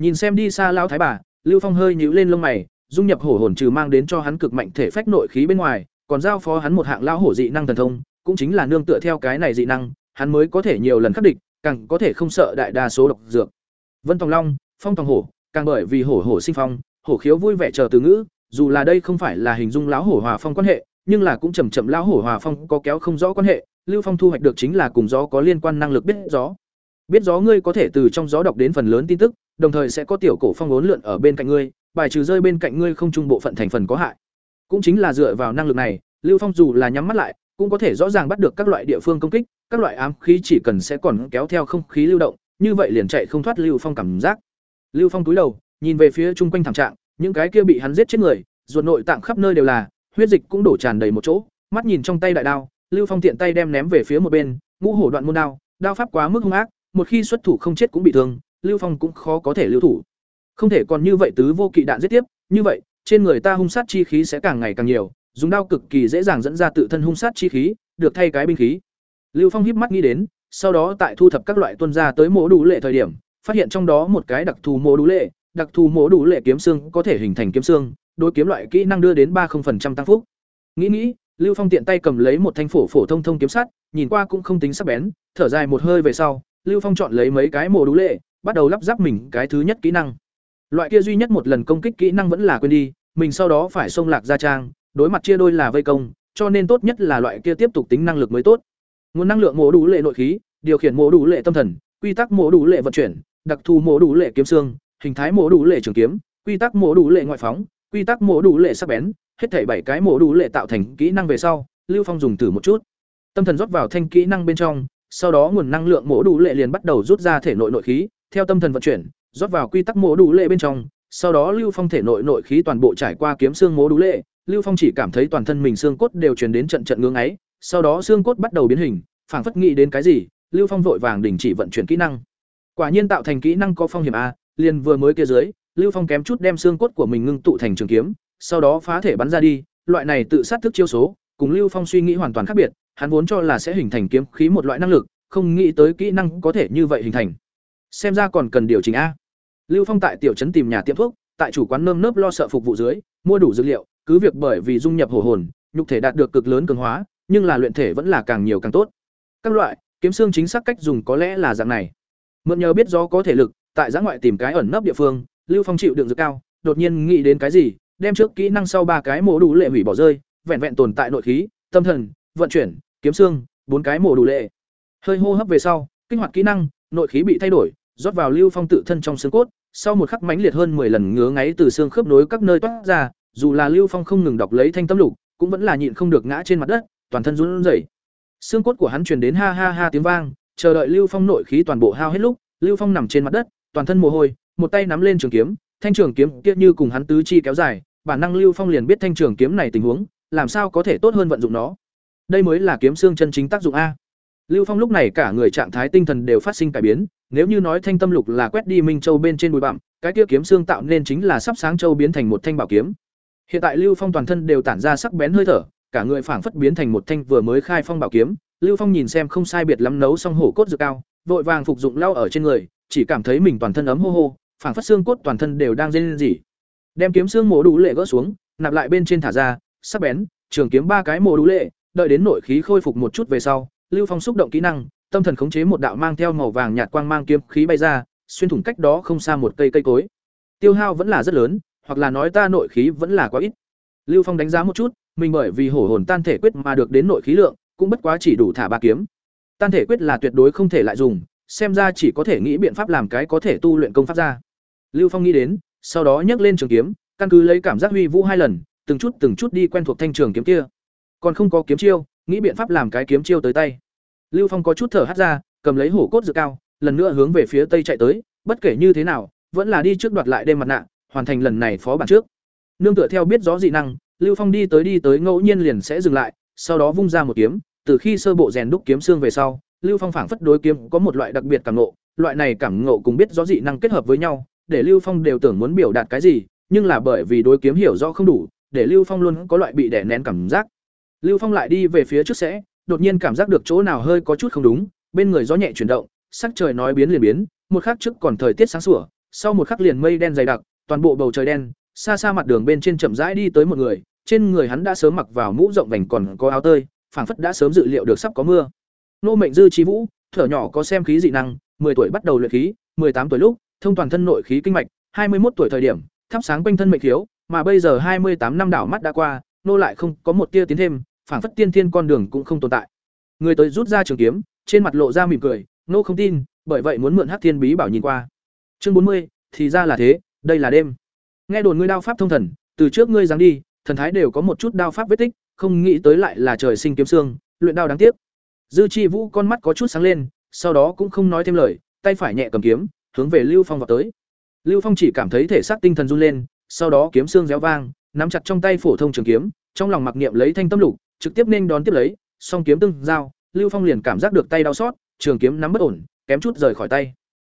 Speaker 1: Nhìn xem đi xa lão thái bà, Lưu Phong hơi nhíu lên lông mày, dung nhập hổ hồn trừ mang đến cho hắn cực mạnh thể phách nội khí bên ngoài, còn giao phó hắn một hạng lão hổ dị năng thần thông, cũng chính là nương tựa theo cái này dị năng, hắn mới có thể nhiều lần khắc địch, càng có thể không sợ đại đa số độc dược. Vân Tòng Long, Phong Tòng Hổ, càng bởi vì hổ hổ sinh phong, hổ khiếu vui vẻ chờ từ ngữ, dù là đây không phải là hình dung lão hổ hòa phong quan hệ, nhưng là cũng chậm chậm lão hổ hòa phong có kéo không rõ quan hệ, Lưu Phong thu hoạch được chính là cùng gió có liên quan năng lực biết gió. Biết gió ngươi có thể từ trong gió đọc đến phần lớn tin tức, đồng thời sẽ có tiểu cổ phong vốn lượn ở bên cạnh ngươi, bài trừ rơi bên cạnh ngươi không trung bộ phận thành phần có hại. Cũng chính là dựa vào năng lực này, Lưu Phong dù là nhắm mắt lại, cũng có thể rõ ràng bắt được các loại địa phương công kích, các loại ám khí chỉ cần sẽ còn kéo theo không khí lưu động, như vậy liền chạy không thoát Lưu Phong cảm giác. Lưu Phong túi đầu, nhìn về phía chung quanh thảm trạng, những cái kia bị hắn giết chết người, ruột nội tạng khắp nơi đều là, huyết dịch cũng đổ tràn đầy một chỗ, mắt nhìn trong tay đại đao, Lưu Phong tiện tay đem ném về phía một bên, ngũ hổ đoạn môn đao, đao pháp quá mức hung ác, một khi xuất thủ không chết cũng bị thương, Lưu Phong cũng khó có thể lưu thủ. Không thể còn như vậy tứ vô kỵ đạn giết tiếp, như vậy, trên người ta hung sát chi khí sẽ càng ngày càng nhiều, dùng đao cực kỳ dễ dàng dẫn ra tự thân hung sát chi khí, được thay cái binh khí. Lưu Phong híp mắt nghĩ đến, sau đó tại thu thập các loại tuân ra tới mổ đủ lệ thời điểm, phát hiện trong đó một cái đặc thù mổ đủ lệ, đặc thù mổ đủ lệ kiếm xương có thể hình thành kiếm xương, đối kiếm loại kỹ năng đưa đến ba 30% tăng phúc. Nghĩ nghĩ, Lưu Phong tiện tay cầm lấy một thanh phổ phổ thông thông kiếm sắt, nhìn qua cũng không tính sắc bén, thở dài một hơi về sau, Lưu Phong chọn lấy mấy cái mổ đủ lệ, bắt đầu lắp ráp mình cái thứ nhất kỹ năng. Loại kia duy nhất một lần công kích kỹ năng vẫn là quên đi, mình sau đó phải xông lạc ra trang, đối mặt chia đôi là vây công, cho nên tốt nhất là loại kia tiếp tục tính năng lực mới tốt. Nguồn năng lượng mổ đủ lệ nội khí, điều khiển mổ đủ lệ tâm thần, quy tắc mổ đủ lệ vận chuyển, đặc thù mổ đủ lệ kiếm xương, hình thái mổ đủ lệ trường kiếm, quy tắc mổ đủ lệ ngoại phóng, quy tắc mổ đủ lệ sắc bén, hết thảy bảy cái mổ đủ lệ tạo thành kỹ năng về sau, Lưu Phong dùng thử một chút. Tâm thần rót vào thanh kỹ năng bên trong, sau đó nguồn năng lượng mổ đủ lệ liền bắt đầu rút ra thể nội nội khí, theo tâm thần vận chuyển, rót vào quy tắc mô đủ lệ bên trong, sau đó Lưu Phong thể nội nội khí toàn bộ trải qua kiếm xương mô đủ lệ, Lưu Phong chỉ cảm thấy toàn thân mình xương cốt đều truyền đến trận trận ngưỡng ấy, sau đó xương cốt bắt đầu biến hình, phảng phất nghĩ đến cái gì, Lưu Phong vội vàng đình chỉ vận chuyển kỹ năng. Quả nhiên tạo thành kỹ năng có phong hiểm a, liền vừa mới kia dưới, Lưu Phong kém chút đem xương cốt của mình ngưng tụ thành trường kiếm, sau đó phá thể bắn ra đi, loại này tự sát thức chiêu số, cùng Lưu Phong suy nghĩ hoàn toàn khác biệt, hắn vốn cho là sẽ hình thành kiếm khí một loại năng lực, không nghĩ tới kỹ năng có thể như vậy hình thành. Xem ra còn cần điều chỉnh a. Lưu Phong tại tiểu trấn tìm nhà tiệm thuốc, tại chủ quán nơm nớp lo sợ phục vụ dưới, mua đủ dược liệu, cứ việc bởi vì dung nhập hổ hồn, nhục thể đạt được cực lớn cường hóa, nhưng là luyện thể vẫn là càng nhiều càng tốt. Các loại, kiếm xương chính xác cách dùng có lẽ là dạng này. Mượn nhờ biết do có thể lực, tại giã ngoại tìm cái ẩn nấp địa phương, Lưu Phong chịu đựng dược cao, đột nhiên nghĩ đến cái gì, đem trước kỹ năng sau ba cái mổ đủ lệ hủy bỏ rơi, vẹn vẹn tồn tại nội khí, tâm thần, vận chuyển, kiếm xương, bốn cái mổ đủ lệ. Hơi hô hấp về sau, kích hoạt kỹ năng, nội khí bị thay đổi, rót vào Lưu Phong tự thân trong xương cốt, sau một khắc mãnh liệt hơn 10 lần ngứa ngáy từ xương khớp nối các nơi toát ra, dù là Lưu Phong không ngừng đọc lấy thanh tâm lục, cũng vẫn là nhịn không được ngã trên mặt đất, toàn thân run rẩy. Xương cốt của hắn truyền đến ha ha ha tiếng vang, chờ đợi Lưu Phong nội khí toàn bộ hao hết lúc, Lưu Phong nằm trên mặt đất, toàn thân mồ hôi, một tay nắm lên trường kiếm, thanh trường kiếm kia như cùng hắn tứ chi kéo dài, bản năng Lưu Phong liền biết thanh trường kiếm này tình huống, làm sao có thể tốt hơn vận dụng nó. Đây mới là kiếm xương chân chính tác dụng a. Lưu Phong lúc này cả người trạng thái tinh thần đều phát sinh cải biến, nếu như nói thanh tâm lục là quét đi minh châu bên trên bụi bặm, cái kia kiếm xương tạo nên chính là sắp sáng châu biến thành một thanh bảo kiếm. Hiện tại Lưu Phong toàn thân đều tản ra sắc bén hơi thở, cả người phảng phất biến thành một thanh vừa mới khai phong bảo kiếm, Lưu Phong nhìn xem không sai biệt lắm nấu xong hổ cốt dược cao, vội vàng phục dụng lao ở trên người, chỉ cảm thấy mình toàn thân ấm hô hô, phảng phất xương cốt toàn thân đều đang rên rỉ. Đem kiếm xương mổ đủ lệ gỡ xuống, nạp lại bên trên thả ra, sắc bén, trường kiếm ba cái mổ đủ lệ, đợi đến nội khí khôi phục một chút về sau, Lưu Phong xúc động kỹ năng, tâm thần khống chế một đạo mang theo màu vàng nhạt quang mang kiếm khí bay ra, xuyên thủng cách đó không xa một cây cây cối. Tiêu hao vẫn là rất lớn, hoặc là nói ta nội khí vẫn là quá ít. Lưu Phong đánh giá một chút, mình bởi vì hổ hồn tan thể quyết mà được đến nội khí lượng, cũng bất quá chỉ đủ thả ba kiếm. Tan thể quyết là tuyệt đối không thể lại dùng, xem ra chỉ có thể nghĩ biện pháp làm cái có thể tu luyện công pháp ra. Lưu Phong nghĩ đến, sau đó nhấc lên trường kiếm, căn cứ lấy cảm giác huy vũ hai lần, từng chút từng chút đi quen thuộc thanh trường kiếm kia. Còn không có kiếm chiêu, nghĩ biện pháp làm cái kiếm chiêu tới tay. Lưu Phong có chút thở hắt ra, cầm lấy hổ cốt dược cao, lần nữa hướng về phía tây chạy tới, bất kể như thế nào, vẫn là đi trước đoạt lại đêm mặt nạ, hoàn thành lần này phó bản trước. Nương tựa theo biết rõ dị năng, Lưu Phong đi tới đi tới ngẫu nhiên liền sẽ dừng lại, sau đó vung ra một kiếm, từ khi sơ bộ rèn đúc kiếm xương về sau, Lưu Phong phảng phất đối kiếm có một loại đặc biệt cảm ngộ, loại này cảm ngộ cùng biết rõ dị năng kết hợp với nhau, để Lưu Phong đều tưởng muốn biểu đạt cái gì, nhưng là bởi vì đối kiếm hiểu rõ không đủ, để Lưu Phong luôn có loại bị đè nén cảm giác. Lưu Phong lại đi về phía trước sẽ, đột nhiên cảm giác được chỗ nào hơi có chút không đúng, bên người gió nhẹ chuyển động, sắc trời nói biến liền biến, một khắc trước còn thời tiết sáng sủa, sau một khắc liền mây đen dày đặc, toàn bộ bầu trời đen, xa xa mặt đường bên trên chậm rãi đi tới một người, trên người hắn đã sớm mặc vào mũ rộng vành còn có áo tơi, phảng phất đã sớm dự liệu được sắp có mưa. Nô mệnh dư chi vũ, thở nhỏ có xem khí dị năng, 10 tuổi bắt đầu luyện khí, 18 tuổi lúc, thông toàn thân nội khí kinh mạch, 21 tuổi thời điểm, thắp sáng quanh thân mệnh thiếu, mà bây giờ 28 năm đảo mắt đã qua, nô lại không có một tia tiến thêm, phảng phất tiên thiên con đường cũng không tồn tại. Người tới rút ra trường kiếm, trên mặt lộ ra mỉm cười, nô không tin, bởi vậy muốn mượn Hắc Thiên Bí bảo nhìn qua. Chương 40, thì ra là thế, đây là đêm. Nghe đồn ngươi đao pháp thông thần, từ trước ngươi dáng đi, thần thái đều có một chút đao pháp vết tích, không nghĩ tới lại là trời sinh kiếm xương, luyện đao đáng tiếc. Dư Chi Vũ con mắt có chút sáng lên, sau đó cũng không nói thêm lời, tay phải nhẹ cầm kiếm, hướng về Lưu Phong vào tới. Lưu Phong chỉ cảm thấy thể xác tinh thần run lên, sau đó kiếm xương réo vang, nắm chặt trong tay phổ thông trường kiếm, trong lòng mặc niệm lấy thanh tâm lục, trực tiếp nên đón tiếp lấy, song kiếm tương giao, Lưu Phong liền cảm giác được tay đau xót, trường kiếm nắm bất ổn, kém chút rời khỏi tay.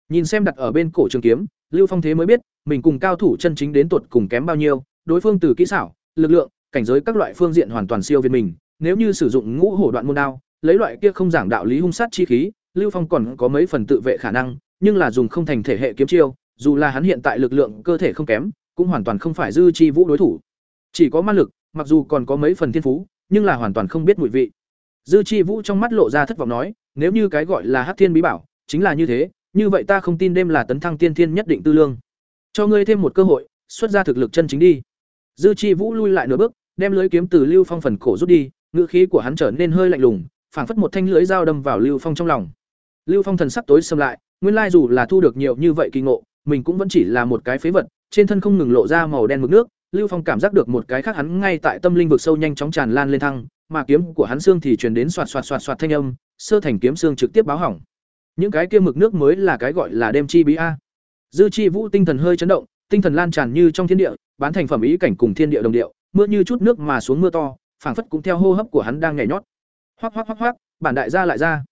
Speaker 1: Nhìn xem đặt ở bên cổ trường kiếm, Lưu Phong thế mới biết, mình cùng cao thủ chân chính đến tuột cùng kém bao nhiêu, đối phương từ kỹ xảo, lực lượng, cảnh giới các loại phương diện hoàn toàn siêu việt mình, nếu như sử dụng ngũ hổ đoạn môn đao, lấy loại kia không giảng đạo lý hung sát chi khí, Lưu Phong còn có mấy phần tự vệ khả năng, nhưng là dùng không thành thể hệ kiếm chiêu, dù là hắn hiện tại lực lượng cơ thể không kém, cũng hoàn toàn không phải dư chi vũ đối thủ. Chỉ có ma lực, mặc dù còn có mấy phần thiên phú, nhưng là hoàn toàn không biết mùi vị. Dư chi vũ trong mắt lộ ra thất vọng nói, nếu như cái gọi là Hắc Thiên bí bảo, chính là như thế, như vậy ta không tin đêm là tấn thăng tiên thiên nhất định tư lương. Cho ngươi thêm một cơ hội, xuất ra thực lực chân chính đi. Dư chi vũ lui lại nửa bước, đem lưới kiếm từ Lưu Phong phần cổ rút đi, ngữ khí của hắn trở nên hơi lạnh lùng, phảng phất một thanh lưới dao đâm vào Lưu Phong trong lòng. Lưu Phong thần sắc tối sầm lại, nguyên lai dù là thu được nhiều như vậy kỳ ngộ, mình cũng vẫn chỉ là một cái phế vật, trên thân không ngừng lộ ra màu đen mực nước, Lưu Phong cảm giác được một cái khác hắn ngay tại tâm linh vực sâu nhanh chóng tràn lan lên thăng, mà kiếm của hắn xương thì truyền đến xoạt xoạt xoạt xoạt thanh âm, sơ thành kiếm xương trực tiếp báo hỏng. Những cái kia mực nước mới là cái gọi là đêm chi bí a. Dư Chi Vũ tinh thần hơi chấn động, tinh thần lan tràn như trong thiên địa, bán thành phẩm ý cảnh cùng thiên địa đồng điệu, mưa như chút nước mà xuống mưa to, phảng phất cũng theo hô hấp của hắn đang nhảy nhót. Hoắc hoắc hoắc hoắc, bản đại gia lại ra.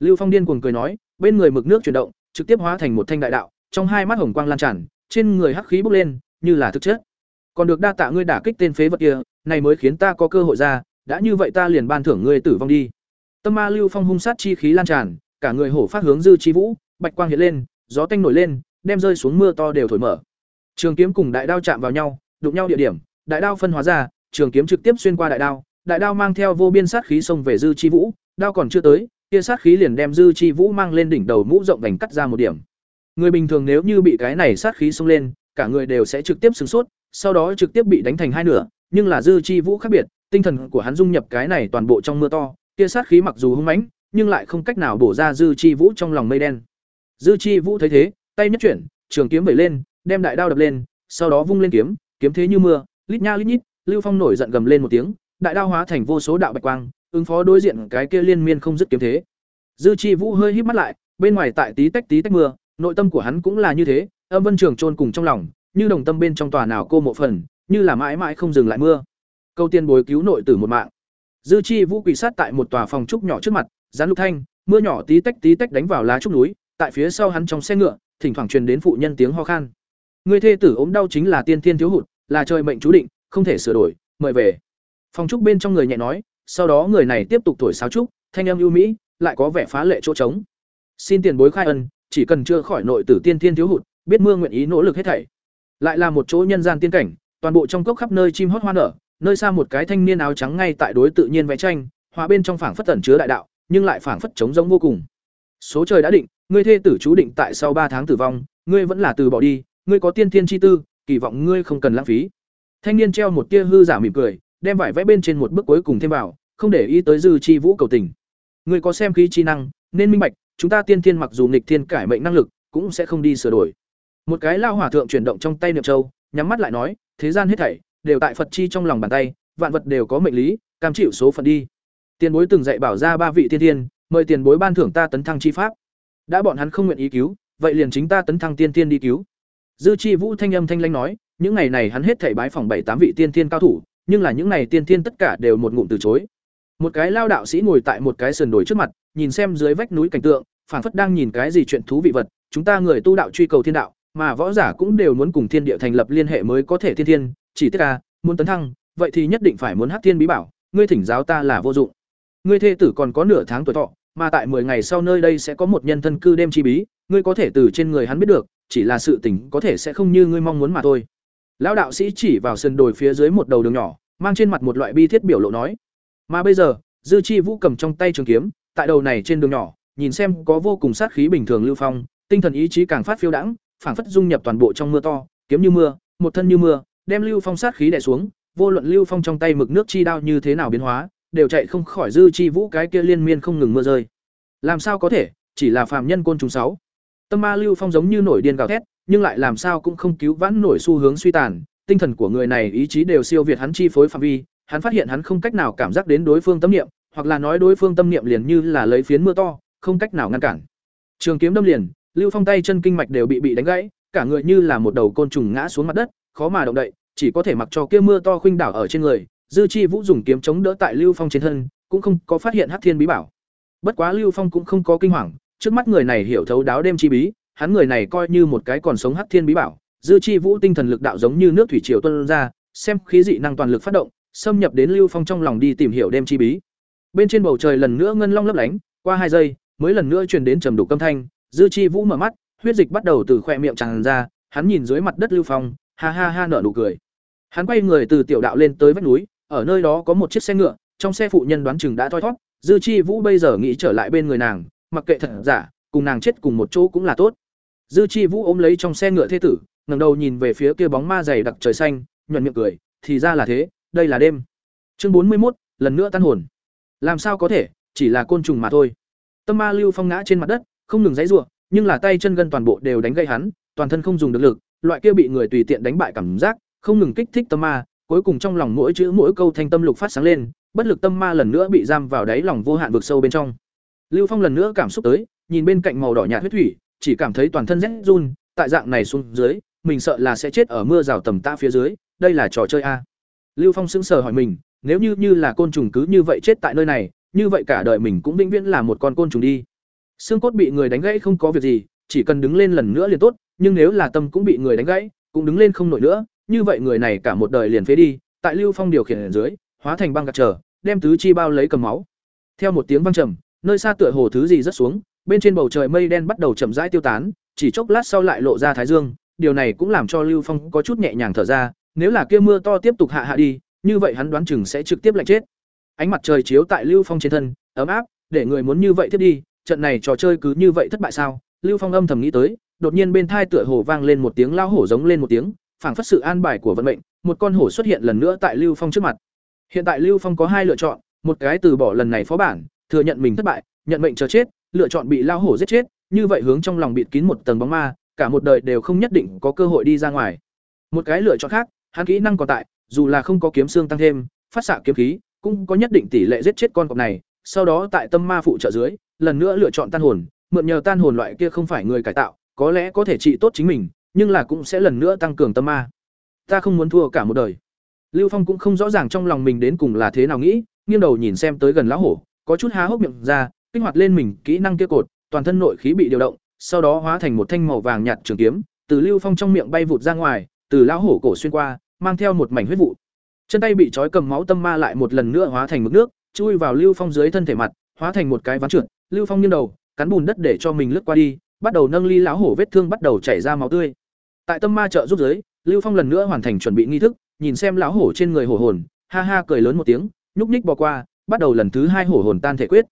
Speaker 1: Lưu Phong điên cuồng cười nói, bên người mực nước chuyển động, trực tiếp hóa thành một thanh đại đạo, trong hai mắt hồng quang lan tràn, trên người hắc khí bốc lên, như là thực chất. Còn được đa tạ ngươi đả kích tên phế vật kia, này mới khiến ta có cơ hội ra, đã như vậy ta liền ban thưởng ngươi tử vong đi. Tâm ma lưu phong hung sát chi khí lan tràn, cả người hổ phát hướng dư chi vũ, bạch quang hiện lên, gió tanh nổi lên, đem rơi xuống mưa to đều thổi mở. Trường kiếm cùng đại đao chạm vào nhau, đụng nhau địa điểm, đại đao phân hóa ra, trường kiếm trực tiếp xuyên qua đại đao, đại đao mang theo vô biên sát khí xông về dư chi vũ, đao còn chưa tới, kia sát khí liền đem dư chi vũ mang lên đỉnh đầu mũ rộng vành cắt ra một điểm. Người bình thường nếu như bị cái này sát khí xông lên, cả người đều sẽ trực tiếp sửng sốt, sau đó trực tiếp bị đánh thành hai nửa, nhưng là dư chi vũ khác biệt, tinh thần của hắn dung nhập cái này toàn bộ trong mưa to, kia sát khí mặc dù hung mãnh, nhưng lại không cách nào bổ ra dư chi vũ trong lòng mây đen. Dư chi vũ thấy thế, tay nhất chuyển, trường kiếm vẩy lên, đem đại đao đập lên, sau đó vung lên kiếm, kiếm thế như mưa, lít nha lít nhít, Lưu Phong nổi giận gầm lên một tiếng, đại đao hóa thành vô số đạo bạch quang, ứng phó đối diện cái kia liên miên không dứt kiếm thế. Dư Chi Vũ hơi híp mắt lại, bên ngoài tại tí tách tí tách mưa, nội tâm của hắn cũng là như thế, âm vân trường trôn cùng trong lòng, như đồng tâm bên trong tòa nào cô mộ phần, như là mãi mãi không dừng lại mưa. Câu tiên bồi cứu nội tử một mạng. Dư Chi Vũ quỳ sát tại một tòa phòng trúc nhỏ trước mặt, gián lục thanh, mưa nhỏ tí tách tí tách đánh vào lá trúc núi, tại phía sau hắn trong xe ngựa, thỉnh thoảng truyền đến phụ nhân tiếng ho khan. Người thê tử ốm đau chính là tiên tiên thiếu hụt, là trời mệnh chú định, không thể sửa đổi, mời về. Phòng trúc bên trong người nhẹ nói, sau đó người này tiếp tục thổi sáo trúc, thanh âm ưu mỹ, lại có vẻ phá lệ chỗ trống. Xin tiền bối khai ân, chỉ cần chưa khỏi nội tử tiên tiên thiếu hụt, biết mưa nguyện ý nỗ lực hết thảy. Lại là một chỗ nhân gian tiên cảnh, toàn bộ trong cốc khắp nơi chim hót hoa nở, nơi xa một cái thanh niên áo trắng ngay tại đối tự nhiên vẽ tranh, hòa bên trong phảng phất tẩn chứa đại đạo, nhưng lại phảng phất trống rỗng vô cùng. Số trời đã định, ngươi thê tử chú định tại sau ba tháng tử vong, ngươi vẫn là từ bỏ đi, ngươi có tiên thiên chi tư, kỳ vọng ngươi không cần lãng phí. Thanh niên treo một tia hư giả mỉm cười, đem vải vẽ bên trên một bước cuối cùng thêm vào, không để ý tới dư chi vũ cầu tình. Ngươi có xem khí chi năng, nên minh bạch, chúng ta tiên thiên mặc dù nghịch thiên cải mệnh năng lực, cũng sẽ không đi sửa đổi. Một cái lao hỏa thượng chuyển động trong tay niệm châu, nhắm mắt lại nói, thế gian hết thảy đều tại Phật chi trong lòng bàn tay, vạn vật đều có mệnh lý, cam chịu số phận đi. Tiền bối từng dạy bảo ra ba vị tiên tiên, mời tiền bối ban thưởng ta tấn thăng chi pháp. đã bọn hắn không nguyện ý cứu vậy liền chính ta tấn thăng tiên tiên đi cứu dư chi vũ thanh âm thanh lanh nói những ngày này hắn hết thảy bái phòng bảy tám vị tiên tiên cao thủ nhưng là những ngày tiên tiên tất cả đều một ngụm từ chối một cái lao đạo sĩ ngồi tại một cái sườn đồi trước mặt nhìn xem dưới vách núi cảnh tượng phản phất đang nhìn cái gì chuyện thú vị vật chúng ta người tu đạo truy cầu thiên đạo mà võ giả cũng đều muốn cùng thiên địa thành lập liên hệ mới có thể thiên thiên, chỉ tiếc a muốn tấn thăng, vậy thì nhất định phải muốn hắc thiên bí bảo, ngươi thỉnh giáo ta là vô dụng. Ngươi thê tử còn có nửa tháng tuổi thọ, mà tại 10 ngày sau nơi đây sẽ có một nhân thân cư đêm chi bí, ngươi có thể từ trên người hắn biết được, chỉ là sự tình có thể sẽ không như ngươi mong muốn mà thôi. Lão đạo sĩ chỉ vào sân đồi phía dưới một đầu đường nhỏ, mang trên mặt một loại bi thiết biểu lộ nói. Mà bây giờ, dư chi vũ cầm trong tay trường kiếm, tại đầu này trên đường nhỏ, nhìn xem có vô cùng sát khí bình thường lưu phong, tinh thần ý chí càng phát phiêu đãng phảng phất dung nhập toàn bộ trong mưa to, kiếm như mưa, một thân như mưa, đem lưu phong sát khí đè xuống, vô luận lưu phong trong tay mực nước chi đao như thế nào biến hóa, đều chạy không khỏi dư chi vũ cái kia liên miên không ngừng mưa rơi. Làm sao có thể, chỉ là phàm nhân côn trùng sáu. Tâm ma lưu phong giống như nổi điên gào thét, nhưng lại làm sao cũng không cứu vãn nổi xu hướng suy tàn, tinh thần của người này ý chí đều siêu việt hắn chi phối phạm vi, hắn phát hiện hắn không cách nào cảm giác đến đối phương tâm niệm, hoặc là nói đối phương tâm niệm liền như là lấy phiến mưa to, không cách nào ngăn cản. Trường kiếm đâm liền lưu phong tay chân kinh mạch đều bị bị đánh gãy, cả người như là một đầu côn trùng ngã xuống mặt đất, khó mà động đậy, chỉ có thể mặc cho kia mưa to khuynh đảo ở trên người. Dư chi vũ dùng kiếm chống đỡ tại lưu phong trên thân, cũng không có phát hiện hắc thiên bí bảo. Bất quá lưu phong cũng không có kinh hoàng, trước mắt người này hiểu thấu đáo đêm chi bí, hắn người này coi như một cái còn sống hắc thiên bí bảo. Dư chi vũ tinh thần lực đạo giống như nước thủy triều tuôn ra, xem khí dị năng toàn lực phát động, xâm nhập đến lưu phong trong lòng đi tìm hiểu đêm chi bí. Bên trên bầu trời lần nữa ngân long lấp lánh, qua hai giây, mới lần nữa truyền đến trầm đủ âm thanh dư chi vũ mở mắt, huyết dịch bắt đầu từ khoe miệng tràn ra, hắn nhìn dưới mặt đất lưu phong, ha ha ha nở nụ cười. Hắn quay người từ tiểu đạo lên tới vách núi, ở nơi đó có một chiếc xe ngựa, trong xe phụ nhân đoán chừng đã thoi thót dư chi vũ bây giờ nghĩ trở lại bên người nàng, mặc kệ thật giả, cùng nàng chết cùng một chỗ cũng là tốt. Dư chi vũ ôm lấy trong xe ngựa thế tử, ngẩng đầu nhìn về phía kia bóng ma dày đặc trời xanh, nhuận miệng cười, thì ra là thế, đây là đêm. Chương bốn mươi một lần nữa tan hồn. Làm sao có thể, chỉ là côn trùng mà thôi. Tâm ma lưu phong ngã trên mặt đất không ngừng dãy ruộng nhưng là tay chân gân toàn bộ đều đánh gây hắn, toàn thân không dùng được lực, loại kia bị người tùy tiện đánh bại cảm giác, không ngừng kích thích tâm ma, cuối cùng trong lòng mỗi chữ mỗi câu thanh tâm lục phát sáng lên, bất lực tâm ma lần nữa bị giam vào đáy lòng vô hạn vực sâu bên trong. Lưu phong lần nữa cảm xúc tới, nhìn bên cạnh màu đỏ nhạt huyết thủy, chỉ cảm thấy toàn thân rét run, tại dạng này xuống dưới, mình sợ là sẽ chết ở mưa rào tầm ta phía dưới, đây là trò chơi a. Lưu phong sững sờ hỏi mình, nếu như như là côn trùng cứ như vậy chết tại nơi này, như vậy cả đời mình cũng vĩnh viễn là một con côn trùng đi xương cốt bị người đánh gãy không có việc gì, chỉ cần đứng lên lần nữa liền tốt, nhưng nếu là tâm cũng bị người đánh gãy, cũng đứng lên không nổi nữa, như vậy người này cả một đời liền phế đi, tại lưu phong điều khiển ở dưới, hóa thành băng gạt trở, đem tứ chi bao lấy cầm máu. Theo một tiếng vang trầm, nơi xa tựa hồ thứ gì rất xuống, bên trên bầu trời mây đen bắt đầu chậm rãi tiêu tán, chỉ chốc lát sau lại lộ ra thái dương, điều này cũng làm cho lưu phong có chút nhẹ nhàng thở ra, nếu là kia mưa to tiếp tục hạ hạ đi, như vậy hắn đoán chừng sẽ trực tiếp lạnh chết. Ánh mặt trời chiếu tại lưu phong trên thân, ấm áp, để người muốn như vậy thiết đi trận này trò chơi cứ như vậy thất bại sao? Lưu phong âm thầm nghĩ tới, đột nhiên bên thai tựa hồ vang lên một tiếng lao hổ giống lên một tiếng, phảng phất sự an bài của vận mệnh, một con hổ xuất hiện lần nữa tại lưu phong trước mặt. Hiện tại lưu phong có hai lựa chọn, một cái từ bỏ lần này phó bản, thừa nhận mình thất bại, nhận mệnh chờ chết, lựa chọn bị lao hổ giết chết, như vậy hướng trong lòng bịt kín một tầng bóng ma, cả một đời đều không nhất định có cơ hội đi ra ngoài. Một cái lựa chọn khác, hắn kỹ năng còn tại, dù là không có kiếm xương tăng thêm, phát xạ kiếm khí, cũng có nhất định tỷ lệ giết chết con cọp này, sau đó tại tâm ma phụ trợ dưới lần nữa lựa chọn tan hồn, mượn nhờ tan hồn loại kia không phải người cải tạo, có lẽ có thể trị tốt chính mình, nhưng là cũng sẽ lần nữa tăng cường tâm ma. Ta không muốn thua cả một đời. Lưu phong cũng không rõ ràng trong lòng mình đến cùng là thế nào nghĩ, nghiêng đầu nhìn xem tới gần lão hổ, có chút há hốc miệng ra, kích hoạt lên mình kỹ năng kia cột, toàn thân nội khí bị điều động, sau đó hóa thành một thanh màu vàng nhạt trường kiếm, từ lưu phong trong miệng bay vụt ra ngoài, từ lão hổ cổ xuyên qua, mang theo một mảnh huyết vụ. Chân tay bị trói cầm máu tâm ma lại một lần nữa hóa thành mực nước, chui vào lưu phong dưới thân thể mặt hóa thành một cái ván trượt, lưu phong nghiêng đầu, cắn bùn đất để cho mình lướt qua đi, bắt đầu nâng ly lão hổ vết thương bắt đầu chảy ra máu tươi. Tại tâm ma trợ giúp giới, lưu phong lần nữa hoàn thành chuẩn bị nghi thức, nhìn xem lão hổ trên người hổ hồn, ha ha cười lớn một tiếng, nhúc nhích bò qua, bắt đầu lần thứ hai hổ hồn tan thể quyết.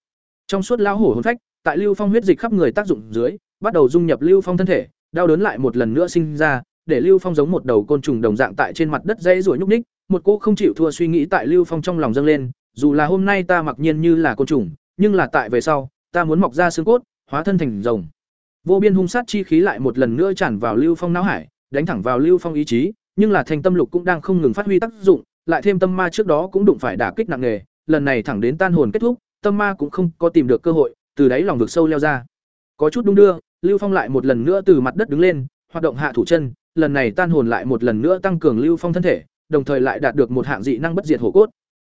Speaker 1: Trong suốt lão hổ hồn phách, tại lưu phong huyết dịch khắp người tác dụng dưới, bắt đầu dung nhập lưu phong thân thể, đau đớn lại một lần nữa sinh ra, để lưu phong giống một đầu côn trùng đồng dạng tại trên mặt đất dãy ruổi nhúc nhích, một cô không chịu thua suy nghĩ tại lưu phong trong lòng dâng lên, dù là hôm nay ta mặc nhiên như là côn trùng nhưng là tại về sau ta muốn mọc ra xương cốt hóa thân thành rồng vô biên hung sát chi khí lại một lần nữa tràn vào lưu phong não hải đánh thẳng vào lưu phong ý chí nhưng là thành tâm lục cũng đang không ngừng phát huy tác dụng lại thêm tâm ma trước đó cũng đụng phải đả kích nặng nề lần này thẳng đến tan hồn kết thúc tâm ma cũng không có tìm được cơ hội từ đáy lòng vực sâu leo ra Có chút đung đưa, Lưu Phong lại một lần nữa từ mặt đất đứng lên, hoạt động hạ thủ chân, lần này tan hồn lại một lần nữa tăng cường Lưu Phong thân thể, đồng thời lại đạt được một hạng dị năng bất diệt hổ cốt.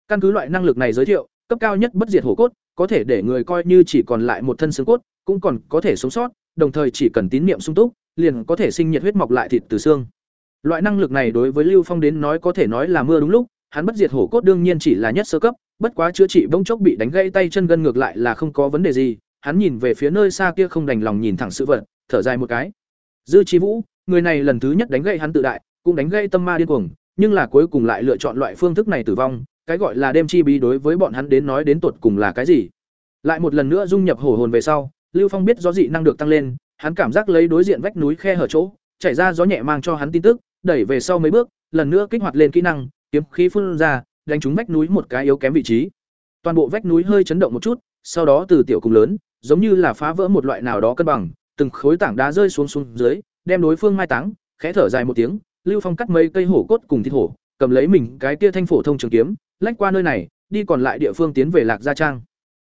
Speaker 1: Căn cứ loại năng lực này giới thiệu, cấp cao nhất bất diệt hổ cốt, có thể để người coi như chỉ còn lại một thân xương cốt, cũng còn có thể sống sót, đồng thời chỉ cần tín niệm sung túc, liền có thể sinh nhiệt huyết mọc lại thịt từ xương. Loại năng lực này đối với Lưu Phong đến nói có thể nói là mưa đúng lúc, hắn bất diệt hổ cốt đương nhiên chỉ là nhất sơ cấp, bất quá chữa trị bỗng chốc bị đánh gãy tay chân gân ngược lại là không có vấn đề gì, hắn nhìn về phía nơi xa kia không đành lòng nhìn thẳng sự vật, thở dài một cái. Dư Chi Vũ, người này lần thứ nhất đánh gãy hắn tự đại, cũng đánh gãy tâm ma điên cuồng, nhưng là cuối cùng lại lựa chọn loại phương thức này tử vong, cái gọi là đêm chi bí đối với bọn hắn đến nói đến tột cùng là cái gì? Lại một lần nữa dung nhập hổ hồn về sau, Lưu Phong biết gió dị năng được tăng lên, hắn cảm giác lấy đối diện vách núi khe hở chỗ, chảy ra gió nhẹ mang cho hắn tin tức, đẩy về sau mấy bước, lần nữa kích hoạt lên kỹ năng, kiếm khí phun ra, đánh trúng vách núi một cái yếu kém vị trí. Toàn bộ vách núi hơi chấn động một chút, sau đó từ tiểu cùng lớn, giống như là phá vỡ một loại nào đó cân bằng, từng khối tảng đá rơi xuống xuống dưới, đem đối phương mai táng, khẽ thở dài một tiếng, Lưu Phong cắt mấy cây hổ cốt cùng thịt hổ, cầm lấy mình cái tia thanh phổ thông trường kiếm, lách qua nơi này, đi còn lại địa phương tiến về Lạc Gia Trang.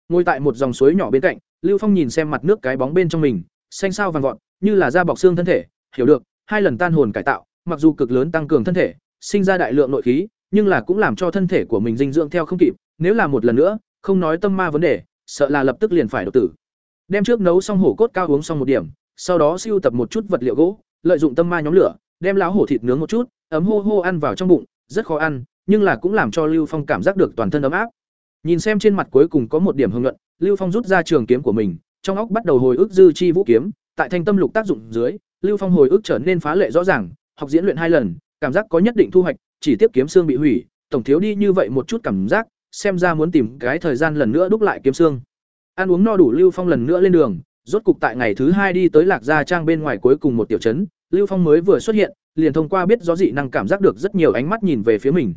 Speaker 1: Ngồi tại một dòng suối nhỏ bên cạnh, Lưu Phong nhìn xem mặt nước cái bóng bên trong mình, xanh sao vàng vọt, như là da bọc xương thân thể, hiểu được, hai lần tan hồn cải tạo, mặc dù cực lớn tăng cường thân thể, sinh ra đại lượng nội khí, nhưng là cũng làm cho thân thể của mình dinh dưỡng theo không kịp, nếu là một lần nữa, không nói tâm ma vấn đề, sợ là lập tức liền phải đột tử. Đem trước nấu xong hổ cốt cao uống xong một điểm, sau đó siêu tập một chút vật liệu gỗ, lợi dụng tâm ma nhóm lửa, đem láo hổ thịt nướng một chút, ấm hô hô ăn vào trong bụng, rất khó ăn, nhưng là cũng làm cho Lưu Phong cảm giác được toàn thân ấm áp. Nhìn xem trên mặt cuối cùng có một điểm hưng luận, Lưu Phong rút ra trường kiếm của mình, trong óc bắt đầu hồi ức dư chi vũ kiếm, tại thanh tâm lục tác dụng dưới, Lưu Phong hồi ức trở nên phá lệ rõ ràng, học diễn luyện hai lần, cảm giác có nhất định thu hoạch, chỉ tiếp kiếm xương bị hủy, tổng thiếu đi như vậy một chút cảm giác, xem ra muốn tìm cái thời gian lần nữa đúc lại kiếm xương. Ăn uống no đủ Lưu Phong lần nữa lên đường, rốt cục tại ngày thứ hai đi tới Lạc Gia Trang bên ngoài cuối cùng một tiểu trấn, Lưu Phong mới vừa xuất hiện, liền thông qua biết gió dị năng cảm giác được rất nhiều ánh mắt nhìn về phía mình.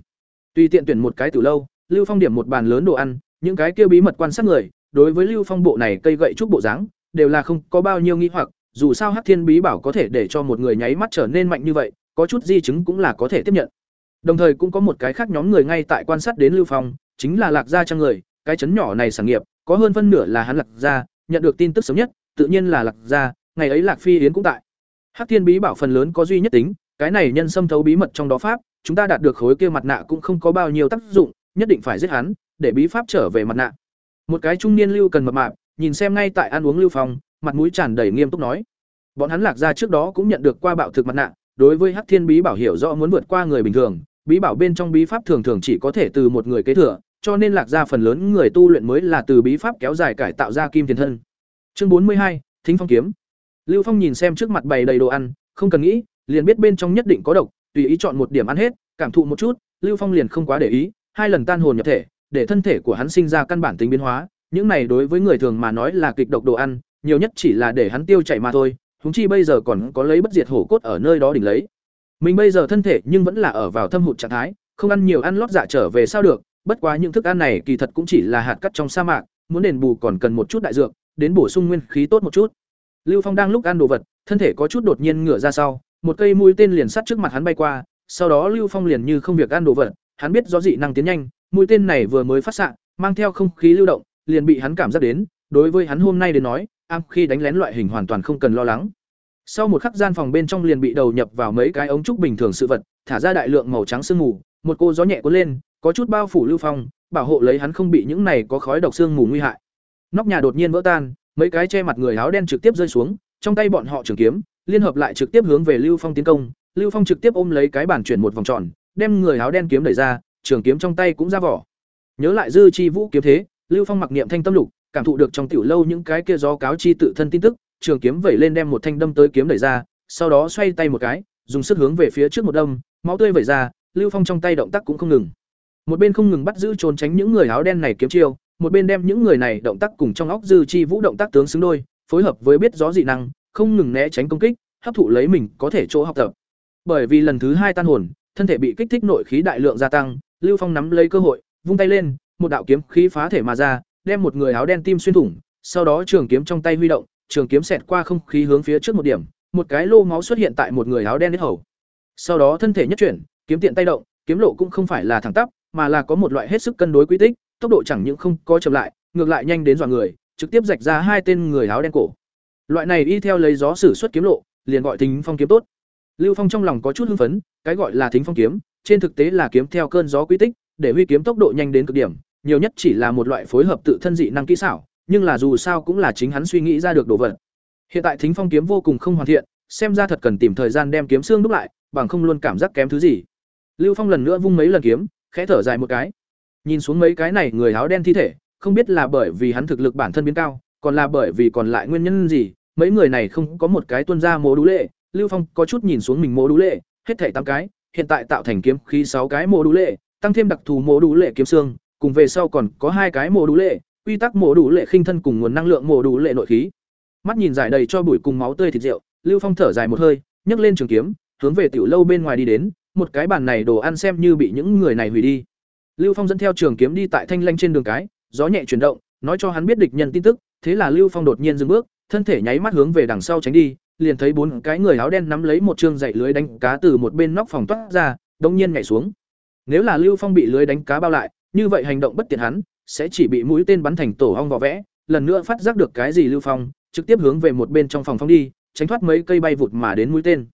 Speaker 1: Tùy tiện tuyển một cái từ lâu, Lưu Phong điểm một bàn lớn đồ ăn, những cái kia bí mật quan sát người, đối với Lưu Phong bộ này cây gậy trúc bộ dáng, đều là không có bao nhiêu nghi hoặc, dù sao Hắc Thiên Bí Bảo có thể để cho một người nháy mắt trở nên mạnh như vậy, có chút di chứng cũng là có thể tiếp nhận. Đồng thời cũng có một cái khác nhóm người ngay tại quan sát đến Lưu Phong, chính là Lạc Gia trang người, cái chấn nhỏ này sản nghiệp, có hơn phân nửa là hắn Lạc Gia, nhận được tin tức sớm nhất, tự nhiên là Lạc Gia, ngày ấy Lạc Phi Yến cũng tại. Hắc Thiên Bí Bảo phần lớn có duy nhất tính, cái này nhân xâm thấu bí mật trong đó pháp, chúng ta đạt được khối kia mặt nạ cũng không có bao nhiêu tác dụng, nhất định phải giết hắn, để bí pháp trở về mặt nạ. Một cái trung niên lưu cần mập mạp, nhìn xem ngay tại ăn uống Lưu Phong, mặt mũi tràn đầy nghiêm túc nói: Bọn hắn Lạc Gia trước đó cũng nhận được qua bạo thực mặt nạ, đối với Hắc Thiên Bí Bảo hiểu rõ muốn vượt qua người bình thường, bí bảo bên trong bí pháp thường thường chỉ có thể từ một người kế thừa, cho nên Lạc Gia phần lớn người tu luyện mới là từ bí pháp kéo dài cải tạo ra kim tiền thân. Chương bốn mươi hai, Thính Phong kiếm. Lưu Phong nhìn xem trước mặt bày đầy đồ ăn, không cần nghĩ, liền biết bên trong nhất định có độc, tùy ý chọn một điểm ăn hết, cảm thụ một chút, Lưu Phong liền không quá để ý, hai lần tan hồn nhập thể, để thân thể của hắn sinh ra căn bản tính biến hóa, những này đối với người thường mà nói là kịch độc đồ ăn, nhiều nhất chỉ là để hắn tiêu chảy mà thôi, huống chi bây giờ còn có lấy bất diệt hổ cốt ở nơi đó đỉnh lấy. Mình bây giờ thân thể nhưng vẫn là ở vào thâm hụt trạng thái, không ăn nhiều ăn lót dạ trở về sao được, bất quá những thức ăn này kỳ thật cũng chỉ là hạt cát trong sa mạc, muốn đền bù còn cần một chút đại dược, đến bổ sung nguyên khí tốt một chút. Lưu Phong đang lúc ăn đồ vật, thân thể có chút đột nhiên ngửa ra sau, một cây mũi tên liền sát trước mặt hắn bay qua, sau đó Lưu Phong liền như không việc ăn đồ vật, hắn biết rõ dị năng tiến nhanh, mũi tên này vừa mới phát xạ, mang theo không khí lưu động, liền bị hắn cảm giác đến, đối với hắn hôm nay đến nói, am khi đánh lén loại hình hoàn toàn không cần lo lắng. Sau một khắc gian phòng bên trong liền bị đầu nhập vào mấy cái ống trúc bình thường sự vật, thả ra đại lượng màu trắng sương mù, một cô gió nhẹ cuốn lên, có chút bao phủ Lưu Phong, bảo hộ lấy hắn không bị những này có khói độc sương mù nguy hại. Nóc nhà đột nhiên vỡ tan, mấy cái che mặt người áo đen trực tiếp rơi xuống, trong tay bọn họ trường kiếm, liên hợp lại trực tiếp hướng về Lưu Phong tiến công, Lưu Phong trực tiếp ôm lấy cái bản chuyển một vòng tròn, đem người áo đen kiếm đẩy ra, trường kiếm trong tay cũng ra vỏ. Nhớ lại dư chi vũ kiếm thế, Lưu Phong mặc niệm thanh tâm lục, cảm thụ được trong tiểu lâu những cái kia gió cáo chi tự thân tin tức, trường kiếm vẩy lên đem một thanh đâm tới kiếm đẩy ra, sau đó xoay tay một cái, dùng sức hướng về phía trước một đâm, máu tươi vẩy ra, Lưu Phong trong tay động tác cũng không ngừng. Một bên không ngừng bắt giữ trốn tránh những người áo đen này kiếm chiêu, một bên đem những người này động tác cùng trong óc dư chi vũ động tác tướng xứng đôi, phối hợp với biết gió dị năng, không ngừng né tránh công kích, hấp thụ lấy mình có thể chỗ học tập. Bởi vì lần thứ hai tan hồn, thân thể bị kích thích nội khí đại lượng gia tăng, Lưu Phong nắm lấy cơ hội, vung tay lên, một đạo kiếm khí phá thể mà ra, đem một người áo đen tim xuyên thủng, sau đó trường kiếm trong tay huy động, trường kiếm xẹt qua không khí hướng phía trước một điểm, một cái lô máu xuất hiện tại một người áo đen hết hầu. Sau đó thân thể nhất chuyển, kiếm tiện tay động, kiếm lộ cũng không phải là thẳng tắp, mà là có một loại hết sức cân đối quy tích, tốc độ chẳng những không có chậm lại, ngược lại nhanh đến dọa người, trực tiếp rạch ra hai tên người áo đen cổ. Loại này y theo lấy gió sử xuất kiếm lộ, liền gọi Thính Phong kiếm tốt. Lưu Phong trong lòng có chút hưng phấn, cái gọi là Thính Phong kiếm, trên thực tế là kiếm theo cơn gió quy tích, để huy kiếm tốc độ nhanh đến cực điểm, nhiều nhất chỉ là một loại phối hợp tự thân dị năng kỹ xảo, nhưng là dù sao cũng là chính hắn suy nghĩ ra được đồ vật. Hiện tại Thính Phong kiếm vô cùng không hoàn thiện, xem ra thật cần tìm thời gian đem kiếm xương đúc lại, bằng không luôn cảm giác kém thứ gì. Lưu Phong lần nữa vung mấy lần kiếm, khẽ thở dài một cái. Nhìn xuống mấy cái này người áo đen thi thể, không biết là bởi vì hắn thực lực bản thân biến cao, còn là bởi vì còn lại nguyên nhân gì, mấy người này không có một cái tuân ra mố đú lệ, Lưu Phong có chút nhìn xuống mình mố đú lệ, hết thảy tám cái, hiện tại tạo thành kiếm khí sáu cái mố đú lệ, tăng thêm đặc thù mố đú lệ kiếm xương, cùng về sau còn có hai cái mố đú lệ, quy tắc mố đú lệ khinh thân cùng nguồn năng lượng mố đú lệ nội khí. Mắt nhìn giải đầy cho bụi cùng máu tươi thịt rượu, Lưu Phong thở dài một hơi, nhấc lên trường kiếm, hướng về tiểu lâu bên ngoài đi đến, một cái bàn này đồ ăn xem như bị những người này hủy đi. Lưu Phong dẫn theo trường kiếm đi tại thanh lanh trên đường cái, gió nhẹ chuyển động, nói cho hắn biết địch nhân tin tức, thế là Lưu Phong đột nhiên dừng bước, thân thể nháy mắt hướng về đằng sau tránh đi, liền thấy bốn cái người áo đen nắm lấy một trương dạy lưới đánh cá từ một bên nóc phòng toát ra, đột nhiên nhảy xuống. Nếu là Lưu Phong bị lưới đánh cá bao lại, như vậy hành động bất tiện hắn sẽ chỉ bị mũi tên bắn thành tổ ong vỏ vẽ, lần nữa phát giác được cái gì Lưu Phong, trực tiếp hướng về một bên trong phòng phóng đi, tránh thoát mấy cây bay vụt mà đến mũi tên.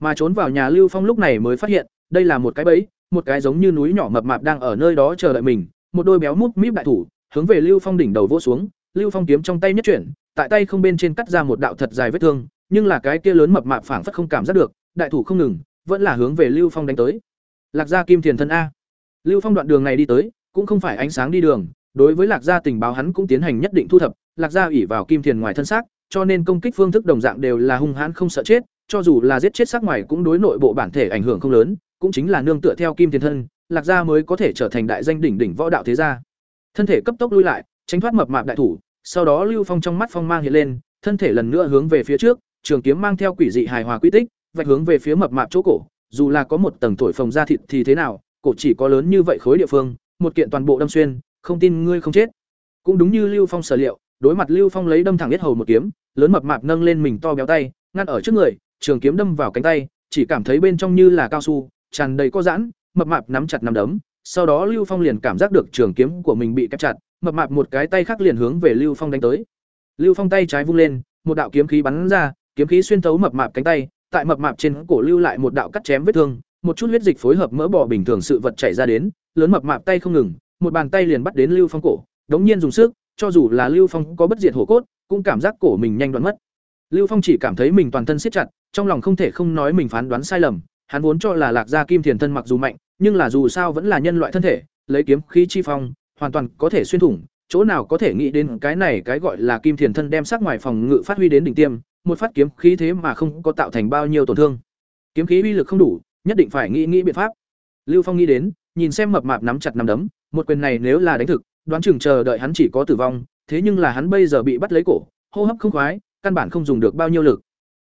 Speaker 1: Mà trốn vào nhà Lưu Phong lúc này mới phát hiện, đây là một cái bẫy, một cái giống như núi nhỏ mập mạp đang ở nơi đó chờ đợi mình, một đôi béo mút míp đại thủ, hướng về Lưu Phong đỉnh đầu vỗ xuống, Lưu Phong kiếm trong tay nhất chuyển, tại tay không bên trên cắt ra một đạo thật dài vết thương, nhưng là cái kia lớn mập mạp phảng phất không cảm giác được, đại thủ không ngừng, vẫn là hướng về Lưu Phong đánh tới. Lạc gia kim thiền thân a. Lưu Phong đoạn đường này đi tới, cũng không phải ánh sáng đi đường, đối với Lạc gia tình báo hắn cũng tiến hành nhất định thu thập, Lạc gia ủy vào kim thiền ngoài thân xác, cho nên công kích phương thức đồng dạng đều là hung hãn không sợ chết, cho dù là giết chết xác ngoài cũng đối nội bộ bản thể ảnh hưởng không lớn, cũng chính là nương tựa theo kim thiền thân, Lạc gia mới có thể trở thành đại danh đỉnh đỉnh võ đạo thế gia. Thân thể cấp tốc lui lại, tránh thoát mập mạp đại thủ, sau đó Lưu Phong trong mắt phong mang hiện lên, thân thể lần nữa hướng về phía trước, trường kiếm mang theo quỷ dị hài hòa quy tích, vạch hướng về phía mập mạp chỗ cổ, dù là có một tầng thổi phồng da thịt thì thế nào, cổ chỉ có lớn như vậy khối địa phương, một kiện toàn bộ đâm xuyên, không tin ngươi không chết. Cũng đúng như Lưu Phong sở liệu, đối mặt Lưu Phong lấy đâm thẳng huyết hầu một kiếm, lớn mập mạp nâng lên mình to béo tay, ngăn ở trước người, trường kiếm đâm vào cánh tay, chỉ cảm thấy bên trong như là cao su, tràn đầy có giãn, mập mạp nắm chặt nắm đấm, sau đó Lưu Phong liền cảm giác được trường kiếm của mình bị kẹp chặt, mập mạp một cái tay khác liền hướng về Lưu Phong đánh tới. Lưu Phong tay trái vung lên, một đạo kiếm khí bắn ra, kiếm khí xuyên thấu mập mạp cánh tay, tại mập mạp trên cổ lưu lại một đạo cắt chém vết thương, một chút huyết dịch phối hợp mỡ bò bình thường sự vật chảy ra đến, lớn mập mạp tay không ngừng, một bàn tay liền bắt đến Lưu Phong cổ, đống nhiên dùng sức, cho dù là Lưu Phong có bất diệt hổ cốt, cũng cảm giác cổ mình nhanh đoạn mất. Lưu Phong chỉ cảm thấy mình toàn thân siết chặt, trong lòng không thể không nói mình phán đoán sai lầm, hắn vốn cho là Lạc Gia Kim Thiền thân mặc dù mạnh, nhưng là dù sao vẫn là nhân loại thân thể, lấy kiếm khí chi phong, hoàn toàn có thể xuyên thủng, chỗ nào có thể nghĩ đến cái này cái gọi là Kim Thiền thân đem sắc ngoài phòng ngự phát huy đến đỉnh tiêm, một phát kiếm khí thế mà không có tạo thành bao nhiêu tổn thương. Kiếm khí uy lực không đủ, nhất định phải nghĩ nghĩ biện pháp. Lưu Phong nghĩ đến, nhìn xem mập mạp nắm chặt nắm đấm, một quyền này nếu là đánh thực, đoán chừng chờ đợi hắn chỉ có tử vong, thế nhưng là hắn bây giờ bị bắt lấy cổ, hô hấp không khoái, căn bản không dùng được bao nhiêu lực.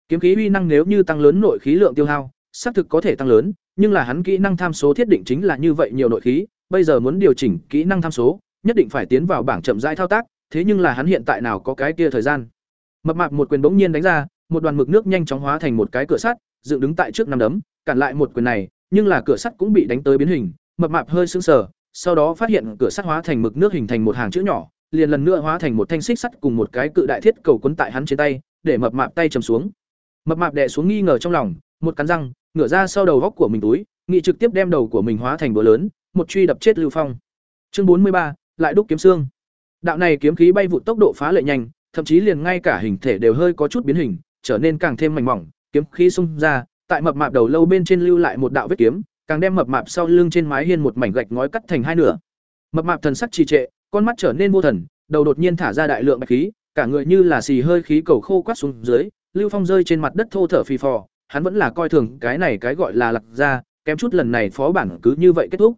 Speaker 1: Kiếm khí uy năng nếu như tăng lớn nội khí lượng tiêu hao, xác thực có thể tăng lớn, nhưng là hắn kỹ năng tham số thiết định chính là như vậy nhiều nội khí, bây giờ muốn điều chỉnh kỹ năng tham số, nhất định phải tiến vào bảng chậm rãi thao tác, thế nhưng là hắn hiện tại nào có cái kia thời gian. Mập mạp một quyền bỗng nhiên đánh ra, một đoàn mực nước nhanh chóng hóa thành một cái cửa sắt, dựng đứng tại trước năm đấm, cản lại một quyền này, nhưng là cửa sắt cũng bị đánh tới biến hình, mập mạp hơi sững sờ, sau đó phát hiện cửa sắt hóa thành mực nước hình thành một hàng chữ nhỏ, liền lần nữa hóa thành một thanh xích sắt cùng một cái cự đại thiết cầu quấn tại hắn trên tay, để mập mạp tay trầm xuống. Mập mạp đè xuống nghi ngờ trong lòng, một cắn răng, ngửa ra sau đầu góc của mình túi, nghị trực tiếp đem đầu của mình hóa thành búa lớn, một truy đập chết Lưu Phong. Chương bốn mươi ba, lại đúc kiếm xương. Đạo này kiếm khí bay vụt tốc độ phá lệ nhanh, thậm chí liền ngay cả hình thể đều hơi có chút biến hình, trở nên càng thêm mảnh mỏng, kiếm khí xung ra, tại mập mạp đầu lâu bên trên lưu lại một đạo vết kiếm, càng đem mập mạp sau lưng trên mái hiên một mảnh gạch ngói cắt thành hai nửa. Mập mạp thần sắc trì trệ, con mắt trở nên vô thần, đầu đột nhiên thả ra đại lượng bạch khí, cả người như là xì hơi khí cầu khô quắt xuống dưới, Lưu Phong rơi trên mặt đất thô thở phì phò, hắn vẫn là coi thường cái này cái gọi là lạc ra, kém chút lần này phó bản cứ như vậy kết thúc.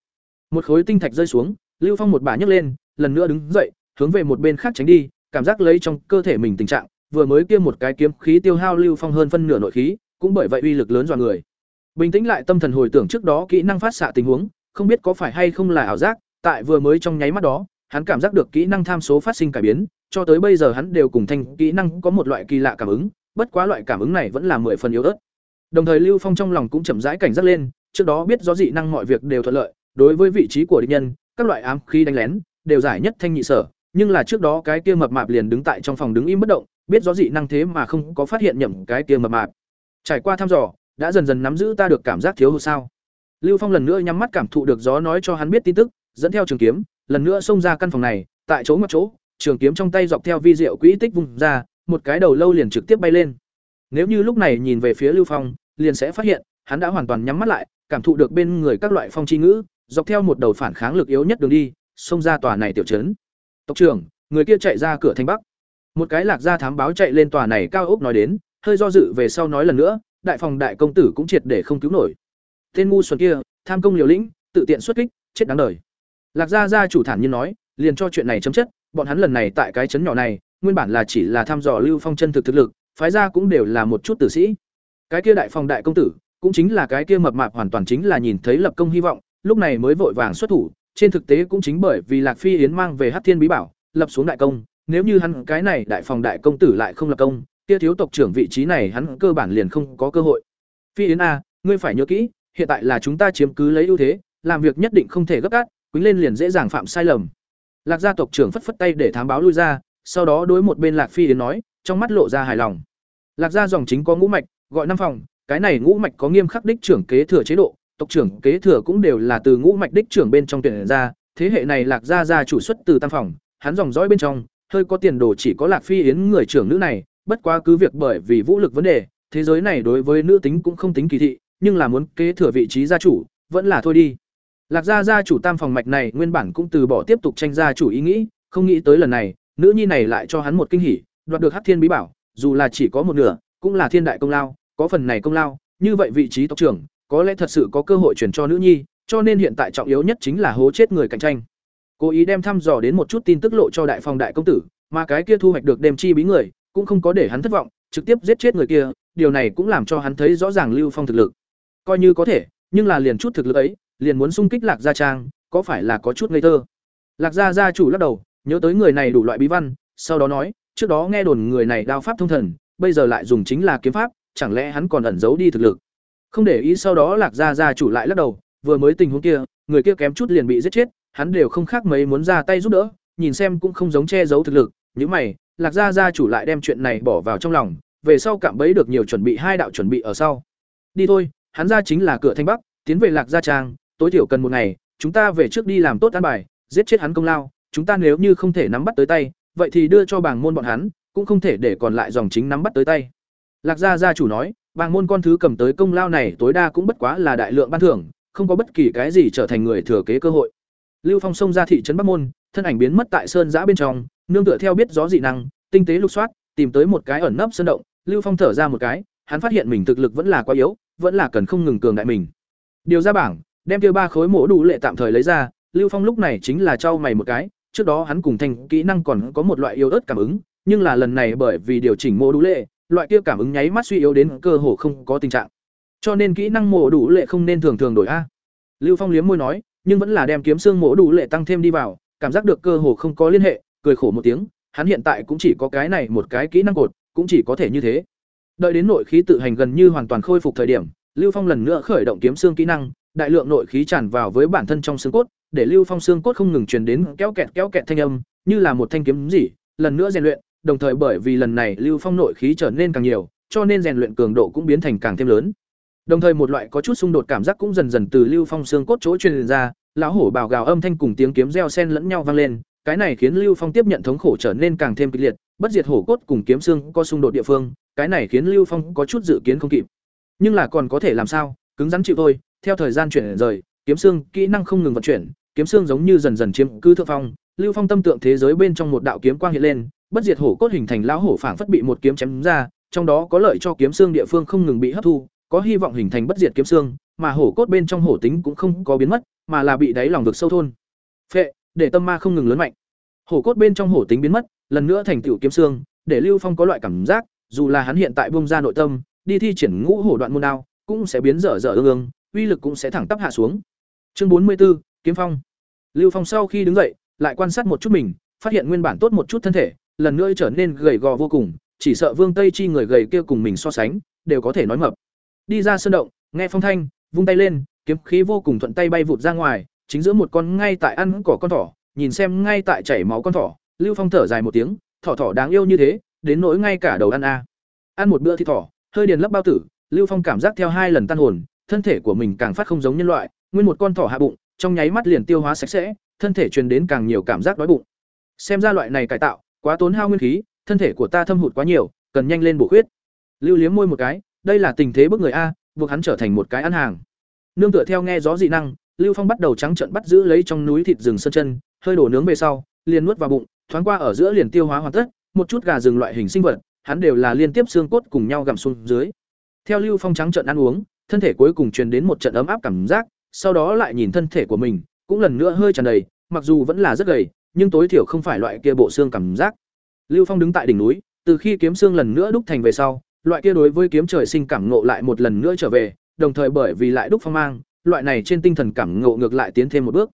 Speaker 1: Một khối tinh thạch rơi xuống, Lưu Phong một bà nhấc lên, lần nữa đứng dậy, hướng về một bên khác tránh đi, cảm giác lấy trong cơ thể mình tình trạng, vừa mới kia một cái kiếm khí tiêu hao Lưu Phong hơn phân nửa nội khí, cũng bởi vậy uy lực lớn dọa người. Bình tĩnh lại tâm thần hồi tưởng trước đó kỹ năng phát xạ tình huống, không biết có phải hay không là ảo giác, tại vừa mới trong nháy mắt đó, hắn cảm giác được kỹ năng tham số phát sinh cải biến, cho tới bây giờ hắn đều cùng thanh kỹ năng có một loại kỳ lạ cảm ứng, bất quá loại cảm ứng này vẫn là mười phần yếu ớt. Đồng thời Lưu Phong trong lòng cũng chậm rãi cảnh giác lên, trước đó biết rõ dị năng mọi việc đều thuận lợi, đối với vị trí của địch nhân, các loại ám khí đánh lén đều giải nhất thanh nhị sở, nhưng là trước đó cái kia mập mạp liền đứng tại trong phòng đứng im bất động, biết rõ dị năng thế mà không có phát hiện nhầm cái kia mập mạp. Trải qua thăm dò, đã dần dần nắm giữ ta được cảm giác thiếu hụt sao? Lưu Phong lần nữa nhắm mắt cảm thụ được gió nói cho hắn biết tin tức, dẫn theo trường kiếm, lần nữa xông ra căn phòng này, tại chỗ ngoặt chỗ, trường kiếm trong tay dọc theo vi diệu quỹ tích vùng ra, một cái đầu lâu liền trực tiếp bay lên. Nếu như lúc này nhìn về phía Lưu Phong, liền sẽ phát hiện, hắn đã hoàn toàn nhắm mắt lại, cảm thụ được bên người các loại phong chi ngữ, dọc theo một đầu phản kháng lực yếu nhất đường đi, xông ra tòa này tiểu trấn. Tộc trưởng, người kia chạy ra cửa thành bắc. Một cái lạc gia thám báo chạy lên tòa này cao ốc nói đến, hơi do dự về sau nói lần nữa, đại phòng đại công tử cũng triệt để không cứu nổi. Tên ngu xuẩn kia, tham công liều lĩnh, tự tiện xuất kích, chết đáng đời. Lạc gia gia chủ thản nhiên nói, liền cho chuyện này chấm chất, bọn hắn lần này tại cái trấn nhỏ này, nguyên bản là chỉ là thăm dò Lưu Phong chân thực thực lực, phái ra cũng đều là một chút tử sĩ. Cái kia đại phòng đại công tử, cũng chính là cái kia mập mạp hoàn toàn chính là nhìn thấy lập công hy vọng, lúc này mới vội vàng xuất thủ, trên thực tế cũng chính bởi vì Lạc Phi Yến mang về Hắc Thiên Bí Bảo, lập xuống đại công, nếu như hắn cái này đại phòng đại công tử lại không lập công, kia thiếu tộc trưởng vị trí này hắn cơ bản liền không có cơ hội. Phi Yến a, ngươi phải nhớ kỹ, hiện tại là chúng ta chiếm cứ lấy ưu thế, làm việc nhất định không thể gấp gáp, quýnh lên liền dễ dàng phạm sai lầm. Lạc gia tộc trưởng phất phất tay để thám báo lui ra, sau đó đối một bên Lạc Phi Yến nói, trong mắt lộ ra hài lòng. Lạc gia dòng chính có ngũ mạch, gọi năm phòng, cái này ngũ mạch có nghiêm khắc đích trưởng kế thừa chế độ, tộc trưởng kế thừa cũng đều là từ ngũ mạch đích trưởng bên trong tuyển ra, thế hệ này Lạc gia gia chủ xuất từ tam phòng, hắn dòng dõi bên trong, hơi có tiền đồ chỉ có Lạc Phi Yến người trưởng nữ này, bất quá cứ việc bởi vì vũ lực vấn đề, thế giới này đối với nữ tính cũng không tính kỳ thị, nhưng là muốn kế thừa vị trí gia chủ, vẫn là thôi đi. Lạc gia gia chủ tam phòng mạch này nguyên bản cũng từ bỏ tiếp tục tranh gia chủ ý nghĩ, không nghĩ tới lần này, nữ nhi này lại cho hắn một kinh hỉ, đoạt được Hắc Thiên bí bảo, dù là chỉ có một nửa, cũng là thiên đại công lao, có phần này công lao, như vậy vị trí tộc trưởng, có lẽ thật sự có cơ hội chuyển cho nữ nhi, cho nên hiện tại trọng yếu nhất chính là hố chết người cạnh tranh. Cố ý đem thăm dò đến một chút tin tức lộ cho đại phòng đại công tử, mà cái kia thu hoạch được đem chi bí người, cũng không có để hắn thất vọng, trực tiếp giết chết người kia, điều này cũng làm cho hắn thấy rõ ràng Lưu Phong thực lực. Coi như có thể, nhưng là liền chút thực lực ấy, liền muốn xung kích Lạc Gia Trang, có phải là có chút ngây thơ. Lạc Gia gia chủ lắc đầu, nhớ tới người này đủ loại bí văn, sau đó nói, trước đó nghe đồn người này đao pháp thông thần, bây giờ lại dùng chính là kiếm pháp, chẳng lẽ hắn còn ẩn giấu đi thực lực. Không để ý sau đó Lạc Gia gia chủ lại lắc đầu, vừa mới tình huống kia, người kia kém chút liền bị giết chết, hắn đều không khác mấy muốn ra tay giúp đỡ, nhìn xem cũng không giống che giấu thực lực, những mày, Lạc Gia gia chủ lại đem chuyện này bỏ vào trong lòng, về sau cạm bẫy được nhiều chuẩn bị hai đạo chuẩn bị ở sau. Đi thôi, hắn ra chính là cửa thanh bắc, tiến về Lạc Gia trang, tối thiểu cần một ngày, chúng ta về trước đi làm tốt an bài, giết chết hắn công lao, chúng ta nếu như không thể nắm bắt tới tay, vậy thì đưa cho bảng môn bọn hắn, cũng không thể để còn lại dòng chính nắm bắt tới tay. Lạc Gia gia chủ nói, bảng môn con thứ cầm tới công lao này tối đa cũng bất quá là đại lượng ban thưởng, không có bất kỳ cái gì trở thành người thừa kế cơ hội. Lưu Phong xông ra thị trấn Bắc Môn, thân ảnh biến mất tại sơn giã bên trong, nương tựa theo biết gió dị năng, tinh tế lục soát, tìm tới một cái ẩn nấp sơn động, Lưu Phong thở ra một cái, hắn phát hiện mình thực lực vẫn là quá yếu, vẫn là cần không ngừng cường đại mình. Điều ra bảng, đem tiêu ba khối mổ đủ lệ tạm thời lấy ra, Lưu Phong lúc này chính là trao mày một cái, trước đó hắn cùng thành kỹ năng còn có một loại yếu ớt cảm ứng, nhưng là lần này bởi vì điều chỉnh mổ đủ lệ, loại kia cảm ứng nháy mắt suy yếu đến cơ hồ không có tình trạng. Cho nên kỹ năng mổ đủ lệ không nên thường thường đổi a. Lưu Phong liếm môi nói, nhưng vẫn là đem kiếm xương mổ đủ lệ tăng thêm đi vào, cảm giác được cơ hồ không có liên hệ, cười khổ một tiếng, hắn hiện tại cũng chỉ có cái này một cái kỹ năng cột, cũng chỉ có thể như thế. Đợi đến nội khí tự hành gần như hoàn toàn khôi phục thời điểm, Lưu Phong lần nữa khởi động kiếm xương kỹ năng, đại lượng nội khí tràn vào với bản thân trong xương cốt, để Lưu Phong xương cốt không ngừng truyền đến kéo kẹt kéo kẹt thanh âm, như là một thanh kiếm gì, lần nữa rèn luyện, đồng thời bởi vì lần này Lưu Phong nội khí trở nên càng nhiều, cho nên rèn luyện cường độ cũng biến thành càng thêm lớn. Đồng thời một loại có chút xung đột cảm giác cũng dần dần từ Lưu Phong xương cốt chỗ truyền ra, lão hổ bào gào âm thanh cùng tiếng kiếm reo xen lẫn nhau vang lên, cái này khiến Lưu Phong tiếp nhận thống khổ trở nên càng thêm kịch liệt, bất diệt hổ cốt cùng kiếm xương có xung đột địa phương, cái này khiến Lưu Phong có chút dự kiến không kịp. Nhưng là còn có thể làm sao, cứng rắn chịu thôi, theo thời gian chuyển rời, kiếm xương kỹ năng không ngừng vận chuyển, kiếm xương giống như dần dần chiếm cứ thượng phong, Lưu Phong tâm tượng thế giới bên trong một đạo kiếm quang hiện lên, bất diệt hổ cốt hình thành lão hổ phảng phất bị một kiếm chém ra, trong đó có lợi cho kiếm xương địa phương không ngừng bị hấp thu, có hy vọng hình thành bất diệt kiếm xương, mà hổ cốt bên trong hổ tính cũng không có biến mất, mà là bị đáy lòng vực sâu thôn. Phệ, để tâm ma không ngừng lớn mạnh. Hổ cốt bên trong hổ tính biến mất, lần nữa thành tựu kiếm xương, để Lưu Phong có loại cảm giác, dù là hắn hiện tại bông ra nội tâm, đi thi triển ngũ hổ đoạn môn đao, cũng sẽ biến dở dở ương ương, uy lực cũng sẽ thẳng tắp hạ xuống. Chương bốn mươi 44, Kiếm Phong. Lưu Phong sau khi đứng dậy, lại quan sát một chút mình, phát hiện nguyên bản tốt một chút thân thể, lần nữa trở nên gầy gò vô cùng, chỉ sợ Vương Tây Chi người gầy kia cùng mình so sánh, đều có thể nói mập. Đi ra sơn động, nghe phong thanh, vung tay lên, kiếm khí vô cùng thuận tay bay vụt ra ngoài, chính giữa một con ngay tại ăn cỏ con thỏ, nhìn xem ngay tại chảy máu con thỏ, Lưu Phong thở dài một tiếng, thỏ thỏ đáng yêu như thế, đến nỗi ngay cả đầu ăn a. Ăn một bữa thì thỏ, hơi điền lấp bao tử, Lưu Phong cảm giác theo hai lần tan hồn, thân thể của mình càng phát không giống nhân loại, nguyên một con thỏ hạ bụng, trong nháy mắt liền tiêu hóa sạch sẽ, thân thể truyền đến càng nhiều cảm giác đói bụng. Xem ra loại này cải tạo, quá tốn hao nguyên khí, thân thể của ta thâm hụt quá nhiều, cần nhanh lên bổ khuyết. Lưu Liếm môi một cái, đây là tình thế bức người a, buộc hắn trở thành một cái ăn hàng. Nương tựa theo nghe gió dị năng, Lưu Phong bắt đầu trắng trợn bắt giữ lấy trong núi thịt rừng sơn chân, hơi đổ nướng về sau, liền nuốt vào bụng, thoáng qua ở giữa liền tiêu hóa hoàn tất, một chút gà rừng loại hình sinh vật, hắn đều là liên tiếp xương cốt cùng nhau gặm xuống dưới. Theo Lưu Phong trắng trợn ăn uống, thân thể cuối cùng truyền đến một trận ấm áp cảm giác, sau đó lại nhìn thân thể của mình, cũng lần nữa hơi tràn đầy, mặc dù vẫn là rất gầy, nhưng tối thiểu không phải loại kia bộ xương cảm giác. Lưu Phong đứng tại đỉnh núi, từ khi kiếm xương lần nữa đúc thành về sau, loại kia đối với kiếm trời sinh cảm ngộ lại một lần nữa trở về, đồng thời bởi vì lại đúc phong mang, loại này trên tinh thần cảm ngộ ngược lại tiến thêm một bước.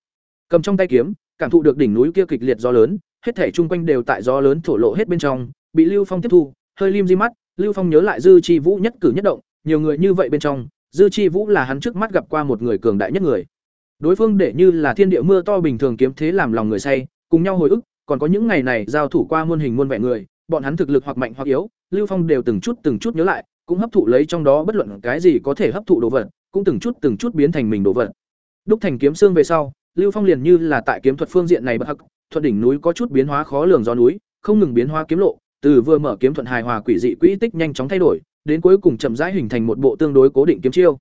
Speaker 1: Cầm trong tay kiếm, cảm thụ được đỉnh núi kia kịch liệt gió lớn, hết thảy chung quanh đều tại gió lớn thổ lộ hết bên trong, bị Lưu Phong tiếp thu, hơi lim di mắt, Lưu Phong nhớ lại Dư Chi Vũ nhất cử nhất động, nhiều người như vậy bên trong, Dư Chi Vũ là hắn trước mắt gặp qua một người cường đại nhất người. Đối phương để như là thiên địa mưa to bình thường kiếm thế làm lòng người say, cùng nhau hồi ức, còn có những ngày này giao thủ qua muôn hình muôn vẻ người, bọn hắn thực lực hoặc mạnh hoặc yếu, Lưu Phong đều từng chút từng chút nhớ lại, cũng hấp thụ lấy trong đó bất luận cái gì có thể hấp thụ đồ vật, cũng từng chút từng chút biến thành mình đồ vật. Đúc thành kiếm xương về sau, Lưu Phong liền như là tại kiếm thuật phương diện này bất hắc, thuận đỉnh núi có chút biến hóa khó lường do núi, không ngừng biến hóa kiếm lộ, từ vừa mở kiếm thuận hài hòa quỷ dị quỹ tích nhanh chóng thay đổi, đến cuối cùng chậm rãi hình thành một bộ tương đối cố định kiếm chiêu.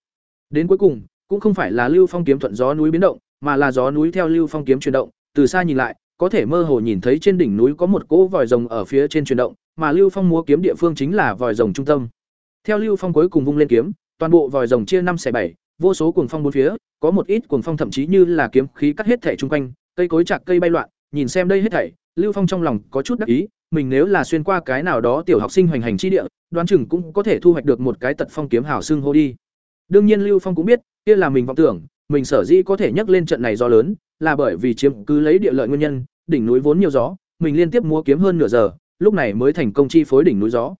Speaker 1: Đến cuối cùng, cũng không phải là Lưu Phong kiếm thuận gió núi biến động, mà là gió núi theo Lưu Phong kiếm chuyển động, từ xa nhìn lại, có thể mơ hồ nhìn thấy trên đỉnh núi có một cỗ vòi rồng ở phía trên chuyển động, mà Lưu Phong múa kiếm địa phương chính là vòi rồng trung tâm. Theo Lưu Phong cuối cùng vung lên kiếm, toàn bộ vòi rồng chia năm xẻ bảy, vô số cuồng phong bốn phía, có một ít cuồng phong thậm chí như là kiếm khí cắt hết thảy chung quanh, cây cối chạc cây bay loạn, nhìn xem đây hết thảy, Lưu Phong trong lòng có chút đắc ý, mình nếu là xuyên qua cái nào đó tiểu học sinh hoành hành chi địa, đoán chừng cũng có thể thu hoạch được một cái tật phong kiếm hảo xưng hô đi. Đương nhiên Lưu Phong cũng biết, kia là mình vọng tưởng, mình sở dĩ có thể nhấc lên trận này do lớn, là bởi vì chiếm cứ lấy địa lợi nguyên nhân, đỉnh núi vốn nhiều gió, mình liên tiếp múa kiếm hơn nửa giờ, lúc này mới thành công chi phối đỉnh núi gió.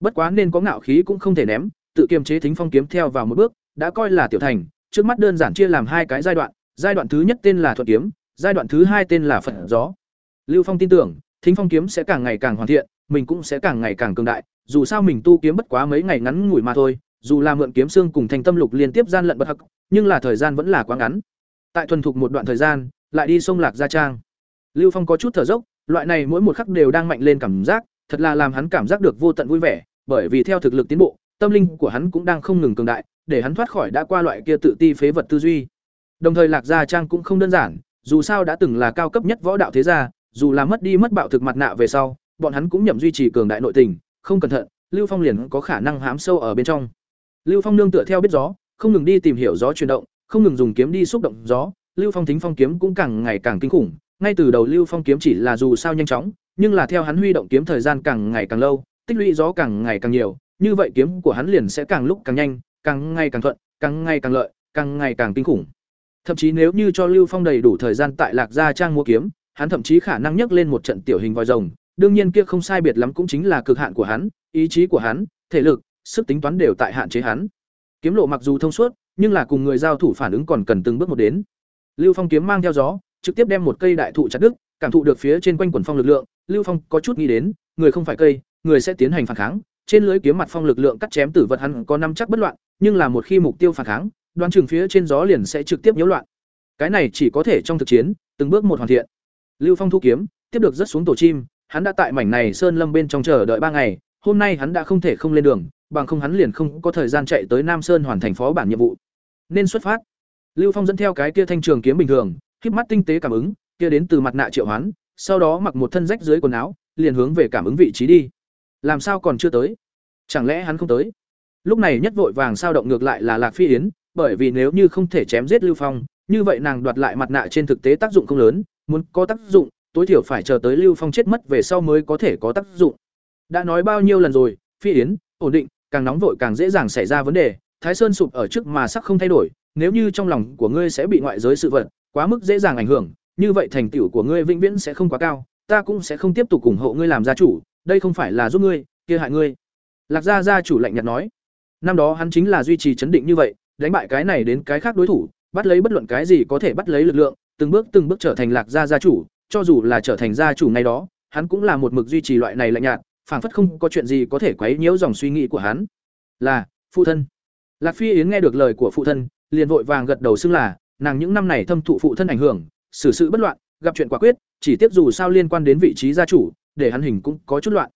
Speaker 1: Bất quá nên có ngạo khí cũng không thể ném, tự kiềm chế thính phong kiếm theo vào một bước, đã coi là tiểu thành, trước mắt đơn giản chia làm hai cái giai đoạn, giai đoạn thứ nhất tên là thuận kiếm, giai đoạn thứ hai tên là phật gió. Lưu Phong tin tưởng, thính phong kiếm sẽ càng ngày càng hoàn thiện, mình cũng sẽ càng ngày càng cường đại, dù sao mình tu kiếm bất quá mấy ngày ngắn ngủi mà thôi, dù là mượn kiếm xương cùng thành tâm lục liên tiếp gian lận bất hắc, nhưng là thời gian vẫn là quá ngắn. Tại thuần thục một đoạn thời gian, lại đi sông Lạc Gia Trang. Lưu Phong có chút thở dốc, loại này mỗi một khắc đều đang mạnh lên cảm giác, thật là làm hắn cảm giác được vô tận vui vẻ, bởi vì theo thực lực tiến bộ, tâm linh của hắn cũng đang không ngừng cường đại, để hắn thoát khỏi đã qua loại kia tự ti phế vật tư duy. Đồng thời Lạc Gia Trang cũng không đơn giản, dù sao đã từng là cao cấp nhất võ đạo thế gia, dù là mất đi mất bạo thực mặt nạ về sau, bọn hắn cũng nhậm duy trì cường đại nội tình, không cẩn thận, Lưu Phong liền có khả năng hám sâu ở bên trong. Lưu Phong nương tựa theo biết gió, không ngừng đi tìm hiểu gió chuyển động, không ngừng dùng kiếm đi xúc động gió, Lưu Phong tính phong kiếm cũng càng ngày càng kinh khủng, ngay từ đầu Lưu Phong kiếm chỉ là dù sao nhanh chóng, nhưng là theo hắn huy động kiếm thời gian càng ngày càng lâu, tích lũy gió càng ngày càng nhiều, như vậy kiếm của hắn liền sẽ càng lúc càng nhanh, càng ngày càng thuận, càng ngày càng lợi, càng ngày càng kinh khủng. Thậm chí nếu như cho Lưu Phong đầy đủ thời gian tại Lạc Gia trang mua kiếm, hắn thậm chí khả năng nhấc lên một trận tiểu hình vòi rồng, đương nhiên kia không sai biệt lắm cũng chính là cực hạn của hắn, ý chí của hắn, thể lực, sức tính toán đều tại hạn chế hắn. Kiếm lộ mặc dù thông suốt, nhưng là cùng người giao thủ phản ứng còn cần từng bước một đến. Lưu Phong kiếm mang theo gió, trực tiếp đem một cây đại thụ chặt đứt, cảm thụ được phía trên quanh quần phong lực lượng, Lưu Phong có chút nghĩ đến, người không phải cây, người sẽ tiến hành phản kháng, trên lưới kiếm mặt phong lực lượng cắt chém tử vật hắn có năm chắc bất loạn, nhưng là một khi mục tiêu phản kháng, đoán chừng phía trên gió liền sẽ trực tiếp nhiễu loạn. Cái này chỉ có thể trong thực chiến, từng bước một hoàn thiện. Lưu Phong thu kiếm, tiếp được rất xuống tổ chim, hắn đã tại mảnh này sơn lâm bên trong chờ đợi ba ngày, hôm nay hắn đã không thể không lên đường, bằng không hắn liền không có thời gian chạy tới Nam Sơn hoàn thành phó bản nhiệm vụ. Nên xuất phát. Lưu Phong dẫn theo cái kia thanh trường kiếm bình thường, khép mắt tinh tế cảm ứng, kia đến từ mặt nạ triệu hoán, sau đó mặc một thân rách dưới quần áo, liền hướng về cảm ứng vị trí đi. Làm sao còn chưa tới? Chẳng lẽ hắn không tới? Lúc này nhất vội vàng sao động ngược lại là Lạc Phi Yến, bởi vì nếu như không thể chém giết Lưu Phong, như vậy nàng đoạt lại mặt nạ trên thực tế tác dụng không lớn, muốn có tác dụng, tối thiểu phải chờ tới Lưu Phong chết mất về sau mới có thể có tác dụng. Đã nói bao nhiêu lần rồi, Phi Yến, ổn định, càng nóng vội càng dễ dàng xảy ra vấn đề, Thái Sơn sụp ở trước mà sắc không thay đổi, nếu như trong lòng của ngươi sẽ bị ngoại giới sự vật quá mức dễ dàng ảnh hưởng, như vậy thành tựu của ngươi vĩnh viễn sẽ không quá cao, ta cũng sẽ không tiếp tục ủng hộ ngươi làm gia chủ, đây không phải là giúp ngươi, kia hại ngươi. Lạc gia gia chủ lạnh nhạt nói. Năm đó hắn chính là duy trì chấn định như vậy, đánh bại cái này đến cái khác đối thủ, bắt lấy bất luận cái gì có thể bắt lấy lực lượng, từng bước từng bước trở thành Lạc gia gia chủ, cho dù là trở thành gia chủ ngày đó, hắn cũng là một mực duy trì loại này lạnh nhạt, phảng phất không có chuyện gì có thể quấy nhiễu dòng suy nghĩ của hắn. Là, phụ thân. Lạc Phi Yến nghe được lời của phụ thân, liền vội vàng gật đầu xưng là, nàng những năm này thâm thụ phụ thân ảnh hưởng, xử sự bất loạn, gặp chuyện quả quyết, chỉ tiếp dù sao liên quan đến vị trí gia chủ, để hắn hình cũng có chút loạn.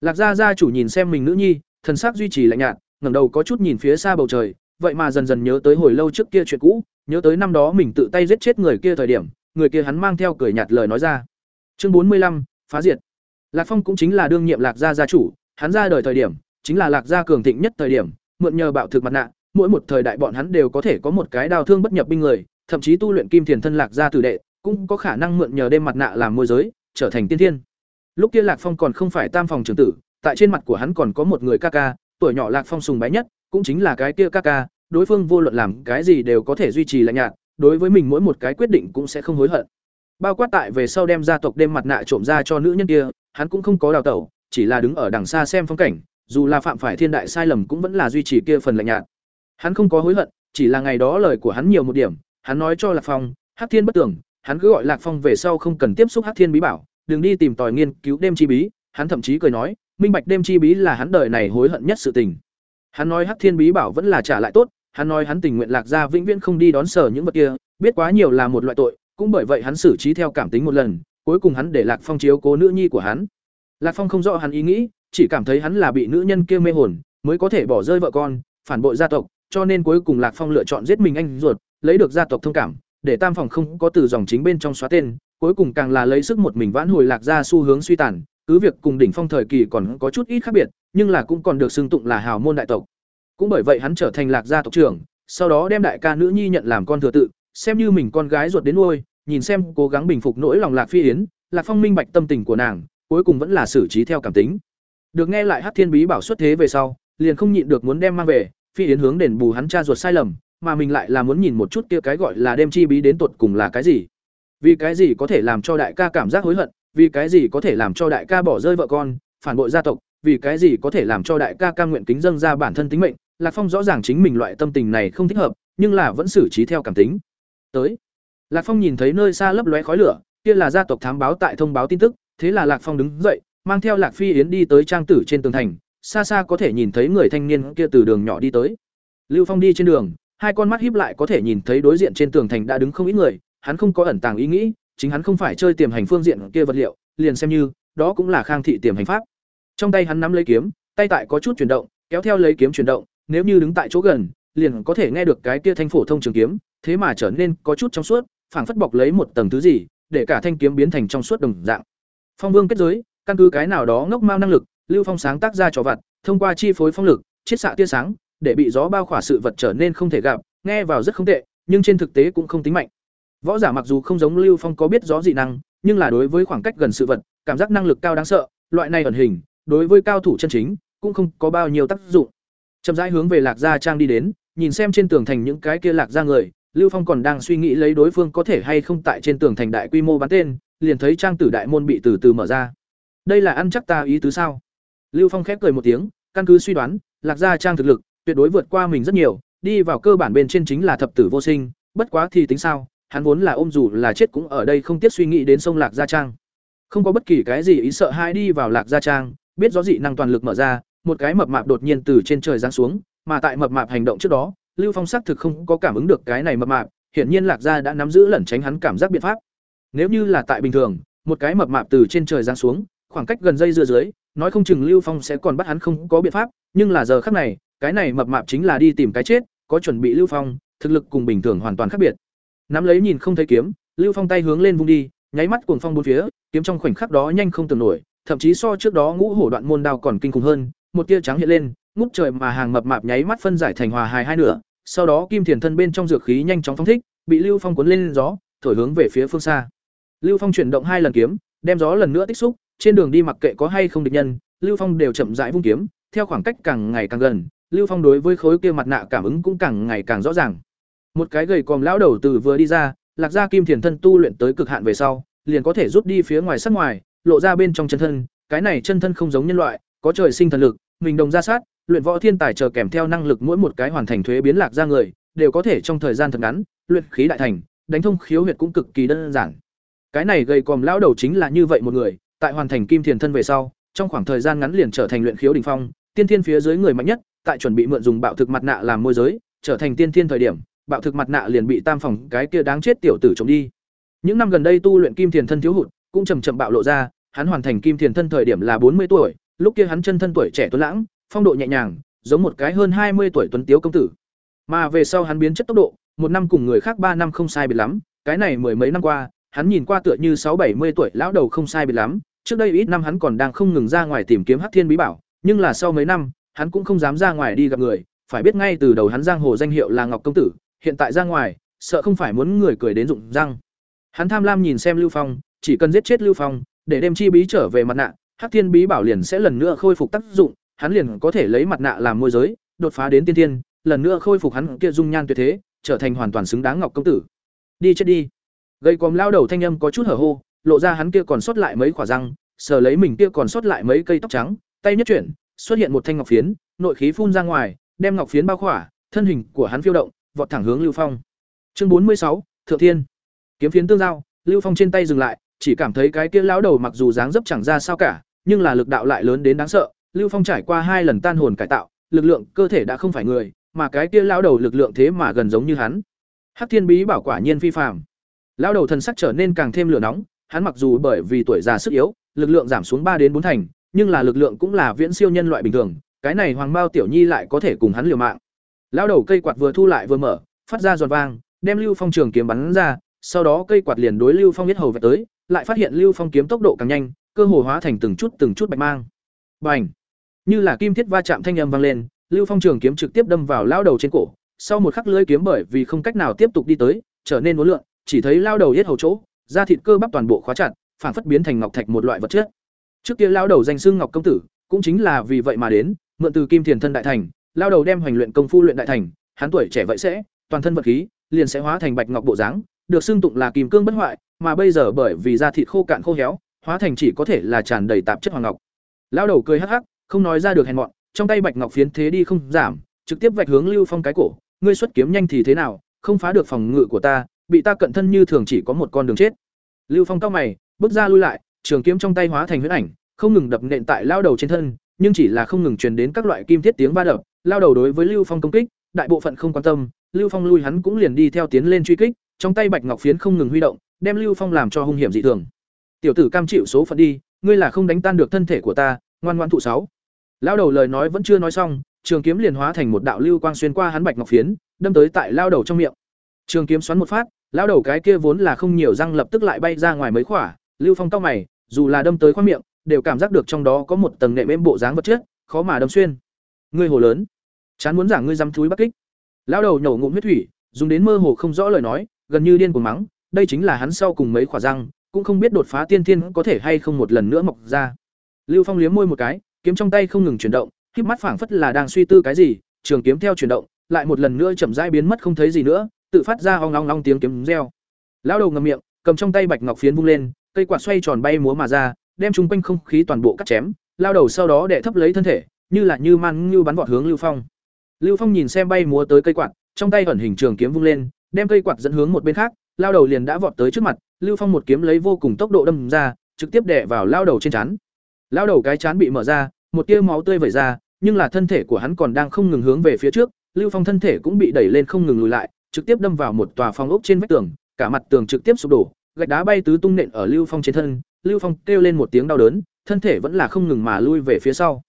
Speaker 1: Lạc gia gia chủ nhìn xem mình nữ nhi, thần sắc duy trì lạnh nhạt, ngẩng đầu có chút nhìn phía xa bầu trời, vậy mà dần dần nhớ tới hồi lâu trước kia chuyện cũ, nhớ tới năm đó mình tự tay giết chết người kia thời điểm, người kia hắn mang theo cười nhạt lời nói ra. Chương bốn mươi lăm phá diệt. Lạc Phong cũng chính là đương nhiệm Lạc gia gia chủ, hắn ra đời thời điểm, chính là Lạc gia cường thịnh nhất thời điểm, mượn nhờ bạo thực mặt nạ, mỗi một thời đại bọn hắn đều có thể có một cái đào thương bất nhập binh người, thậm chí tu luyện kim thiền thân Lạc gia tử đệ, cũng có khả năng mượn nhờ đêm mặt nạ làm môi giới, trở thành tiên thiên. Lúc kia Lạc Phong còn không phải tam phòng trưởng tử, tại trên mặt của hắn còn có một người ca ca, tuổi nhỏ Lạc Phong sùng bái nhất, cũng chính là cái kia ca ca, đối phương vô luận làm cái gì đều có thể duy trì lạnh nhạt, đối với mình mỗi một cái quyết định cũng sẽ không hối hận. Bao quát tại về sau đem gia tộc đêm mặt nạ trộm ra cho nữ nhân kia, hắn cũng không có đào tẩu, chỉ là đứng ở đằng xa xem phong cảnh, dù là phạm phải thiên đại sai lầm cũng vẫn là duy trì kia phần lạnh nhạt. Hắn không có hối hận, chỉ là ngày đó lời của hắn nhiều một điểm, hắn nói cho Lạc Phong, Hắc Thiên bất tưởng, hắn cứ gọi Lạc Phong về sau không cần tiếp xúc Hắc Thiên bí bảo, đừng đi tìm tòi nghiên cứu đêm chi bí, hắn thậm chí cười nói, minh bạch đêm chi bí là hắn đời này hối hận nhất sự tình. Hắn nói Hắc Thiên bí bảo vẫn là trả lại tốt, hắn nói hắn tình nguyện lạc ra vĩnh viễn không đi đón sở những vật kia, biết quá nhiều là một loại tội, cũng bởi vậy hắn xử trí theo cảm tính một lần, cuối cùng hắn để Lạc Phong chiếu cố nữ nhi của hắn. Lạc Phong không rõ hắn ý nghĩ, chỉ cảm thấy hắn là bị nữ nhân kia mê hồn, mới có thể bỏ rơi vợ con, phản bội gia tộc, cho nên cuối cùng Lạc Phong lựa chọn giết mình anh ruột, lấy được gia tộc thông cảm, để Tam phòng không có từ dòng chính bên trong xóa tên, cuối cùng càng là lấy sức một mình vãn hồi Lạc gia xu hướng suy tàn, cứ việc cùng đỉnh phong thời kỳ còn có chút ít khác biệt, nhưng là cũng còn được xưng tụng là hào môn đại tộc. Cũng bởi vậy hắn trở thành Lạc gia tộc trưởng, sau đó đem đại ca nữ nhi nhận làm con thừa tự, xem như mình con gái ruột đến nuôi, nhìn xem cố gắng bình phục nỗi lòng Lạc Phi Yến, Lạc Phong minh bạch tâm tình của nàng, cuối cùng vẫn là xử trí theo cảm tính. Được nghe lại Hắc Thiên Bí bảo xuất thế về sau, liền không nhịn được muốn đem mang về, Phi Yến hướng đền bù hắn cha ruột sai lầm, mà mình lại là muốn nhìn một chút kia cái gọi là đem chi bí đến tột cùng là cái gì. Vì cái gì có thể làm cho đại ca cảm giác hối hận, vì cái gì có thể làm cho đại ca bỏ rơi vợ con, phản bội gia tộc, vì cái gì có thể làm cho đại ca cam nguyện kính dâng ra bản thân tính mệnh, Lạc Phong rõ ràng chính mình loại tâm tình này không thích hợp, nhưng là vẫn xử trí theo cảm tính. Tới, Lạc Phong nhìn thấy nơi xa lấp lóe khói lửa, kia là gia tộc thám báo tại thông báo tin tức, thế là Lạc Phong đứng dậy, mang theo Lạc Phi Yến đi tới trang tử trên tường thành, xa xa có thể nhìn thấy người thanh niên kia từ đường nhỏ đi tới. Lưu Phong đi trên đường, hai con mắt híp lại có thể nhìn thấy đối diện trên tường thành đã đứng không ít người, hắn không có ẩn tàng ý nghĩ, chính hắn không phải chơi tiềm hành phương diện kia vật liệu, liền xem như, đó cũng là khang thị tiềm hành pháp. Trong tay hắn nắm lấy kiếm, tay tại có chút chuyển động, kéo theo lấy kiếm chuyển động, nếu như đứng tại chỗ gần, liền có thể nghe được cái kia thanh phổ thông trường kiếm, thế mà trở nên có chút trong suốt, phảng phất bọc lấy một tầng thứ gì, để cả thanh kiếm biến thành trong suốt đồng dạng. Phong Vương kết giới, căn cứ cái nào đó ngốc mao năng lực, Lưu Phong sáng tác ra trò vặt, thông qua chi phối phong lực, chiết xạ tia sáng, để bị gió bao khỏa sự vật trở nên không thể gặp, nghe vào rất không tệ, nhưng trên thực tế cũng không tính mạnh. Võ giả mặc dù không giống Lưu Phong có biết gió dị năng, nhưng là đối với khoảng cách gần sự vật, cảm giác năng lực cao đáng sợ, loại này ẩn hình, đối với cao thủ chân chính cũng không có bao nhiêu tác dụng. Chậm rãi hướng về Lạc Gia Trang đi đến, nhìn xem trên tường thành những cái kia Lạc Gia người, Lưu Phong còn đang suy nghĩ lấy đối phương có thể hay không tại trên tường thành đại quy mô bắn tên, liền thấy trang tử đại môn bị từ từ mở ra. Đây là ăn chắc ta ý tứ sao? Lưu Phong khép cười một tiếng, căn cứ suy đoán, Lạc Gia Trang thực lực tuyệt đối vượt qua mình rất nhiều, đi vào cơ bản bên trên chính là thập tử vô sinh, bất quá thì tính sao, hắn vốn là ôm dù là chết cũng ở đây không tiếc suy nghĩ đến sông Lạc Gia Trang. Không có bất kỳ cái gì ý sợ hai đi vào Lạc Gia Trang, biết rõ dị năng toàn lực mở ra, một cái mập mạp đột nhiên từ trên trời giáng xuống, mà tại mập mạp hành động trước đó, Lưu Phong xác thực không có cảm ứng được cái này mập mạp, hiển nhiên Lạc Gia đã nắm giữ lẩn tránh hắn cảm giác biện pháp. Nếu như là tại bình thường, một cái mập mạp từ trên trời giáng xuống, khoảng cách gần dây dưa dưới, nói không chừng Lưu Phong sẽ còn bắt hắn không có biện pháp, nhưng là giờ khắc này, cái này mập mạp chính là đi tìm cái chết, có chuẩn bị Lưu Phong, thực lực cùng bình thường hoàn toàn khác biệt. Nắm lấy nhìn không thấy kiếm, Lưu Phong tay hướng lên vung đi, nháy mắt cuồng phong bốn phía, kiếm trong khoảnh khắc đó nhanh không tưởng nổi, thậm chí so trước đó ngũ hổ đoạn môn đao còn kinh khủng hơn, một tia trắng hiện lên, ngút trời mà hàng mập mạp nháy mắt phân giải thành hòa hài hai nửa, sau đó kim thiền thân bên trong dược khí nhanh chóng phóng thích, bị Lưu Phong cuốn lên gió, thổi hướng về phía phương xa. Lưu Phong chuyển động hai lần kiếm, đem gió lần nữa tích xúc, trên đường đi mặc kệ có hay không địch nhân, Lưu Phong đều chậm rãi vung kiếm, theo khoảng cách càng ngày càng gần, Lưu Phong đối với khối kia mặt nạ cảm ứng cũng càng ngày càng rõ ràng. Một cái gầy còm lão đầu từ vừa đi ra, lạc ra kim thiền thân tu luyện tới cực hạn về sau, liền có thể rút đi phía ngoài sắc ngoài, lộ ra bên trong chân thân, cái này chân thân không giống nhân loại, có trời sinh thần lực, mình đồng ra sát, luyện võ thiên tài chờ kèm theo năng lực mỗi một cái hoàn thành thuế biến lạc ra người, đều có thể trong thời gian thật ngắn, luyện khí đại thành, đánh thông khiếu huyệt cũng cực kỳ đơn giản. Cái này gây còm lão đầu chính là như vậy một người, tại hoàn thành kim thiền thân về sau, trong khoảng thời gian ngắn liền trở thành luyện khiếu đỉnh phong, tiên thiên phía dưới người mạnh nhất, tại chuẩn bị mượn dùng bạo thực mặt nạ làm môi giới, trở thành tiên thiên thời điểm, bạo thực mặt nạ liền bị tam phòng cái kia đáng chết tiểu tử chống đi. Những năm gần đây tu luyện kim thiền thân thiếu hụt, cũng chậm chậm bạo lộ ra, hắn hoàn thành kim thiền thân thời điểm là bốn mươi tuổi, lúc kia hắn chân thân tuổi trẻ tuấn lãng, phong độ nhẹ nhàng, giống một cái hơn hai mươi tuổi tuấn tiếu công tử. Mà về sau hắn biến chất tốc độ, một năm cùng người khác ba năm không sai biệt lắm, cái này mười mấy năm qua, hắn nhìn qua tựa như sáu bảy mươi tuổi lão đầu không sai biệt lắm, trước đây ít năm hắn còn đang không ngừng ra ngoài tìm kiếm Hắc Thiên bí bảo, nhưng là sau mấy năm, hắn cũng không dám ra ngoài đi gặp người, phải biết ngay từ đầu hắn giang hồ danh hiệu là Ngọc công tử, hiện tại ra ngoài, sợ không phải muốn người cười đến rụng răng. Hắn tham lam nhìn xem Lưu Phong, chỉ cần giết chết Lưu Phong, để đem chi bí trở về mặt nạ, Hắc Thiên bí bảo liền sẽ lần nữa khôi phục tác dụng, hắn liền có thể lấy mặt nạ làm môi giới, đột phá đến tiên tiên, lần nữa khôi phục hắn kia dung nhan tuyệt thế, trở thành hoàn toàn xứng đáng Ngọc công tử. Đi chết đi. Gây quòm lao đầu thanh âm có chút hở hô, lộ ra hắn kia còn sót lại mấy quả răng, sờ lấy mình kia còn sót lại mấy cây tóc trắng, tay nhất chuyển, xuất hiện một thanh ngọc phiến, nội khí phun ra ngoài, đem ngọc phiến bao khỏa, thân hình của hắn phiêu động, vọt thẳng hướng Lưu Phong. Chương bốn mươi sáu, Thượng Thiên. Kiếm phiến tương giao, Lưu Phong trên tay dừng lại, chỉ cảm thấy cái kia lão đầu mặc dù dáng dấp chẳng ra sao cả, nhưng là lực đạo lại lớn đến đáng sợ. Lưu Phong trải qua hai lần tan hồn cải tạo, lực lượng cơ thể đã không phải người, mà cái kia lão đầu lực lượng thế mà gần giống như hắn. Hắc Thiên Bí bảo quả nhiên phi phàm. Lão đầu thần sắc trở nên càng thêm lửa nóng, hắn mặc dù bởi vì tuổi già sức yếu, lực lượng giảm xuống ba đến bốn thành, nhưng là lực lượng cũng là viễn siêu nhân loại bình thường, cái này Hoàng Mao tiểu nhi lại có thể cùng hắn liều mạng. Lão đầu cây quạt vừa thu lại vừa mở, phát ra giòn vang, đem Lưu Phong trường kiếm bắn ra, sau đó cây quạt liền đối Lưu Phong huyết hầu về tới, lại phát hiện Lưu Phong kiếm tốc độ càng nhanh, cơ hồ hóa thành từng chút từng chút bạch mang. Bành! Như là kim thiết va chạm thanh âm vang lên, Lưu Phong trường kiếm trực tiếp đâm vào lao đầu trên cổ. Sau một khắc lưỡi kiếm bởi vì không cách nào tiếp tục đi tới, trở nên uốn lượn, chỉ thấy lao đầu yết hầu chỗ, da thịt cơ bắp toàn bộ khóa chặt, phản phất biến thành ngọc thạch một loại vật chất. Trước kia lao đầu danh xưng Ngọc công tử, cũng chính là vì vậy mà đến, mượn từ Kim Thiền thân đại thành, lao đầu đem hoành luyện công phu luyện đại thành, hắn tuổi trẻ vậy sẽ, toàn thân vật khí, liền sẽ hóa thành bạch ngọc bộ dáng, được xưng tụng là kim cương bất hoại, mà bây giờ bởi vì da thịt khô cạn khô héo, hóa thành chỉ có thể là tràn đầy tạp chất hoàng ngọc. Lão đầu cười hắc hắc, không nói ra được hèn mọn, trong tay bạch ngọc phiến thế đi không giảm, trực tiếp vạch hướng Lưu Phong cái cổ, ngươi xuất kiếm nhanh thì thế nào, không phá được phòng ngự của ta, bị ta cận thân như thường chỉ có một con đường chết. Lưu Phong cao mày, bước ra lui lại, trường kiếm trong tay hóa thành huyễn ảnh, không ngừng đập nện tại lao đầu trên thân, nhưng chỉ là không ngừng truyền đến các loại kim thiết tiếng va đập, lao đầu đối với Lưu Phong công kích, đại bộ phận không quan tâm, Lưu Phong lui hắn cũng liền đi theo tiến lên truy kích, trong tay bạch ngọc phiến không ngừng huy động, đem Lưu Phong làm cho hung hiểm dị thường. Tiểu tử cam chịu số phận đi, ngươi là không đánh tan được thân thể của ta, ngoan ngoãn thụ sáu. Lao đầu lời nói vẫn chưa nói xong, trường kiếm liền hóa thành một đạo lưu quang xuyên qua hắn bạch ngọc phiến, đâm tới tại lao đầu trong miệng. Trường kiếm xoắn một phát, lão đầu cái kia vốn là không nhiều răng lập tức lại bay ra ngoài mấy khỏa, Lưu Phong tóc mày, dù là đâm tới khoang miệng, đều cảm giác được trong đó có một tầng nệm êm bộ dáng vật chất, khó mà đâm xuyên. Ngươi hồ lớn, chán muốn giảng ngươi dám thúi bắc kích. Lão đầu nhổ ngụm huyết thủy, dùng đến mơ hồ không rõ lời nói, gần như điên cuồng mắng, đây chính là hắn sau cùng mấy quả răng, cũng không biết đột phá tiên thiên có thể hay không một lần nữa mọc ra. Lưu Phong liếm môi một cái, kiếm trong tay không ngừng chuyển động, khép mắt phảng phất là đang suy tư cái gì, trường kiếm theo chuyển động, lại một lần nữa chậm rãi biến mất không thấy gì nữa, tự phát ra ong ong ong tiếng kiếm reo. Lão đầu ngậm miệng, cầm trong tay bạch ngọc phiến vung lên, cây quạt xoay tròn bay múa mà ra, đem chúng quanh không khí toàn bộ cắt chém, lao đầu sau đó đè thấp lấy thân thể, như là như man như bắn vọt hướng Lưu Phong. Lưu Phong nhìn xem bay múa tới cây quạt, trong tay ẩn hình trường kiếm vung lên, đem cây quạt dẫn hướng một bên khác, lao đầu liền đã vọt tới trước mặt, Lưu Phong một kiếm lấy vô cùng tốc độ đâm ra, trực tiếp đè vào lao đầu trên trán. Lao đầu cái trán bị mở ra, một tia máu tươi vẩy ra, nhưng là thân thể của hắn còn đang không ngừng hướng về phía trước, Lưu Phong thân thể cũng bị đẩy lên không ngừng lùi lại, trực tiếp đâm vào một tòa phòng ốc trên vách tường, cả mặt tường trực tiếp sụp đổ, gạch đá bay tứ tung nện ở Lưu Phong trên thân, Lưu Phong kêu lên một tiếng đau đớn, thân thể vẫn là không ngừng mà lui về phía sau.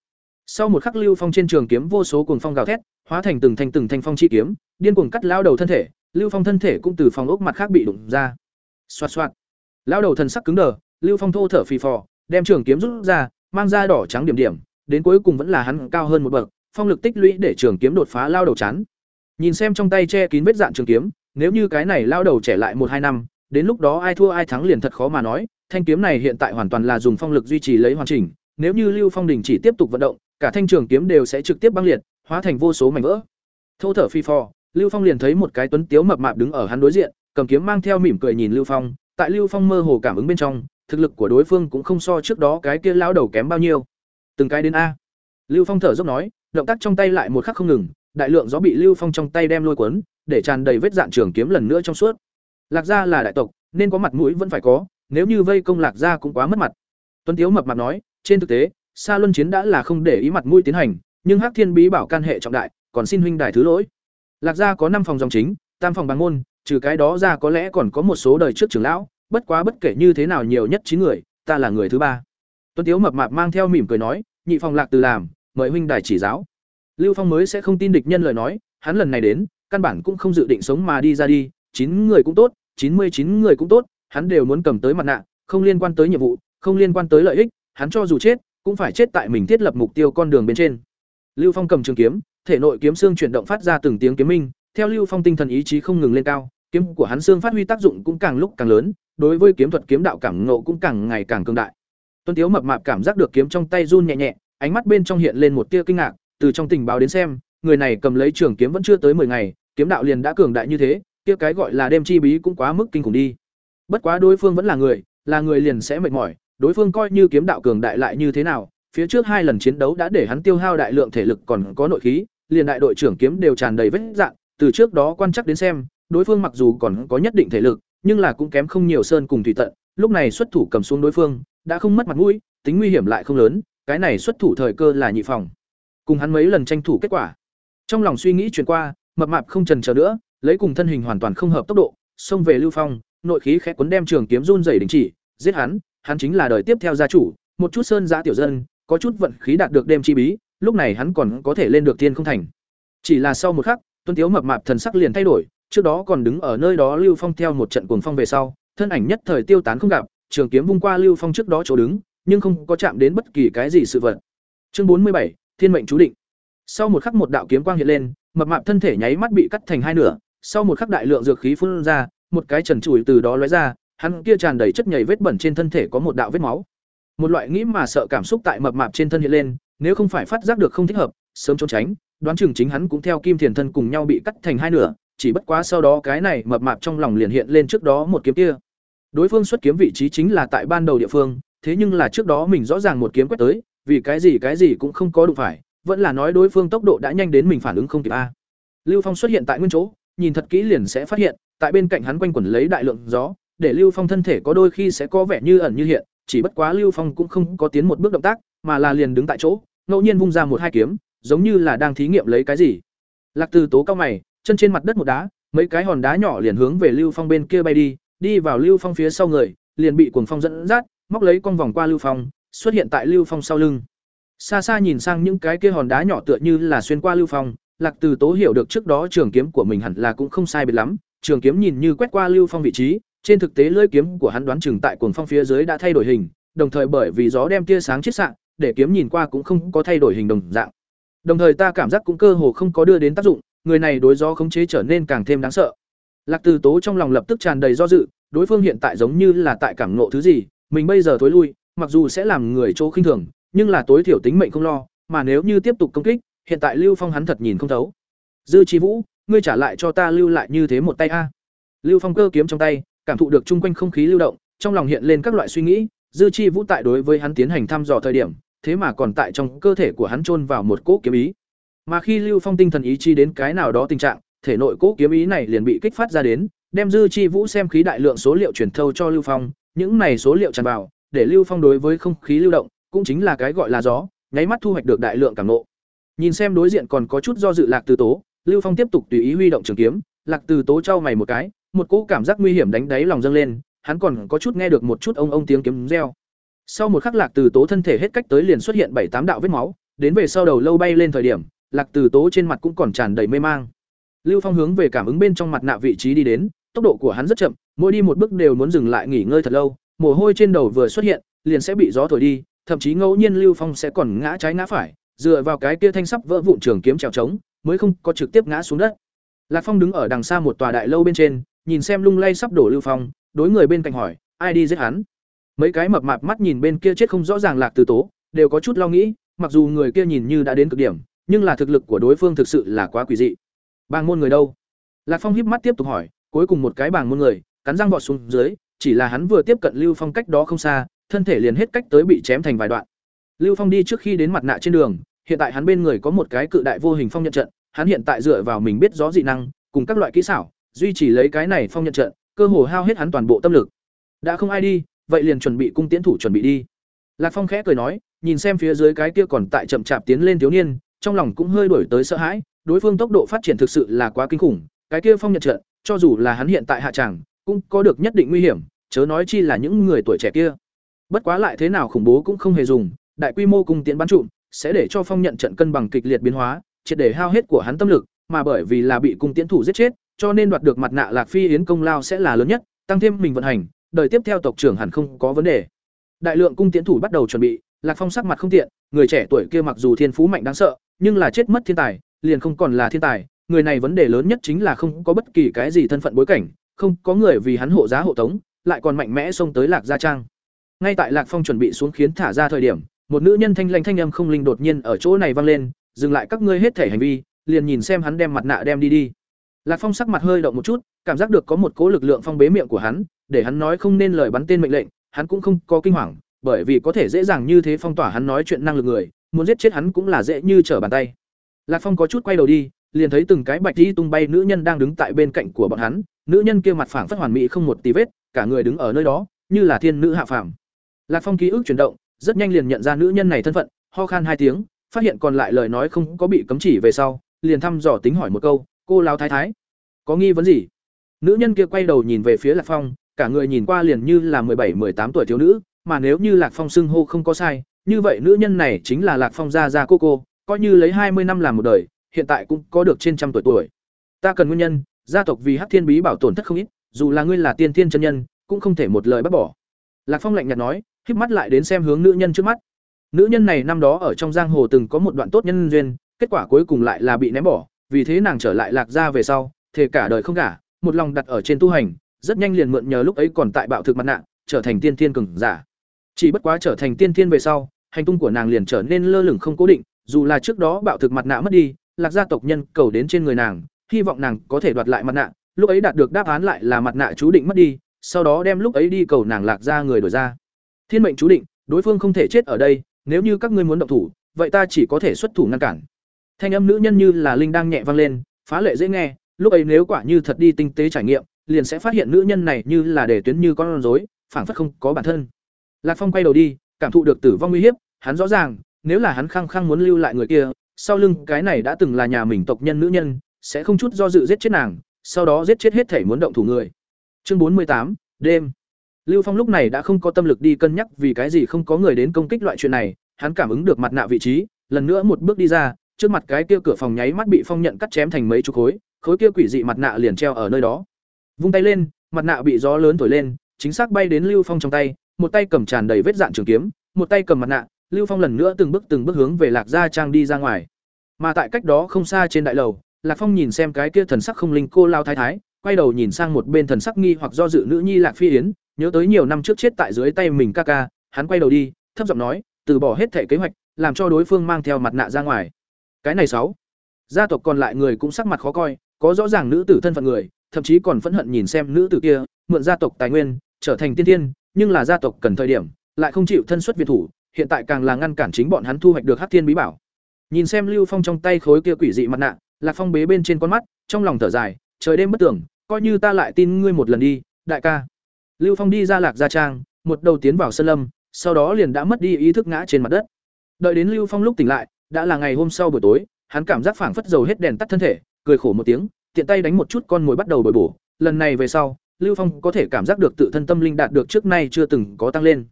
Speaker 1: Sau một khắc Lưu Phong trên trường kiếm vô số cuồng phong gào thét, hóa thành từng thanh từng thanh phong chi kiếm, điên cuồng cắt lao đầu thân thể, Lưu Phong thân thể cũng từ phòng ốc mặt khác bị đụng ra. Xoạt xoạt. Lao đầu thần sắc cứng đờ, Lưu Phong thô thở phì phò, đem trường kiếm rút ra, mang ra đỏ trắng điểm điểm, đến cuối cùng vẫn là hắn cao hơn một bậc, phong lực tích lũy để trường kiếm đột phá lao đầu chán. Nhìn xem trong tay che kín vết dạn trường kiếm, nếu như cái này lao đầu trẻ lại một hai năm, đến lúc đó ai thua ai thắng liền thật khó mà nói, thanh kiếm này hiện tại hoàn toàn là dùng phong lực duy trì lấy hoàn chỉnh, nếu như Lưu Phong đình chỉ tiếp tục vận động, cả thanh trường kiếm đều sẽ trực tiếp băng liệt, hóa thành vô số mảnh vỡ. Thô thở phi phò, Lưu Phong liền thấy một cái tuấn tiếu mập mạp đứng ở hắn đối diện, cầm kiếm mang theo mỉm cười nhìn Lưu Phong, tại Lưu Phong mơ hồ cảm ứng bên trong, thực lực của đối phương cũng không so trước đó cái kia lao đầu kém bao nhiêu. Từng cái đến a. Lưu Phong thở dốc nói, động tác trong tay lại một khắc không ngừng, đại lượng gió bị lưu phong trong tay đem lôi cuốn để tràn đầy vết dạn trường kiếm lần nữa trong suốt lạc gia là đại tộc nên có mặt mũi vẫn phải có nếu như vây công lạc gia cũng quá mất mặt tuấn tiếu mập mạp nói trên thực tế Sa luân chiến đã là không để ý mặt mũi tiến hành nhưng hắc thiên bí bảo can hệ trọng đại còn xin huynh đài thứ lỗi lạc gia có năm phòng dòng chính, tam phòng bằng môn, trừ cái đó ra có lẽ còn có một số đời trước trưởng lão, bất quá bất kể như thế nào nhiều nhất chín người, ta là người thứ ba. Tuấn tiếu mập mạp mang theo mỉm cười nói, nhị phòng lạc từ làm, mời huynh đài chỉ giáo. Lưu phong mới sẽ không tin địch nhân lời nói, hắn lần này đến, căn bản cũng không dự định sống mà đi ra đi, chín người cũng tốt, chín mươi chín người cũng tốt, hắn đều muốn cầm tới mặt nạ, không liên quan tới nhiệm vụ, không liên quan tới lợi ích, hắn cho dù chết, cũng phải chết tại mình thiết lập mục tiêu con đường bên trên. Lưu phong cầm trường kiếm thể nội kiếm xương chuyển động phát ra từng tiếng kiếm minh, theo lưu phong tinh thần ý chí không ngừng lên cao, kiếm của hắn xương phát huy tác dụng cũng càng lúc càng lớn, đối với kiếm thuật kiếm đạo cảm ngộ cũng càng ngày càng cường đại. Tuân tiếu mập mạp cảm giác được kiếm trong tay run nhẹ nhẹ, ánh mắt bên trong hiện lên một tia kinh ngạc, từ trong tình báo đến xem, người này cầm lấy trường kiếm vẫn chưa tới 10 ngày, kiếm đạo liền đã cường đại như thế, kia cái gọi là đêm chi bí cũng quá mức kinh khủng đi. Bất quá đối phương vẫn là người là người liền sẽ mệt mỏi, đối phương coi như kiếm đạo cường đại lại như thế nào, phía trước hai lần chiến đấu đã để hắn tiêu hao đại lượng thể lực còn có nội khí liền đại đội trưởng kiếm đều tràn đầy vết dạn từ trước đó quan chắc đến xem, đối phương mặc dù còn có nhất định thể lực, nhưng là cũng kém không nhiều sơn cùng thủy tận, lúc này xuất thủ cầm xuống đối phương, đã không mất mặt mũi, tính nguy hiểm lại không lớn, cái này xuất thủ thời cơ là nhị phòng. Cùng hắn mấy lần tranh thủ kết quả. Trong lòng suy nghĩ chuyển qua, mập mạp không trần chờ nữa, lấy cùng thân hình hoàn toàn không hợp tốc độ, xông về lưu phong, nội khí khẽ cuốn đem trường kiếm run rẩy đình chỉ, giết hắn hắn chính là đời tiếp theo gia chủ, một chút sơn giá tiểu dân, có chút vận khí đạt được đêm chi bí lúc này hắn còn có thể lên được thiên không thành. Chỉ là sau một khắc tuân tiếu mập mạp thần sắc liền thay đổi, trước đó còn đứng ở nơi đó lưu phong theo một trận cuồng phong về sau, thân ảnh nhất thời tiêu tán không gặp, trường kiếm vung qua lưu phong trước đó chỗ đứng, nhưng không có chạm đến bất kỳ cái gì sự vật. Chương bốn mươi bảy, thiên mệnh chú định. Sau một khắc một đạo kiếm quang hiện lên, mập mạp thân thể nháy mắt bị cắt thành hai nửa, sau một khắc đại lượng dược khí phun ra, một cái trần trụi từ đó lóe ra, hắn kia tràn đầy chất nhầy vết bẩn trên thân thể có một đạo vết máu. Một loại nghĩ mà sợ cảm xúc tại mập mạp trên thân hiện lên nếu không phải phát giác được không thích hợp, sớm trốn tránh, đoán chừng chính hắn cũng theo kim thiền thân cùng nhau bị cắt thành hai nửa, chỉ bất quá sau đó cái này mập mạp trong lòng liền hiện lên trước đó một kiếm kia. Đối phương xuất kiếm vị trí chính là tại ban đầu địa phương, thế nhưng là trước đó mình rõ ràng một kiếm quét tới, vì cái gì cái gì cũng không có đụng phải, vẫn là nói đối phương tốc độ đã nhanh đến mình phản ứng không kịp a. Lưu phong xuất hiện tại nguyên chỗ, nhìn thật kỹ liền sẽ phát hiện, tại bên cạnh hắn quanh quẩn lấy đại lượng gió, để lưu phong thân thể có đôi khi sẽ có vẻ như ẩn như hiện, chỉ bất quá lưu phong cũng không có tiến một bước động tác mà là liền đứng tại chỗ, ngẫu nhiên vung ra một hai kiếm, giống như là đang thí nghiệm lấy cái gì. Lạc từ tố cao mày, chân trên mặt đất một đá, mấy cái hòn đá nhỏ liền hướng về lưu phong bên kia bay đi đi vào lưu phong phía sau người, liền bị cuồng phong dẫn dắt, móc lấy con vòng qua lưu phong, xuất hiện tại lưu phong sau lưng. Xa xa nhìn sang những cái kia hòn đá nhỏ tựa như là xuyên qua lưu phong, lạc từ tố hiểu được trước đó trường kiếm của mình hẳn là cũng không sai biệt lắm, trường kiếm nhìn như quét qua lưu phong vị trí, trên thực tế lưỡi kiếm của hắn đoán chừng tại cuồng phong phía dưới đã thay đổi hình, đồng thời bởi vì gió đem tia sáng chiết sạng để kiếm nhìn qua cũng không có thay đổi hình đồng dạng. Đồng thời ta cảm giác cũng cơ hồ không có đưa đến tác dụng, người này đối gió khống chế trở nên càng thêm đáng sợ. Lạc từ tố trong lòng lập tức tràn đầy do dự, đối phương hiện tại giống như là tại cảm ngộ thứ gì, mình bây giờ thối lui, mặc dù sẽ làm người chỗ khinh thường, nhưng là tối thiểu tính mệnh không lo, mà nếu như tiếp tục công kích, hiện tại lưu phong hắn thật nhìn không thấu. Dư trí vũ, ngươi trả lại cho ta lưu lại như thế một tay a. Lưu phong cơ kiếm trong tay, cảm thụ được chung quanh không khí lưu động, trong lòng hiện lên các loại suy nghĩ dư chi vũ tại đối với hắn tiến hành thăm dò thời điểm, thế mà còn tại trong cơ thể của hắn chôn vào một cỗ kiếm ý. Mà khi lưu phong tinh thần ý chi đến cái nào đó tình trạng, thể nội cỗ kiếm ý này liền bị kích phát ra đến, đem dư chi vũ xem khí đại lượng số liệu truyền thâu cho lưu phong, những này số liệu tràn vào, để lưu phong đối với không khí lưu động, cũng chính là cái gọi là gió, nháy mắt thu hoạch được đại lượng cảm nộ nhìn xem đối diện còn có chút do dự lạc từ tố, lưu phong tiếp tục tùy ý huy động trường kiếm, lạc từ tố trao mày một cái, một cỗ cảm giác nguy hiểm đánh đáy lòng dâng lên hắn còn có chút nghe được một chút ông ông tiếng kiếm reo. Sau một khắc lạc từ tố thân thể hết cách tới liền xuất hiện bảy tám đạo vết máu, đến về sau đầu lâu bay lên thời điểm, lạc từ tố trên mặt cũng còn tràn đầy mê mang. Lưu phong hướng về cảm ứng bên trong mặt nạ vị trí đi đến, tốc độ của hắn rất chậm, mỗi đi một bước đều muốn dừng lại nghỉ ngơi thật lâu, mồ hôi trên đầu vừa xuất hiện, liền sẽ bị gió thổi đi, thậm chí ngẫu nhiên lưu phong sẽ còn ngã trái ngã phải, dựa vào cái kia thanh sắp vỡ vụn trường kiếm trèo trống, mới không có trực tiếp ngã xuống đất. Lạc phong đứng ở đằng xa một tòa đại lâu bên trên nhìn xem lung lay sắp đổ lưu phong, đối người bên cạnh hỏi, ai đi giết hắn? Mấy cái mập mạp mắt nhìn bên kia chết không rõ ràng lạc từ tố, đều có chút lo nghĩ, mặc dù người kia nhìn như đã đến cực điểm, nhưng là thực lực của đối phương thực sự là quá quỷ dị. Bàng môn người đâu? Lạc phong híp mắt tiếp tục hỏi, cuối cùng một cái bàng môn người, cắn răng vọt xuống dưới, chỉ là hắn vừa tiếp cận lưu phong cách đó không xa, thân thể liền hết cách tới bị chém thành vài đoạn. Lưu phong đi trước khi đến mặt nạ trên đường, hiện tại hắn bên người có một cái cự đại vô hình phong nhận trận, hắn hiện tại dựa vào mình biết rõ dị năng, cùng các loại kỹ xảo duy trì lấy cái này phong nhận trận cơ hồ hao hết hắn toàn bộ tâm lực đã không ai đi vậy liền chuẩn bị cung tiến thủ chuẩn bị đi lạc phong khẽ cười nói nhìn xem phía dưới cái kia còn tại chậm chạp tiến lên thiếu niên, trong lòng cũng hơi đổi tới sợ hãi, đối phương tốc độ phát triển thực sự là quá kinh khủng, cái kia phong nhận trận, cho dù là hắn hiện tại hạ tràng, cũng có được nhất định nguy hiểm, chớ nói chi là những người tuổi trẻ kia. Bất quá lại thế nào khủng bố cũng không hề dùng, đại quy mô cung tiến bắn trụm, sẽ để cho phong nhận trận cân bằng kịch liệt biến hóa, triệt để hao hết của hắn tâm lực, mà bởi vì là bị cung tiến thủ giết chết, cho nên đoạt được mặt nạ Lạc Phi Yến công lao sẽ là lớn nhất, tăng thêm mình vận hành, đời tiếp theo tộc trưởng hẳn không có vấn đề. Đại lượng cung tiễn thủ bắt đầu chuẩn bị, Lạc Phong sắc mặt không tiện, người trẻ tuổi kia mặc dù thiên phú mạnh đáng sợ, nhưng là chết mất thiên tài, liền không còn là thiên tài, người này vấn đề lớn nhất chính là không có bất kỳ cái gì thân phận bối cảnh, không có người vì hắn hộ giá hộ tống, lại còn mạnh mẽ xông tới Lạc gia trang. Ngay tại Lạc Phong chuẩn bị xuống khiến thả ra thời điểm, một nữ nhân thanh lãnh thanh âm không linh đột nhiên ở chỗ này vang lên, dừng lại các ngươi hết thể hành vi, liền nhìn xem hắn đem mặt nạ đem đi đi. Lạc Phong sắc mặt hơi động một chút, cảm giác được có một cỗ lực lượng phong bế miệng của hắn, để hắn nói không nên lời bắn tên mệnh lệnh, hắn cũng không có kinh hoàng, bởi vì có thể dễ dàng như thế phong tỏa hắn nói chuyện năng lực người, muốn giết chết hắn cũng là dễ như trở bàn tay. Lạc Phong có chút quay đầu đi, liền thấy từng cái bạch y tung bay nữ nhân đang đứng tại bên cạnh của bọn hắn, nữ nhân kia mặt phẳng phất hoàn mỹ không một tí vết, cả người đứng ở nơi đó, như là thiên nữ hạ phàm. Lạc Phong ký ức chuyển động, rất nhanh liền nhận ra nữ nhân này thân phận, ho khan hai tiếng, phát hiện còn lại lời nói không có bị cấm chỉ về sau, liền thăm dò tính hỏi một câu, "Cô lão thái thái, có nghi vấn gì?" Nữ nhân kia quay đầu nhìn về phía Lạc Phong, cả người nhìn qua liền như là mười bảy, mười tám tuổi thiếu nữ, mà nếu như Lạc Phong xưng hô không có sai, như vậy nữ nhân này chính là Lạc Phong gia gia cô cô, coi như lấy hai mươi năm làm một đời, hiện tại cũng có được trên trăm tuổi tuổi. Ta cần nguyên nhân, gia tộc vì Hắc Thiên Bí bảo tổn thất không ít, dù là ngươi là tiên thiên chân nhân, cũng không thể một lời bác bỏ. Lạc Phong lạnh nhạt nói, khép mắt lại đến xem hướng nữ nhân trước mắt. Nữ nhân này năm đó ở trong giang hồ từng có một đoạn tốt nhân duyên, kết quả cuối cùng lại là bị ném bỏ, vì thế nàng trở lại Lạc gia về sau, thề cả đời không gả, một lòng đặt ở trên tu hành, rất nhanh liền mượn nhờ lúc ấy còn tại bạo thực mặt nạ, trở thành tiên thiên cường giả. Chỉ bất quá trở thành tiên thiên về sau, hành tung của nàng liền trở nên lơ lửng không cố định, dù là trước đó bạo thực mặt nạ mất đi, Lạc gia tộc nhân cầu đến trên người nàng, hy vọng nàng có thể đoạt lại mặt nạ, lúc ấy đạt được đáp án lại là mặt nạ chú định mất đi, sau đó đem lúc ấy đi cầu nàng Lạc gia người đổi ra. Thiên mệnh chú định, đối phương không thể chết ở đây, nếu như các ngươi muốn động thủ, vậy ta chỉ có thể xuất thủ ngăn cản. Thanh âm nữ nhân như là linh đang nhẹ vang lên, phá lệ dễ nghe, lúc ấy nếu quả như thật đi tinh tế trải nghiệm, liền sẽ phát hiện nữ nhân này như là để tuyến như con rối, phảng phất không có bản thân. Lạc Phong quay đầu đi, cảm thụ được tử vong nguy hiểm, hắn rõ ràng, nếu là hắn khăng khăng muốn lưu lại người kia, sau lưng cái này đã từng là nhà mình tộc nhân nữ nhân, sẽ không chút do dự giết chết nàng, sau đó giết chết hết thể muốn động thủ người. Chương bốn mươi tám đêm. Lưu Phong lúc này đã không có tâm lực đi cân nhắc vì cái gì không có người đến công kích loại chuyện này, hắn cảm ứng được mặt nạ vị trí, lần nữa một bước đi ra, trước mặt cái kia cửa phòng nháy mắt bị phong nhận cắt chém thành mấy chục khối, khối kia quỷ dị mặt nạ liền treo ở nơi đó. Vung tay lên, mặt nạ bị gió lớn thổi lên, chính xác bay đến Lưu Phong trong tay, một tay cầm tràn đầy vết dạn trường kiếm, một tay cầm mặt nạ, Lưu Phong lần nữa từng bước từng bước hướng về Lạc Gia trang đi ra ngoài. Mà tại cách đó không xa trên đại lầu, Lạc Phong nhìn xem cái kia thần sắc không linh cô lao thái thái, quay đầu nhìn sang một bên thần sắc nghi hoặc do dự nữ nhi Lạc Phi Yến, nhớ tới nhiều năm trước chết tại dưới tay mình ca ca, hắn quay đầu đi, thấp giọng nói, từ bỏ hết thể kế hoạch, làm cho đối phương mang theo mặt nạ ra ngoài. Cái này sáu. Gia tộc còn lại người cũng sắc mặt khó coi, có rõ ràng nữ tử thân phận người, thậm chí còn phẫn hận nhìn xem nữ tử kia, mượn gia tộc tài nguyên, trở thành tiên tiên, nhưng là gia tộc cần thời điểm, lại không chịu thân xuất việt thủ, hiện tại càng là ngăn cản chính bọn hắn thu hoạch được Hắc Thiên bí bảo. Nhìn xem Lưu Phong trong tay khối kia quỷ dị mặt nạ, Lạc Phong bế bên trên con mắt, trong lòng thở dài, trời đêm bất tưởng, coi như ta lại tin ngươi một lần đi, đại ca. Lưu Phong đi ra Lạc gia trang, một đầu tiến vào sân lâm, sau đó liền đã mất đi ý thức ngã trên mặt đất. Đợi đến Lưu Phong lúc tỉnh lại, đã là ngày hôm sau buổi tối, hắn cảm giác phảng phất dầu hết đèn tắt thân thể, cười khổ một tiếng, tiện tay đánh một chút con mồi bắt đầu bồi bổ, lần này về sau, Lưu Phong có thể cảm giác được tự thân tâm linh đạt được trước nay chưa từng có tăng lên.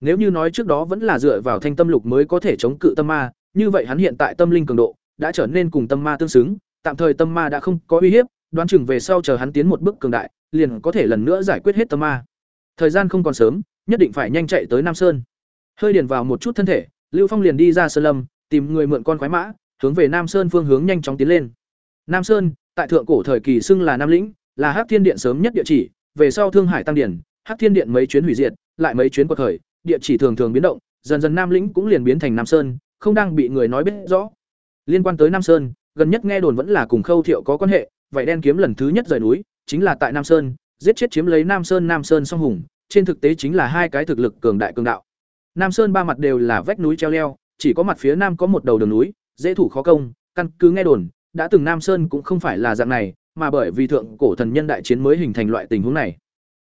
Speaker 1: Nếu như nói trước đó vẫn là dựa vào thanh tâm lục mới có thể chống cự tâm ma, như vậy hắn hiện tại tâm linh cường độ đã trở nên cùng tâm ma tương xứng, tạm thời tâm ma đã không có uy hiếp, đoán chừng về sau chờ hắn tiến một bước cường đại, liền có thể lần nữa giải quyết hết tâm ma. Thời gian không còn sớm, nhất định phải nhanh chạy tới Nam Sơn. Hơi điền vào một chút thân thể, Lưu Phong liền đi ra sơn lâm, tìm người mượn con khoái mã, hướng về Nam Sơn phương hướng nhanh chóng tiến lên. Nam Sơn, tại thượng cổ thời kỳ xưng là Nam lĩnh, là Hắc Thiên Điện sớm nhất địa chỉ, về sau Thương Hải tăng điển, Hắc Thiên Điện mấy chuyến hủy diệt, lại mấy chuyến quật khởi, địa chỉ thường thường biến động, dần dần Nam lĩnh cũng liền biến thành Nam Sơn, không đang bị người nói biết rõ. Liên quan tới Nam Sơn, gần nhất nghe đồn vẫn là cùng Khâu Thiệu có quan hệ, vậy đen kiếm lần thứ nhất rời núi, chính là tại Nam Sơn, giết chết chiếm lấy Nam Sơn Nam Sơn song hùng, trên thực tế chính là hai cái thực lực cường đại cường đạo. Nam Sơn ba mặt đều là vách núi treo leo, chỉ có mặt phía nam có một đầu đường núi, dễ thủ khó công, căn cứ nghe đồn, đã từng Nam Sơn cũng không phải là dạng này, mà bởi vì thượng cổ thần nhân đại chiến mới hình thành loại tình huống này.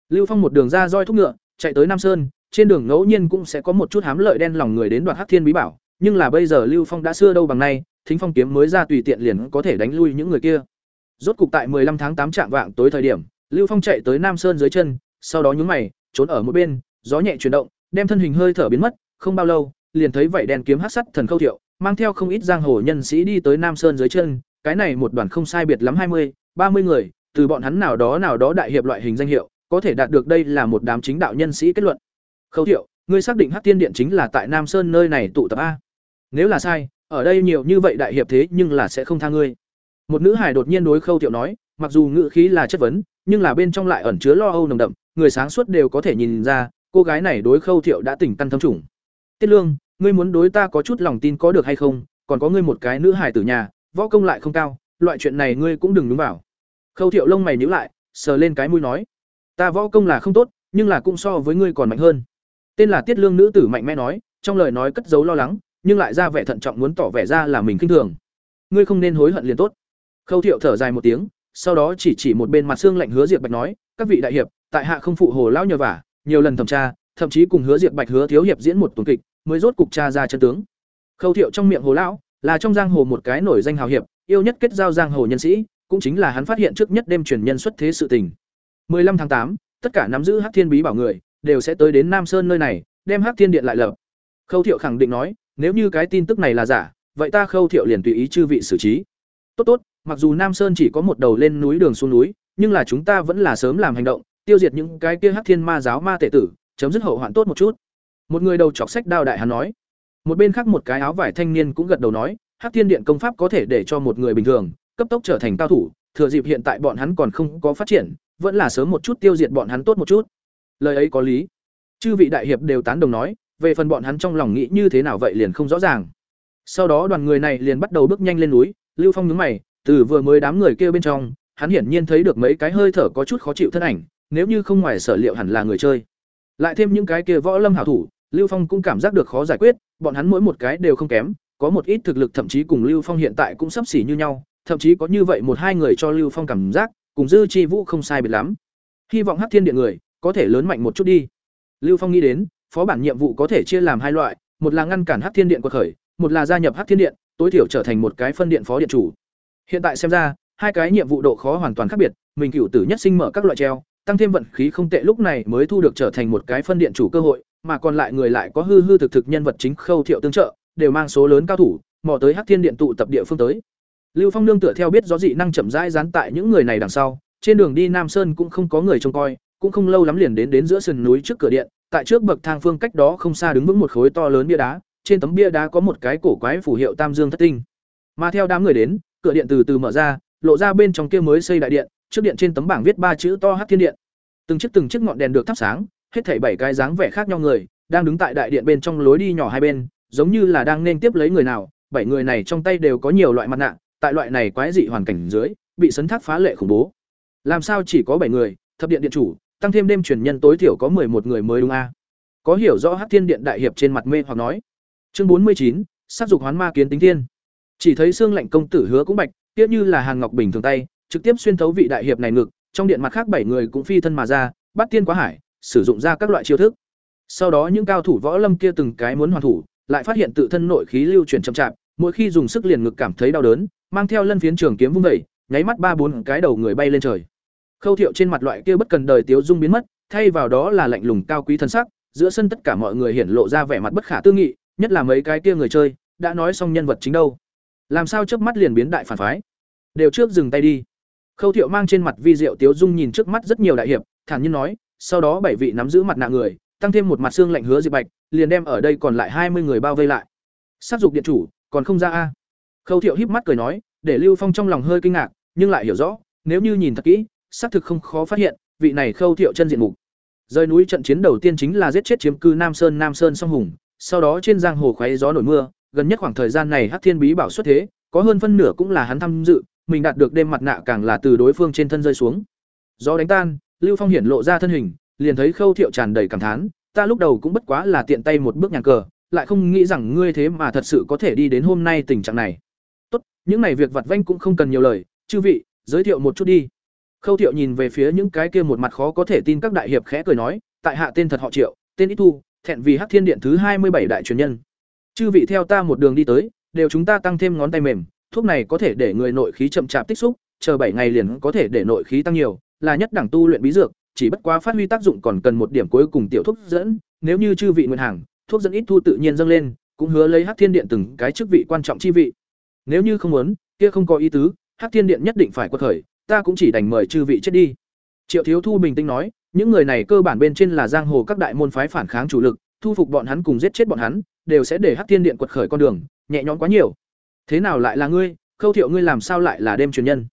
Speaker 1: Lưu Phong một đường ra roi thúc ngựa, chạy tới Nam Sơn, trên đường ngẫu nhiên cũng sẽ có một chút hám lợi đen lòng người đến đoạt hắc thiên bí bảo nhưng là bây giờ lưu phong đã xưa đâu bằng nay thính phong kiếm mới ra tùy tiện liền có thể đánh lui những người kia rốt cục tại 15 tháng 8 trạm vạng tối thời điểm lưu phong chạy tới nam sơn dưới chân sau đó nhún mày trốn ở một bên gió nhẹ chuyển động đem thân hình hơi thở biến mất không bao lâu liền thấy vậy đèn kiếm hắc sắt thần khâu thiệu mang theo không ít giang hồ nhân sĩ đi tới nam sơn dưới chân cái này một đoàn không sai biệt lắm hai mươi, ba mươi người từ bọn hắn nào đó nào đó đại hiệp loại hình danh hiệu có thể đạt được đây là một đám chính đạo nhân sĩ kết luận. Khâu thiệu ngươi xác định hắc tiên điện chính là tại nam sơn nơi này tụ tập a? Nếu là sai ở đây nhiều như vậy đại hiệp thế nhưng là sẽ không tha ngươi. Một nữ hải đột nhiên đối khâu thiệu nói mặc dù ngữ khí là chất vấn nhưng là bên trong lại ẩn chứa lo âu nồng đậm người sáng suốt đều có thể nhìn ra cô gái này đối khâu thiệu đã tỉnh căn thâm trùng tiết lương, ngươi muốn đối ta có chút lòng tin có được hay không? Còn có ngươi một cái nữ hải tử nhà, võ công lại không cao, loại chuyện này ngươi cũng đừng đúng vào. Khâu thiệu lông mày nhíu lại, sờ lên cái mũi nói, ta võ công là không tốt, nhưng là cũng so với ngươi còn mạnh hơn. Tên là tiết lương nữ tử mạnh mẽ nói, trong lời nói cất giấu lo lắng, nhưng lại ra vẻ thận trọng muốn tỏ vẻ ra là mình khinh thường. Ngươi không nên hối hận liền tốt. Khâu thiệu thở dài một tiếng, sau đó chỉ chỉ một bên mặt xương lạnh hứa diệp bạch nói, các vị đại hiệp, tại hạ không phụ hồ lão nhờ vả, nhiều lần thẩm tra, thậm chí cùng hứa diệp bạch hứa thiếu hiệp diễn một tuần kịch mới rốt cục tra ra chân tướng khâu thiệu trong miệng hồ lão là trong giang hồ một cái nổi danh hào hiệp yêu nhất kết giao giang hồ nhân sĩ cũng chính là hắn phát hiện trước nhất đêm truyền nhân xuất thế sự tình 15 tháng 8, tất cả nắm giữ Hắc Thiên Bí bảo người đều sẽ tới đến Nam Sơn nơi này, đem Hắc Thiên Điện lại lập. Khâu Thiệu khẳng định nói, nếu như cái tin tức này là giả, vậy ta Khâu Thiệu liền tùy ý chư vị xử trí. Tốt tốt, mặc dù Nam Sơn chỉ có một đầu lên núi đường xuống núi, nhưng là chúng ta vẫn là sớm làm hành động, tiêu diệt những cái kia Hắc Thiên Ma giáo ma tệ tử, chấm dứt hậu hoạn tốt một chút. Một người đầu chọc sách đao đại hắn nói. Một bên khác một cái áo vải thanh niên cũng gật đầu nói, Hắc Thiên Điện công pháp có thể để cho một người bình thường cấp tốc trở thành cao thủ, thừa dịp hiện tại bọn hắn còn không có phát triển, vẫn là sớm một chút tiêu diệt bọn hắn tốt một chút. Lời ấy có lý. Chư vị đại hiệp đều tán đồng nói, về phần bọn hắn trong lòng nghĩ như thế nào vậy liền không rõ ràng. Sau đó đoàn người này liền bắt đầu bước nhanh lên núi, Lưu Phong nhướng mày, từ vừa mới đám người kia bên trong, hắn hiển nhiên thấy được mấy cái hơi thở có chút khó chịu thân ảnh, nếu như không ngoài sở liệu hẳn là người chơi. Lại thêm những cái kia võ lâm hảo thủ, Lưu Phong cũng cảm giác được khó giải quyết, bọn hắn mỗi một cái đều không kém, có một ít thực lực thậm chí cùng Lưu Phong hiện tại cũng sắp xỉ như nhau, thậm chí có như vậy một hai người cho Lưu Phong cảm giác, cùng Dư Chi Vũ không sai biệt lắm. Hy vọng Hắc Thiên Điện người có thể lớn mạnh một chút đi. Lưu Phong nghĩ đến, phó bản nhiệm vụ có thể chia làm hai loại, một là ngăn cản Hắc Thiên Điện quật khởi, một là gia nhập Hắc Thiên Điện, tối thiểu trở thành một cái phân điện phó điện chủ. Hiện tại xem ra, hai cái nhiệm vụ độ khó hoàn toàn khác biệt, mình cựu tử nhất sinh mở các loại treo, tăng thêm vận khí không tệ lúc này mới thu được trở thành một cái phân điện chủ cơ hội, mà còn lại người lại có hư hư thực thực nhân vật chính khâu thiệu tương trợ, đều mang số lớn cao thủ, mò tới Hắc Thiên Điện tụ tập địa phương tới. Lưu Phong nương tựa theo biết rõ dị năng chậm rãi dán tại những người này đằng sau, trên đường đi Nam Sơn cũng không có người trông coi, cũng không lâu lắm liền đến đến giữa sườn núi trước cửa điện, tại trước bậc thang phương cách đó không xa đứng vững một khối to lớn bia đá, trên tấm bia đá có một cái cổ quái phù hiệu Tam Dương Thất Tinh. Mà theo đám người đến, cửa điện từ từ mở ra, lộ ra bên trong kia mới xây đại điện, trước điện trên tấm bảng viết ba chữ to Hắc Thiên Điện. Từng chiếc từng chiếc ngọn đèn được thắp sáng, hết thảy bảy cái dáng vẻ khác nhau người, đang đứng tại đại điện bên trong lối đi nhỏ hai bên, giống như là đang nên tiếp lấy người nào, bảy người này trong tay đều có nhiều loại mặt nạ, tại loại này quái dị hoàn cảnh dưới, bị sấn thác phá lệ khủng bố. Làm sao chỉ có bảy người, thập điện điện chủ, tăng thêm đêm truyền nhân tối thiểu có một người mới đúng a. Có hiểu rõ Hắc Thiên Điện đại hiệp trên mặt mê hoặc nói. Chương bốn mươi chín sát dục hoán ma kiến tính thiên. Chỉ thấy xương lạnh công tử hứa cũng bạch, tiếc như là hàng Ngọc bình thường tay, trực tiếp xuyên thấu vị đại hiệp này ngực, trong điện mặt khác bảy người cũng phi thân mà ra, bắt tiên quá hải, sử dụng ra các loại chiêu thức. Sau đó những cao thủ võ lâm kia từng cái muốn hoàn thủ, lại phát hiện tự thân nội khí lưu chuyển chậm chạp, mỗi khi dùng sức liền ngực cảm thấy đau đớn, mang theo lân phiến trường kiếm vung dậy, nháy mắt ba bốn cái đầu người bay lên trời. Khâu Thiệu trên mặt loại kia bất cần đời tiếu dung biến mất, thay vào đó là lạnh lùng cao quý thân sắc, giữa sân tất cả mọi người hiển lộ ra vẻ mặt bất khả tư nghị, nhất là mấy cái kia người chơi, đã nói xong nhân vật chính đâu. Làm sao chớp mắt liền biến đại phản phái? Đều trước dừng tay đi. Khâu Thiệu mang trên mặt vi diệu tiếu dung nhìn trước mắt rất nhiều đại hiệp, thản nhiên nói, sau đó bảy vị nắm giữ mặt nạ người, tăng thêm một mặt xương lạnh hứa Diệp Bạch, liền đem ở đây còn lại hai mươi người bao vây lại. Sát dục điện chủ, còn không ra a? Khâu Thiệu híp mắt cười nói, để Lưu Phong trong lòng hơi kinh ngạc, nhưng lại hiểu rõ, nếu như nhìn thật kỹ, xác thực không khó phát hiện, vị này Khâu Thiệu chân diện mục. Rơi núi trận chiến đầu tiên chính là giết chết chiếm cư Nam Sơn Nam Sơn song hùng, sau đó trên giang hồ khoáy gió nổi mưa, gần nhất khoảng thời gian này Hắc Thiên Bí bảo xuất thế, có hơn phân nửa cũng là hắn tham dự, mình đạt được đêm mặt nạ càng là từ đối phương trên thân rơi xuống. Gió đánh tan, Lưu Phong hiển lộ ra thân hình, liền thấy Khâu Thiệu tràn đầy cảm thán, ta lúc đầu cũng bất quá là tiện tay một bước nhàn cờ, lại không nghĩ rằng ngươi thế mà thật sự có thể đi đến hôm nay tình trạng này. Tốt, những này việc vặt vãnh cũng không cần nhiều lời, chư vị, giới thiệu một chút đi. Khâu Thiệu nhìn về phía những cái kia một mặt khó có thể tin các đại hiệp khẽ cười nói, tại hạ tên thật họ Triệu, tên ít thu thẹn vì hắc thiên điện thứ hai mươi bảy đại truyền nhân chư vị theo ta một đường đi tới đều chúng ta tăng thêm ngón tay mềm thuốc này có thể để người nội khí chậm chạp tích xúc chờ bảy ngày liền có thể để nội khí tăng nhiều là nhất đẳng tu luyện bí dược, chỉ bất quá phát huy tác dụng còn cần một điểm cuối cùng tiểu thuốc dẫn, nếu như chư vị nguyện hàng, thuốc dẫn ít thu tự nhiên dâng lên, cũng hứa lấy hắc thiên điện từng cái chức vị quan trọng chi vị. Nếu như không muốn, kia không có ý tứ, hắc thiên điện nhất định phải quật khởi, ta cũng chỉ đành mời chư vị chết đi. Triệu thiếu thu bình tĩnh nói, những người này cơ bản bên trên là giang hồ các đại môn phái phản kháng chủ lực, thu phục bọn hắn cùng giết chết bọn hắn, đều sẽ để hắc thiên điện quật khởi con đường, nhẹ nhõm quá nhiều. Thế nào lại là ngươi? Khâu thiệu ngươi làm sao lại là đêm truyền nhân?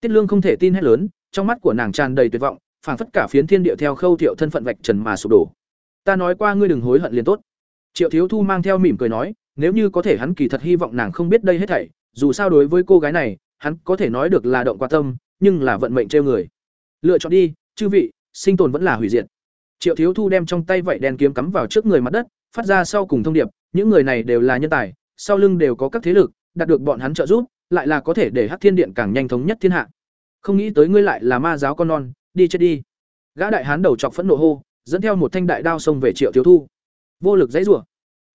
Speaker 1: Tiết lương không thể tin hết lớn trong mắt của nàng tràn đầy tuyệt vọng, phảng phất cả phiến thiên địa theo khâu thiệu thân phận vạch trần mà sụp đổ. Ta nói qua ngươi đừng hối hận liền tốt. Triệu thiếu thu mang theo mỉm cười nói, nếu như có thể hắn kỳ thật hy vọng nàng không biết đây hết thảy, dù sao đối với cô gái này, hắn có thể nói được là động qua tâm, nhưng là vận mệnh trêu người. Lựa chọn đi, chư vị, sinh tồn vẫn là hủy diệt. Triệu thiếu thu đem trong tay vạy đen kiếm cắm vào trước người mặt đất, phát ra sau cùng thông điệp, những người này đều là nhân tài, sau lưng đều có các thế lực, đạt được bọn hắn trợ giúp, lại là có thể để hắc thiên điện càng nhanh thống nhất thiên hạ không nghĩ tới ngươi lại là ma giáo con non, đi chết đi. Gã đại hán đầu chọc phẫn nộ hô, dẫn theo một thanh đại đao xông về triệu thiếu thu. Vô lực dãy rủa.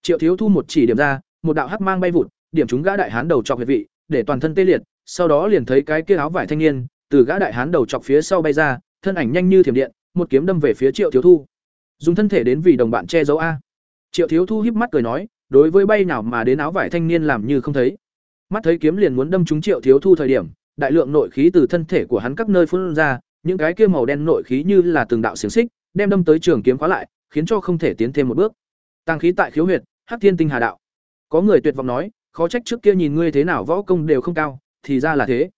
Speaker 1: Triệu thiếu thu một chỉ điểm ra, một đạo hắc mang bay vụt, điểm trúng gã đại hán đầu chọc huyệt vị, để toàn thân tê liệt, sau đó liền thấy cái kia áo vải thanh niên, từ gã đại hán đầu chọc phía sau bay ra, thân ảnh nhanh như thiểm điện, một kiếm đâm về phía triệu thiếu thu. Dùng thân thể đến vì đồng bạn che giấu a. Triệu thiếu thu híp mắt cười nói, đối với bay nào mà đến áo vải thanh niên làm như không thấy. Mắt thấy kiếm liền muốn đâm trúng triệu thiếu thu thời điểm đại lượng nội khí từ thân thể của hắn các nơi phun ra, những cái kia màu đen nội khí như là từng đạo xiềng xích, đem đâm tới trường kiếm khóa lại, khiến cho không thể tiến thêm một bước. Tăng khí tại khiếu huyệt, hắc thiên tinh hà đạo. Có người tuyệt vọng nói, khó trách trước kia nhìn ngươi thế nào võ công đều không cao, thì ra là thế.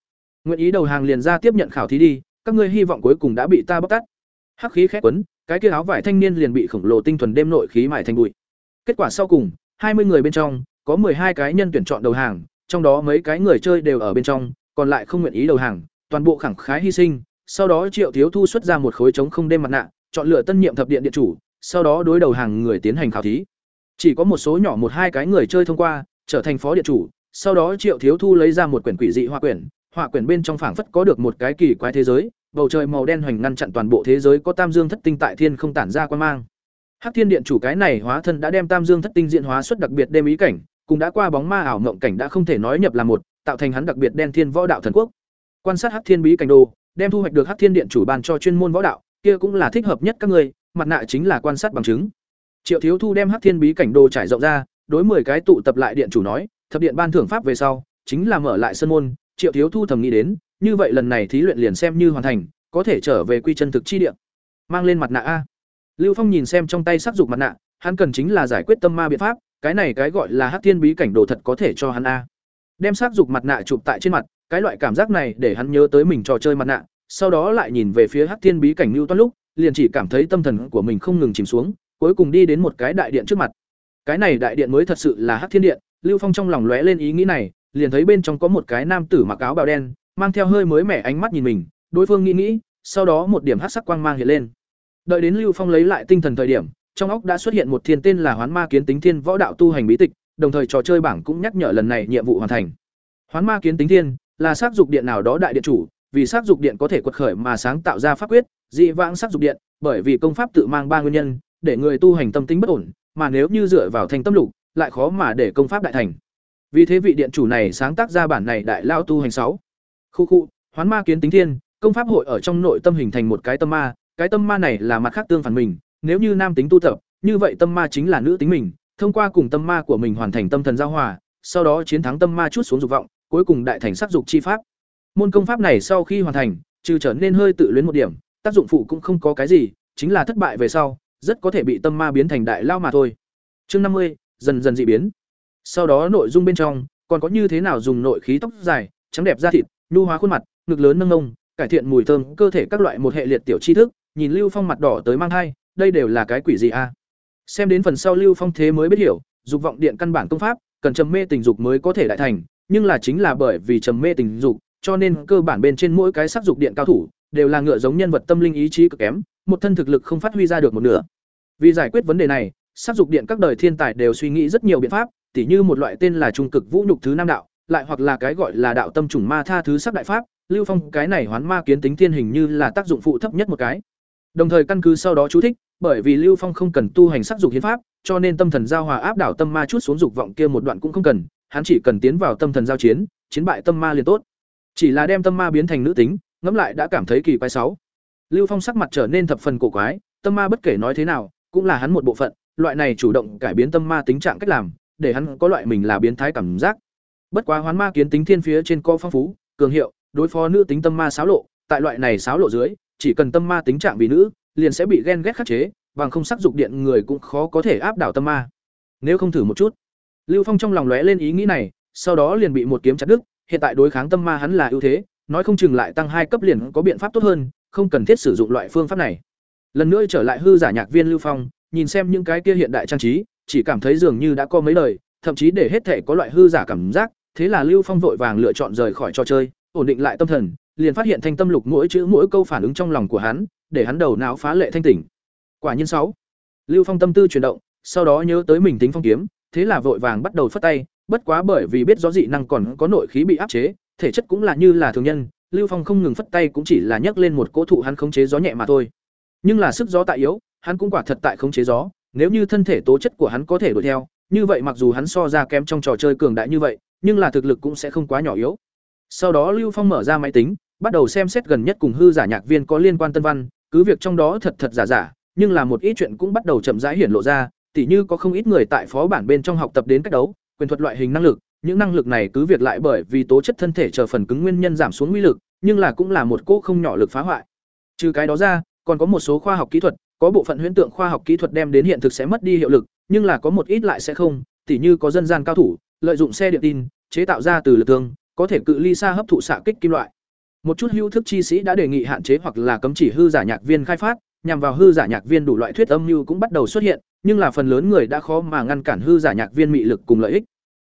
Speaker 1: Nguyện ý đầu hàng liền ra tiếp nhận khảo thí đi, các ngươi hy vọng cuối cùng đã bị ta bóc tắt hắc khí khét quấn, cái kia áo vải thanh niên liền bị khổng lồ tinh thuần đêm nội khí mài thành bụi. Kết quả sau cùng, hai mươi người bên trong, có hai cái nhân tuyển chọn đầu hàng, trong đó mấy cái người chơi đều ở bên trong còn lại không nguyện ý đầu hàng, toàn bộ khẳng khái hy sinh, sau đó triệu thiếu thu xuất ra một khối trống không đêm mặt nạ, chọn lựa tân nhiệm thập điện điện chủ, sau đó đối đầu hàng người tiến hành khảo thí. Chỉ có một số nhỏ một hai cái người chơi thông qua, trở thành phó điện chủ, sau đó triệu thiếu thu lấy ra một quyển quỷ dị họa quyển họa quyển bên trong phảng phất có được một cái kỳ quái thế giới, bầu trời màu đen hoành ngăn chặn toàn bộ thế giới có tam dương thất tinh tại thiên không tản ra quan mang. Hắc thiên điện chủ cái này hóa thân đã đem tam dương thất tinh diện hóa xuất đặc biệt đêm ý cảnh, cũng đã qua bóng ma ảo mộng cảnh đã không thể nói nhập là một tạo thành hắn đặc biệt đen thiên võ đạo thần quốc. Quan sát hắc thiên bí cảnh đồ, đem thu hoạch được hắc thiên điện chủ ban cho chuyên môn võ đạo, kia cũng là thích hợp nhất các người mặt nạ chính là quan sát bằng chứng. Triệu thiếu thu đem hắc thiên bí cảnh đồ trải rộng ra, đối mười cái tụ tập lại điện chủ nói, thập điện ban thưởng pháp về sau, chính là mở lại sân môn. Triệu thiếu thu thầm nghĩ đến, như vậy lần này thí luyện liền xem như hoàn thành, có thể trở về quy chân thực chi địa. Mang lên mặt nạ a. Lưu phong nhìn xem trong tay sắc dục mặt nạ, hắn cần chính là giải quyết tâm ma biện pháp, cái này cái gọi là hắc thiên bí cảnh đồ thật có thể cho hắn a đem sắc dục mặt nạ chụp tại trên mặt, cái loại cảm giác này để hắn nhớ tới mình trò chơi mặt nạ, sau đó lại nhìn về phía hắc thiên bí cảnh lưu toan lúc, liền chỉ cảm thấy tâm thần của mình không ngừng chìm xuống, cuối cùng đi đến một cái đại điện trước mặt. Cái này đại điện mới thật sự là hắc thiên điện, lưu phong trong lòng lóe lên ý nghĩ này, liền thấy bên trong có một cái nam tử mặc áo bào đen, mang theo hơi mới mẻ ánh mắt nhìn mình, đối phương nghĩ nghĩ, sau đó một điểm hắc sắc quang mang hiện lên. Đợi đến lưu phong lấy lại tinh thần thời điểm, trong óc đã xuất hiện một thiên tên là hoán ma kiến tính thiên võ đạo tu hành bí tịch đồng thời trò chơi bảng cũng nhắc nhở lần này nhiệm vụ hoàn thành. Hoán ma kiến tính thiên, là sắc dục điện nào đó đại điện chủ, vì sắc dục điện có thể quật khởi mà sáng tạo ra pháp quyết, dị vãng sắc dục điện, bởi vì công pháp tự mang ba nguyên nhân, để người tu hành tâm tính bất ổn, mà nếu như dựa vào thành tâm lục, lại khó mà để công pháp đại thành. Vì thế vị điện chủ này sáng tác ra bản này đại lao tu hành sáu. Khu khu, hoán ma kiến tính thiên, công pháp hội ở trong nội tâm hình thành một cái tâm ma, cái tâm ma này là mặt khác tương phản mình, nếu như nam tính tu tập, như vậy tâm ma chính là nữ tính mình thông qua cùng tâm ma của mình hoàn thành tâm thần giao hòa, sau đó chiến thắng tâm ma chút xuống dục vọng, cuối cùng đại thành sắc dục chi pháp. Môn công pháp này sau khi hoàn thành, trừ trở nên hơi tự luyến một điểm, tác dụng phụ cũng không có cái gì, chính là thất bại về sau, rất có thể bị tâm ma biến thành đại lao mà thôi. Chương năm mươi, dần dần dị biến. Sau đó nội dung bên trong, còn có như thế nào dùng nội khí tóc dài, trắng đẹp da thịt, nhu hóa khuôn mặt, ngực lớn nâng ngông cải thiện mùi thơm, cơ thể các loại một hệ liệt tiểu tri thức, nhìn lưu phong mặt đỏ tới mang thai, đây đều là cái quỷ gì a? Xem đến phần sau lưu phong thế mới biết hiểu, dục vọng điện căn bản công pháp, cần trầm mê tình dục mới có thể đại thành, nhưng là chính là bởi vì trầm mê tình dục, cho nên cơ bản bên trên mỗi cái sắc dục điện cao thủ, đều là ngựa giống nhân vật tâm linh ý chí cực kém, một thân thực lực không phát huy ra được một nửa. Vì giải quyết vấn đề này, sắc dục điện các đời thiên tài đều suy nghĩ rất nhiều biện pháp, tỉ như một loại tên là trung cực vũ nhục thứ nam đạo, lại hoặc là cái gọi là đạo tâm trùng ma tha thứ sắc đại pháp, lưu phong cái này hoán ma kiến tính thiên hình như là tác dụng phụ thấp nhất một cái. Đồng thời căn cứ sau đó chú thích bởi vì Lưu Phong không cần tu hành sắc dục hiến pháp, cho nên tâm thần giao hòa áp đảo tâm ma chút xuống dục vọng kia một đoạn cũng không cần, hắn chỉ cần tiến vào tâm thần giao chiến, chiến bại tâm ma liền tốt. Chỉ là đem tâm ma biến thành nữ tính, ngẫm lại đã cảm thấy kỳ quái sáu. Lưu Phong sắc mặt trở nên thập phần cổ quái, tâm ma bất kể nói thế nào, cũng là hắn một bộ phận, loại này chủ động cải biến tâm ma tính trạng cách làm, để hắn có loại mình là biến thái cảm giác. Bất quá hoán ma kiến tính thiên phía trên co phong phú, cường hiệu, đối phó nữ tính tâm ma xáo lộ, tại loại này xáo lộ dưới, chỉ cần tâm ma tính trạng vì nữ, liền sẽ bị ghen ghét khắc chế, bằng không sắc dục điện người cũng khó có thể áp đảo tâm ma. Nếu không thử một chút. Lưu Phong trong lòng lóe lên ý nghĩ này, sau đó liền bị một kiếm chặt đứt, hiện tại đối kháng tâm ma hắn là ưu thế, nói không chừng lại tăng hai cấp liền có biện pháp tốt hơn, không cần thiết sử dụng loại phương pháp này. Lần nữa trở lại hư giả nhạc viên Lưu Phong, nhìn xem những cái kia hiện đại trang trí, chỉ cảm thấy dường như đã có mấy lời, thậm chí để hết thể có loại hư giả cảm giác, thế là Lưu Phong vội vàng lựa chọn rời khỏi trò chơi, ổn định lại tâm thần, liền phát hiện thanh tâm lục mỗi chữ mỗi câu phản ứng trong lòng của hắn, để hắn đầu não phá lệ thanh tỉnh. Quả nhiên sáu. Lưu Phong tâm tư chuyển động, sau đó nhớ tới mình tính phong kiếm, thế là vội vàng bắt đầu phất tay, bất quá bởi vì biết rõ dị năng còn có nội khí bị áp chế, thể chất cũng là như là thường nhân, Lưu Phong không ngừng phất tay cũng chỉ là nhấc lên một cỗ thụ hắn khống chế gió nhẹ mà thôi. Nhưng là sức gió tại yếu, hắn cũng quả thật tại khống chế gió, nếu như thân thể tố chất của hắn có thể đuổi theo, như vậy mặc dù hắn so ra kém trong trò chơi cường đại như vậy, nhưng là thực lực cũng sẽ không quá nhỏ yếu. Sau đó Lưu Phong mở ra máy tính, bắt đầu xem xét gần nhất cùng hư giả nhạc viên có liên quan tân văn, cứ việc trong đó thật thật giả giả, nhưng là một ít chuyện cũng bắt đầu chậm rãi hiển lộ ra, tỉ như có không ít người tại phó bản bên trong học tập đến cách đấu, quyền thuật loại hình năng lực, những năng lực này cứ việc lại bởi vì tố chất thân thể chờ phần cứng nguyên nhân giảm xuống uy lực, nhưng là cũng là một cỗ không nhỏ lực phá hoại. Trừ cái đó ra, còn có một số khoa học kỹ thuật, có bộ phận huyễn tượng khoa học kỹ thuật đem đến hiện thực sẽ mất đi hiệu lực, nhưng là có một ít lại sẽ không, tỉ như có dân gian cao thủ, lợi dụng xe điện tin, chế tạo ra từ lực tương, có thể cự ly xa hấp thụ xạ kích kim loại. Một chút hữu thức chi sĩ đã đề nghị hạn chế hoặc là cấm chỉ hư giả nhạc viên khai phát, nhằm vào hư giả nhạc viên đủ loại thuyết âm mưu cũng bắt đầu xuất hiện, nhưng là phần lớn người đã khó mà ngăn cản hư giả nhạc viên mị lực cùng lợi ích.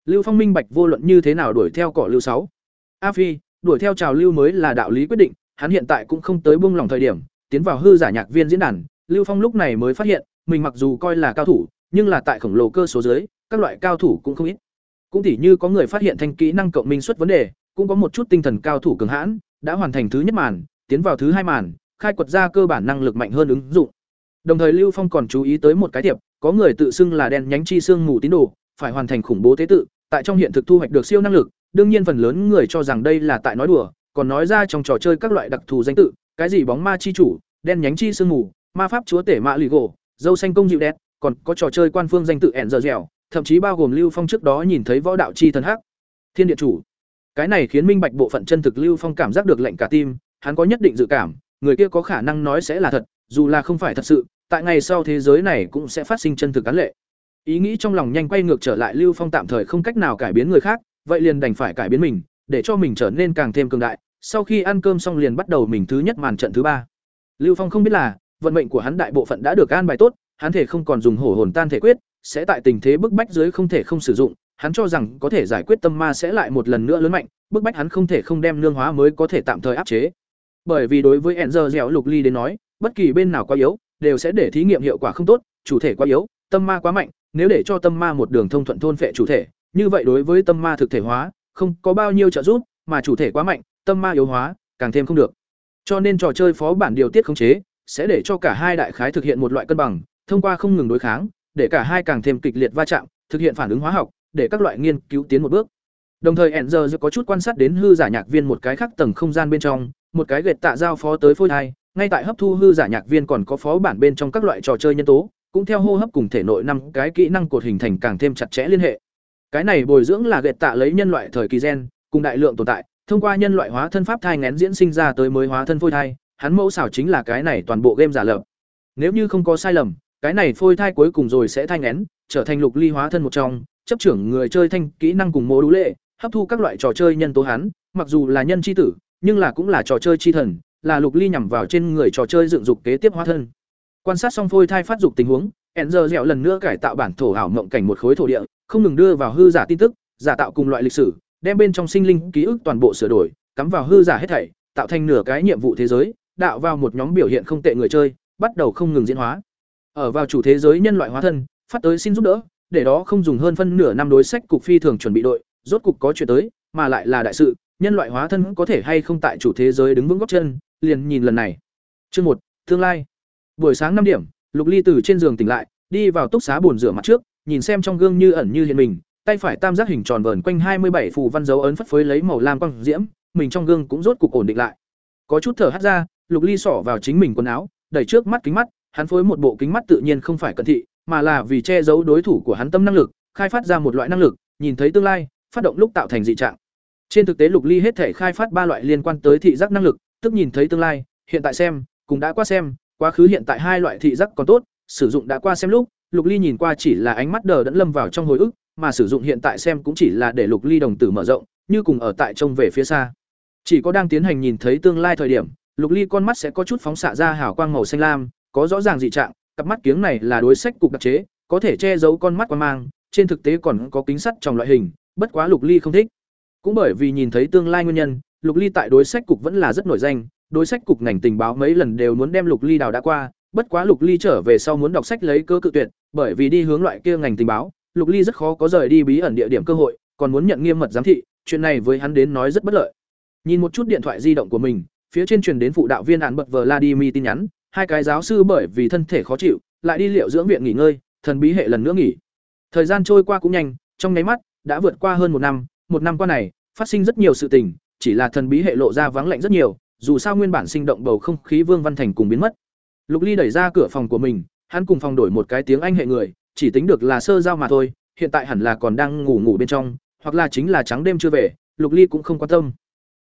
Speaker 1: Lưu Phong minh bạch vô luận như thế nào đuổi theo cỏ lưu sáu. A Phi, đuổi theo trào lưu mới là đạo lý quyết định, hắn hiện tại cũng không tới buông lòng thời điểm, tiến vào hư giả nhạc viên diễn đàn, Lưu Phong lúc này mới phát hiện, mình mặc dù coi là cao thủ, nhưng là tại khổng lồ cơ số dưới, các loại cao thủ cũng không ít. Cũng tỉ như có người phát hiện thanh kỹ năng cộng minh xuất vấn đề, cũng có một chút tinh thần cao thủ cường hãn, đã hoàn thành thứ nhất màn, tiến vào thứ hai màn, khai quật ra cơ bản năng lực mạnh hơn ứng dụng. Đồng thời Lưu Phong còn chú ý tới một cái tiệp, có người tự xưng là đen nhánh chi xương mù tín đồ, phải hoàn thành khủng bố tế tự, tại trong hiện thực thu hoạch được siêu năng lực, đương nhiên phần lớn người cho rằng đây là tại nói đùa, còn nói ra trong trò chơi các loại đặc thù danh tự, cái gì bóng ma chi chủ, đen nhánh chi xương mù, ma pháp chúa tể mạ lì gỗ, dâu xanh công dịu đẹp, còn có trò chơi quan phương danh tự ẻn giờ dẻo, thậm chí bao gồm Lưu Phong trước đó nhìn thấy võ đạo chi thần hắc, thiên địa chủ. Cái này khiến minh bạch bộ phận chân thực Lưu Phong cảm giác được lệnh cả tim, hắn có nhất định dự cảm, người kia có khả năng nói sẽ là thật, dù là không phải thật sự, tại ngày sau thế giới này cũng sẽ phát sinh chân thực án lệ. Ý nghĩ trong lòng nhanh quay ngược trở lại Lưu Phong tạm thời không cách nào cải biến người khác, vậy liền đành phải cải biến mình, để cho mình trở nên càng thêm cường đại. Sau khi ăn cơm xong liền bắt đầu mình thứ nhất màn trận thứ ba. Lưu Phong không biết là, vận mệnh của hắn đại bộ phận đã được an bài tốt, hắn thể không còn dùng hổ hồn tan thể quyết, sẽ tại tình thế bức bách dưới không thể không sử dụng, hắn cho rằng có thể giải quyết tâm ma sẽ lại một lần nữa lớn mạnh, bức bách hắn không thể không đem nương hóa mới có thể tạm thời áp chế. Bởi vì đối với Enzer dẻo lục ly đến nói, bất kỳ bên nào quá yếu, đều sẽ để thí nghiệm hiệu quả không tốt, chủ thể quá yếu, tâm ma quá mạnh, nếu để cho tâm ma một đường thông thuận thôn phệ chủ thể, như vậy đối với tâm ma thực thể hóa, không có bao nhiêu trợ giúp, mà chủ thể quá mạnh, tâm ma yếu hóa, càng thêm không được. Cho nên trò chơi phó bản điều tiết khống chế, sẽ để cho cả hai đại khái thực hiện một loại cân bằng, thông qua không ngừng đối kháng, để cả hai càng thêm kịch liệt va chạm, thực hiện phản ứng hóa học, để các loại nghiên cứu tiến một bước. Đồng thời Enzer có chút quan sát đến hư giả nhạc viên một cái khác tầng không gian bên trong, một cái gệt tạ giao phó tới phôi thai, ngay tại hấp thu hư giả nhạc viên còn có phó bản bên trong các loại trò chơi nhân tố, cũng theo hô hấp cùng thể nội năm cái kỹ năng cột hình thành càng thêm chặt chẽ liên hệ. Cái này bồi dưỡng là gệt tạ lấy nhân loại thời kỳ gen, cùng đại lượng tồn tại, thông qua nhân loại hóa thân pháp thai ngén diễn sinh ra tới mới hóa thân phôi thai, hắn mẫu xảo chính là cái này toàn bộ game giả lập. Nếu như không có sai lầm, cái này phôi thai cuối cùng rồi sẽ thai ngén, trở thành lục ly hóa thân một trong, chấp trưởng người chơi thanh kỹ năng cùng mô đũ lệ, hấp thu các loại trò chơi nhân tố hắn, mặc dù là nhân chi tử, nhưng là cũng là trò chơi chi thần, là lục ly nhằm vào trên người trò chơi dựng dục kế tiếp hóa thân. Quan sát xong phôi thai phát dục tình huống, Enzer dẻo lần nữa cải tạo bản thổ ảo mộng cảnh một khối thổ địa, không ngừng đưa vào hư giả tin tức, giả tạo cùng loại lịch sử, đem bên trong sinh linh ký ức toàn bộ sửa đổi, cắm vào hư giả hết thảy, tạo thành nửa cái nhiệm vụ thế giới, đạo vào một nhóm biểu hiện không tệ người chơi, bắt đầu không ngừng diễn hóa. Ở vào chủ thế giới nhân loại hóa thân, phát tới xin giúp đỡ, để đó không dùng hơn phân nửa năm đối sách cục phi thường chuẩn bị đội, rốt cục có chuyện tới, mà lại là đại sự, nhân loại hóa thân có thể hay không tại chủ thế giới đứng vững gót chân, liền nhìn lần này. Chương một, tương lai. Buổi sáng năm điểm, Lục Ly từ trên giường tỉnh lại, đi vào túc xá buồn rửa mặt trước, nhìn xem trong gương như ẩn như hiện mình, tay phải tam giác hình tròn vờn quanh hai mươi bảy phù văn dấu ấn phất phới lấy màu lam quang diễm, mình trong gương cũng rốt cục ổn định lại. Có chút thở hắt ra, Lục Ly xỏ vào chính mình quần áo, đẩy trước mắt kính mắt, hắn phối một bộ kính mắt tự nhiên không phải cận thị, mà là vì che giấu đối thủ của hắn tâm năng lực, khai phát ra một loại năng lực, nhìn thấy tương lai, phát động lúc tạo thành dị trạng. Trên thực tế Lục Ly hết thể khai phát ba loại liên quan tới thị giác năng lực, tức nhìn thấy tương lai, hiện tại xem, cùng đã qua xem, quá khứ hiện tại hai loại thị giác còn tốt, sử dụng đã qua xem lúc, Lục Ly nhìn qua chỉ là ánh mắt đờ đẫn lâm vào trong hồi ức, mà sử dụng hiện tại xem cũng chỉ là để Lục Ly đồng tử mở rộng, như cùng ở tại trông về phía xa. Chỉ có đang tiến hành nhìn thấy tương lai thời điểm, Lục Ly con mắt sẽ có chút phóng xạ ra hào quang màu xanh lam, có rõ ràng dị trạng, cặp mắt kiếng này là đối sách cục đặc chế, có thể che giấu con mắt quan mang, trên thực tế còn có kính sắt trong loại hình, bất quá Lục Ly không thích. Cũng bởi vì nhìn thấy tương lai nguyên nhân, Lục Ly tại đối sách cục vẫn là rất nổi danh, đối sách cục ngành tình báo mấy lần đều muốn đem Lục Ly đào đã qua, bất quá Lục Ly trở về sau muốn đọc sách lấy cơ cự tuyệt, bởi vì đi hướng loại kia ngành tình báo, Lục Ly rất khó có rời đi bí ẩn địa điểm cơ hội, còn muốn nhận nghiêm mật giám thị, chuyện này với hắn đến nói rất bất lợi. Nhìn một chút điện thoại di động của mình, phía trên truyền đến phụ đạo viên án bật Vladimir tin nhắn, hai cái giáo sư bởi vì thân thể khó chịu, lại đi liệu dưỡng viện nghỉ ngơi, thần bí hệ lần nữa nghỉ. Thời gian trôi qua cũng nhanh, trong nháy mắt đã vượt qua hơn một năm, một năm qua này, phát sinh rất nhiều sự tình, chỉ là thần bí hệ lộ ra vắng lạnh rất nhiều, dù sao nguyên bản sinh động bầu không khí Vương Văn Thành cùng biến mất. Lục Ly đẩy ra cửa phòng của mình, hắn cùng phòng đổi một cái tiếng Anh hệ người, chỉ tính được là sơ giao mà thôi, hiện tại hẳn là còn đang ngủ ngủ bên trong, hoặc là chính là trắng đêm chưa về, Lục Ly cũng không quan tâm.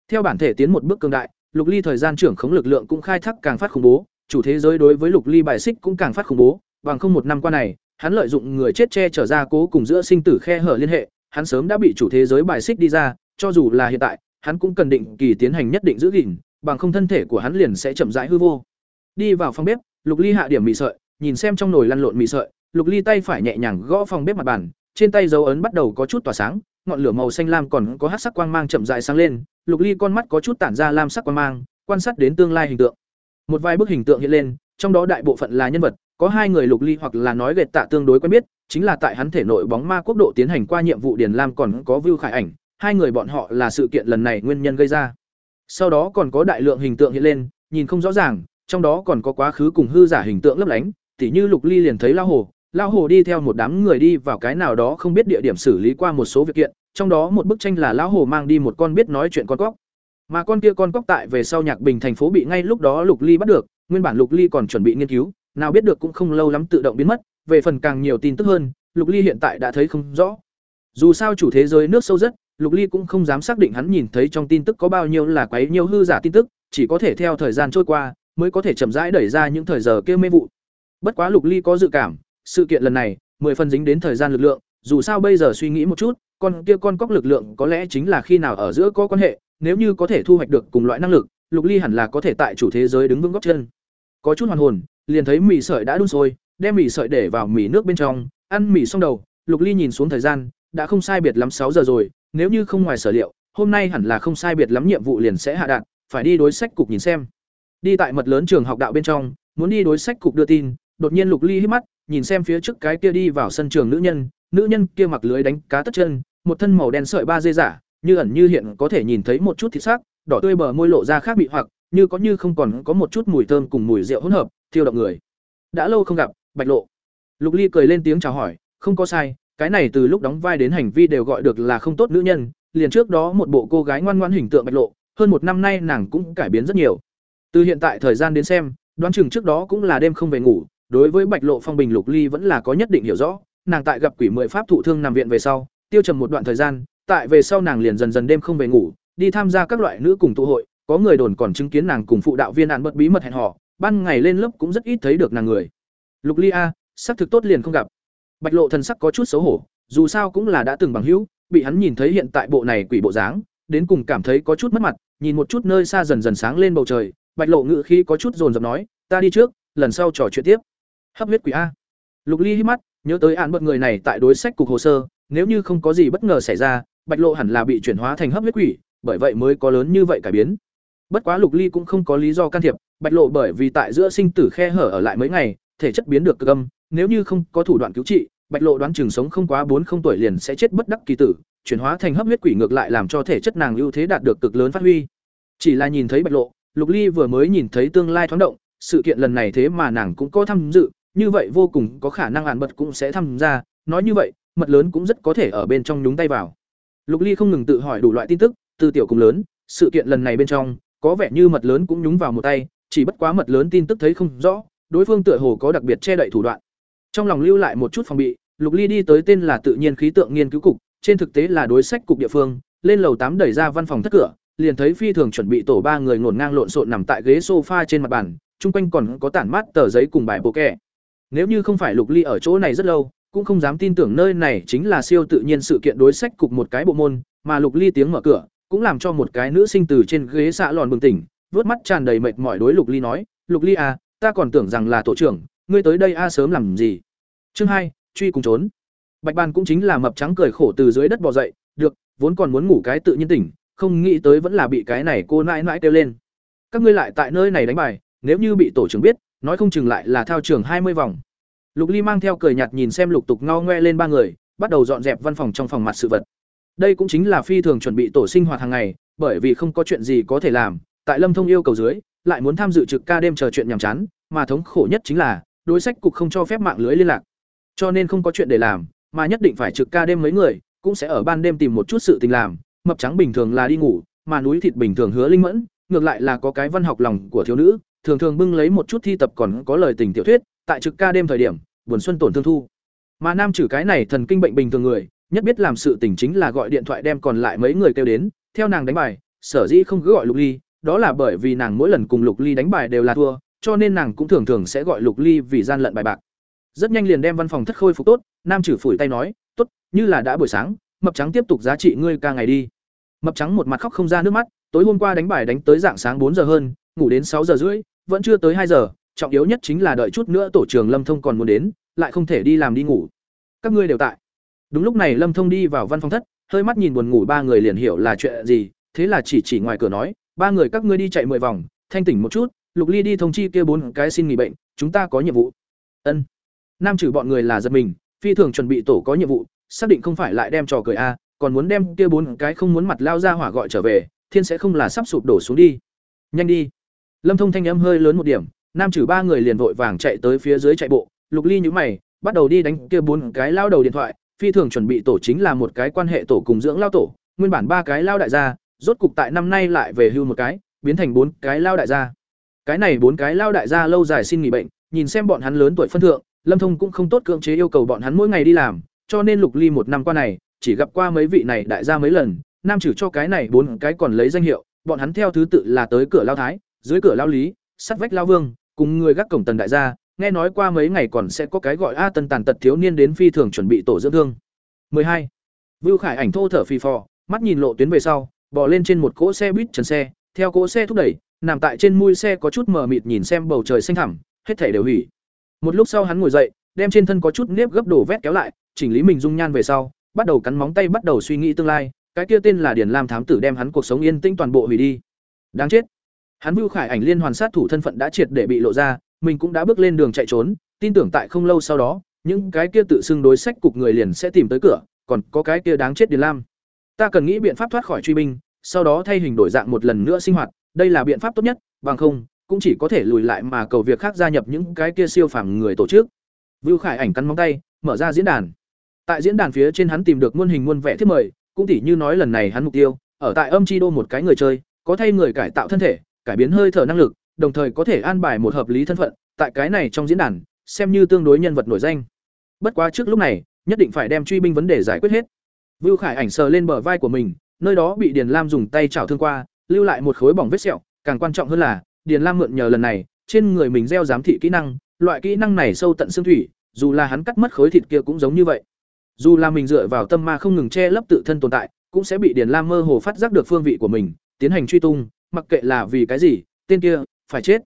Speaker 1: Theo bản thể tiến một bước cường đại, Lục Ly thời gian trưởng khống lực lượng cũng khai thác càng phát khủng bố, chủ thế giới đối với Lục Ly bài xích cũng càng phát khủng bố, bằng không một năm qua này, hắn lợi dụng người chết che trở ra cố cùng giữa sinh tử khe hở liên hệ, hắn sớm đã bị chủ thế giới bài xích đi ra, cho dù là hiện tại, hắn cũng cần định kỳ tiến hành nhất định giữ gìn, bằng không thân thể của hắn liền sẽ chậm rãi hư vô. Đi vào phòng bếp, Lục Ly hạ điểm mì sợi, nhìn xem trong nồi lăn lộn mì sợi, Lục Ly tay phải nhẹ nhàng gõ phòng bếp mặt bàn, trên tay dấu ấn bắt đầu có chút tỏa sáng, ngọn lửa màu xanh lam còn có hắc sắc quang mang chậm rãi sáng lên, Lục Ly con mắt có chút tản ra lam sắc quang mang, quan sát đến tương lai hình tượng. Một vài bức hình tượng hiện lên, trong đó đại bộ phận là nhân vật, có hai người Lục Ly hoặc là nói gệt tạ tương đối quen biết, chính là tại hắn thể nội bóng ma quốc độ tiến hành qua nhiệm vụ Điền Lam còn có Vưu Khải ảnh, hai người bọn họ là sự kiện lần này nguyên nhân gây ra. Sau đó còn có đại lượng hình tượng hiện lên, nhìn không rõ ràng, trong đó còn có quá khứ cùng hư giả hình tượng lấp lánh, tỉ như Lục Ly liền thấy lao hồ, lao hồ đi theo một đám người đi vào cái nào đó không biết địa điểm xử lý qua một số việc kiện, trong đó một bức tranh là lão hồ mang đi một con biết nói chuyện con cóc. Mà con kia con cóc tại về sau Nhạc Bình thành phố bị ngay lúc đó Lục Ly bắt được, nguyên bản Lục Ly còn chuẩn bị nghiên cứu, nào biết được cũng không lâu lắm tự động biến mất, về phần càng nhiều tin tức hơn, Lục Ly hiện tại đã thấy không rõ. Dù sao chủ thế giới nước sâu rất, Lục Ly cũng không dám xác định hắn nhìn thấy trong tin tức có bao nhiêu là quấy nhiều hư giả tin tức, chỉ có thể theo thời gian trôi qua, mới có thể chậm rãi đẩy ra những thời giờ kia mê vụ. Bất quá Lục Ly có dự cảm, sự kiện lần này, mười phần dính đến thời gian lực lượng, dù sao bây giờ suy nghĩ một chút, con kia con cóc lực lượng có lẽ chính là khi nào ở giữa có quan hệ, nếu như có thể thu hoạch được cùng loại năng lực, Lục Ly hẳn là có thể tại chủ thế giới đứng vững gót chân. Có chút hoàn hồn, liền thấy mì sợi đã đun sôi, đem mì sợi để vào mì nước bên trong, ăn mì xong đầu, Lục Ly nhìn xuống thời gian, đã không sai biệt lắm sáu giờ rồi, nếu như không ngoài sở liệu, hôm nay hẳn là không sai biệt lắm nhiệm vụ liền sẽ hạ đạt, phải đi đối sách cục nhìn xem. Đi tại mật lớn trường học đạo bên trong, muốn đi đối sách cục đưa tin, đột nhiên Lục Ly hít mắt, nhìn xem phía trước cái kia đi vào sân trường nữ nhân, nữ nhân kia mặc lưới đánh cá tất chân, một thân màu đen sợi ba dây giả, như ẩn như hiện có thể nhìn thấy một chút thịt sắc, đỏ tươi bờ môi lộ ra khác bị hoặc, như có như không còn có một chút mùi thơm cùng mùi rượu hỗn hợp, thiêu động người. Đã lâu không gặp, Bạch Lộ. Lục Ly cười lên tiếng chào hỏi, không có sai, cái này từ lúc đóng vai đến hành vi đều gọi được là không tốt nữ nhân, liền trước đó một bộ cô gái ngoan ngoãn hình tượng Bạch Lộ, hơn một năm nay nàng cũng cải biến rất nhiều. Từ hiện tại thời gian đến xem, đoán chừng trước đó cũng là đêm không về ngủ, đối với Bạch Lộ Phong Bình Lục Ly vẫn là có nhất định hiểu rõ, nàng tại gặp quỷ mười pháp thụ thương nằm viện về sau, tiêu trầm một đoạn thời gian, tại về sau nàng liền dần dần đêm không về ngủ, đi tham gia các loại nữ cùng tụ hội, có người đồn còn chứng kiến nàng cùng phụ đạo viên nạn bất bí mật hẹn hò, ban ngày lên lớp cũng rất ít thấy được nàng người. Lục Ly a, sắc thực tốt liền không gặp. Bạch Lộ thần sắc có chút xấu hổ, dù sao cũng là đã từng bằng hữu, bị hắn nhìn thấy hiện tại bộ này quỷ bộ dáng, đến cùng cảm thấy có chút mất mặt, nhìn một chút nơi xa dần dần sáng lên bầu trời, Bạch Lộ ngữ khí có chút dồn dập nói, "Ta đi trước, lần sau trò chuyện tiếp." Hấp huyết quỷ a. Lục Ly hít mắt, nhớ tới án bật người này tại đối sách cục hồ sơ, nếu như không có gì bất ngờ xảy ra, Bạch Lộ hẳn là bị chuyển hóa thành hấp huyết quỷ, bởi vậy mới có lớn như vậy cải biến. Bất quá Lục Ly cũng không có lý do can thiệp, Bạch Lộ bởi vì tại giữa sinh tử khe hở ở lại mấy ngày, thể chất biến được cực âm, nếu như không có thủ đoạn cứu trị, Bạch Lộ đoán chừng sống không quá bốn không tuổi liền sẽ chết bất đắc kỳ tử, chuyển hóa thành hấp huyết quỷ ngược lại làm cho thể chất nàng ưu thế đạt được cực lớn phát huy. Chỉ là nhìn thấy Bạch Lộ, Lục Ly vừa mới nhìn thấy tương lai thoáng động, sự kiện lần này thế mà nàng cũng có tham dự, như vậy vô cùng có khả năng ản bật cũng sẽ tham gia, nói như vậy, mật lớn cũng rất có thể ở bên trong nhúng tay vào. Lục Ly không ngừng tự hỏi đủ loại tin tức, từ tiểu cùng lớn, sự kiện lần này bên trong, có vẻ như mật lớn cũng nhúng vào một tay, chỉ bất quá mật lớn tin tức thấy không rõ, đối phương tựa hồ có đặc biệt che đậy thủ đoạn. Trong lòng lưu lại một chút phòng bị, Lục Ly đi tới tên là tự nhiên khí tượng nghiên cứu cục, trên thực tế là đối sách cục địa phương, lên lầu tám đẩy ra văn phòng thất cửa, liền thấy phi thường chuẩn bị tổ ba người ngổn ngang lộn xộn nằm tại ghế sofa trên mặt bàn, chung quanh còn có tản mát tờ giấy cùng bài bộ kẻ. Nếu như không phải Lục Ly ở chỗ này rất lâu, cũng không dám tin tưởng nơi này chính là siêu tự nhiên sự kiện đối sách cục một cái bộ môn, mà Lục Ly tiếng mở cửa, cũng làm cho một cái nữ sinh từ trên ghế xạ lòn bừng tỉnh, vớt mắt tràn đầy mệt mỏi đối Lục Ly nói, "Lục Ly à, ta còn tưởng rằng là tổ trưởng, ngươi tới đây a à sớm làm gì?" Chương hai, truy cùng trốn. Bạch ban cũng chính là mập trắng cười khổ từ dưới đất bò dậy, "Được, vốn còn muốn ngủ cái tự nhiên tỉnh, không nghĩ tới vẫn là bị cái này cô nãi nãi kêu lên. Các ngươi lại tại nơi này đánh bài, nếu như bị tổ trưởng biết, nói không chừng lại là thao trường hai mươi vòng." Lục Ly mang theo cười nhạt nhìn xem lục tục ngao ngoe lên ba người, bắt đầu dọn dẹp văn phòng trong phòng mặt sự vật. Đây cũng chính là phi thường chuẩn bị tổ sinh hoạt hàng ngày, bởi vì không có chuyện gì có thể làm, tại Lâm Thông yêu cầu dưới, lại muốn tham dự trực ca đêm chờ chuyện nhàm chán, mà thống khổ nhất chính là, đối sách cục không cho phép mạng lưới liên lạc. Cho nên không có chuyện để làm, mà nhất định phải trực ca đêm mấy người, cũng sẽ ở ban đêm tìm một chút sự tình làm, mập trắng bình thường là đi ngủ, mà núi thịt bình thường hứa linh mẫn, ngược lại là có cái văn học lòng của thiếu nữ, thường thường bưng lấy một chút thi tập còn có lời tình tiểu thuyết, tại trực ca đêm thời điểm, buồn xuân tổn thương thu. Mà nam trừ cái này thần kinh bệnh bình thường người, nhất biết làm sự tình chính là gọi điện thoại đem còn lại mấy người kêu đến, theo nàng đánh bài, sở dĩ không cứ gọi Lục Ly, đó là bởi vì nàng mỗi lần cùng Lục Ly đánh bài đều là thua, cho nên nàng cũng thường thường sẽ gọi Lục Ly vì gian lận bài bạc. Rất nhanh liền đem văn phòng thất khôi phục tốt, nam trừ phủi tay nói, "Tốt, như là đã buổi sáng, mập trắng tiếp tục giá trị ngươi ca ngày đi." Mập trắng một mặt khóc không ra nước mắt, tối hôm qua đánh bài đánh tới dạng sáng bốn giờ hơn, ngủ đến sáu giờ rưỡi, vẫn chưa tới hai giờ, trọng yếu nhất chính là đợi chút nữa tổ trưởng Lâm Thông còn muốn đến, lại không thể đi làm đi ngủ. Các ngươi đều tại. Đúng lúc này Lâm Thông đi vào văn phòng thất, hơi mắt nhìn buồn ngủ ba người liền hiểu là chuyện gì, thế là chỉ chỉ ngoài cửa nói, ba người các ngươi đi chạy mười vòng, thanh tỉnh một chút, Lục Ly đi thông chi kia bốn cái xin nghỉ bệnh, chúng ta có nhiệm vụ. Ân. Nam trừ bọn người là giật mình, phi thường chuẩn bị tổ có nhiệm vụ, xác định không phải lại đem trò cười a, còn muốn đem kia bốn cái không muốn mặt lao ra hỏa gọi trở về, thiên sẽ không là sắp sụp đổ xuống đi. Nhanh đi. Lâm Thông thanh âm hơi lớn một điểm, nam trừ ba người liền vội vàng chạy tới phía dưới chạy bộ, Lục Ly nhíu mày, bắt đầu đi đánh kia bốn cái lao đầu điện thoại, phi thường chuẩn bị tổ chính là một cái quan hệ tổ cùng dưỡng lao tổ, nguyên bản ba cái lao đại gia, rốt cục tại năm nay lại về hưu một cái, biến thành bốn cái lao đại gia. Cái này bốn cái lao đại gia lâu dài xin nghỉ bệnh, nhìn xem bọn hắn lớn tuổi phân thượng, Lâm Thông cũng không tốt cưỡng chế yêu cầu bọn hắn mỗi ngày đi làm, cho nên Lục Ly một năm qua này, chỉ gặp qua mấy vị này đại gia mấy lần, nam trừ cho cái này bốn cái còn lấy danh hiệu, bọn hắn theo thứ tự là tới cửa lao thái, dưới cửa lao lý, sắt vách lao vương, cùng người gác cổng tần đại gia, nghe nói qua mấy ngày còn sẽ có cái gọi A Tân tàn tật thiếu niên đến phi thường chuẩn bị tổ dưỡng thương. 12. Vưu Khải ảnh thô thở phì phò, mắt nhìn lộ tuyến về sau, bỏ lên trên một cỗ xe buýt trần xe, theo cỗ xe thúc đẩy, nằm tại trên mui xe có chút mờ mịt nhìn xem bầu trời xanh thẳm, hết thảy đều hủy. Một lúc sau hắn ngồi dậy, đem trên thân có chút nếp gấp đổ vét kéo lại, chỉnh lý mình dung nhan về sau, bắt đầu cắn móng tay bắt đầu suy nghĩ tương lai, cái kia tên là Điền Lam thám tử đem hắn cuộc sống yên tĩnh toàn bộ hủy đi. Đáng chết. Hắn Vưu Khải ảnh liên hoàn sát thủ thân phận đã triệt để bị lộ ra, mình cũng đã bước lên đường chạy trốn, tin tưởng tại không lâu sau đó, những cái kia tự xưng đối sách cục người liền sẽ tìm tới cửa, còn có cái kia đáng chết Điền Lam. Ta cần nghĩ biện pháp thoát khỏi truy binh, sau đó thay hình đổi dạng một lần nữa sinh hoạt, đây là biện pháp tốt nhất, bằng không, cũng chỉ có thể lùi lại mà cầu việc khác gia nhập những cái kia siêu phàm người tổ chức. Vưu Khải ảnh cắn móng tay, mở ra diễn đàn. Tại diễn đàn phía trên hắn tìm được muôn hình muôn vẻ thiết mời, cũng tỉ như nói lần này hắn mục tiêu, ở tại âm chi đô một cái người chơi, có thay người cải tạo thân thể, cải biến hơi thở năng lực, đồng thời có thể an bài một hợp lý thân phận, tại cái này trong diễn đàn, xem như tương đối nhân vật nổi danh. Bất quá trước lúc này, nhất định phải đem truy binh vấn đề giải quyết hết. Vưu Khải ảnh sờ lên bờ vai của mình, nơi đó bị Điền Lam dùng tay chảo thương qua, lưu lại một khối bỏng vết sẹo, càng quan trọng hơn là, Điền Lam mượn nhờ lần này, trên người mình gieo giám thị kỹ năng, loại kỹ năng này sâu tận xương thủy, dù là hắn cắt mất khối thịt kia cũng giống như vậy. Dù là mình dựa vào tâm ma không ngừng che lấp tự thân tồn tại, cũng sẽ bị Điền Lam mơ hồ phát giác được phương vị của mình, tiến hành truy tung, mặc kệ là vì cái gì, tên kia phải chết.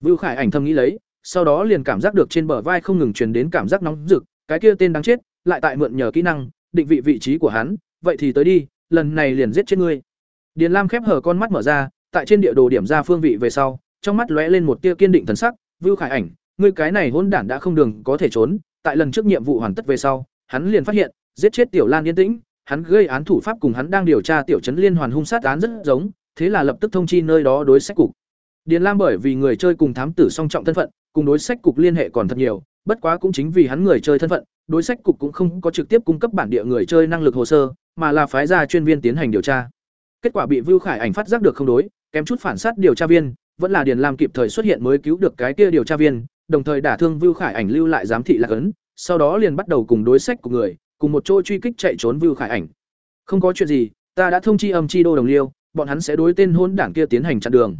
Speaker 1: Vưu Khải ảnh thầm nghĩ lấy, sau đó liền cảm giác được trên bờ vai không ngừng truyền đến cảm giác nóng rực, cái kia tên đáng chết, lại tại mượn nhờ kỹ năng, định vị vị trí của hắn, vậy thì tới đi, lần này liền giết chết ngươi. Điền Lam khép hờ con mắt mở ra, tại trên địa đồ điểm ra phương vị về sau, trong mắt lóe lên một tia kiên định thần sắc, Vưu Khải ảnh, ngươi cái này hỗn đản đã không đường có thể trốn, tại lần trước nhiệm vụ hoàn tất về sau, hắn liền phát hiện, giết chết Tiểu Lan yên tĩnh, hắn gây án thủ pháp cùng hắn đang điều tra tiểu trấn liên hoàn hung sát án rất giống, thế là lập tức thông chi nơi đó đối sách cục. Điền Lam bởi vì người chơi cùng thám tử song trọng thân phận, cùng đối sách cục liên hệ còn thật nhiều, bất quá cũng chính vì hắn người chơi thân phận, đối sách cục cũng không có trực tiếp cung cấp bản địa người chơi năng lực hồ sơ, mà là phái ra chuyên viên tiến hành điều tra. Kết quả bị Vưu Khải Ảnh phát giác được không đối, kém chút phản sát điều tra viên, vẫn là Điền Lam kịp thời xuất hiện mới cứu được cái kia điều tra viên, đồng thời đả thương Vưu Khải Ảnh lưu lại giám thị lạc ấn, sau đó liền bắt đầu cùng đối sách của người, cùng một chỗ truy kích chạy trốn Vưu Khải Ảnh. Không có chuyện gì, ta đã thông chi âm chi đô đồng liêu, bọn hắn sẽ đối tên hôn đảng kia tiến hành chặn đường.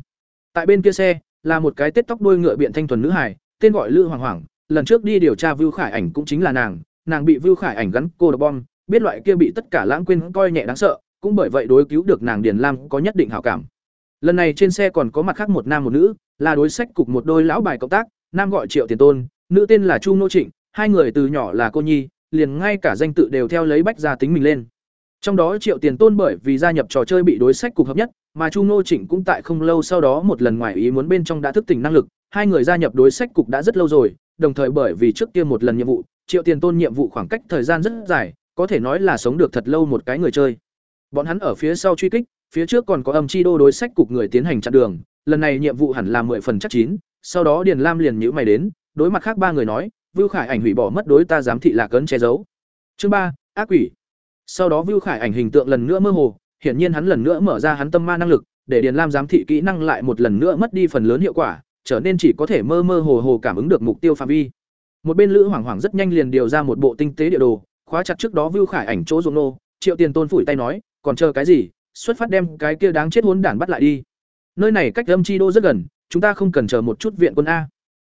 Speaker 1: Tại bên kia xe, là một cái tết tóc đuôi ngựa biện thanh thuần nữ hải, tên gọi Lữ Hoàng Hoàng, lần trước đi điều tra Vưu Khải Ảnh cũng chính là nàng, nàng bị Vưu Khải Ảnh gắn cô độc bom, biết loại kia bị tất cả lãng quên coi nhẹ đáng sợ, cũng bởi vậy đối cứu được nàng Điền Lam có nhất định hảo cảm. Lần này trên xe còn có mặt khác một nam một nữ, là đối sách cục một đôi lão bài cộng tác, nam gọi Triệu Tiền Tôn, nữ tên là Chu Nô Trịnh, hai người từ nhỏ là cô nhi, liền ngay cả danh tự đều theo lấy bách gia tính mình lên. Trong đó Triệu Tiền Tôn bởi vì gia nhập trò chơi bị đối sách cục hợp nhất, mà Chu Nô Trịnh cũng tại không lâu sau đó một lần ngoài ý muốn bên trong đã thức tỉnh năng lực, hai người gia nhập đối sách cục đã rất lâu rồi, đồng thời bởi vì trước kia một lần nhiệm vụ, Triệu Tiền Tôn nhiệm vụ khoảng cách thời gian rất dài, có thể nói là sống được thật lâu một cái người chơi. Bọn hắn ở phía sau truy kích, phía trước còn có âm chi đô đối sách cục người tiến hành chặn đường, lần này nhiệm vụ hẳn là mười phần chắc chín, sau đó Điền Lam liền nhíu mày đến, đối mặt khác ba người nói, Vưu Khải ảnh hủy bỏ mất đối ta giám thị là cấn che giấu. Chương ba, ác quỷ. Sau đó Vưu Khải ảnh hình tượng lần nữa mơ hồ, hiển nhiên hắn lần nữa mở ra hắn tâm ma năng lực, để Điền Lam giám thị kỹ năng lại một lần nữa mất đi phần lớn hiệu quả, trở nên chỉ có thể mơ mơ hồ hồ cảm ứng được mục tiêu phạm vi. Một bên Lữ Hoàng Hoàng rất nhanh liền điều ra một bộ tinh tế địa đồ, khóa chặt trước đó Vưu Khải ảnh chỗ dụng nô, Triệu Tiền Tôn phủi tay nói, còn chờ cái gì, xuất phát đem cái kia đáng chết hỗn đản bắt lại đi. Nơi này cách Âm Chi Đô rất gần, chúng ta không cần chờ một chút viện quân a.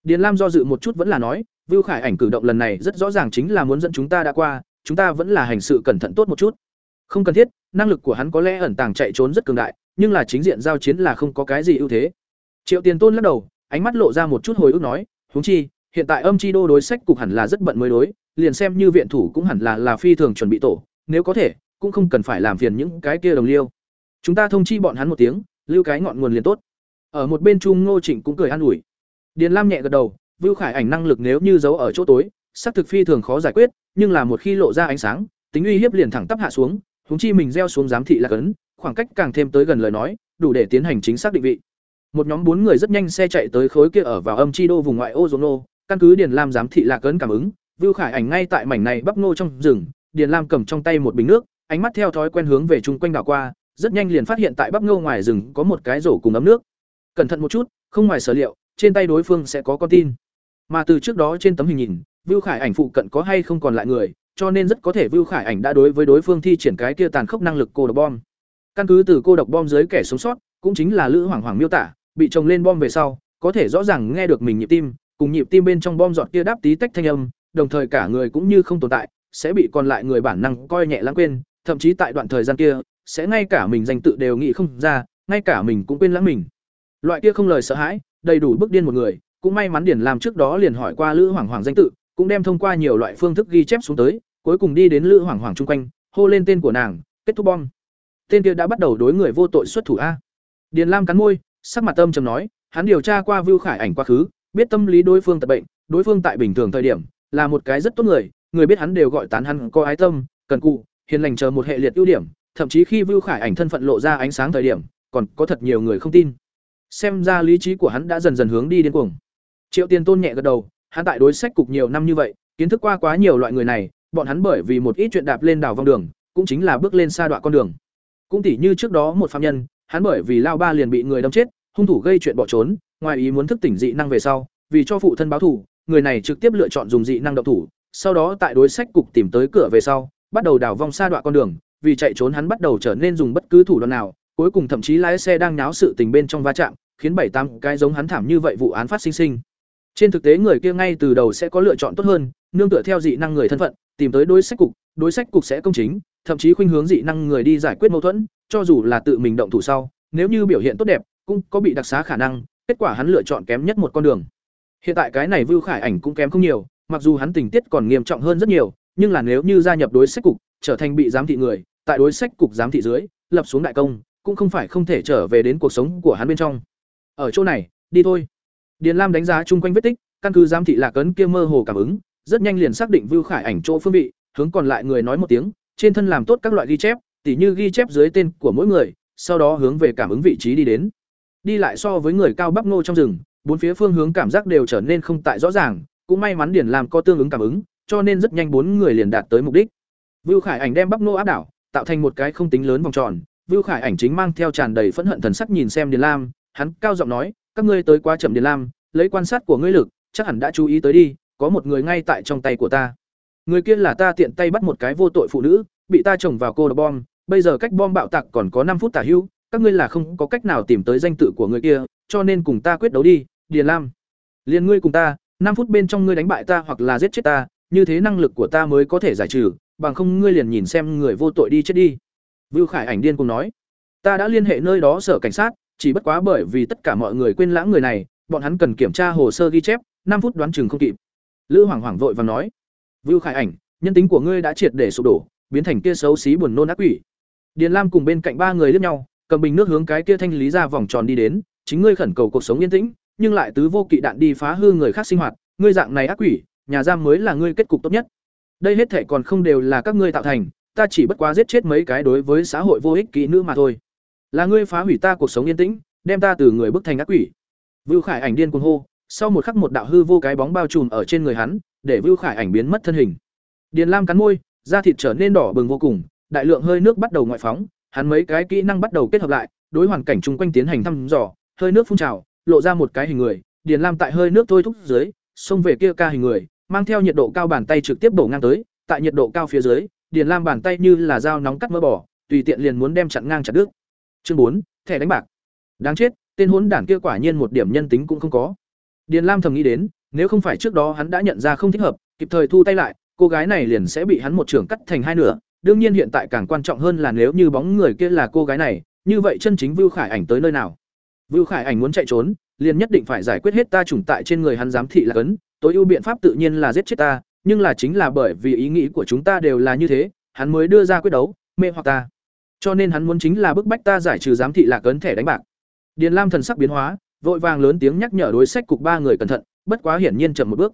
Speaker 1: Điền Lam do dự một chút vẫn là nói, Vưu Khải ảnh cử động lần này rất rõ ràng chính là muốn dẫn chúng ta đã qua, chúng ta vẫn là hành sự cẩn thận tốt một chút. Không cần thiết, năng lực của hắn có lẽ ẩn tàng chạy trốn rất cường đại, nhưng là chính diện giao chiến là không có cái gì ưu thế. Triệu Tiền Tôn lắc đầu, ánh mắt lộ ra một chút hồi ức nói, huống chi, hiện tại Âm Chi Đô đối sách cục hẳn là rất bận mới đối, liền xem như viện thủ cũng hẳn là là phi thường chuẩn bị tổ, nếu có thể, cũng không cần phải làm phiền những cái kia đồng liêu. Chúng ta thông chi bọn hắn một tiếng, lưu cái ngọn nguồn liền tốt. Ở một bên Trung Ngô Trịnh cũng cười an ủi. Điền Lam nhẹ gật đầu, Vưu Khải ảnh năng lực nếu như giấu ở chỗ tối, xác thực phi thường khó giải quyết, nhưng là một khi lộ ra ánh sáng, tính uy hiếp liền thẳng tắp hạ xuống, huống chi mình gieo xuống giám thị là cấn, khoảng cách càng thêm tới gần lời nói, đủ để tiến hành chính xác định vị. Một nhóm bốn người rất nhanh xe chạy tới khối kia ở vào âm chi đô vùng ngoại ô Zono, căn cứ Điền Lam giám thị là cấn cảm ứng, Vưu Khải ảnh ngay tại mảnh này bắp ngô trong rừng, Điền Lam cầm trong tay một bình nước, ánh mắt theo thói quen hướng về chung quanh đảo qua, rất nhanh liền phát hiện tại bắp ngô ngoài rừng có một cái rổ cùng ấm nước. Cẩn thận một chút, không ngoài sở liệu, trên tay đối phương sẽ có con tin. Mà từ trước đó trên tấm hình nhìn, Vưu Khải ảnh phụ cận có hay không còn lại người, cho nên rất có thể Vưu Khải ảnh đã đối với đối phương thi triển cái kia tàn khốc năng lực cô độc bom. Căn cứ từ cô độc bom dưới kẻ sống sót, cũng chính là Lữ Hoàng Hoàng miêu tả, bị chồng lên bom về sau, có thể rõ ràng nghe được mình nhịp tim, cùng nhịp tim bên trong bom giọt kia đáp tí tách thanh âm, đồng thời cả người cũng như không tồn tại, sẽ bị còn lại người bản năng coi nhẹ lãng quên, thậm chí tại đoạn thời gian kia, sẽ ngay cả mình danh tự đều nghĩ không ra, ngay cả mình cũng quên lãng mình. Loại kia không lời sợ hãi, đầy đủ bức điên một người, cũng may mắn điển làm trước đó liền hỏi qua Lữ Hoàng Hoàng danh tự, cũng đem thông qua nhiều loại phương thức ghi chép xuống tới, cuối cùng đi đến Lữ Hoàng Hoàng chung quanh, hô lên tên của nàng, kết thúc bom. Tên kia đã bắt đầu đối người vô tội xuất thủ a. Điền Lam cắn môi, sắc mặt tâm trầm nói, hắn điều tra qua Vưu Khải ảnh quá khứ, biết tâm lý đối phương tật bệnh, đối phương tại bình thường thời điểm, là một cái rất tốt người, người biết hắn đều gọi tán hắn có ái tâm, cần cù, hiền lành chờ một hệ liệt ưu điểm, thậm chí khi Vưu Khải ảnh thân phận lộ ra ánh sáng thời điểm, còn có thật nhiều người không tin. Xem ra lý trí của hắn đã dần dần hướng đi đến cuồng. Triệu Tiền Tôn nhẹ gật đầu, hắn tại đối sách cục nhiều năm như vậy, kiến thức qua quá nhiều loại người này, bọn hắn bởi vì một ít chuyện đạp lên đảo vòng đường, cũng chính là bước lên xa đoạn con đường. Cũng tỉ như trước đó một phạm nhân, hắn bởi vì lao ba liền bị người đâm chết, hung thủ gây chuyện bỏ trốn, ngoài ý muốn thức tỉnh dị năng về sau, vì cho phụ thân báo thù, người này trực tiếp lựa chọn dùng dị năng độc thủ, sau đó tại đối sách cục tìm tới cửa về sau, bắt đầu đảo vong xa đoạn con đường, vì chạy trốn hắn bắt đầu trở nên dùng bất cứ thủ đoạn nào, cuối cùng thậm chí lái xe đang náo sự tình bên trong va chạm, khiến bảy tám cái giống hắn thảm như vậy vụ án phát sinh sinh. Trên thực tế người kia ngay từ đầu sẽ có lựa chọn tốt hơn, nương tựa theo dị năng người thân phận, tìm tới đối sách cục, đối sách cục sẽ công chính, thậm chí khuynh hướng dị năng người đi giải quyết mâu thuẫn, cho dù là tự mình động thủ sau, nếu như biểu hiện tốt đẹp, cũng có bị đặc xá khả năng, kết quả hắn lựa chọn kém nhất một con đường. Hiện tại cái này Vưu Khải ảnh cũng kém không nhiều, mặc dù hắn tình tiết còn nghiêm trọng hơn rất nhiều, nhưng là nếu như gia nhập đối sách cục, trở thành bị giám thị người, tại đối sách cục giám thị dưới, lập xuống đại công, cũng không phải không thể trở về đến cuộc sống của hắn bên trong. Ở chỗ này, đi thôi. Điền Lam đánh giá chung quanh vết tích, căn cứ giám thị lạc cấn kia mơ hồ cảm ứng, rất nhanh liền xác định Vưu Khải ảnh chỗ phương vị, hướng còn lại người nói một tiếng, trên thân làm tốt các loại ghi chép, tỉ như ghi chép dưới tên của mỗi người, sau đó hướng về cảm ứng vị trí đi đến. Đi lại so với người cao bắp ngô trong rừng, bốn phía phương hướng cảm giác đều trở nên không tại rõ ràng, cũng may mắn Điền Lam có tương ứng cảm ứng, cho nên rất nhanh bốn người liền đạt tới mục đích. Vưu Khải Ảnh đem bắp ngô áp đảo, tạo thành một cái không tính lớn vòng tròn, Vưu Khải Ảnh chính mang theo tràn đầy phẫn hận thần sắc nhìn xem Điền Lam, hắn cao giọng nói, các ngươi tới quá chậm Điền Lam, lấy quan sát của ngươi lực, chắc hẳn đã chú ý tới đi, có một người ngay tại trong tay của ta. Người kia là ta tiện tay bắt một cái vô tội phụ nữ, bị ta trồng vào cô độc bom, bây giờ cách bom bạo tạc còn có năm phút tả hữu, các ngươi là không có cách nào tìm tới danh tự của người kia, cho nên cùng ta quyết đấu đi, Điền Lam. Liên ngươi cùng ta, năm phút bên trong ngươi đánh bại ta hoặc là giết chết ta, như thế năng lực của ta mới có thể giải trừ, bằng không ngươi liền nhìn xem người vô tội đi chết đi. Vưu Khải Ảnh điên cùng nói, ta đã liên hệ nơi đó sở cảnh sát, chỉ bất quá bởi vì tất cả mọi người quên lãng người này, bọn hắn cần kiểm tra hồ sơ ghi chép, năm phút đoán chừng không kịp. Lữ Hoàng Hoàng vội vàng nói, Vưu Khải Ảnh, nhân tính của ngươi đã triệt để sụp đổ, biến thành kia xấu xí buồn nôn ác quỷ. Điền Lam cùng bên cạnh ba người liếc nhau, cầm bình nước hướng cái kia thanh lý ra vòng tròn đi đến, chính ngươi khẩn cầu cuộc sống yên tĩnh, nhưng lại tứ vô kỵ đạn đi phá hư người khác sinh hoạt, ngươi dạng này ác quỷ, nhà giam mới là ngươi kết cục tốt nhất. Đây hết thể còn không đều là các ngươi tạo thành, ta chỉ bất quá giết chết mấy cái đối với xã hội vô ích kỹ nữ mà thôi. Là ngươi phá hủy ta cuộc sống yên tĩnh, đem ta từ người bức thành ác quỷ. Vưu Khải ảnh điên cuồng hô, sau một khắc một đạo hư vô cái bóng bao trùm ở trên người hắn, để Vưu Khải ảnh biến mất thân hình. Điền Lam cắn môi, da thịt trở nên đỏ bừng vô cùng, đại lượng hơi nước bắt đầu ngoại phóng, hắn mấy cái kỹ năng bắt đầu kết hợp lại, đối hoàn cảnh chung quanh tiến hành thăm dò, hơi nước phun trào, lộ ra một cái hình người, Điền Lam tại hơi nước thôi thúc dưới, xông về kia ca hình người, mang theo nhiệt độ cao bàn tay trực tiếp bổ ngang tới, tại nhiệt độ cao phía dưới, Điền Lam bàn tay như là dao nóng cắt mỡ bỏ, tùy tiện liền muốn đem chặn ngang chặt đứt. Chương bốn, thẻ đánh bạc. Đáng chết, tên hỗn đản kia quả nhiên một điểm nhân tính cũng không có. Điền Lam thầm nghĩ đến, nếu không phải trước đó hắn đã nhận ra không thích hợp, kịp thời thu tay lại, cô gái này liền sẽ bị hắn một trường cắt thành hai nửa, đương nhiên hiện tại càng quan trọng hơn là nếu như bóng người kia là cô gái này, như vậy chân chính Vưu Khải Ảnh tới nơi nào? Vưu Khải Ảnh muốn chạy trốn, liền nhất định phải giải quyết hết ta trùng tại trên người hắn giám thị là cấn, tối ưu biện pháp tự nhiên là giết chết ta, nhưng là chính là bởi vì ý nghĩ của chúng ta đều là như thế, hắn mới đưa ra quyết đấu, mê hoặc ta. Cho nên hắn muốn chính là bức bách ta giải trừ giám thị lạc ấn thẻ đánh bạc. Điền Lam thần sắc biến hóa, vội vàng lớn tiếng nhắc nhở đối sách cục ba người cẩn thận, bất quá hiển nhiên chậm một bước.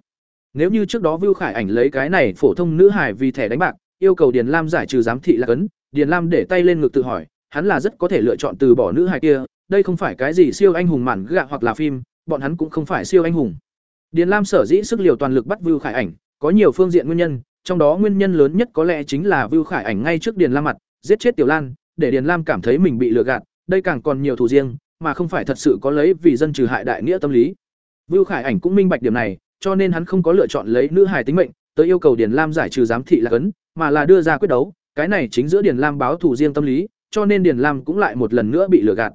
Speaker 1: Nếu như trước đó Vưu Khải Ảnh lấy cái này phổ thông nữ hải vì thẻ đánh bạc, yêu cầu Điền Lam giải trừ giám thị lạc ấn, Điền Lam để tay lên ngực tự hỏi, hắn là rất có thể lựa chọn từ bỏ nữ hải kia, đây không phải cái gì siêu anh hùng mản gạ hoặc là phim, bọn hắn cũng không phải siêu anh hùng. Điền Lam sở dĩ sức liều toàn lực bắt Vưu Khải Ảnh, có nhiều phương diện nguyên nhân, trong đó nguyên nhân lớn nhất có lẽ chính là Vưu Khải Ảnh ngay trước Điền Lam mặt, giết chết Tiểu Lan, để Điền Lam cảm thấy mình bị lừa gạt, đây càng còn nhiều thủ riêng, mà không phải thật sự có lấy vì dân trừ hại đại nghĩa tâm lý. Vưu Khải Ảnh cũng minh bạch điểm này, cho nên hắn không có lựa chọn lấy nữ hài tính mệnh, tới yêu cầu Điền Lam giải trừ giám thị là cấn, mà là đưa ra quyết đấu, cái này chính giữa Điền Lam báo thủ riêng tâm lý, cho nên Điền Lam cũng lại một lần nữa bị lừa gạt.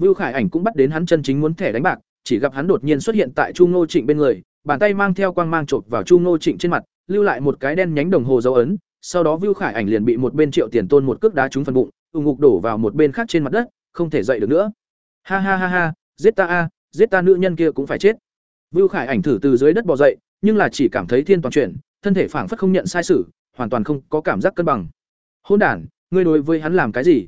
Speaker 1: Vưu Khải Ảnh cũng bắt đến hắn chân chính muốn thẻ đánh bạc, chỉ gặp hắn đột nhiên xuất hiện tại Chu Ngô Trịnh bên người, bàn tay mang theo quang mang chộp vào Chu Ngô Trịnh trên mặt, lưu lại một cái đen nhánh đồng hồ dấu ấn, sau đó Vưu Khải Ảnh liền bị một bên Triệu Tiền Tôn một cước đá trúng phần bụng, ủng ngục đổ vào một bên khác trên mặt đất, không thể dậy được nữa. Ha ha ha ha, giết ta a, giết ta nữ nhân kia cũng phải chết. Vưu Khải Ảnh thử từ dưới đất bò dậy, nhưng là chỉ cảm thấy thiên toàn chuyển, thân thể phảng phất không nhận sai sự, hoàn toàn không có cảm giác cân bằng. Hôn đản, ngươi đối với hắn làm cái gì?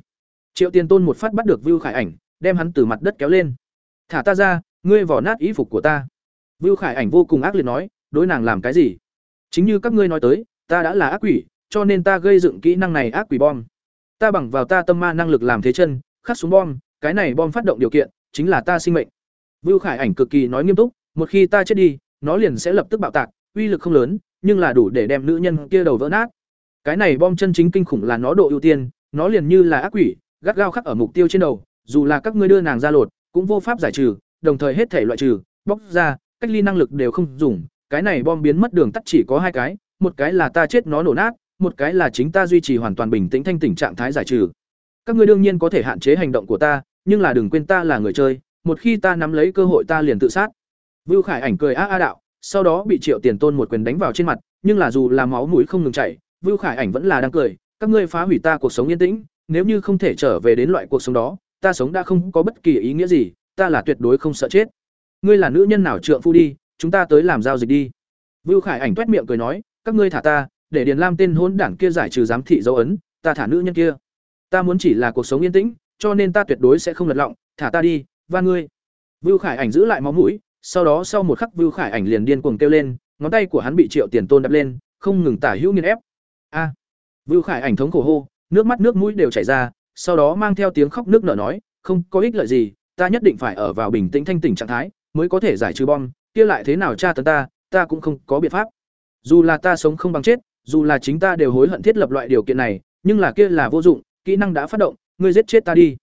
Speaker 1: Triệu Tiền Tôn một phát bắt được Vưu Khải Ảnh, đem hắn từ mặt đất kéo lên. "Thả ta ra, ngươi vò nát ý phục của ta." Vưu Khải Ảnh vô cùng ác liệt nói, đối nàng làm cái gì? Chính như các ngươi nói tới, ta đã là ác quỷ, cho nên ta gây dựng kỹ năng này ác quỷ bom. Ta bằng vào ta tâm ma năng lực làm thế chân, khắc xuống bom, cái này bom phát động điều kiện chính là ta sinh mệnh. Vưu Khải Ảnh cực kỳ nói nghiêm túc, một khi ta chết đi, nó liền sẽ lập tức bạo tạc, uy lực không lớn, nhưng là đủ để đem nữ nhân kia đầu vỡ nát. Cái này bom chân chính kinh khủng là nó độ ưu tiên, nó liền như là ác quỷ, gắt gao khắc ở mục tiêu trên đầu, dù là các ngươi đưa nàng ra lột, cũng vô pháp giải trừ, đồng thời hết thể loại trừ, bóc ra, cách ly năng lực đều không dùng, cái này bom biến mất đường tắt chỉ có hai cái, một cái là ta chết nó nổ nát, một cái là chính ta duy trì hoàn toàn bình tĩnh thanh tỉnh trạng thái giải trừ. Các ngươi đương nhiên có thể hạn chế hành động của ta, nhưng là đừng quên ta là người chơi, một khi ta nắm lấy cơ hội ta liền tự sát. Vưu Khải Ảnh cười a a đạo, sau đó bị Triệu Tiền Tôn một quyền đánh vào trên mặt, nhưng là dù là máu mũi không ngừng chảy, Vưu Khải Ảnh vẫn là đang cười, các ngươi phá hủy ta cuộc sống yên tĩnh, nếu như không thể trở về đến loại cuộc sống đó, ta sống đã không có bất kỳ ý nghĩa gì, ta là tuyệt đối không sợ chết. Ngươi là nữ nhân nào trượng phu đi, chúng ta tới làm giao dịch đi. Vưu Khải Ảnh toét miệng cười nói, các ngươi thả ta, để Điền Lam tên hỗn đảng kia giải trừ giám thị dấu ấn, ta thả nữ nhân kia. Ta muốn chỉ là cuộc sống yên tĩnh, cho nên ta tuyệt đối sẽ không lật lọng, thả ta đi, van ngươi. Vưu Khải Ảnh giữ lại máu mũi, sau đó sau một khắc Vưu Khải Ảnh liền điên cuồng kêu lên, ngón tay của hắn bị Triệu Tiền Tôn đập lên, không ngừng tả hữu nghiền ép. A! Vưu Khải Ảnh thống khổ hô, nước mắt nước mũi đều chảy ra, sau đó mang theo tiếng khóc nước nở nói, không có ích lợi gì, ta nhất định phải ở vào bình tĩnh thanh tỉnh trạng thái, mới có thể giải trừ bom, kia lại thế nào tra tấn ta, ta cũng không có biện pháp. Dù là ta sống không bằng chết, dù là chính ta đều hối hận thiết lập loại điều kiện này, nhưng là kia là vô dụng, kỹ năng đã phát động, ngươi giết chết ta đi.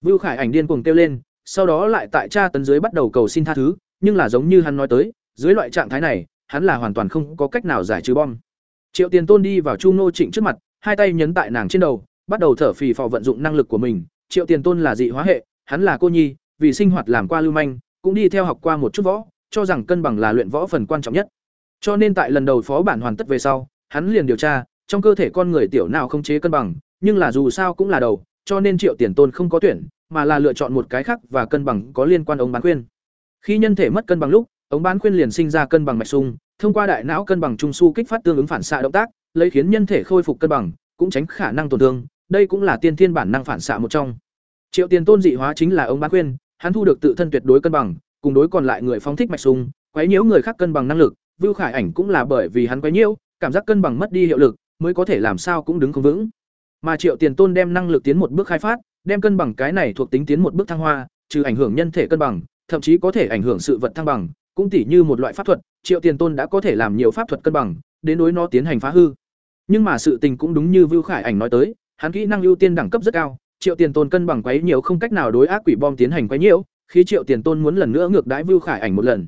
Speaker 1: Vưu Khải ảnh điên cuồng kêu lên, sau đó lại tại cha tấn dưới bắt đầu cầu xin tha thứ, nhưng là giống như hắn nói tới, dưới loại trạng thái này, hắn là hoàn toàn không có cách nào giải trừ bom. Triệu Tiền Tôn đi vào Chu Nô Trịnh trước mặt, hai tay nhấn tại nàng trên đầu, bắt đầu thở phì phò vận dụng năng lực của mình. Triệu Tiền Tôn là dị hóa hệ, hắn là cô nhi, vì sinh hoạt làm qua lưu manh, cũng đi theo học qua một chút võ, cho rằng cân bằng là luyện võ phần quan trọng nhất. Cho nên tại lần đầu phó bản hoàn tất về sau, hắn liền điều tra, trong cơ thể con người tiểu nào không chế cân bằng, nhưng là dù sao cũng là đầu, cho nên Triệu Tiền Tôn không có tuyển, mà là lựa chọn một cái khác và cân bằng có liên quan ống bán khuyên. Khi nhân thể mất cân bằng lúc, ống bán khuyên liền sinh ra cân bằng mạch sung, thông qua đại não cân bằng trung su kích phát tương ứng phản xạ động tác, lấy khiến nhân thể khôi phục cân bằng, cũng tránh khả năng tổn thương, đây cũng là tiên thiên bản năng phản xạ một trong. Triệu Tiền Tôn dị hóa chính là ống bán khuyên, hắn thu được tự thân tuyệt đối cân bằng, cùng đối còn lại người phóng thích mạch sung, quấy nhiễu người khác cân bằng năng lực, Vưu Khải Ảnh cũng là bởi vì hắn quấy nhiễu, cảm giác cân bằng mất đi hiệu lực, mới có thể làm sao cũng đứng không vững. Mà Triệu Tiền Tôn đem năng lực tiến một bước khai phát, đem cân bằng cái này thuộc tính tiến một bước thăng hoa, trừ ảnh hưởng nhân thể cân bằng, thậm chí có thể ảnh hưởng sự vật thăng bằng, cũng tỉ như một loại pháp thuật, Triệu Tiền Tôn đã có thể làm nhiều pháp thuật cân bằng, đến đối nó tiến hành phá hư. Nhưng mà sự tình cũng đúng như Vưu Khải Ảnh nói tới, hắn kỹ năng ưu tiên đẳng cấp rất cao, Triệu Tiền Tôn cân bằng quấy nhiều không cách nào đối ác quỷ bom tiến hành quấy nhiễu, khi Triệu Tiền Tôn muốn lần nữa ngược đãi Vưu Khải Ảnh một lần.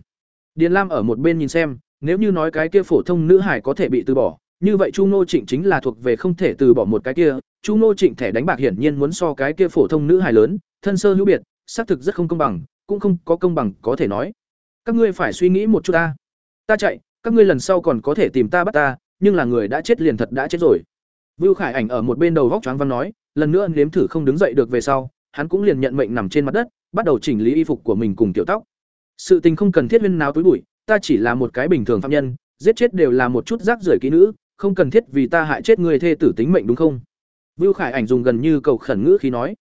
Speaker 1: Điền Lam ở một bên nhìn xem, nếu như nói cái kia phổ thông nữ hải có thể bị từ bỏ, như vậy Chu Nô Trịnh chính là thuộc về không thể từ bỏ một cái kia, Chu Nô Trịnh thẻ đánh bạc hiển nhiên muốn so cái kia phổ thông nữ hải lớn, thân sơ hữu biệt, xác thực rất không công bằng, cũng không có công bằng có thể nói. Các ngươi phải suy nghĩ một chút ta. Ta chạy, các ngươi lần sau còn có thể tìm ta bắt ta, nhưng là người đã chết liền thật đã chết rồi. Vưu Khải Ảnh ở một bên đầu vóc choáng văn nói, lần nữa nếm thử không đứng dậy được về sau, hắn cũng liền nhận mệnh nằm trên mặt đất, bắt đầu chỉnh lý y phục của mình cùng tiểu tóc. Sự tình không cần thiết huyên náo túi bụi, ta chỉ là một cái bình thường phạm nhân, giết chết đều là một chút rác rưởi kỹ nữ, không cần thiết vì ta hại chết người thê tử tính mệnh đúng không? Vưu Khải Ảnh dùng gần như cầu khẩn ngữ khí nói: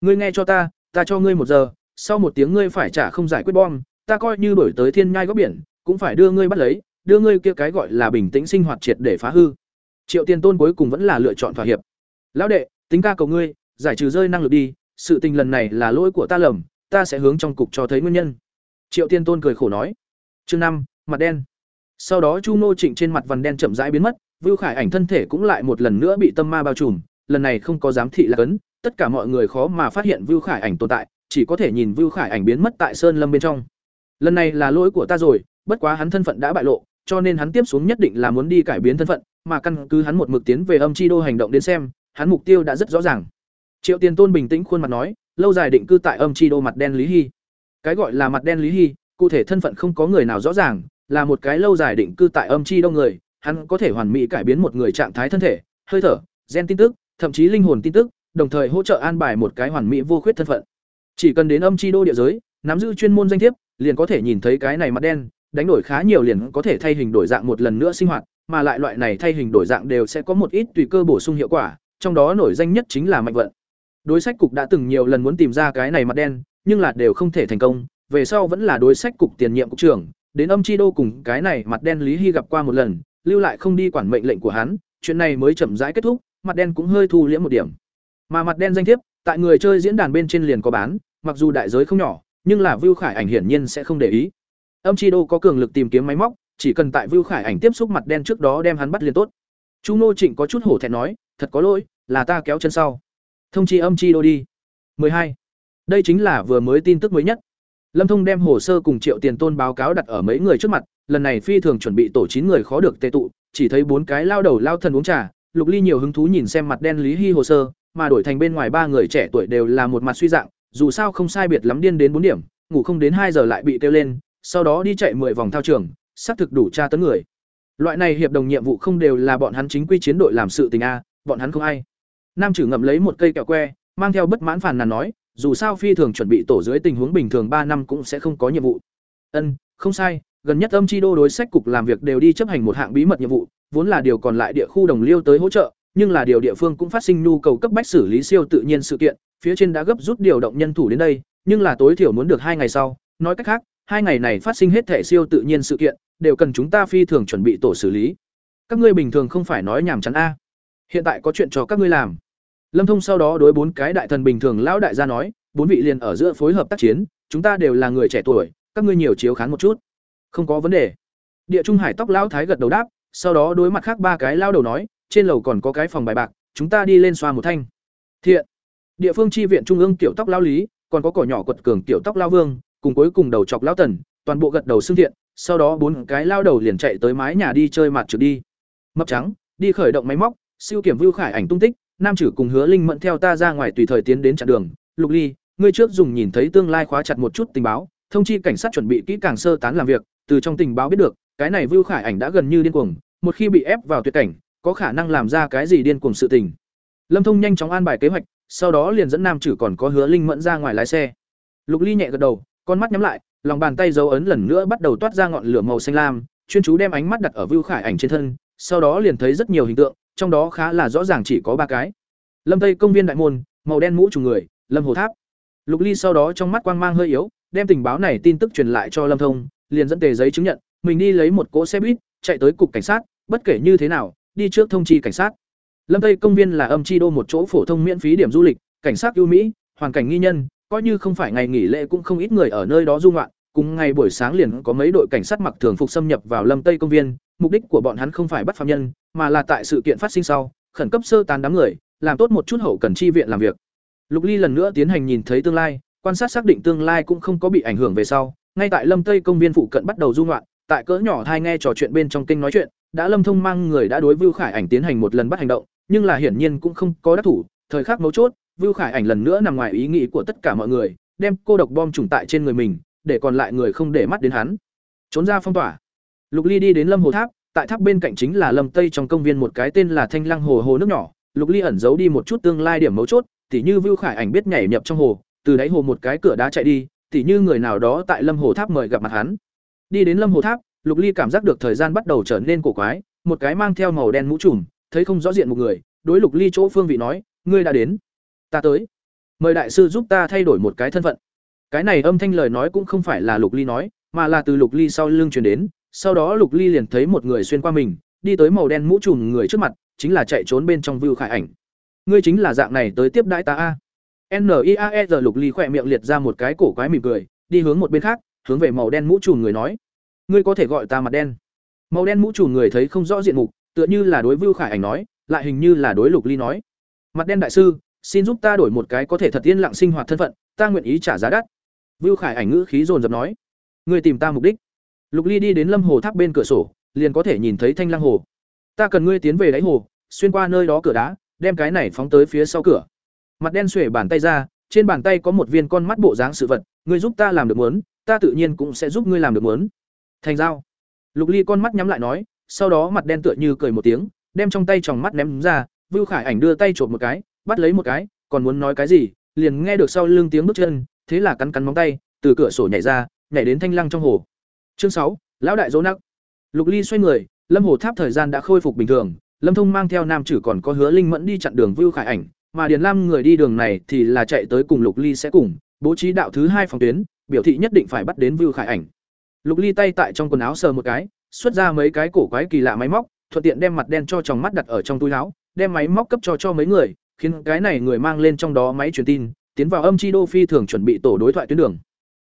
Speaker 1: "Ngươi nghe cho ta, ta cho ngươi một giờ, sau một tiếng ngươi phải trả không giải quyết bom, ta coi như đổi tới thiên nhai góc biển, cũng phải đưa ngươi bắt lấy, đưa ngươi kia cái gọi là bình tĩnh sinh hoạt triệt để phá hư." Triệu Tiền Tôn cuối cùng vẫn là lựa chọn thỏa hiệp. "Lão đệ, tính ca cầu ngươi, giải trừ rơi năng lực đi, sự tình lần này là lỗi của ta lầm, ta sẽ hướng trong cục cho thấy nguyên nhân." Triệu Tiên Tôn cười khổ nói. Chương năm, mặt đen. Sau đó Chu Nô Trịnh trên mặt vằn đen chậm rãi biến mất, Vưu Khải Ảnh thân thể cũng lại một lần nữa bị tâm ma bao trùm, lần này không có giám thị là cấn, tất cả mọi người khó mà phát hiện Vưu Khải Ảnh tồn tại, chỉ có thể nhìn Vưu Khải Ảnh biến mất tại sơn lâm bên trong. Lần này là lỗi của ta rồi, bất quá hắn thân phận đã bại lộ, cho nên hắn tiếp xuống nhất định là muốn đi cải biến thân phận, mà căn cứ hắn một mực tiến về âm chi đô hành động đến xem, hắn mục tiêu đã rất rõ ràng. Triệu Tiền Tôn bình tĩnh khuôn mặt nói, lâu dài định cư tại âm chi đô mặt đen Lý Hy. Cái gọi là mặt đen Lý Hy, cụ thể thân phận không có người nào rõ ràng, là một cái lâu dài định cư tại âm chi đông người, hắn có thể hoàn mỹ cải biến một người trạng thái thân thể, hơi thở, gen tin tức, thậm chí linh hồn tin tức, đồng thời hỗ trợ an bài một cái hoàn mỹ vô khuyết thân phận. Chỉ cần đến âm chi đô địa giới, nắm giữ chuyên môn danh thiếp, liền có thể nhìn thấy cái này mặt đen, đánh đổi khá nhiều liền có thể thay hình đổi dạng một lần nữa sinh hoạt, mà lại loại này thay hình đổi dạng đều sẽ có một ít tùy cơ bổ sung hiệu quả, trong đó nổi danh nhất chính là mạnh vận. Đối sách cục đã từng nhiều lần muốn tìm ra cái này mặt đen, nhưng là đều không thể thành công, về sau vẫn là đối sách cục tiền nhiệm cục trưởng, đến âm chi đô cùng cái này mặt đen Lý Hy gặp qua một lần, lưu lại không đi quản mệnh lệnh của hắn, chuyện này mới chậm rãi kết thúc, mặt đen cũng hơi thu liễm một điểm. Mà mặt đen danh thiếp, tại người chơi diễn đàn bên trên liền có bán, mặc dù đại giới không nhỏ, nhưng là Vưu Khải ảnh hiển nhiên sẽ không để ý. Âm chi đô có cường lực tìm kiếm máy móc, chỉ cần tại Vưu Khải ảnh tiếp xúc mặt đen trước đó đem hắn bắt liền tốt. Chu Nô Trịnh có chút hổ thẹn nói, thật có lỗi, là ta kéo chân sau. Thông chi âm chi đô đi. 12. Đây chính là vừa mới tin tức mới nhất. Lâm Thông đem hồ sơ cùng Triệu Tiền Tôn báo cáo đặt ở mấy người trước mặt, lần này phi thường chuẩn bị tổ chín người khó được tề tụ, chỉ thấy bốn cái lao đầu lao thần uống trà, Lục Ly nhiều hứng thú nhìn xem mặt đen Lý Hy hồ sơ, mà đổi thành bên ngoài ba người trẻ tuổi đều là một mặt suy dạng, dù sao không sai biệt lắm điên đến bốn điểm, ngủ không đến hai giờ lại bị kêu lên, sau đó đi chạy 10 vòng thao trường, xác thực đủ tra tấn người. Loại này hiệp đồng nhiệm vụ không đều là bọn hắn chính quy chiến đội làm sự tình a, bọn hắn không ai. Nam chử ngậm lấy một cây kẹo que, mang theo bất mãn phàn nàn nói, dù sao phi thường chuẩn bị tổ dưới tình huống bình thường ba năm cũng sẽ không có nhiệm vụ. Ân, không sai, gần nhất âm chi đô đối sách cục làm việc đều đi chấp hành một hạng bí mật nhiệm vụ, vốn là điều còn lại địa khu đồng liêu tới hỗ trợ, nhưng là điều địa phương cũng phát sinh nhu cầu cấp bách xử lý siêu tự nhiên sự kiện, phía trên đã gấp rút điều động nhân thủ đến đây, nhưng là tối thiểu muốn được hai ngày sau, nói cách khác, hai ngày này phát sinh hết thể siêu tự nhiên sự kiện, đều cần chúng ta phi thường chuẩn bị tổ xử lý. Các ngươi bình thường không phải nói nhảm chán a. Hiện tại có chuyện cho các ngươi làm. Lâm Thông sau đó đối bốn cái đại thần bình thường lão đại gia nói, bốn vị liền ở giữa phối hợp tác chiến, chúng ta đều là người trẻ tuổi, các ngươi nhiều chiếu khán một chút. Không có vấn đề. Địa Trung Hải tóc lão thái gật đầu đáp, sau đó đối mặt khác ba cái lao đầu nói, trên lầu còn có cái phòng bài bạc, chúng ta đi lên xoa một thanh. Thiện. Địa phương chi viện trung ương tiểu tóc lao lý, còn có cỏ nhỏ quật cường tiểu tóc lao vương, cùng cuối cùng đầu chọc lao tần, toàn bộ gật đầu xưng thiện, sau đó bốn cái lao đầu liền chạy tới mái nhà đi chơi mặt trượt đi. Mập trắng, đi khởi động máy móc, siêu kiểm Vưu Khải ảnh tung tích, nam chử cùng Hứa Linh mẫn theo ta ra ngoài tùy thời tiến đến chặn đường, Lục Ly, ngươi trước dùng nhìn thấy tương lai khóa chặt một chút tình báo, thông chi cảnh sát chuẩn bị kỹ càng sơ tán làm việc, từ trong tình báo biết được, cái này Vưu Khải ảnh đã gần như điên cuồng, một khi bị ép vào tuyệt cảnh, có khả năng làm ra cái gì điên cuồng sự tình. Lâm Thông nhanh chóng an bài kế hoạch, sau đó liền dẫn Nam Chử còn có Hứa Linh Mẫn ra ngoài lái xe. Lục Ly nhẹ gật đầu, con mắt nhắm lại, lòng bàn tay dấu ấn lần nữa bắt đầu toát ra ngọn lửa màu xanh lam, chuyên chú đem ánh mắt đặt ở Vưu Khải ảnh trên thân, sau đó liền thấy rất nhiều hình tượng, trong đó khá là rõ ràng chỉ có ba cái. Lâm Tây công viên đại môn, màu đen mũ trùng người, Lâm Hồ Tháp. Lục Ly sau đó trong mắt quang mang hơi yếu, đem tình báo này tin tức truyền lại cho Lâm Thông, liền dẫn tề giấy chứng nhận, mình đi lấy một cỗ xe buýt, chạy tới cục cảnh sát, bất kể như thế nào, đi trước thông chi cảnh sát. Lâm Tây công viên là âm chi đô một chỗ phổ thông miễn phí điểm du lịch, cảnh sát ưu mỹ, hoàn cảnh nghi nhân, coi như không phải ngày nghỉ lễ cũng không ít người ở nơi đó du ngoạn, cùng ngày buổi sáng liền có mấy đội cảnh sát mặc thường phục xâm nhập vào Lâm Tây công viên, mục đích của bọn hắn không phải bắt phạm nhân, mà là tại sự kiện phát sinh sau, khẩn cấp sơ tán đám người, làm tốt một chút hậu cần chi viện làm việc. Lục Ly lần nữa tiến hành nhìn thấy tương lai, quan sát xác định tương lai cũng không có bị ảnh hưởng về sau, ngay tại Lâm Tây công viên phụ cận bắt đầu du ngoạn, tại cỡ nhỏ thai nghe trò chuyện bên trong kênh nói chuyện, đã Lâm Thông mang người đã đối Vưu Khải Ảnh tiến hành một lần bắt hành động, nhưng là hiển nhiên cũng không có đắc thủ, thời khắc mấu chốt, Vưu Khải Ảnh lần nữa nằm ngoài ý nghĩ của tất cả mọi người, đem cô độc bom trùng tại trên người mình, để còn lại người không để mắt đến hắn. Trốn ra phong tỏa. Lục Ly đi đến Lâm Hồ Tháp, tại tháp bên cạnh chính là Lâm Tây trong công viên một cái tên là Thanh Lăng Hồ hồ nước nhỏ, Lục Ly ẩn giấu đi một chút tương lai điểm mấu chốt, tỉ như Vưu Khải Ảnh biết nhảy nhập trong hồ, từ đáy hồ một cái cửa đá chạy đi, tỉ như người nào đó tại Lâm Hồ Tháp mời gặp mặt hắn. Đi đến Lâm Hồ Tháp, Lục Ly cảm giác được thời gian bắt đầu trở nên cổ quái, một cái mang theo màu đen mũ trùm, thấy không rõ diện một người, đối Lục Ly chỗ phương vị nói, "Ngươi đã đến, ta tới. Mời đại sư giúp ta thay đổi một cái thân phận." Cái này âm thanh lời nói cũng không phải là Lục Ly nói, mà là từ Lục Ly sau lưng truyền đến, sau đó Lục Ly liền thấy một người xuyên qua mình, đi tới màu đen mũ trùm người trước mặt, chính là chạy trốn bên trong Vưu Khải Ảnh. Ngươi chính là dạng này tới tiếp đãi ta a. N I A E Lục Ly khỏe miệng liệt ra một cái cổ quái mỉm cười, đi hướng một bên khác, hướng về màu đen mũ trùm người nói: "Ngươi có thể gọi ta mặt đen." Màu đen mũ trùm người thấy không rõ diện mục, tựa như là đối Vưu Khải Ảnh nói, lại hình như là đối Lục Ly nói: "Mặt đen đại sư, xin giúp ta đổi một cái có thể thật yên lặng sinh hoạt thân phận, ta nguyện ý trả giá đắt." Vưu Khải Ảnh ngữ khí dồn dập nói: "Ngươi tìm ta mục đích?" Lục Ly đi đến Lâm Hồ Tháp bên cửa sổ, liền có thể nhìn thấy Thanh Lăng Hồ. "Ta cần ngươi tiến về đáy hồ, xuyên qua nơi đó cửa đá, đem cái này phóng tới phía sau cửa." Mặt đen xuể bàn tay ra, trên bàn tay có một viên con mắt bộ dáng sự vật, ngươi giúp ta làm được muốn, ta tự nhiên cũng sẽ giúp ngươi làm được muốn. Thành giao. Lục Ly con mắt nhắm lại nói, sau đó mặt đen tựa như cười một tiếng, đem trong tay tròng mắt ném ra, Vưu Khải Ảnh đưa tay chộp một cái, bắt lấy một cái, còn muốn nói cái gì, liền nghe được sau lưng tiếng bước chân, thế là cắn cắn móng tay, từ cửa sổ nhảy ra, nhảy đến thanh lăng trong hồ. Chương sáu, lão đại dỗ nặc Lục Ly xoay người, Lâm Hồ Tháp thời gian đã khôi phục bình thường, Lâm Thông mang theo nam chử còn có Hứa Linh Mẫn đi chặn đường Vưu Khải Ảnh, mà Điền Lam người đi đường này thì là chạy tới cùng Lục Ly sẽ cùng, bố trí đạo thứ hai phòng tuyến, biểu thị nhất định phải bắt đến Vưu Khải Ảnh. Lục Ly tay tại trong quần áo sờ một cái, xuất ra mấy cái cổ quái kỳ lạ máy móc, thuận tiện đem mặt đen cho tròng mắt đặt ở trong túi áo, đem máy móc cấp cho cho mấy người, khiến cái này người mang lên trong đó máy truyền tin, tiến vào âm chi đô phi thường chuẩn bị tổ đối thoại tuyến đường.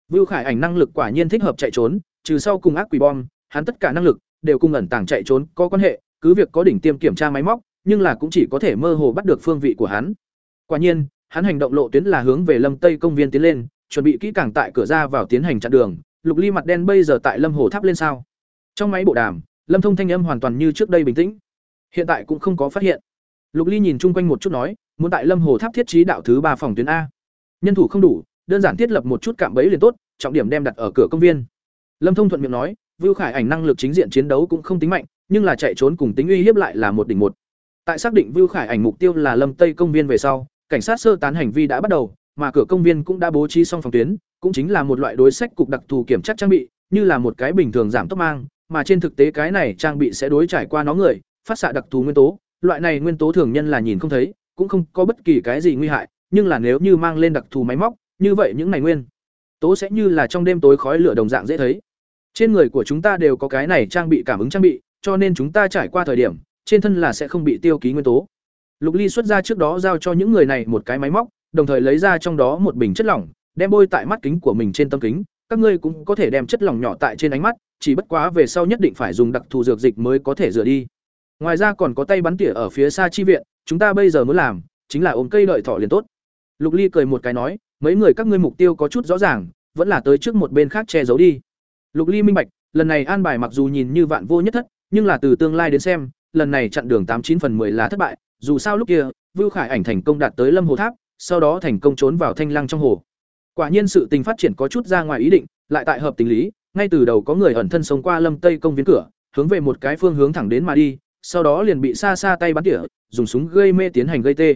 Speaker 1: Vưu Khải Ảnh năng lực quả nhiên thích hợp chạy trốn, trừ sau cùng ác quỷ bom, hắn tất cả năng lực đều cùng ẩn tàng chạy trốn có quan hệ, cứ việc có đỉnh tiêm kiểm tra máy móc, nhưng là cũng chỉ có thể mơ hồ bắt được phương vị của hắn. Quả nhiên, hắn hành động lộ tuyến là hướng về Lâm Tây công viên tiến lên, chuẩn bị kỹ càng tại cửa ra vào tiến hành chặn đường. Lục Ly mặt đen bây giờ tại Lâm Hồ Tháp lên sao? Trong máy bộ đàm, Lâm Thông thanh âm hoàn toàn như trước đây bình tĩnh. Hiện tại cũng không có phát hiện. Lục Ly nhìn chung quanh một chút nói, muốn tại Lâm Hồ Tháp thiết trí đạo thứ ba phòng tuyến a. Nhân thủ không đủ, đơn giản thiết lập một chút cạm bẫy liền tốt, trọng điểm đem đặt ở cửa công viên. Lâm Thông thuận miệng nói, Vưu Khải ảnh năng lực chính diện chiến đấu cũng không tính mạnh, nhưng là chạy trốn cùng tính uy hiếp lại là một đỉnh một. Tại xác định Vưu Khải ảnh mục tiêu là Lâm Tây công viên về sau, cảnh sát sơ tán hành vi đã bắt đầu, mà cửa công viên cũng đã bố trí xong phòng tuyến, cũng chính là một loại đối sách cục đặc thù kiểm tra trang bị, như là một cái bình thường giảm tốc mang, mà trên thực tế cái này trang bị sẽ đối trải qua nó người, phát xạ đặc thù nguyên tố, loại này nguyên tố thường nhân là nhìn không thấy, cũng không có bất kỳ cái gì nguy hại, nhưng là nếu như mang lên đặc thù máy móc, như vậy những này nguyên tố sẽ như là trong đêm tối khói lửa đồng dạng dễ thấy. Trên người của chúng ta đều có cái này trang bị cảm ứng trang bị, cho nên chúng ta trải qua thời điểm, trên thân là sẽ không bị tiêu ký nguyên tố. Lục Ly xuất ra trước đó giao cho những người này một cái máy móc, đồng thời lấy ra trong đó một bình chất lỏng, đem bôi tại mắt kính của mình trên tâm kính, các ngươi cũng có thể đem chất lỏng nhỏ tại trên ánh mắt, chỉ bất quá về sau nhất định phải dùng đặc thù dược dịch mới có thể rửa đi. Ngoài ra còn có tay bắn tỉa ở phía xa chi viện, chúng ta bây giờ muốn làm chính là ôm cây đợi thỏ liền tốt. Lục Ly cười một cái nói, mấy người các ngươi mục tiêu có chút rõ ràng, vẫn là tới trước một bên khác che giấu đi. Lục Ly minh bạch, lần này an bài mặc dù nhìn như vạn vô nhất thất, nhưng là từ tương lai đến xem, lần này chặn đường tám chín phần 10 là thất bại, dù sao lúc kia, Vưu Khải ảnh thành công đạt tới Lâm Hồ Tháp, sau đó thành công trốn vào thanh lăng trong hồ. Quả nhiên sự tình phát triển có chút ra ngoài ý định, lại tại hợp tình lý, ngay từ đầu có người ẩn thân sống qua Lâm Tây công viên cửa, hướng về một cái phương hướng thẳng đến mà đi, sau đó liền bị xa xa tay bắn tỉa, dùng súng gây mê tiến hành gây tê.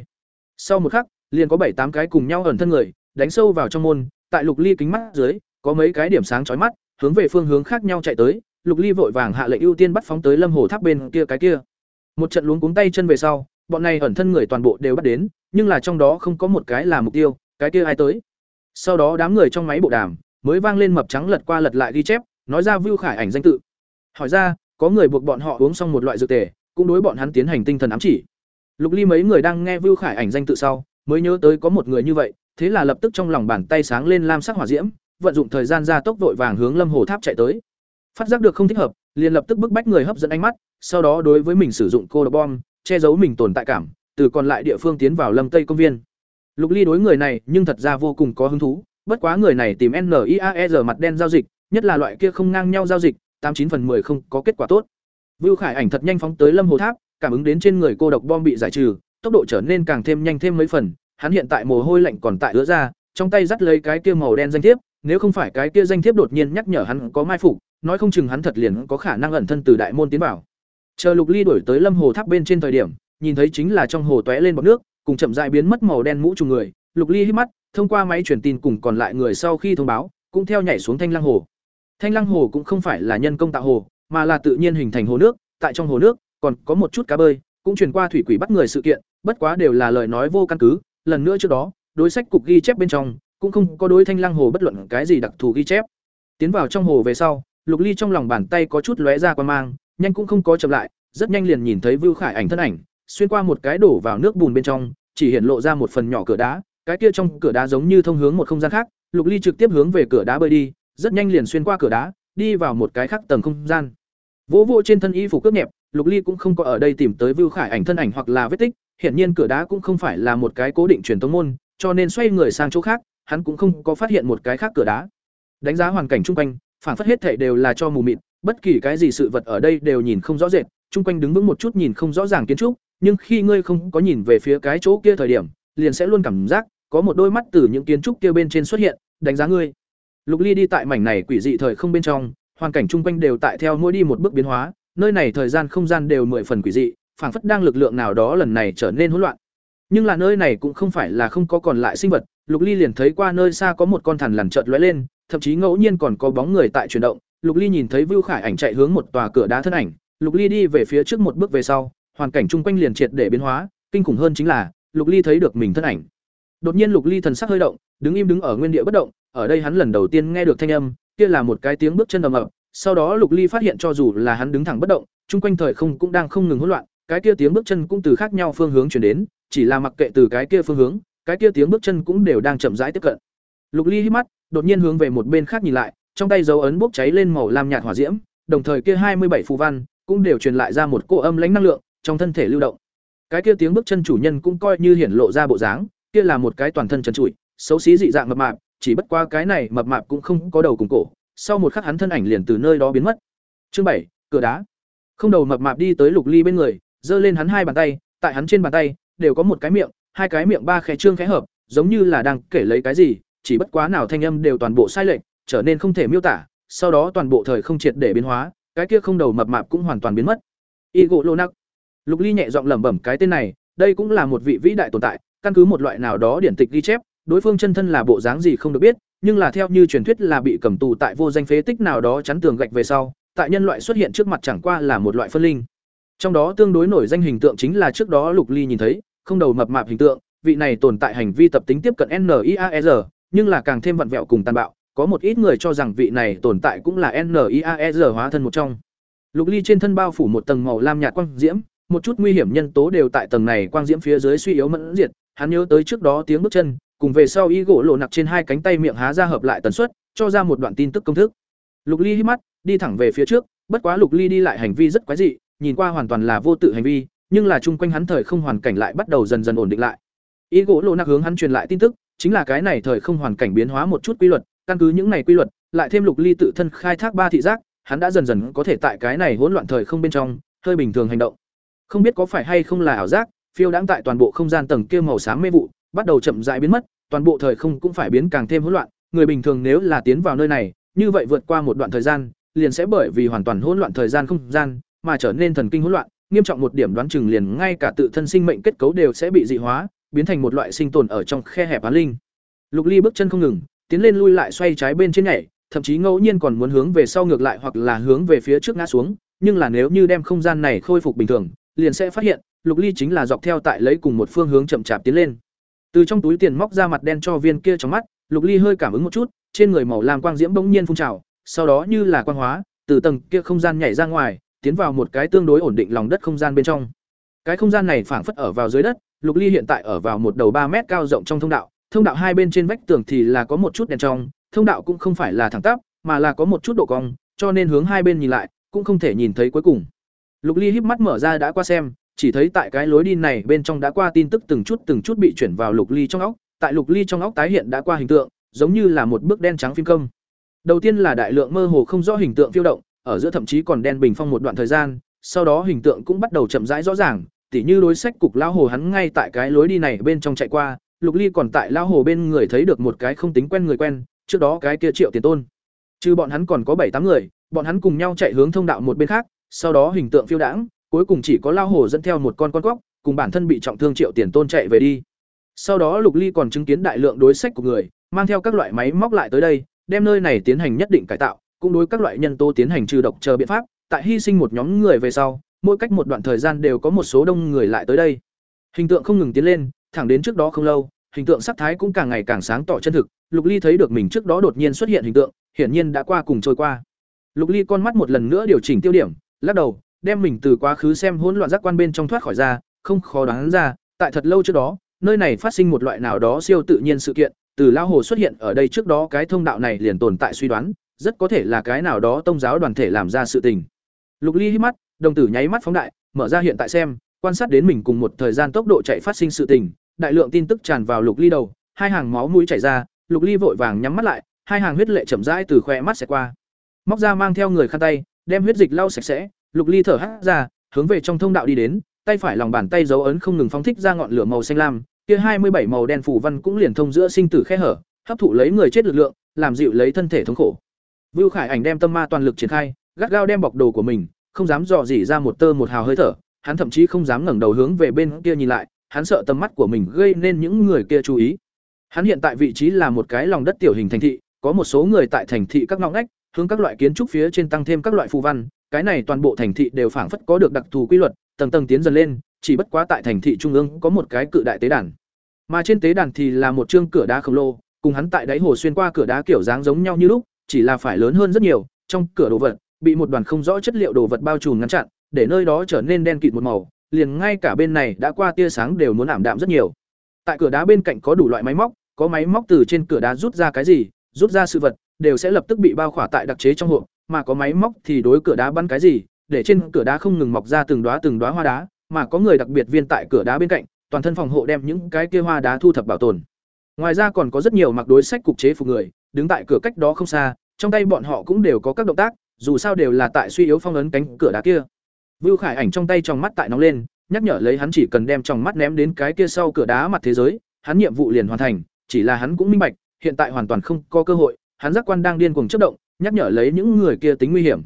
Speaker 1: Sau một khắc, liền có bảy tám cái cùng nhau ẩn thân người, đánh sâu vào trong môn, tại Lục Ly kính mắt dưới, có mấy cái điểm sáng chói mắt, hướng về phương hướng khác nhau chạy tới, Lục Ly vội vàng hạ lệnh ưu tiên bắt phóng tới Lâm Hồ Tháp bên kia cái kia. Một trận luống cuống tay chân về sau, bọn này ẩn thân người toàn bộ đều bắt đến, nhưng là trong đó không có một cái là mục tiêu, cái kia ai tới. Sau đó đám người trong máy bộ đàm mới vang lên mập trắng lật qua lật lại ghi chép, nói ra Vưu Khải ảnh danh tự. Hỏi ra, có người buộc bọn họ uống xong một loại dược tề, cũng đối bọn hắn tiến hành tinh thần ám chỉ. Lục Ly mấy người đang nghe Vưu Khải ảnh danh tự sau, mới nhớ tới có một người như vậy, thế là lập tức trong lòng bàn tay sáng lên lam sắc hỏa diễm, vận dụng thời gian ra tốc vội vàng hướng Lâm Hồ Tháp chạy tới. Phát giác được không thích hợp, liền lập tức bức bách người hấp dẫn ánh mắt, sau đó đối với mình sử dụng cô độc bom, che giấu mình tồn tại cảm, từ còn lại địa phương tiến vào Lâm Tây công viên. Lục Ly đối người này, nhưng thật ra vô cùng có hứng thú, bất quá người này tìm NIAER mặt đen giao dịch, nhất là loại kia không ngang nhau giao dịch, tám chín phần 10 không có kết quả tốt. Vưu Khải ảnh thật nhanh phóng tới Lâm Hồ Tháp, cảm ứng đến trên người cô độc bom bị giải trừ, tốc độ trở nên càng thêm nhanh thêm mấy phần, hắn hiện tại mồ hôi lạnh còn tại ứa ra, trong tay dắt lấy cái kia màu đen danh thiếp, nếu không phải cái kia danh thiếp đột nhiên nhắc nhở hắn có mai phục, nói không chừng hắn thật liền có khả năng ẩn thân từ đại môn tiến vào. Chờ Lục Ly đuổi tới Lâm Hồ Tháp bên trên thời điểm, nhìn thấy chính là trong hồ tóe lên bọt nước, cùng chậm rãi biến mất màu đen mũ trùng người, Lục Ly hít mắt, thông qua máy truyền tin cùng còn lại người sau khi thông báo, cũng theo nhảy xuống thanh lăng hồ. Thanh lăng hồ cũng không phải là nhân công tạo hồ, mà là tự nhiên hình thành hồ nước, tại trong hồ nước còn có một chút cá bơi, cũng truyền qua thủy quỷ bắt người sự kiện, bất quá đều là lời nói vô căn cứ, lần nữa trước đó, đối sách cục ghi chép bên trong cũng không có đối thanh lăng hồ bất luận cái gì đặc thù ghi chép. Tiến vào trong hồ về sau, Lục Ly trong lòng bàn tay có chút lóe ra quan mang, nhanh cũng không có chậm lại, rất nhanh liền nhìn thấy Vưu Khải ảnh thân ảnh, xuyên qua một cái đổ vào nước bùn bên trong, chỉ hiện lộ ra một phần nhỏ cửa đá, cái kia trong cửa đá giống như thông hướng một không gian khác, Lục Ly trực tiếp hướng về cửa đá bơi đi, rất nhanh liền xuyên qua cửa đá, đi vào một cái khác tầng không gian. Vỗ vỗ trên thân y phục cướp nhẹp, Lục Ly cũng không có ở đây tìm tới Vưu Khải ảnh thân ảnh hoặc là vết tích, hiển nhiên cửa đá cũng không phải là một cái cố định truyền tống môn, cho nên xoay người sang chỗ khác, hắn cũng không có phát hiện một cái khác cửa đá. Đánh giá hoàn cảnh chung quanh, phản phất hết thảy đều là cho mù mịt, bất kỳ cái gì sự vật ở đây đều nhìn không rõ rệt, chung quanh đứng vững một chút nhìn không rõ ràng kiến trúc, nhưng khi ngươi không có nhìn về phía cái chỗ kia thời điểm, liền sẽ luôn cảm giác có một đôi mắt từ những kiến trúc kia bên trên xuất hiện, đánh giá ngươi. Lục Ly đi tại mảnh này quỷ dị thời không bên trong, hoàn cảnh chung quanh đều tại theo mỗi đi một bước biến hóa, nơi này thời gian không gian đều mười phần quỷ dị, phảng phất đang lực lượng nào đó lần này trở nên hỗn loạn. Nhưng là nơi này cũng không phải là không có còn lại sinh vật, Lục Ly liền thấy qua nơi xa có một con thằn lằn chợt lóe lên, thậm chí ngẫu nhiên còn có bóng người tại chuyển động. Lục Ly nhìn thấy Vưu Khải ảnh chạy hướng một tòa cửa đá thân ảnh, Lục Ly đi về phía trước một bước về sau, hoàn cảnh chung quanh liền triệt để biến hóa, kinh khủng hơn chính là, Lục Ly thấy được mình thân ảnh. Đột nhiên Lục Ly thần sắc hơi động, đứng im đứng ở nguyên địa bất động, ở đây hắn lần đầu tiên nghe được thanh âm, kia là một cái tiếng bước chân ầm ầm, sau đó Lục Ly phát hiện cho dù là hắn đứng thẳng bất động, chung quanh thời không cũng đang không ngừng hỗn loạn, cái kia tiếng bước chân cũng từ khác nhau phương hướng truyền đến, chỉ là mặc kệ từ cái kia phương hướng, cái kia tiếng bước chân cũng đều đang chậm rãi tiếp cận. Lục Ly hít mắt, đột nhiên hướng về một bên khác nhìn lại, trong tay dấu ấn bốc cháy lên màu lam nhạt hỏa diễm, đồng thời kia hai mươi bảy phù văn cũng đều truyền lại ra một cô âm lãnh năng lượng trong thân thể lưu động. Cái kia tiếng bước chân chủ nhân cũng coi như hiển lộ ra bộ dáng, kia là một cái toàn thân trần trụi, xấu xí dị dạng mập mạp, chỉ bất qua cái này mập mạp cũng không có đầu cùng cổ, sau một khắc hắn thân ảnh liền từ nơi đó biến mất. Chương bảy, cửa đá. Không đầu mập mạp đi tới Lục Ly bên người, giơ lên hắn hai bàn tay, tại hắn trên bàn tay đều có một cái miệng, hai cái miệng ba khẽ trương khẽ hợp, giống như là đang kể lấy cái gì, chỉ bất quá nào thanh âm đều toàn bộ sai lệch, trở nên không thể miêu tả, sau đó toàn bộ thời không triệt để biến hóa, cái kia không đầu mập mạp cũng hoàn toàn biến mất. Igo Lonak. Lục Ly nhẹ giọng lẩm bẩm cái tên này, đây cũng là một vị vĩ đại tồn tại, căn cứ một loại nào đó điển tịch ghi chép, đối phương chân thân là bộ dáng gì không được biết, nhưng là theo như truyền thuyết là bị cầm tù tại vô danh phế tích nào đó chắn tường gạch về sau, tại nhân loại xuất hiện trước mặt chẳng qua là một loại phân linh. Trong đó tương đối nổi danh hình tượng chính là trước đó Lục Ly nhìn thấy, không đầu mập mạp hình tượng, vị này tồn tại hành vi tập tính tiếp cận NIAER, nhưng là càng thêm vặn vẹo cùng tàn bạo, có một ít người cho rằng vị này tồn tại cũng là NIAER hóa thân một trong. Lục Ly trên thân bao phủ một tầng màu lam nhạt quang diễm, một chút nguy hiểm nhân tố đều tại tầng này quang diễm phía dưới suy yếu mẫn diệt, hắn nhớ tới trước đó tiếng bước chân, cùng về sau y gỗ lộ nặc trên hai cánh tay miệng há ra hợp lại tần suất, cho ra một đoạn tin tức công thức. Lục Ly hít mắt, đi thẳng về phía trước, bất quá Lục Ly đi lại hành vi rất quái dị, nhìn qua hoàn toàn là vô tự hành vi, nhưng là chung quanh hắn thời không hoàn cảnh lại bắt đầu dần dần ổn định lại. Ý gỗ lộ nạc hướng hắn truyền lại tin tức, chính là cái này thời không hoàn cảnh biến hóa một chút quy luật, căn cứ những này quy luật, lại thêm Lục Ly tự thân khai thác ba thị giác, hắn đã dần dần có thể tại cái này hỗn loạn thời không bên trong, hơi bình thường hành động. Không biết có phải hay không là ảo giác, phiêu đãng tại toàn bộ không gian tầng kia màu xám mê vụ, bắt đầu chậm rãi biến mất, toàn bộ thời không cũng phải biến càng thêm hỗn loạn, người bình thường nếu là tiến vào nơi này, như vậy vượt qua một đoạn thời gian, liền sẽ bởi vì hoàn toàn hỗn loạn thời gian không gian, mà trở nên thần kinh hỗn loạn, nghiêm trọng một điểm đoán chừng liền ngay cả tự thân sinh mệnh kết cấu đều sẽ bị dị hóa, biến thành một loại sinh tồn ở trong khe hẹp án linh. Lục Ly bước chân không ngừng, tiến lên lui lại xoay trái bên trên nhảy, thậm chí ngẫu nhiên còn muốn hướng về sau ngược lại hoặc là hướng về phía trước ngã xuống, nhưng là nếu như đem không gian này khôi phục bình thường, liền sẽ phát hiện, Lục Ly chính là dọc theo tại lấy cùng một phương hướng chậm chạp tiến lên. Từ trong túi tiền móc ra mặt đen cho viên kia trong mắt, Lục Ly hơi cảm ứng một chút, trên người màu lam quang diễm bỗng nhiên phun trào, sau đó như là quang hóa, từ tầng kia không gian nhảy ra ngoài, tiến vào một cái tương đối ổn định lòng đất không gian bên trong. Cái không gian này phảng phất ở vào dưới đất, Lục Ly hiện tại ở vào một đầu ba mét cao rộng trong thông đạo, thông đạo hai bên trên vách tường thì là có một chút đèn trong, thông đạo cũng không phải là thẳng tắp, mà là có một chút độ cong, cho nên hướng hai bên nhìn lại, cũng không thể nhìn thấy cuối cùng. Lục Ly híp mắt mở ra đã qua xem, chỉ thấy tại cái lối đi này bên trong đã qua tin tức từng chút từng chút bị chuyển vào Lục Ly trong óc, tại Lục Ly trong óc tái hiện đã qua hình tượng, giống như là một bức đen trắng phim công. Đầu tiên là đại lượng mơ hồ không rõ hình tượng phiêu động, ở giữa thậm chí còn đen bình phong một đoạn thời gian, sau đó hình tượng cũng bắt đầu chậm rãi rõ ràng, tỉ như đối sách cục lão hồ hắn ngay tại cái lối đi này bên trong chạy qua, Lục Ly còn tại lão hồ bên người thấy được một cái không tính quen người quen, trước đó cái kia Triệu Tiền Tôn. Chứ bọn hắn còn có bảy tám người, bọn hắn cùng nhau chạy hướng thông đạo một bên khác, sau đó hình tượng phiêu đãng, cuối cùng chỉ có lão hồ dẫn theo một con con quốc, cùng bản thân bị trọng thương Triệu Tiền Tôn chạy về đi. Sau đó Lục Ly còn chứng kiến đại lượng đối sách của người, mang theo các loại máy móc lại tới đây, đem nơi này tiến hành nhất định cải tạo, cũng đối các loại nhân tố tiến hành trừ độc chờ biện pháp, tại hy sinh một nhóm người về sau, mỗi cách một đoạn thời gian đều có một số đông người lại tới đây. Hình tượng không ngừng tiến lên, thẳng đến trước đó không lâu, hình tượng sắc thái cũng càng ngày càng sáng tỏ chân thực, Lục Ly thấy được mình trước đó đột nhiên xuất hiện hình tượng, hiển nhiên đã qua cùng trôi qua. Lục Ly con mắt một lần nữa điều chỉnh tiêu điểm, lắc đầu, đem mình từ quá khứ xem hỗn loạn giác quan bên trong thoát khỏi ra, không khó đoán ra, tại thật lâu trước đó, nơi này phát sinh một loại nào đó siêu tự nhiên sự kiện, từ lao hồ xuất hiện ở đây trước đó cái thông đạo này liền tồn tại suy đoán, rất có thể là cái nào đó tông giáo đoàn thể làm ra sự tình. Lục Ly hít mắt, đồng tử nháy mắt phóng đại, mở ra hiện tại xem, quan sát đến mình cùng một thời gian tốc độ chạy phát sinh sự tình, đại lượng tin tức tràn vào Lục Ly đầu, hai hàng máu mũi chảy ra, Lục Ly vội vàng nhắm mắt lại, hai hàng huyết lệ chậm rãi từ khóe mắt sẽ qua. Móc ra mang theo người khăn tay, đem huyết dịch lau sạch sẽ, Lục Ly thở hắt ra, hướng về trong thông đạo đi đến, tay phải lòng bàn tay dấu ấn không ngừng phóng thích ra ngọn lửa màu xanh lam, kia hai mươi bảy màu đen phủ văn cũng liền thông giữa sinh tử khe hở, hấp thụ lấy người chết lực lượng, làm dịu lấy thân thể thống khổ. Vưu Khải Ảnh đem tâm ma toàn lực triển khai, gắt gao đem bọc đồ của mình, không dám dò dỉ ra một tơ một hào hơi thở, hắn thậm chí không dám ngẩng đầu hướng về bên kia nhìn lại, hắn sợ tầm mắt của mình gây nên những người kia chú ý. Hắn hiện tại vị trí là một cái lòng đất tiểu hình thành thị, có một số người tại thành thị các ngõ ngách, hướng các loại kiến trúc phía trên tăng thêm các loại phù văn, cái này toàn bộ thành thị đều phảng phất có được đặc thù quy luật, tầng tầng tiến dần lên, chỉ bất quá tại thành thị trung ương có một cái cự đại tế đàn. Mà trên tế đàn thì là một trương cửa đá khổng lồ, cùng hắn tại đáy hồ xuyên qua cửa đá kiểu dáng giống nhau như lúc, chỉ là phải lớn hơn rất nhiều, trong cửa đồ vật bị một đoàn không rõ chất liệu đồ vật bao trùm ngăn chặn, để nơi đó trở nên đen kịt một màu, liền ngay cả bên này đã qua tia sáng đều muốn ảm đạm rất nhiều. Tại cửa đá bên cạnh có đủ loại máy móc, có máy móc từ trên cửa đá rút ra cái gì, rút ra sự vật, đều sẽ lập tức bị bao khỏa tại đặc chế trong hộp, mà có máy móc thì đối cửa đá bắn cái gì, để trên cửa đá không ngừng mọc ra từng đóa từng đóa hoa đá, mà có người đặc biệt viên tại cửa đá bên cạnh, toàn thân phòng hộ đem những cái kia hoa đá thu thập bảo tồn. Ngoài ra còn có rất nhiều mặc đối sách cục chế phục người, đứng tại cửa cách đó không xa, trong tay bọn họ cũng đều có các động tác, dù sao đều là tại suy yếu phong ấn cánh cửa đá kia. Vưu Khải Ảnh trong tay trong mắt tại nóng lên, nhắc nhở lấy hắn chỉ cần đem trong mắt ném đến cái kia sau cửa đá mặt thế giới, hắn nhiệm vụ liền hoàn thành, chỉ là hắn cũng minh bạch, hiện tại hoàn toàn không có cơ hội, hắn giác quan đang điên cuồng chớp động, nhắc nhở lấy những người kia tính nguy hiểm.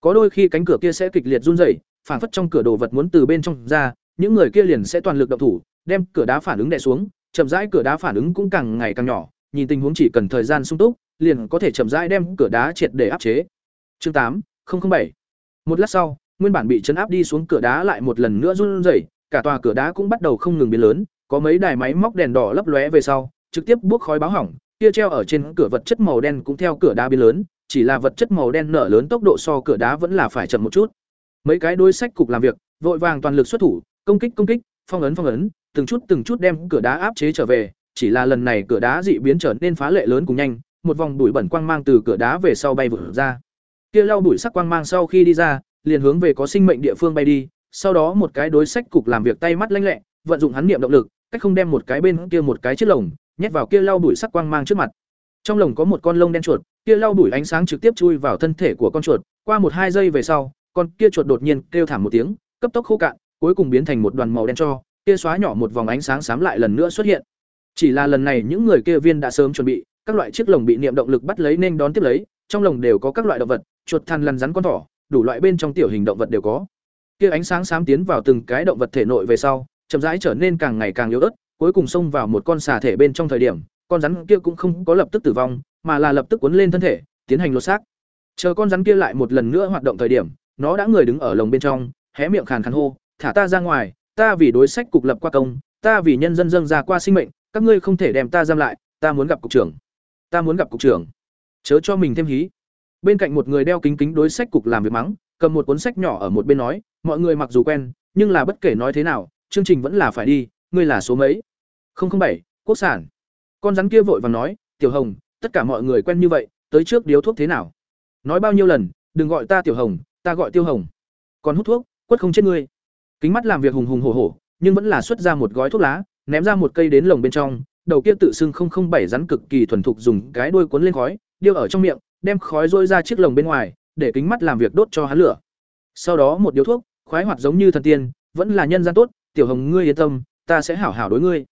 Speaker 1: Có đôi khi cánh cửa kia sẽ kịch liệt run rẩy, phản phất trong cửa đồ vật muốn từ bên trong ra, những người kia liền sẽ toàn lực động thủ, đem cửa đá phản ứng đè xuống, chậm rãi cửa đá phản ứng cũng càng ngày càng nhỏ, nhìn tình huống chỉ cần thời gian sung túc, liền có thể chậm rãi đem cửa đá triệt để áp chế. Chương tám bảy Một lát sau, nguyên bản bị chấn áp đi xuống cửa đá lại một lần nữa run rẩy, cả tòa cửa đá cũng bắt đầu không ngừng biến lớn, có mấy đài máy móc đèn đỏ lấp lóe về sau, trực tiếp buốc khói báo hỏng, kia treo ở trên cửa vật chất màu đen cũng theo cửa đá biến lớn, chỉ là vật chất màu đen nở lớn tốc độ so cửa đá vẫn là phải chậm một chút. Mấy cái đối sách cục làm việc, vội vàng toàn lực xuất thủ, công kích công kích, phong ấn phong ấn, từng chút từng chút đem cửa đá áp chế trở về, chỉ là lần này cửa đá dị biến trở nên phá lệ lớn cùng nhanh, một vòng bụi bẩn quang mang từ cửa đá về sau bay vụt ra. kia lau bụi sắc quang mang sau khi đi ra liền hướng về có sinh mệnh địa phương bay đi sau đó một cái đối sách cục làm việc tay mắt lanh lẹ vận dụng hắn niệm động lực cách không đem một cái bên kia một cái chiếc lồng nhét vào kia lau bụi sắc quang mang trước mặt trong lồng có một con lông đen chuột kia lau bụi ánh sáng trực tiếp chui vào thân thể của con chuột qua một hai giây về sau con kia chuột đột nhiên kêu thảm một tiếng cấp tốc khô cạn cuối cùng biến thành một đoàn màu đen cho kia xóa nhỏ một vòng ánh sáng xám lại lần nữa xuất hiện chỉ là lần này những người kia viên đã sớm chuẩn bị, các loại chiếc lồng bị niệm động lực bắt lấy nên đón tiếp lấy, trong lồng đều có các loại động vật, chuột than lằn rắn con thỏ, đủ loại bên trong tiểu hình động vật đều có. Kia ánh sáng xám tiến vào từng cái động vật thể nội về sau, chậm rãi trở nên càng ngày càng yếu ớt, cuối cùng xông vào một con xà thể bên trong thời điểm, con rắn kia cũng không có lập tức tử vong, mà là lập tức cuốn lên thân thể, tiến hành lột xác. Chờ con rắn kia lại một lần nữa hoạt động thời điểm, nó đã người đứng ở lồng bên trong, hé miệng khàn khàn hô, thả ta ra ngoài, ta vì đối sách cục lập qua công, ta vì nhân dân dâng ra qua sinh mệnh các ngươi không thể đem ta giam lại, ta muốn gặp cục trưởng. Ta muốn gặp cục trưởng. Chớ cho mình thêm hí. Bên cạnh một người đeo kính kính đối sách cục làm việc mắng, cầm một cuốn sách nhỏ ở một bên nói, mọi người mặc dù quen, nhưng là bất kể nói thế nào, chương trình vẫn là phải đi, ngươi là số mấy? Bảy, quốc sản. Con rắn kia vội vàng nói, tiểu hồng, tất cả mọi người quen như vậy, tới trước điếu thuốc thế nào? Nói bao nhiêu lần, đừng gọi ta tiểu hồng, ta gọi tiêu hồng. Còn hút thuốc, quất không chết ngươi. Kính mắt làm việc hùng hùng hổ hổ, nhưng vẫn là xuất ra một gói thuốc lá ném ra một cây đến lồng bên trong, đầu kia tự xưng không không bảy rắn cực kỳ thuần thục dùng cái đuôi cuốn lên khói, điêu ở trong miệng, đem khói rôi ra chiếc lồng bên ngoài, để kính mắt làm việc đốt cho hắn lửa. Sau đó một điếu thuốc, khoái hoạt giống như thần tiên, vẫn là nhân gian tốt, tiểu hồng ngươi yên tâm, ta sẽ hảo hảo đối ngươi.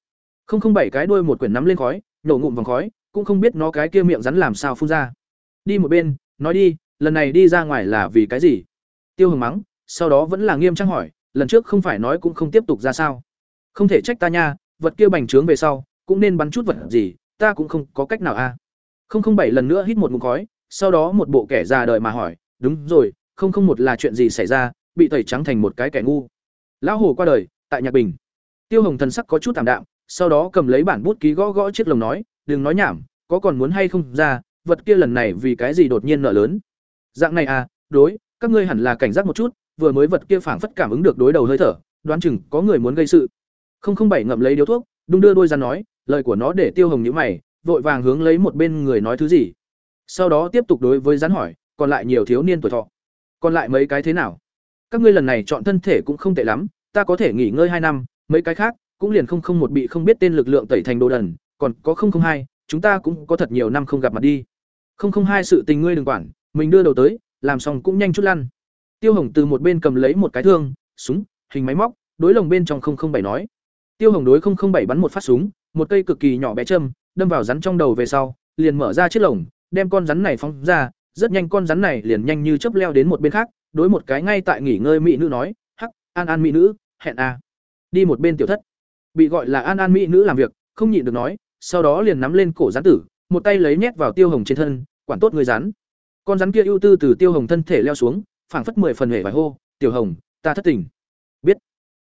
Speaker 1: Không không bảy cái đuôi một quyển nắm lên khói, nổ ngụm vòng khói, cũng không biết nó cái kia miệng rắn làm sao phun ra. Đi một bên, nói đi, lần này đi ra ngoài là vì cái gì? Tiêu hồng mắng, sau đó vẫn là nghiêm trang hỏi, lần trước không phải nói cũng không tiếp tục ra sao? Không thể trách ta nha vật kia bành trướng về sau, cũng nên bắn chút vật gì, ta cũng không có cách nào a. Không không bảy lần nữa hít một ngụm khói, sau đó một bộ kẻ già đời mà hỏi, đúng rồi, không không một là chuyện gì xảy ra, bị tẩy trắng thành một cái kẻ ngu? Lão hồ qua đời, tại nhạc bình. Tiêu hồng thần sắc có chút tạm đạm, sau đó cầm lấy bản bút ký gõ gõ chiếc lồng nói, đừng nói nhảm, có còn muốn hay không ra, vật kia lần này vì cái gì đột nhiên nợ lớn? Dạng này à đối, các ngươi hẳn là cảnh giác một chút, vừa mới vật kia phảng phất cảm ứng được đối đầu hơi thở, đoán chừng có người muốn gây sự không không bảy ngậm lấy điếu thuốc, đung đưa đôi ra nói, lời của nó để tiêu hồng nhữ mày, vội vàng hướng lấy một bên người nói thứ gì. Sau đó tiếp tục đối với rắn hỏi, còn lại nhiều thiếu niên tuổi thọ, còn lại mấy cái thế nào? Các ngươi lần này chọn thân thể cũng không tệ lắm, ta có thể nghỉ ngơi hai năm, mấy cái khác cũng liền không không một bị không biết tên lực lượng tẩy thành đồ đần, còn có không không hai, chúng ta cũng có thật nhiều năm không gặp mặt đi. Không không hai sự tình ngươi đừng quản, mình đưa đầu tới, làm xong cũng nhanh chút lăn. Tiêu hồng từ một bên cầm lấy một cái thương, súng, hình máy móc, đối lồng bên trong không không bảy nói tiêu hồng đối không không bảy bắn một phát súng, một cây cực kỳ nhỏ bé châm, đâm vào rắn trong đầu về sau, liền mở ra chiếc lồng, đem con rắn này phóng ra, rất nhanh con rắn này liền nhanh như chớp leo đến một bên khác, đối một cái ngay tại nghỉ ngơi mỹ nữ nói, hắc, an an mỹ nữ, hẹn a đi một bên tiểu thất, bị gọi là an an mỹ nữ làm việc, không nhịn được nói, sau đó liền nắm lên cổ rắn tử, một tay lấy nhét vào tiêu hồng trên thân, quản tốt người rắn. Con rắn kia ưu tư từ tiêu hồng thân thể leo xuống, phảng phất mười phần hề vài hô, tiểu hồng, ta thất tình. Biết,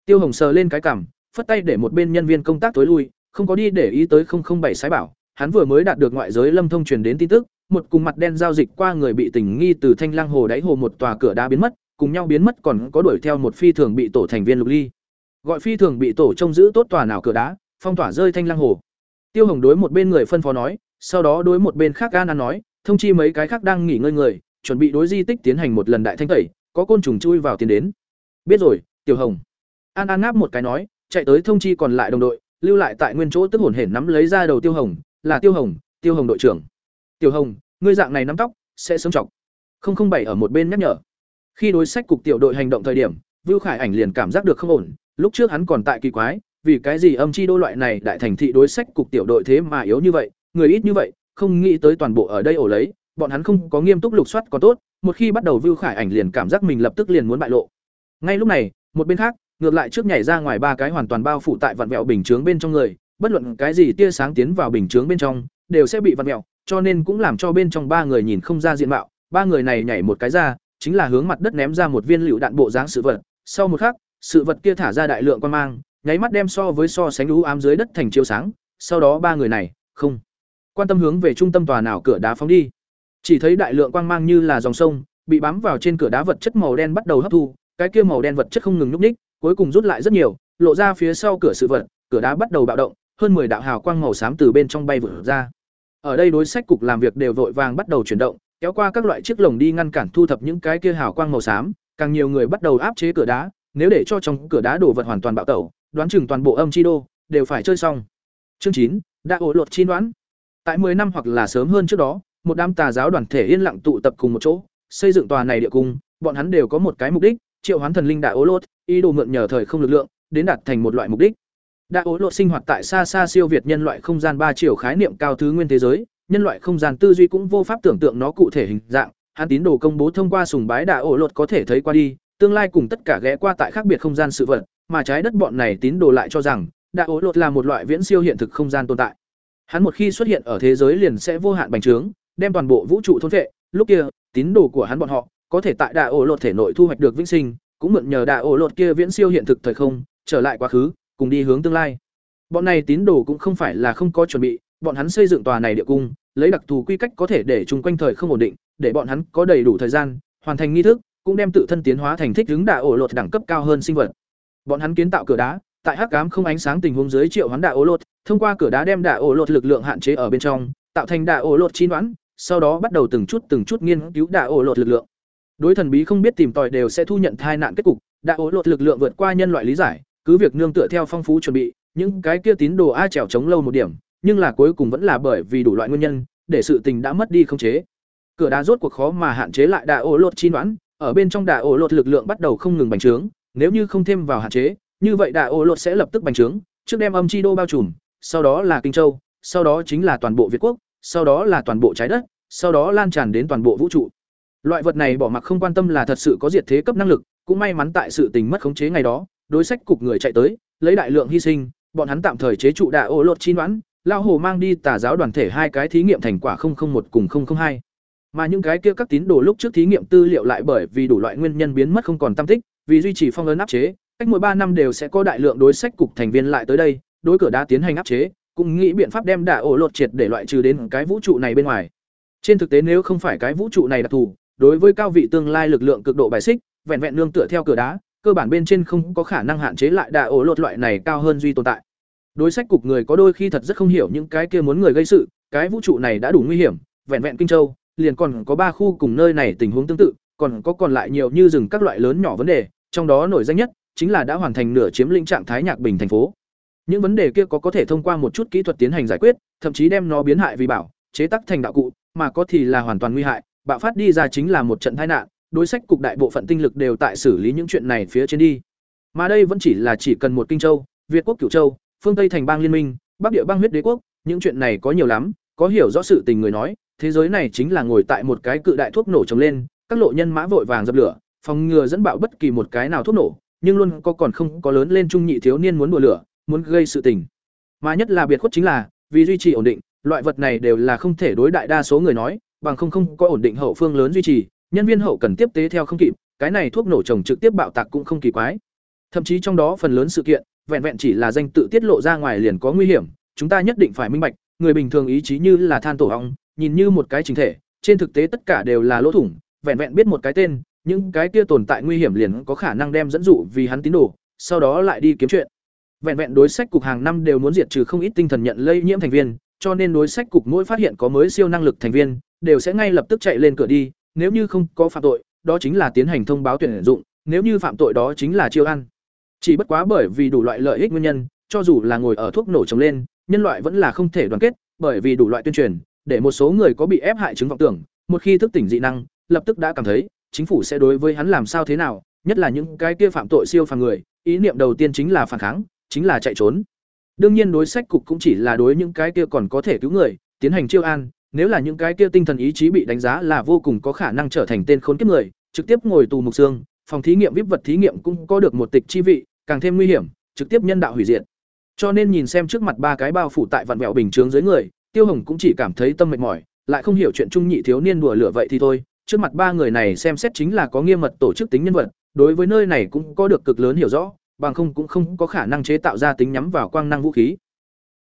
Speaker 1: tiêu hồng sờ lên cái cằm phất tay để một bên nhân viên công tác tối lui, không có đi để ý tới bảy sái bảo. Hắn vừa mới đạt được ngoại giới lâm thông truyền đến tin tức, một cùng mặt đen giao dịch qua người bị tình nghi từ thanh lang hồ đáy hồ một tòa cửa đá biến mất, cùng nhau biến mất còn có đuổi theo một phi thường bị tổ thành viên lục ly. Gọi phi thường bị tổ trông giữ tốt tòa nào cửa đá, phong tỏa rơi thanh lang hồ. Tiêu hồng đối một bên người phân phó nói, sau đó đối một bên khác gan An nói, thông chi mấy cái khác đang nghỉ ngơi người, chuẩn bị đối di tích tiến hành một lần đại thanh tẩy, có côn trùng chui vào tiến đến. Biết rồi, tiểu hồng. An an ngáp một cái nói chạy tới thông chi còn lại đồng đội, lưu lại tại nguyên chỗ tức hồn hển nắm lấy ra đầu tiêu hồng, là tiêu hồng tiêu hồng đội trưởng. Tiểu hồng, ngươi dạng này nắm tóc, sẽ sớm chọc. Không không bảy ở một bên nhắc nhở. Khi đối sách cục tiểu đội hành động thời điểm, vưu khải ảnh liền cảm giác được không ổn, lúc trước hắn còn tại kỳ quái, vì cái gì âm chi đô loại này đại thành thị đối sách cục tiểu đội thế mà yếu như vậy, người ít như vậy, không nghĩ tới toàn bộ ở đây ổ lấy, bọn hắn không có nghiêm túc lục soát còn tốt, một khi bắt đầu vưu khải ảnh liền cảm giác mình lập tức liền muốn bại lộ. Ngay lúc này, một bên khác ngược lại trước nhảy ra ngoài ba cái hoàn toàn bao phủ tại vạn vẹo bình chướng bên trong người, bất luận cái gì tia sáng tiến vào bình chướng bên trong, đều sẽ bị vặn mẹo cho nên cũng làm cho bên trong ba người nhìn không ra diện mạo. Ba người này nhảy một cái ra, chính là hướng mặt đất ném ra một viên lựu đạn bộ dáng sự vật. Sau một khắc, sự vật kia thả ra đại lượng quan mang, nháy mắt đem so với so sánh lũ ám dưới đất thành chiếu sáng. Sau đó ba người này, không. Quan tâm hướng về trung tâm tòa nào cửa đá phóng đi. Chỉ thấy đại lượng quang mang như là dòng sông, bị bám vào trên cửa đá vật chất màu đen bắt đầu hấp thu, cái kia màu đen vật chất không ngừng nhúc ních cuối cùng rút lại rất nhiều lộ ra phía sau cửa sự vật cửa đá bắt đầu bạo động hơn 10 đạo hào quang màu xám từ bên trong bay vụt ra. Ở đây đối sách cục làm việc đều vội vàng bắt đầu chuyển động, kéo qua các loại chiếc lồng đi ngăn cản thu thập những cái kia hào quang màu xám, càng nhiều người bắt đầu áp chế cửa đá, nếu để cho trong cửa đá đổ vật hoàn toàn bạo tẩu, đoán chừng toàn bộ âm chi đô đều phải chơi xong. Chương chín đã ổ lột chi đoán. Tại 10 năm hoặc là sớm hơn trước đó, một đám tà giáo đoàn thể yên lặng tụ tập cùng một chỗ, xây dựng tòa này địa cung, bọn hắn đều có một cái mục đích, triệu hoán thần linh đại ố lột, ý đồ mượn nhờ thời không lực lượng, đến đạt thành một loại mục đích. Đại ố lột sinh hoạt tại xa xa siêu việt nhân loại không gian ba chiều khái niệm cao thứ nguyên thế giới, nhân loại không gian tư duy cũng vô pháp tưởng tượng nó cụ thể hình dạng, hắn tín đồ công bố thông qua sùng bái đại ố lột có thể thấy qua đi, tương lai cùng tất cả ghé qua tại khác biệt không gian sự vật, mà trái đất bọn này tín đồ lại cho rằng, đại ố lột là một loại viễn siêu hiện thực không gian tồn tại. Hắn một khi xuất hiện ở thế giới liền sẽ vô hạn bành trướng, đem toàn bộ vũ trụ thôn vệ, lúc kia, tín đồ của hắn bọn họ có thể tại đại ổ lột thể nội thu hoạch được vĩnh sinh, cũng mượn nhờ đại ổ lột kia viễn siêu hiện thực thời không, trở lại quá khứ, cùng đi hướng tương lai. Bọn này tín đồ cũng không phải là không có chuẩn bị, bọn hắn xây dựng tòa này địa cung, lấy đặc thù quy cách có thể để chung quanh thời không ổn định, để bọn hắn có đầy đủ thời gian hoàn thành nghi thức, cũng đem tự thân tiến hóa thành thích ứng đại ổ lột đẳng cấp cao hơn sinh vật. Bọn hắn kiến tạo cửa đá, tại hắc ám không ánh sáng tình huống dưới triệu hoán đại ổ lột, thông qua cửa đá đem đại ổ lột lực lượng hạn chế ở bên trong, tạo thành đại ổ lột chi đoán, sau đó bắt đầu từng chút từng chút nghiên cứu đại ổ lột lực lượng. Đối thần bí không biết tìm tòi đều sẽ thu nhận thai nạn kết cục, đại ổ lột lực lượng vượt qua nhân loại lý giải, cứ việc nương tựa theo phong phú chuẩn bị, những cái kia tín đồ a trèo chống lâu một điểm, nhưng là cuối cùng vẫn là bởi vì đủ loại nguyên nhân, để sự tình đã mất đi không chế. Cửa đá rốt cuộc khó mà hạn chế lại đại ổ lột chi đoán, ở bên trong đại ổ lột lực lượng bắt đầu không ngừng bành trướng, nếu như không thêm vào hạn chế, như vậy đại ổ lột sẽ lập tức bành trướng, trước đem âm chi đô bao trùm, sau đó là kinh châu, sau đó chính là toàn bộ Việt quốc, sau đó là toàn bộ trái đất, sau đó lan tràn đến toàn bộ vũ trụ. Loại vật này bỏ mặc không quan tâm là thật sự có diệt thế cấp năng lực, cũng may mắn tại sự tình mất khống chế ngày đó, đối sách cục người chạy tới, lấy đại lượng hy sinh, bọn hắn tạm thời chế trụ đại ô lột chi noãn, lao hồ mang đi tà giáo đoàn thể hai cái thí nghiệm thành quả 001 cùng 002. Mà những cái kia các tín đồ lúc trước thí nghiệm tư liệu lại bởi vì đủ loại nguyên nhân biến mất không còn tâm tích, vì duy trì phong ấn áp chế, cách mỗi ba năm đều sẽ có đại lượng đối sách cục thành viên lại tới đây, đối cửa đã tiến hành áp chế, cũng nghĩ biện pháp đem đả ổ lột triệt để loại trừ đến cái vũ trụ này bên ngoài. Trên thực tế nếu không phải cái vũ trụ này đặc thù, đối với cao vị tương lai lực lượng cực độ bài xích, vẹn vẹn nương tựa theo cửa đá, cơ bản bên trên không có khả năng hạn chế lại đà ổ lột loại này cao hơn duy tồn tại. Đối sách cục người có đôi khi thật rất không hiểu những cái kia muốn người gây sự, cái vũ trụ này đã đủ nguy hiểm, vẹn vẹn kinh châu, liền còn có ba khu cùng nơi này tình huống tương tự, còn có còn lại nhiều như rừng các loại lớn nhỏ vấn đề, trong đó nổi danh nhất chính là đã hoàn thành nửa chiếm lĩnh trạng thái nhạc bình thành phố. Những vấn đề kia có có thể thông qua một chút kỹ thuật tiến hành giải quyết, thậm chí đem nó biến hại vì bảo, chế tác thành đạo cụ, mà có thì là hoàn toàn nguy hại, bạo phát đi ra chính là một trận tai nạn, đối sách cục đại bộ phận tinh lực đều tại xử lý những chuyện này phía trên đi. Mà đây vẫn chỉ là chỉ cần một kinh châu, Việt quốc cửu châu, phương Tây thành bang liên minh, Bắc địa bang huyết đế quốc, những chuyện này có nhiều lắm, có hiểu rõ sự tình người nói, thế giới này chính là ngồi tại một cái cự đại thuốc nổ trồng lên, các lộ nhân mã vội vàng dập lửa, phòng ngừa dẫn bạo bất kỳ một cái nào thuốc nổ, nhưng luôn có còn không có lớn lên trung nhị thiếu niên muốn đùa lửa, muốn gây sự tình. Mà nhất là biệt khuất chính là, vì duy trì ổn định, loại vật này đều là không thể đối đại đa số người nói, bằng không không có ổn định hậu phương lớn duy trì, nhân viên hậu cần tiếp tế theo không kịp, cái này thuốc nổ trồng trực tiếp bạo tạc cũng không kỳ quái. Thậm chí trong đó phần lớn sự kiện, vẹn vẹn chỉ là danh tự tiết lộ ra ngoài liền có nguy hiểm, chúng ta nhất định phải minh bạch, người bình thường ý chí như là than tổ ong, nhìn như một cái chính thể, trên thực tế tất cả đều là lỗ thủng, vẹn vẹn biết một cái tên, những cái kia tồn tại nguy hiểm liền có khả năng đem dẫn dụ vì hắn tín đồ, sau đó lại đi kiếm chuyện. Vẹn vẹn đối sách cục hàng năm đều muốn diệt trừ không ít tinh thần nhận lây nhiễm thành viên, cho nên đối sách cục mỗi phát hiện có mới siêu năng lực thành viên, đều sẽ ngay lập tức chạy lên cửa đi, nếu như không có phạm tội, đó chính là tiến hành thông báo tuyển dụng, nếu như phạm tội đó chính là chiêu ăn. Chỉ bất quá bởi vì đủ loại lợi ích nguyên nhân, cho dù là ngồi ở thuốc nổ trồng lên, nhân loại vẫn là không thể đoàn kết, bởi vì đủ loại tuyên truyền, để một số người có bị ép hại chứng vọng tưởng, một khi thức tỉnh dị năng, lập tức đã cảm thấy chính phủ sẽ đối với hắn làm sao thế nào, nhất là những cái kia phạm tội siêu phàm người, ý niệm đầu tiên chính là phản kháng, chính là chạy trốn. Đương nhiên đối sách cục cũng chỉ là đối những cái kia còn có thể cứu người, tiến hành chiêu an, nếu là những cái kia tinh thần ý chí bị đánh giá là vô cùng có khả năng trở thành tên khốn kiếp người, trực tiếp ngồi tù mục xương, phòng thí nghiệm vip vật thí nghiệm cũng có được một tịch chi vị, càng thêm nguy hiểm, trực tiếp nhân đạo hủy diệt. Cho nên nhìn xem trước mặt ba cái bao phủ tại vạn vẹo bình chướng dưới người, Tiêu Hồng cũng chỉ cảm thấy tâm mệt mỏi, lại không hiểu chuyện trung nhị thiếu niên đùa lửa vậy thì thôi, trước mặt ba người này xem xét chính là có nghiêm mật tổ chức tính nhân vật, đối với nơi này cũng có được cực lớn hiểu rõ, bằng không cũng không có khả năng chế tạo ra tính nhắm vào quang năng vũ khí.